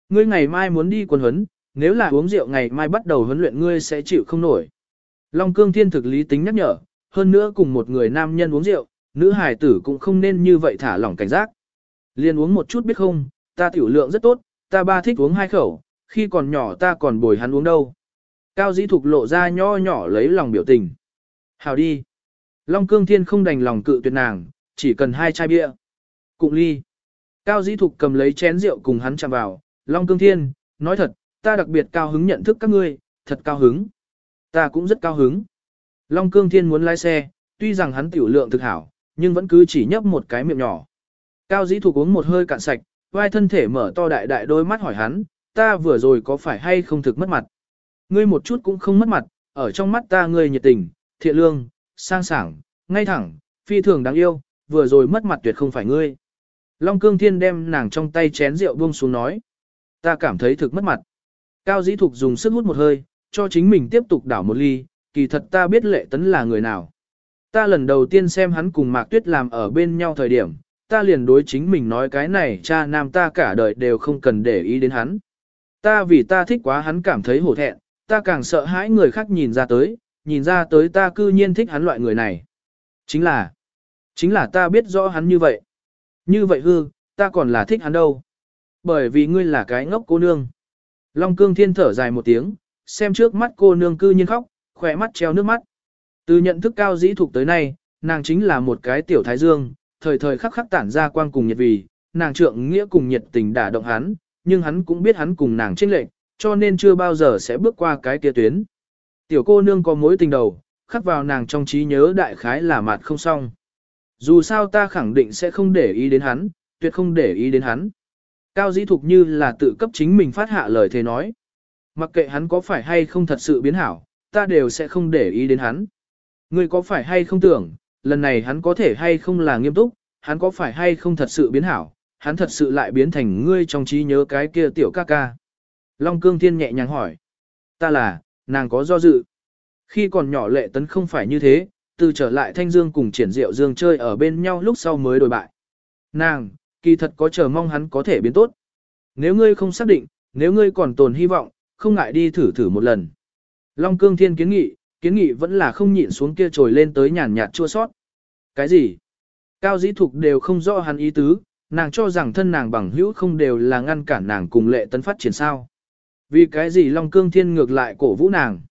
Ngươi ngày mai muốn đi quân huấn, nếu là uống rượu ngày mai bắt đầu huấn luyện ngươi sẽ chịu không nổi. Long cương thiên thực lý tính nhắc nhở, hơn nữa cùng một người nam nhân uống rượu, nữ hài tử cũng không nên như vậy thả lỏng cảnh giác. Liền uống một chút biết không, ta tiểu lượng rất tốt, ta ba thích uống hai khẩu, khi còn nhỏ ta còn bồi hắn uống đâu. Cao dĩ thục lộ ra nho nhỏ lấy lòng biểu tình. Hào đi. Long cương thiên không đành lòng cự tuyệt nàng, chỉ cần hai chai bia. Cụng ly. Cao dĩ thục cầm lấy chén rượu cùng hắn chạm vào. Long cương thiên, nói thật, ta đặc biệt cao hứng nhận thức các ngươi, thật cao hứng. Ta cũng rất cao hứng. Long cương thiên muốn lái xe, tuy rằng hắn tiểu lượng thực hảo, nhưng vẫn cứ chỉ nhấp một cái miệng nhỏ. Cao dĩ thục uống một hơi cạn sạch, vai thân thể mở to đại đại đôi mắt hỏi hắn, ta vừa rồi có phải hay không thực mất mặt. Ngươi một chút cũng không mất mặt, ở trong mắt ta ngươi nhiệt tình, thiện lương, sang sảng, ngay thẳng, phi thường đáng yêu, vừa rồi mất mặt tuyệt không phải ngươi. Long cương thiên đem nàng trong tay chén rượu buông xuống nói. Ta cảm thấy thực mất mặt. Cao dĩ thục dùng sức hút một hơi, cho chính mình tiếp tục đảo một ly, kỳ thật ta biết lệ tấn là người nào. Ta lần đầu tiên xem hắn cùng Mạc Tuyết làm ở bên nhau thời điểm, ta liền đối chính mình nói cái này cha nam ta cả đời đều không cần để ý đến hắn. Ta vì ta thích quá hắn cảm thấy hổ thẹn, ta càng sợ hãi người khác nhìn ra tới, nhìn ra tới ta cư nhiên thích hắn loại người này. Chính là, chính là ta biết rõ hắn như vậy. Như vậy hư, ta còn là thích hắn đâu. Bởi vì ngươi là cái ngốc cô nương. Long cương thiên thở dài một tiếng, xem trước mắt cô nương cư nhiên khóc, khỏe mắt treo nước mắt. Từ nhận thức cao dĩ thục tới nay, nàng chính là một cái tiểu thái dương, thời thời khắc khắc tản ra quang cùng nhiệt vì, nàng trượng nghĩa cùng nhiệt tình đả động hắn, nhưng hắn cũng biết hắn cùng nàng chênh lệch, cho nên chưa bao giờ sẽ bước qua cái kia tuyến. Tiểu cô nương có mối tình đầu, khắc vào nàng trong trí nhớ đại khái là mặt không xong. Dù sao ta khẳng định sẽ không để ý đến hắn, tuyệt không để ý đến hắn. Cao dĩ thục như là tự cấp chính mình phát hạ lời thế nói. Mặc kệ hắn có phải hay không thật sự biến hảo, ta đều sẽ không để ý đến hắn. Ngươi có phải hay không tưởng, lần này hắn có thể hay không là nghiêm túc, hắn có phải hay không thật sự biến hảo, hắn thật sự lại biến thành ngươi trong trí nhớ cái kia tiểu ca ca. Long cương thiên nhẹ nhàng hỏi. Ta là, nàng có do dự. Khi còn nhỏ lệ tấn không phải như thế, từ trở lại thanh dương cùng triển diệu dương chơi ở bên nhau lúc sau mới đổi bại. Nàng, kỳ thật có chờ mong hắn có thể biến tốt. Nếu ngươi không xác định, nếu ngươi còn tồn hy vọng, không ngại đi thử thử một lần. Long cương thiên kiến nghị, kiến nghị vẫn là không nhịn xuống kia trồi lên tới nhàn nhạt chua sót. Cái gì? Cao dĩ thục đều không rõ hắn ý tứ, nàng cho rằng thân nàng bằng hữu không đều là ngăn cản nàng cùng lệ tấn phát triển sao. Vì cái gì Long Cương Thiên ngược lại cổ vũ nàng?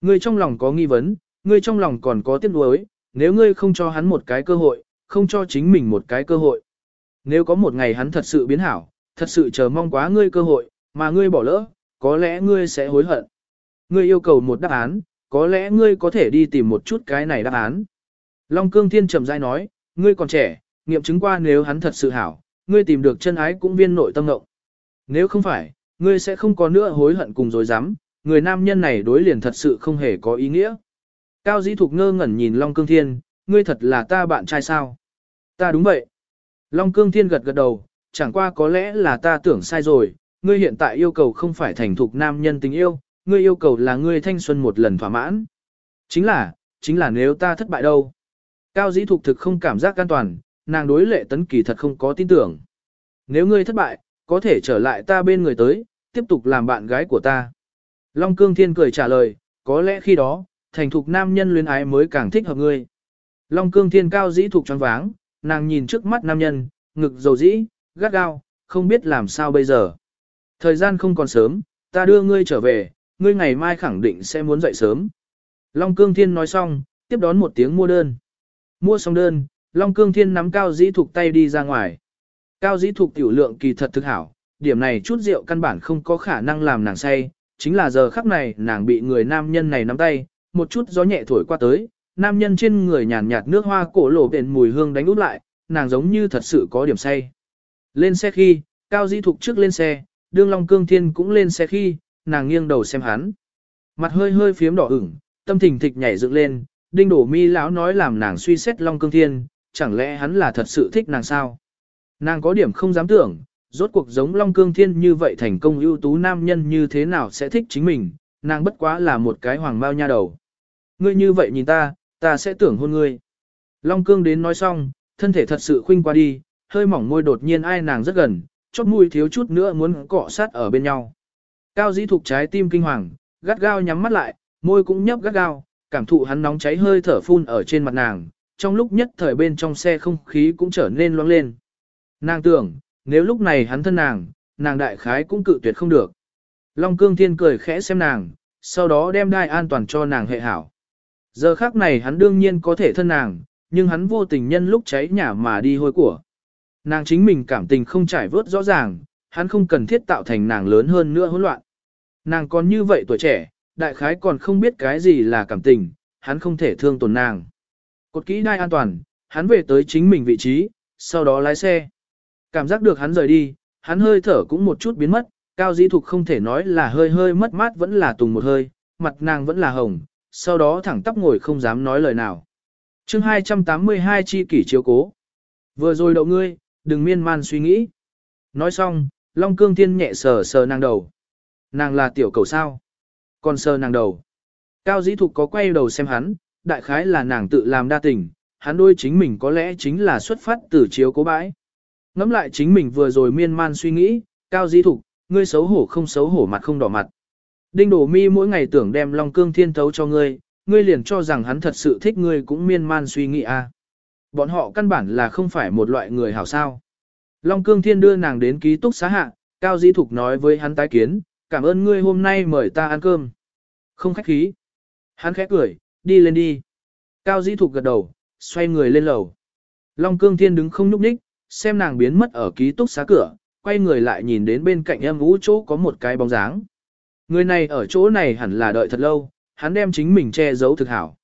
Ngươi trong lòng có nghi vấn, ngươi trong lòng còn có tiếc nuối, nếu ngươi không cho hắn một cái cơ hội, không cho chính mình một cái cơ hội. Nếu có một ngày hắn thật sự biến hảo, thật sự chờ mong quá ngươi cơ hội, mà ngươi bỏ lỡ, có lẽ ngươi sẽ hối hận. Ngươi yêu cầu một đáp án, có lẽ ngươi có thể đi tìm một chút cái này đáp án. Long Cương Thiên trầm rãi nói, ngươi còn trẻ, nghiệm chứng qua nếu hắn thật sự hảo, ngươi tìm được chân ái cũng viên nội tâm ngộng. Nếu không phải, ngươi sẽ không có nữa hối hận cùng dối dám, người nam nhân này đối liền thật sự không hề có ý nghĩa. Cao dĩ thục ngơ ngẩn nhìn Long Cương Thiên, ngươi thật là ta bạn trai sao? Ta đúng vậy. Long Cương Thiên gật gật đầu, chẳng qua có lẽ là ta tưởng sai rồi, ngươi hiện tại yêu cầu không phải thành thục nam nhân tình yêu, ngươi yêu cầu là ngươi thanh xuân một lần thỏa mãn. Chính là, chính là nếu ta thất bại đâu. Cao dĩ thục thực không cảm giác an toàn, nàng đối lệ tấn kỳ thật không có tin tưởng. Nếu ngươi thất bại, có thể trở lại ta bên người tới, tiếp tục làm bạn gái của ta. Long Cương Thiên cười trả lời, có lẽ khi đó, thành thục nam nhân luyến ái mới càng thích hợp ngươi. Long Cương Thiên cao dĩ thục tròn váng, nàng nhìn trước mắt nam nhân, ngực dầu dĩ, gắt gao, không biết làm sao bây giờ. Thời gian không còn sớm, ta đưa ngươi trở về, ngươi ngày mai khẳng định sẽ muốn dậy sớm. Long Cương Thiên nói xong, tiếp đón một tiếng mua đơn. Mua xong đơn, Long Cương Thiên nắm cao dĩ thục tay đi ra ngoài. Cao dĩ thục tiểu lượng kỳ thật thực hảo, điểm này chút rượu căn bản không có khả năng làm nàng say, chính là giờ khắc này nàng bị người nam nhân này nắm tay, một chút gió nhẹ thổi qua tới, nam nhân trên người nhàn nhạt nước hoa cổ lộ bền mùi hương đánh út lại, nàng giống như thật sự có điểm say. Lên xe khi, Cao Dĩ Thục trước lên xe, đương Long Cương Thiên cũng lên xe khi, nàng nghiêng đầu xem hắn. Mặt hơi hơi phiếm đỏ ửng, tâm thình thịch nhảy dựng lên, đinh đổ mi lão nói làm nàng suy xét Long Cương Thiên, chẳng lẽ hắn là thật sự thích nàng sao? Nàng có điểm không dám tưởng, rốt cuộc giống Long Cương Thiên như vậy thành công ưu tú nam nhân như thế nào sẽ thích chính mình, nàng bất quá là một cái hoàng mao nha đầu. Ngươi như vậy nhìn ta, ta sẽ tưởng hôn ngươi. Long Cương đến nói xong, thân thể thật sự khuynh qua đi, hơi mỏng môi đột nhiên ai nàng rất gần, chót mũi thiếu chút nữa muốn cọ sát ở bên nhau. Cao dĩ thục trái tim kinh hoàng, gắt gao nhắm mắt lại, môi cũng nhấp gắt gao, cảm thụ hắn nóng cháy hơi thở phun ở trên mặt nàng, trong lúc nhất thời bên trong xe không khí cũng trở nên loáng lên. Nàng tưởng, nếu lúc này hắn thân nàng, nàng đại khái cũng cự tuyệt không được. Long cương thiên cười khẽ xem nàng, sau đó đem đai an toàn cho nàng hệ hảo. Giờ khác này hắn đương nhiên có thể thân nàng, nhưng hắn vô tình nhân lúc cháy nhà mà đi hôi của. Nàng chính mình cảm tình không trải vớt rõ ràng, hắn không cần thiết tạo thành nàng lớn hơn nữa hỗn loạn. Nàng còn như vậy tuổi trẻ, đại khái còn không biết cái gì là cảm tình, hắn không thể thương tổn nàng. Cột kỹ đai an toàn, hắn về tới chính mình vị trí, sau đó lái xe. Cảm giác được hắn rời đi, hắn hơi thở cũng một chút biến mất, cao dĩ thục không thể nói là hơi hơi mất mát vẫn là tùng một hơi, mặt nàng vẫn là hồng, sau đó thẳng tắp ngồi không dám nói lời nào. chương 282 chi kỷ chiếu cố. Vừa rồi đậu ngươi, đừng miên man suy nghĩ. Nói xong, Long Cương Thiên nhẹ sờ sờ nàng đầu. Nàng là tiểu cầu sao. Còn sờ nàng đầu. Cao dĩ thục có quay đầu xem hắn, đại khái là nàng tự làm đa tình, hắn đôi chính mình có lẽ chính là xuất phát từ chiếu cố bãi. Ngắm lại chính mình vừa rồi miên man suy nghĩ, cao Dĩ thục, ngươi xấu hổ không xấu hổ mặt không đỏ mặt. Đinh đổ mi mỗi ngày tưởng đem Long Cương Thiên thấu cho ngươi, ngươi liền cho rằng hắn thật sự thích ngươi cũng miên man suy nghĩ. À. Bọn họ căn bản là không phải một loại người hảo sao. Long Cương Thiên đưa nàng đến ký túc xá hạ, Cao Di Thục nói với hắn tái kiến, cảm ơn ngươi hôm nay mời ta ăn cơm. Không khách khí. Hắn khẽ cười, đi lên đi. Cao Di Thục gật đầu, xoay người lên lầu. Long Cương Thiên đứng không nhúc nhích, xem nàng biến mất ở ký túc xá cửa, quay người lại nhìn đến bên cạnh em vũ chỗ có một cái bóng dáng. Người này ở chỗ này hẳn là đợi thật lâu, hắn đem chính mình che giấu thực hảo.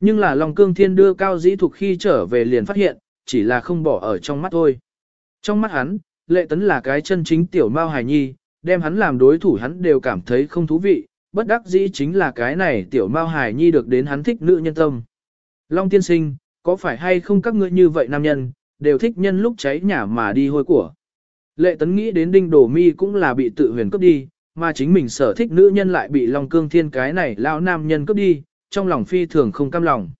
Nhưng là Long Cương Thiên đưa Cao Dĩ Thục khi trở về liền phát hiện, chỉ là không bỏ ở trong mắt thôi. Trong mắt hắn, lệ tấn là cái chân chính tiểu mao hài nhi, đem hắn làm đối thủ hắn đều cảm thấy không thú vị, bất đắc dĩ chính là cái này tiểu mao hài nhi được đến hắn thích nữ nhân tâm. Long tiên sinh, có phải hay không các ngươi như vậy nam nhân, đều thích nhân lúc cháy nhà mà đi hôi của. Lệ tấn nghĩ đến đinh đổ mi cũng là bị tự huyền cướp đi, mà chính mình sở thích nữ nhân lại bị Long Cương Thiên cái này lão nam nhân cướp đi, trong lòng phi thường không cam lòng.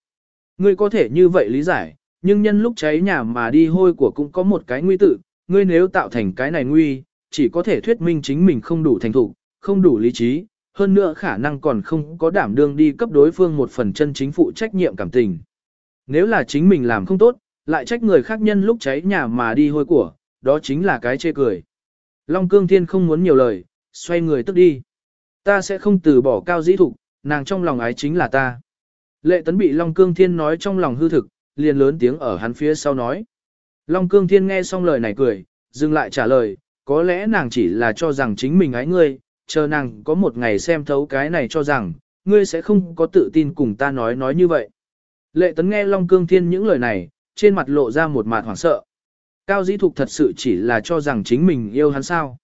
Ngươi có thể như vậy lý giải, nhưng nhân lúc cháy nhà mà đi hôi của cũng có một cái nguy tự, ngươi nếu tạo thành cái này nguy, chỉ có thể thuyết minh chính mình không đủ thành thủ, không đủ lý trí, hơn nữa khả năng còn không có đảm đương đi cấp đối phương một phần chân chính phụ trách nhiệm cảm tình. Nếu là chính mình làm không tốt, lại trách người khác nhân lúc cháy nhà mà đi hôi của, đó chính là cái chê cười. Long Cương Thiên không muốn nhiều lời, xoay người tức đi. Ta sẽ không từ bỏ cao dĩ thục, nàng trong lòng ái chính là ta. Lệ tấn bị Long Cương Thiên nói trong lòng hư thực, liền lớn tiếng ở hắn phía sau nói. Long Cương Thiên nghe xong lời này cười, dừng lại trả lời, có lẽ nàng chỉ là cho rằng chính mình ái ngươi, chờ nàng có một ngày xem thấu cái này cho rằng, ngươi sẽ không có tự tin cùng ta nói nói như vậy. Lệ tấn nghe Long Cương Thiên những lời này, trên mặt lộ ra một mặt hoảng sợ. Cao Dĩ Thục thật sự chỉ là cho rằng chính mình yêu hắn sao.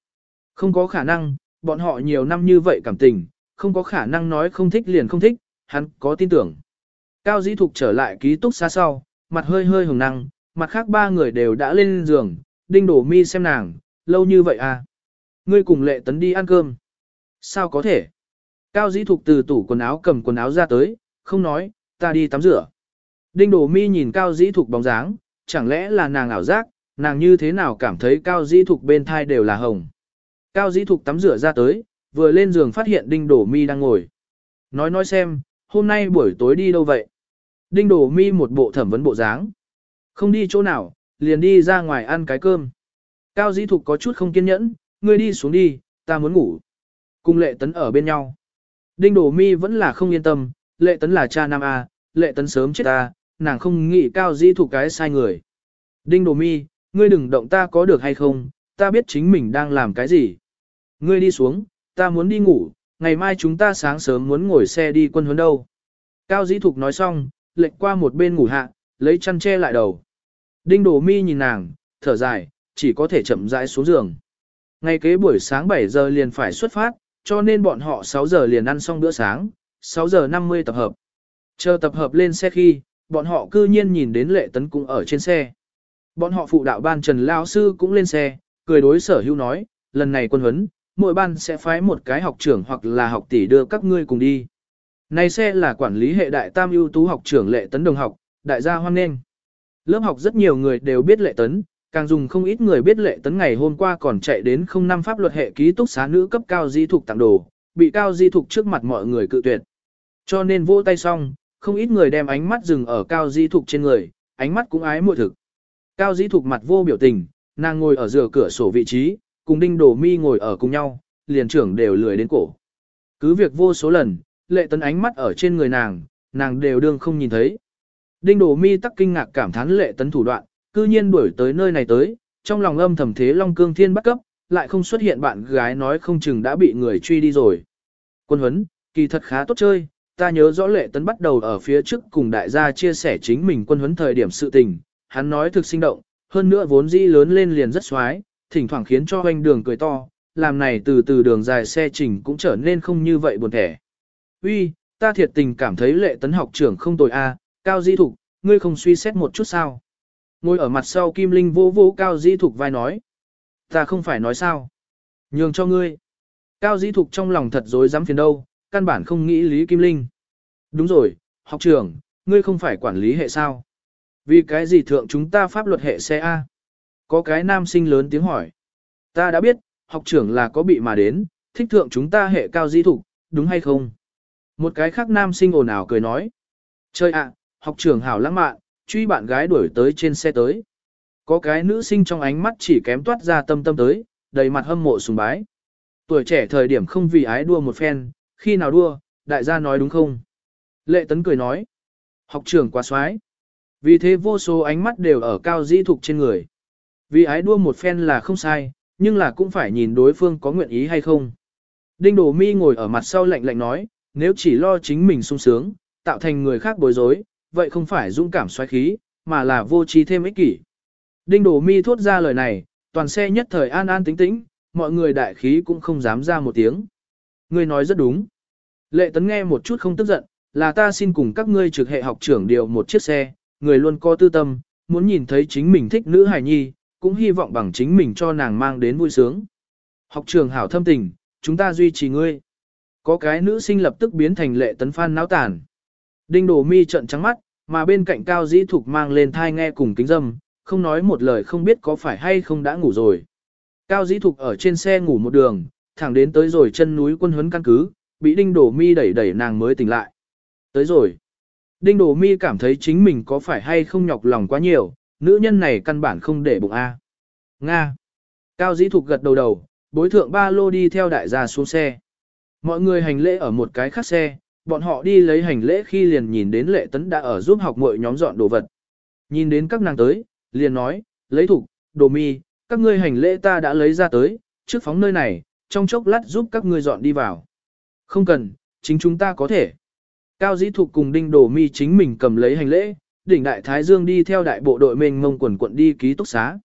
Không có khả năng, bọn họ nhiều năm như vậy cảm tình, không có khả năng nói không thích liền không thích, hắn có tin tưởng. Cao Dĩ Thục trở lại ký túc xa sau, mặt hơi hơi hồng năng, mặt khác ba người đều đã lên giường, đinh đổ mi xem nàng, lâu như vậy à. Ngươi cùng lệ tấn đi ăn cơm. Sao có thể? Cao Dĩ Thục từ tủ quần áo cầm quần áo ra tới, không nói, ta đi tắm rửa. Đinh đổ mi nhìn Cao Dĩ Thục bóng dáng, chẳng lẽ là nàng ảo giác, nàng như thế nào cảm thấy Cao Dĩ Thục bên thai đều là hồng. Cao Dĩ Thục tắm rửa ra tới, vừa lên giường phát hiện Đinh Đổ Mi đang ngồi. Nói nói xem, hôm nay buổi tối đi đâu vậy? Đinh Đổ Mi một bộ thẩm vấn bộ dáng. Không đi chỗ nào, liền đi ra ngoài ăn cái cơm. Cao Dĩ Thục có chút không kiên nhẫn, ngươi đi xuống đi, ta muốn ngủ. Cùng Lệ Tấn ở bên nhau. Đinh Đổ Mi vẫn là không yên tâm, Lệ Tấn là cha nam A, Lệ Tấn sớm chết ta, nàng không nghĩ Cao Dĩ Thục cái sai người. Đinh Đổ Mi, ngươi đừng động ta có được hay không, ta biết chính mình đang làm cái gì. Ngươi đi xuống, ta muốn đi ngủ, ngày mai chúng ta sáng sớm muốn ngồi xe đi quân huấn đâu. Cao Dĩ Thục nói xong, lệnh qua một bên ngủ hạ, lấy chăn che lại đầu. Đinh Đồ Mi nhìn nàng, thở dài, chỉ có thể chậm rãi xuống giường. Ngày kế buổi sáng 7 giờ liền phải xuất phát, cho nên bọn họ 6 giờ liền ăn xong bữa sáng, 6 giờ 50 tập hợp. Chờ tập hợp lên xe khi, bọn họ cư nhiên nhìn đến lệ tấn cũng ở trên xe. Bọn họ phụ đạo ban Trần Lao Sư cũng lên xe, cười đối sở hữu nói, lần này quân huấn, mỗi ban sẽ phái một cái học trưởng hoặc là học tỷ đưa các ngươi cùng đi. Này xe là quản lý hệ đại tam ưu tú học trưởng lệ tấn đồng học, đại gia hoan nghênh. Lớp học rất nhiều người đều biết lệ tấn, càng dùng không ít người biết lệ tấn ngày hôm qua còn chạy đến không năm pháp luật hệ ký túc xá nữ cấp cao di thục tặng đồ, bị cao di thục trước mặt mọi người cự tuyệt. Cho nên vô tay xong, không ít người đem ánh mắt dừng ở cao di thục trên người, ánh mắt cũng ái muội thực. Cao di thục mặt vô biểu tình, nàng ngồi ở giữa cửa sổ vị trí, cùng đinh đổ mi ngồi ở cùng nhau, liền trưởng đều lười đến cổ. Cứ việc vô số lần, lệ tấn ánh mắt ở trên người nàng, nàng đều đương không nhìn thấy. Đinh đổ mi tắc kinh ngạc cảm thán lệ tấn thủ đoạn, cư nhiên đuổi tới nơi này tới, trong lòng âm thầm thế Long Cương Thiên bắt cấp, lại không xuất hiện bạn gái nói không chừng đã bị người truy đi rồi. Quân huấn, kỳ thật khá tốt chơi, ta nhớ rõ lệ tấn bắt đầu ở phía trước cùng đại gia chia sẻ chính mình quân huấn thời điểm sự tình, hắn nói thực sinh động, hơn nữa vốn dĩ lớn lên liền rất xoái, thỉnh thoảng khiến cho hoanh đường cười to, làm này từ từ đường dài xe trình cũng trở nên không như vậy buồn thẻ. Uy, ta thiệt tình cảm thấy lệ tấn học trưởng không tồi a, cao di thục, ngươi không suy xét một chút sao. Ngồi ở mặt sau Kim Linh vô vô cao di thục vai nói. Ta không phải nói sao. Nhường cho ngươi. Cao di thục trong lòng thật dối dám phiền đâu, căn bản không nghĩ Lý Kim Linh. Đúng rồi, học trưởng, ngươi không phải quản lý hệ sao. Vì cái gì thượng chúng ta pháp luật hệ xe A? Có cái nam sinh lớn tiếng hỏi. Ta đã biết, học trưởng là có bị mà đến, thích thượng chúng ta hệ cao di thục, đúng hay không? Một cái khác nam sinh ồn ào cười nói. Chơi ạ, học trưởng hảo lãng mạn, truy bạn gái đuổi tới trên xe tới. Có cái nữ sinh trong ánh mắt chỉ kém toát ra tâm tâm tới, đầy mặt hâm mộ sùng bái. Tuổi trẻ thời điểm không vì ái đua một phen, khi nào đua, đại gia nói đúng không? Lệ tấn cười nói. Học trưởng quá xoái. Vì thế vô số ánh mắt đều ở cao dĩ thục trên người. Vì ái đua một phen là không sai, nhưng là cũng phải nhìn đối phương có nguyện ý hay không. Đinh Đồ Mi ngồi ở mặt sau lạnh lạnh nói, nếu chỉ lo chính mình sung sướng, tạo thành người khác bối rối, vậy không phải dũng cảm xoáy khí, mà là vô trí thêm ích kỷ. Đinh Đồ Mi thốt ra lời này, toàn xe nhất thời an an tĩnh tĩnh, mọi người đại khí cũng không dám ra một tiếng. Ngươi nói rất đúng. Lệ Tấn nghe một chút không tức giận, là ta xin cùng các ngươi trực hệ học trưởng điều một chiếc xe, người luôn có tư tâm, muốn nhìn thấy chính mình thích nữ hài nhi, cũng hy vọng bằng chính mình cho nàng mang đến vui sướng. Học trường hảo thâm tình, chúng ta duy trì ngươi. Có cái nữ sinh lập tức biến thành lệ tấn phan náo tàn. Đinh đồ mi trận trắng mắt, mà bên cạnh cao dĩ thục mang lên thai nghe cùng kính dâm, không nói một lời không biết có phải hay không đã ngủ rồi. Cao dĩ thục ở trên xe ngủ một đường, thẳng đến tới rồi chân núi quân huấn căn cứ, bị đinh đồ mi đẩy đẩy nàng mới tỉnh lại. Tới rồi. Đinh đồ mi cảm thấy chính mình có phải hay không nhọc lòng quá nhiều, nữ nhân này căn bản không để bụng A. Nga. Cao dĩ thục gật đầu đầu, bối thượng ba lô đi theo đại gia xuống xe. Mọi người hành lễ ở một cái khác xe, bọn họ đi lấy hành lễ khi liền nhìn đến lệ tấn đã ở giúp học mọi nhóm dọn đồ vật. Nhìn đến các nàng tới, liền nói, lấy thục, đồ mi, các ngươi hành lễ ta đã lấy ra tới, trước phóng nơi này, trong chốc lát giúp các ngươi dọn đi vào. Không cần, chính chúng ta có thể. Cao dĩ thục cùng đinh đồ mi chính mình cầm lấy hành lễ, đỉnh đại thái dương đi theo đại bộ đội mênh mông quần quận đi ký túc xá.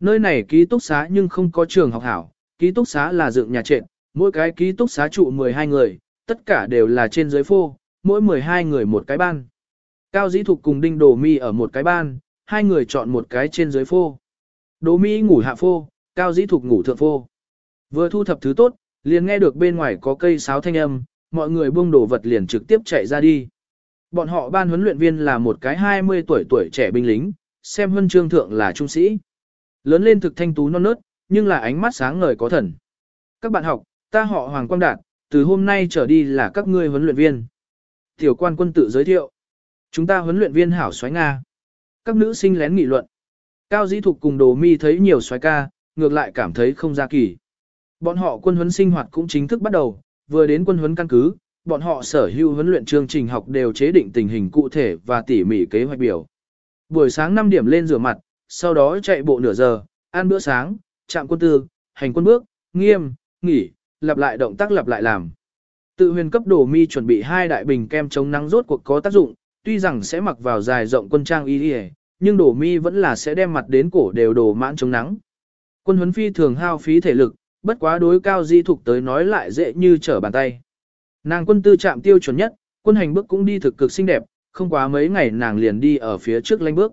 Nơi này ký túc xá nhưng không có trường học hảo, ký túc xá là dựng nhà trệt, mỗi cái ký túc xá trụ 12 người, tất cả đều là trên dưới phô, mỗi 12 người một cái ban. Cao dĩ thục cùng đinh đồ mi ở một cái ban, hai người chọn một cái trên dưới phô. Đồ mi ngủ hạ phô, cao dĩ thục ngủ thượng phô. Vừa thu thập thứ tốt, liền nghe được bên ngoài có cây sáo thanh âm, mọi người buông đồ vật liền trực tiếp chạy ra đi. Bọn họ ban huấn luyện viên là một cái 20 tuổi tuổi trẻ binh lính, xem huân chương thượng là trung sĩ. Lớn lên thực thanh tú non nớt, nhưng là ánh mắt sáng ngời có thần. Các bạn học, ta họ Hoàng Quang Đạt, từ hôm nay trở đi là các ngươi huấn luyện viên. Tiểu quan quân tự giới thiệu. Chúng ta huấn luyện viên hảo xoáy Nga. Các nữ sinh lén nghị luận. Cao dĩ thục cùng đồ mi thấy nhiều xoáy ca, ngược lại cảm thấy không ra kỳ. Bọn họ quân huấn sinh hoạt cũng chính thức bắt đầu, vừa đến quân huấn căn cứ, bọn họ sở hữu huấn luyện chương trình học đều chế định tình hình cụ thể và tỉ mỉ kế hoạch biểu. Buổi sáng 5 điểm lên rửa mặt, sau đó chạy bộ nửa giờ, ăn bữa sáng, chạm quân tư, hành quân bước, nghiêm, nghỉ, lặp lại động tác lặp lại làm. Tự huyền cấp đồ mi chuẩn bị hai đại bình kem chống nắng rốt cuộc có tác dụng, tuy rằng sẽ mặc vào dài rộng quân trang y đi nhưng đồ mi vẫn là sẽ đem mặt đến cổ đều đồ mãn chống nắng. Quân huấn phi thường hao phí thể lực, bất quá đối cao di thục tới nói lại dễ như trở bàn tay. Nàng quân tư chạm tiêu chuẩn nhất, quân hành bước cũng đi thực cực xinh đẹp, không quá mấy ngày nàng liền đi ở phía trước lanh bước.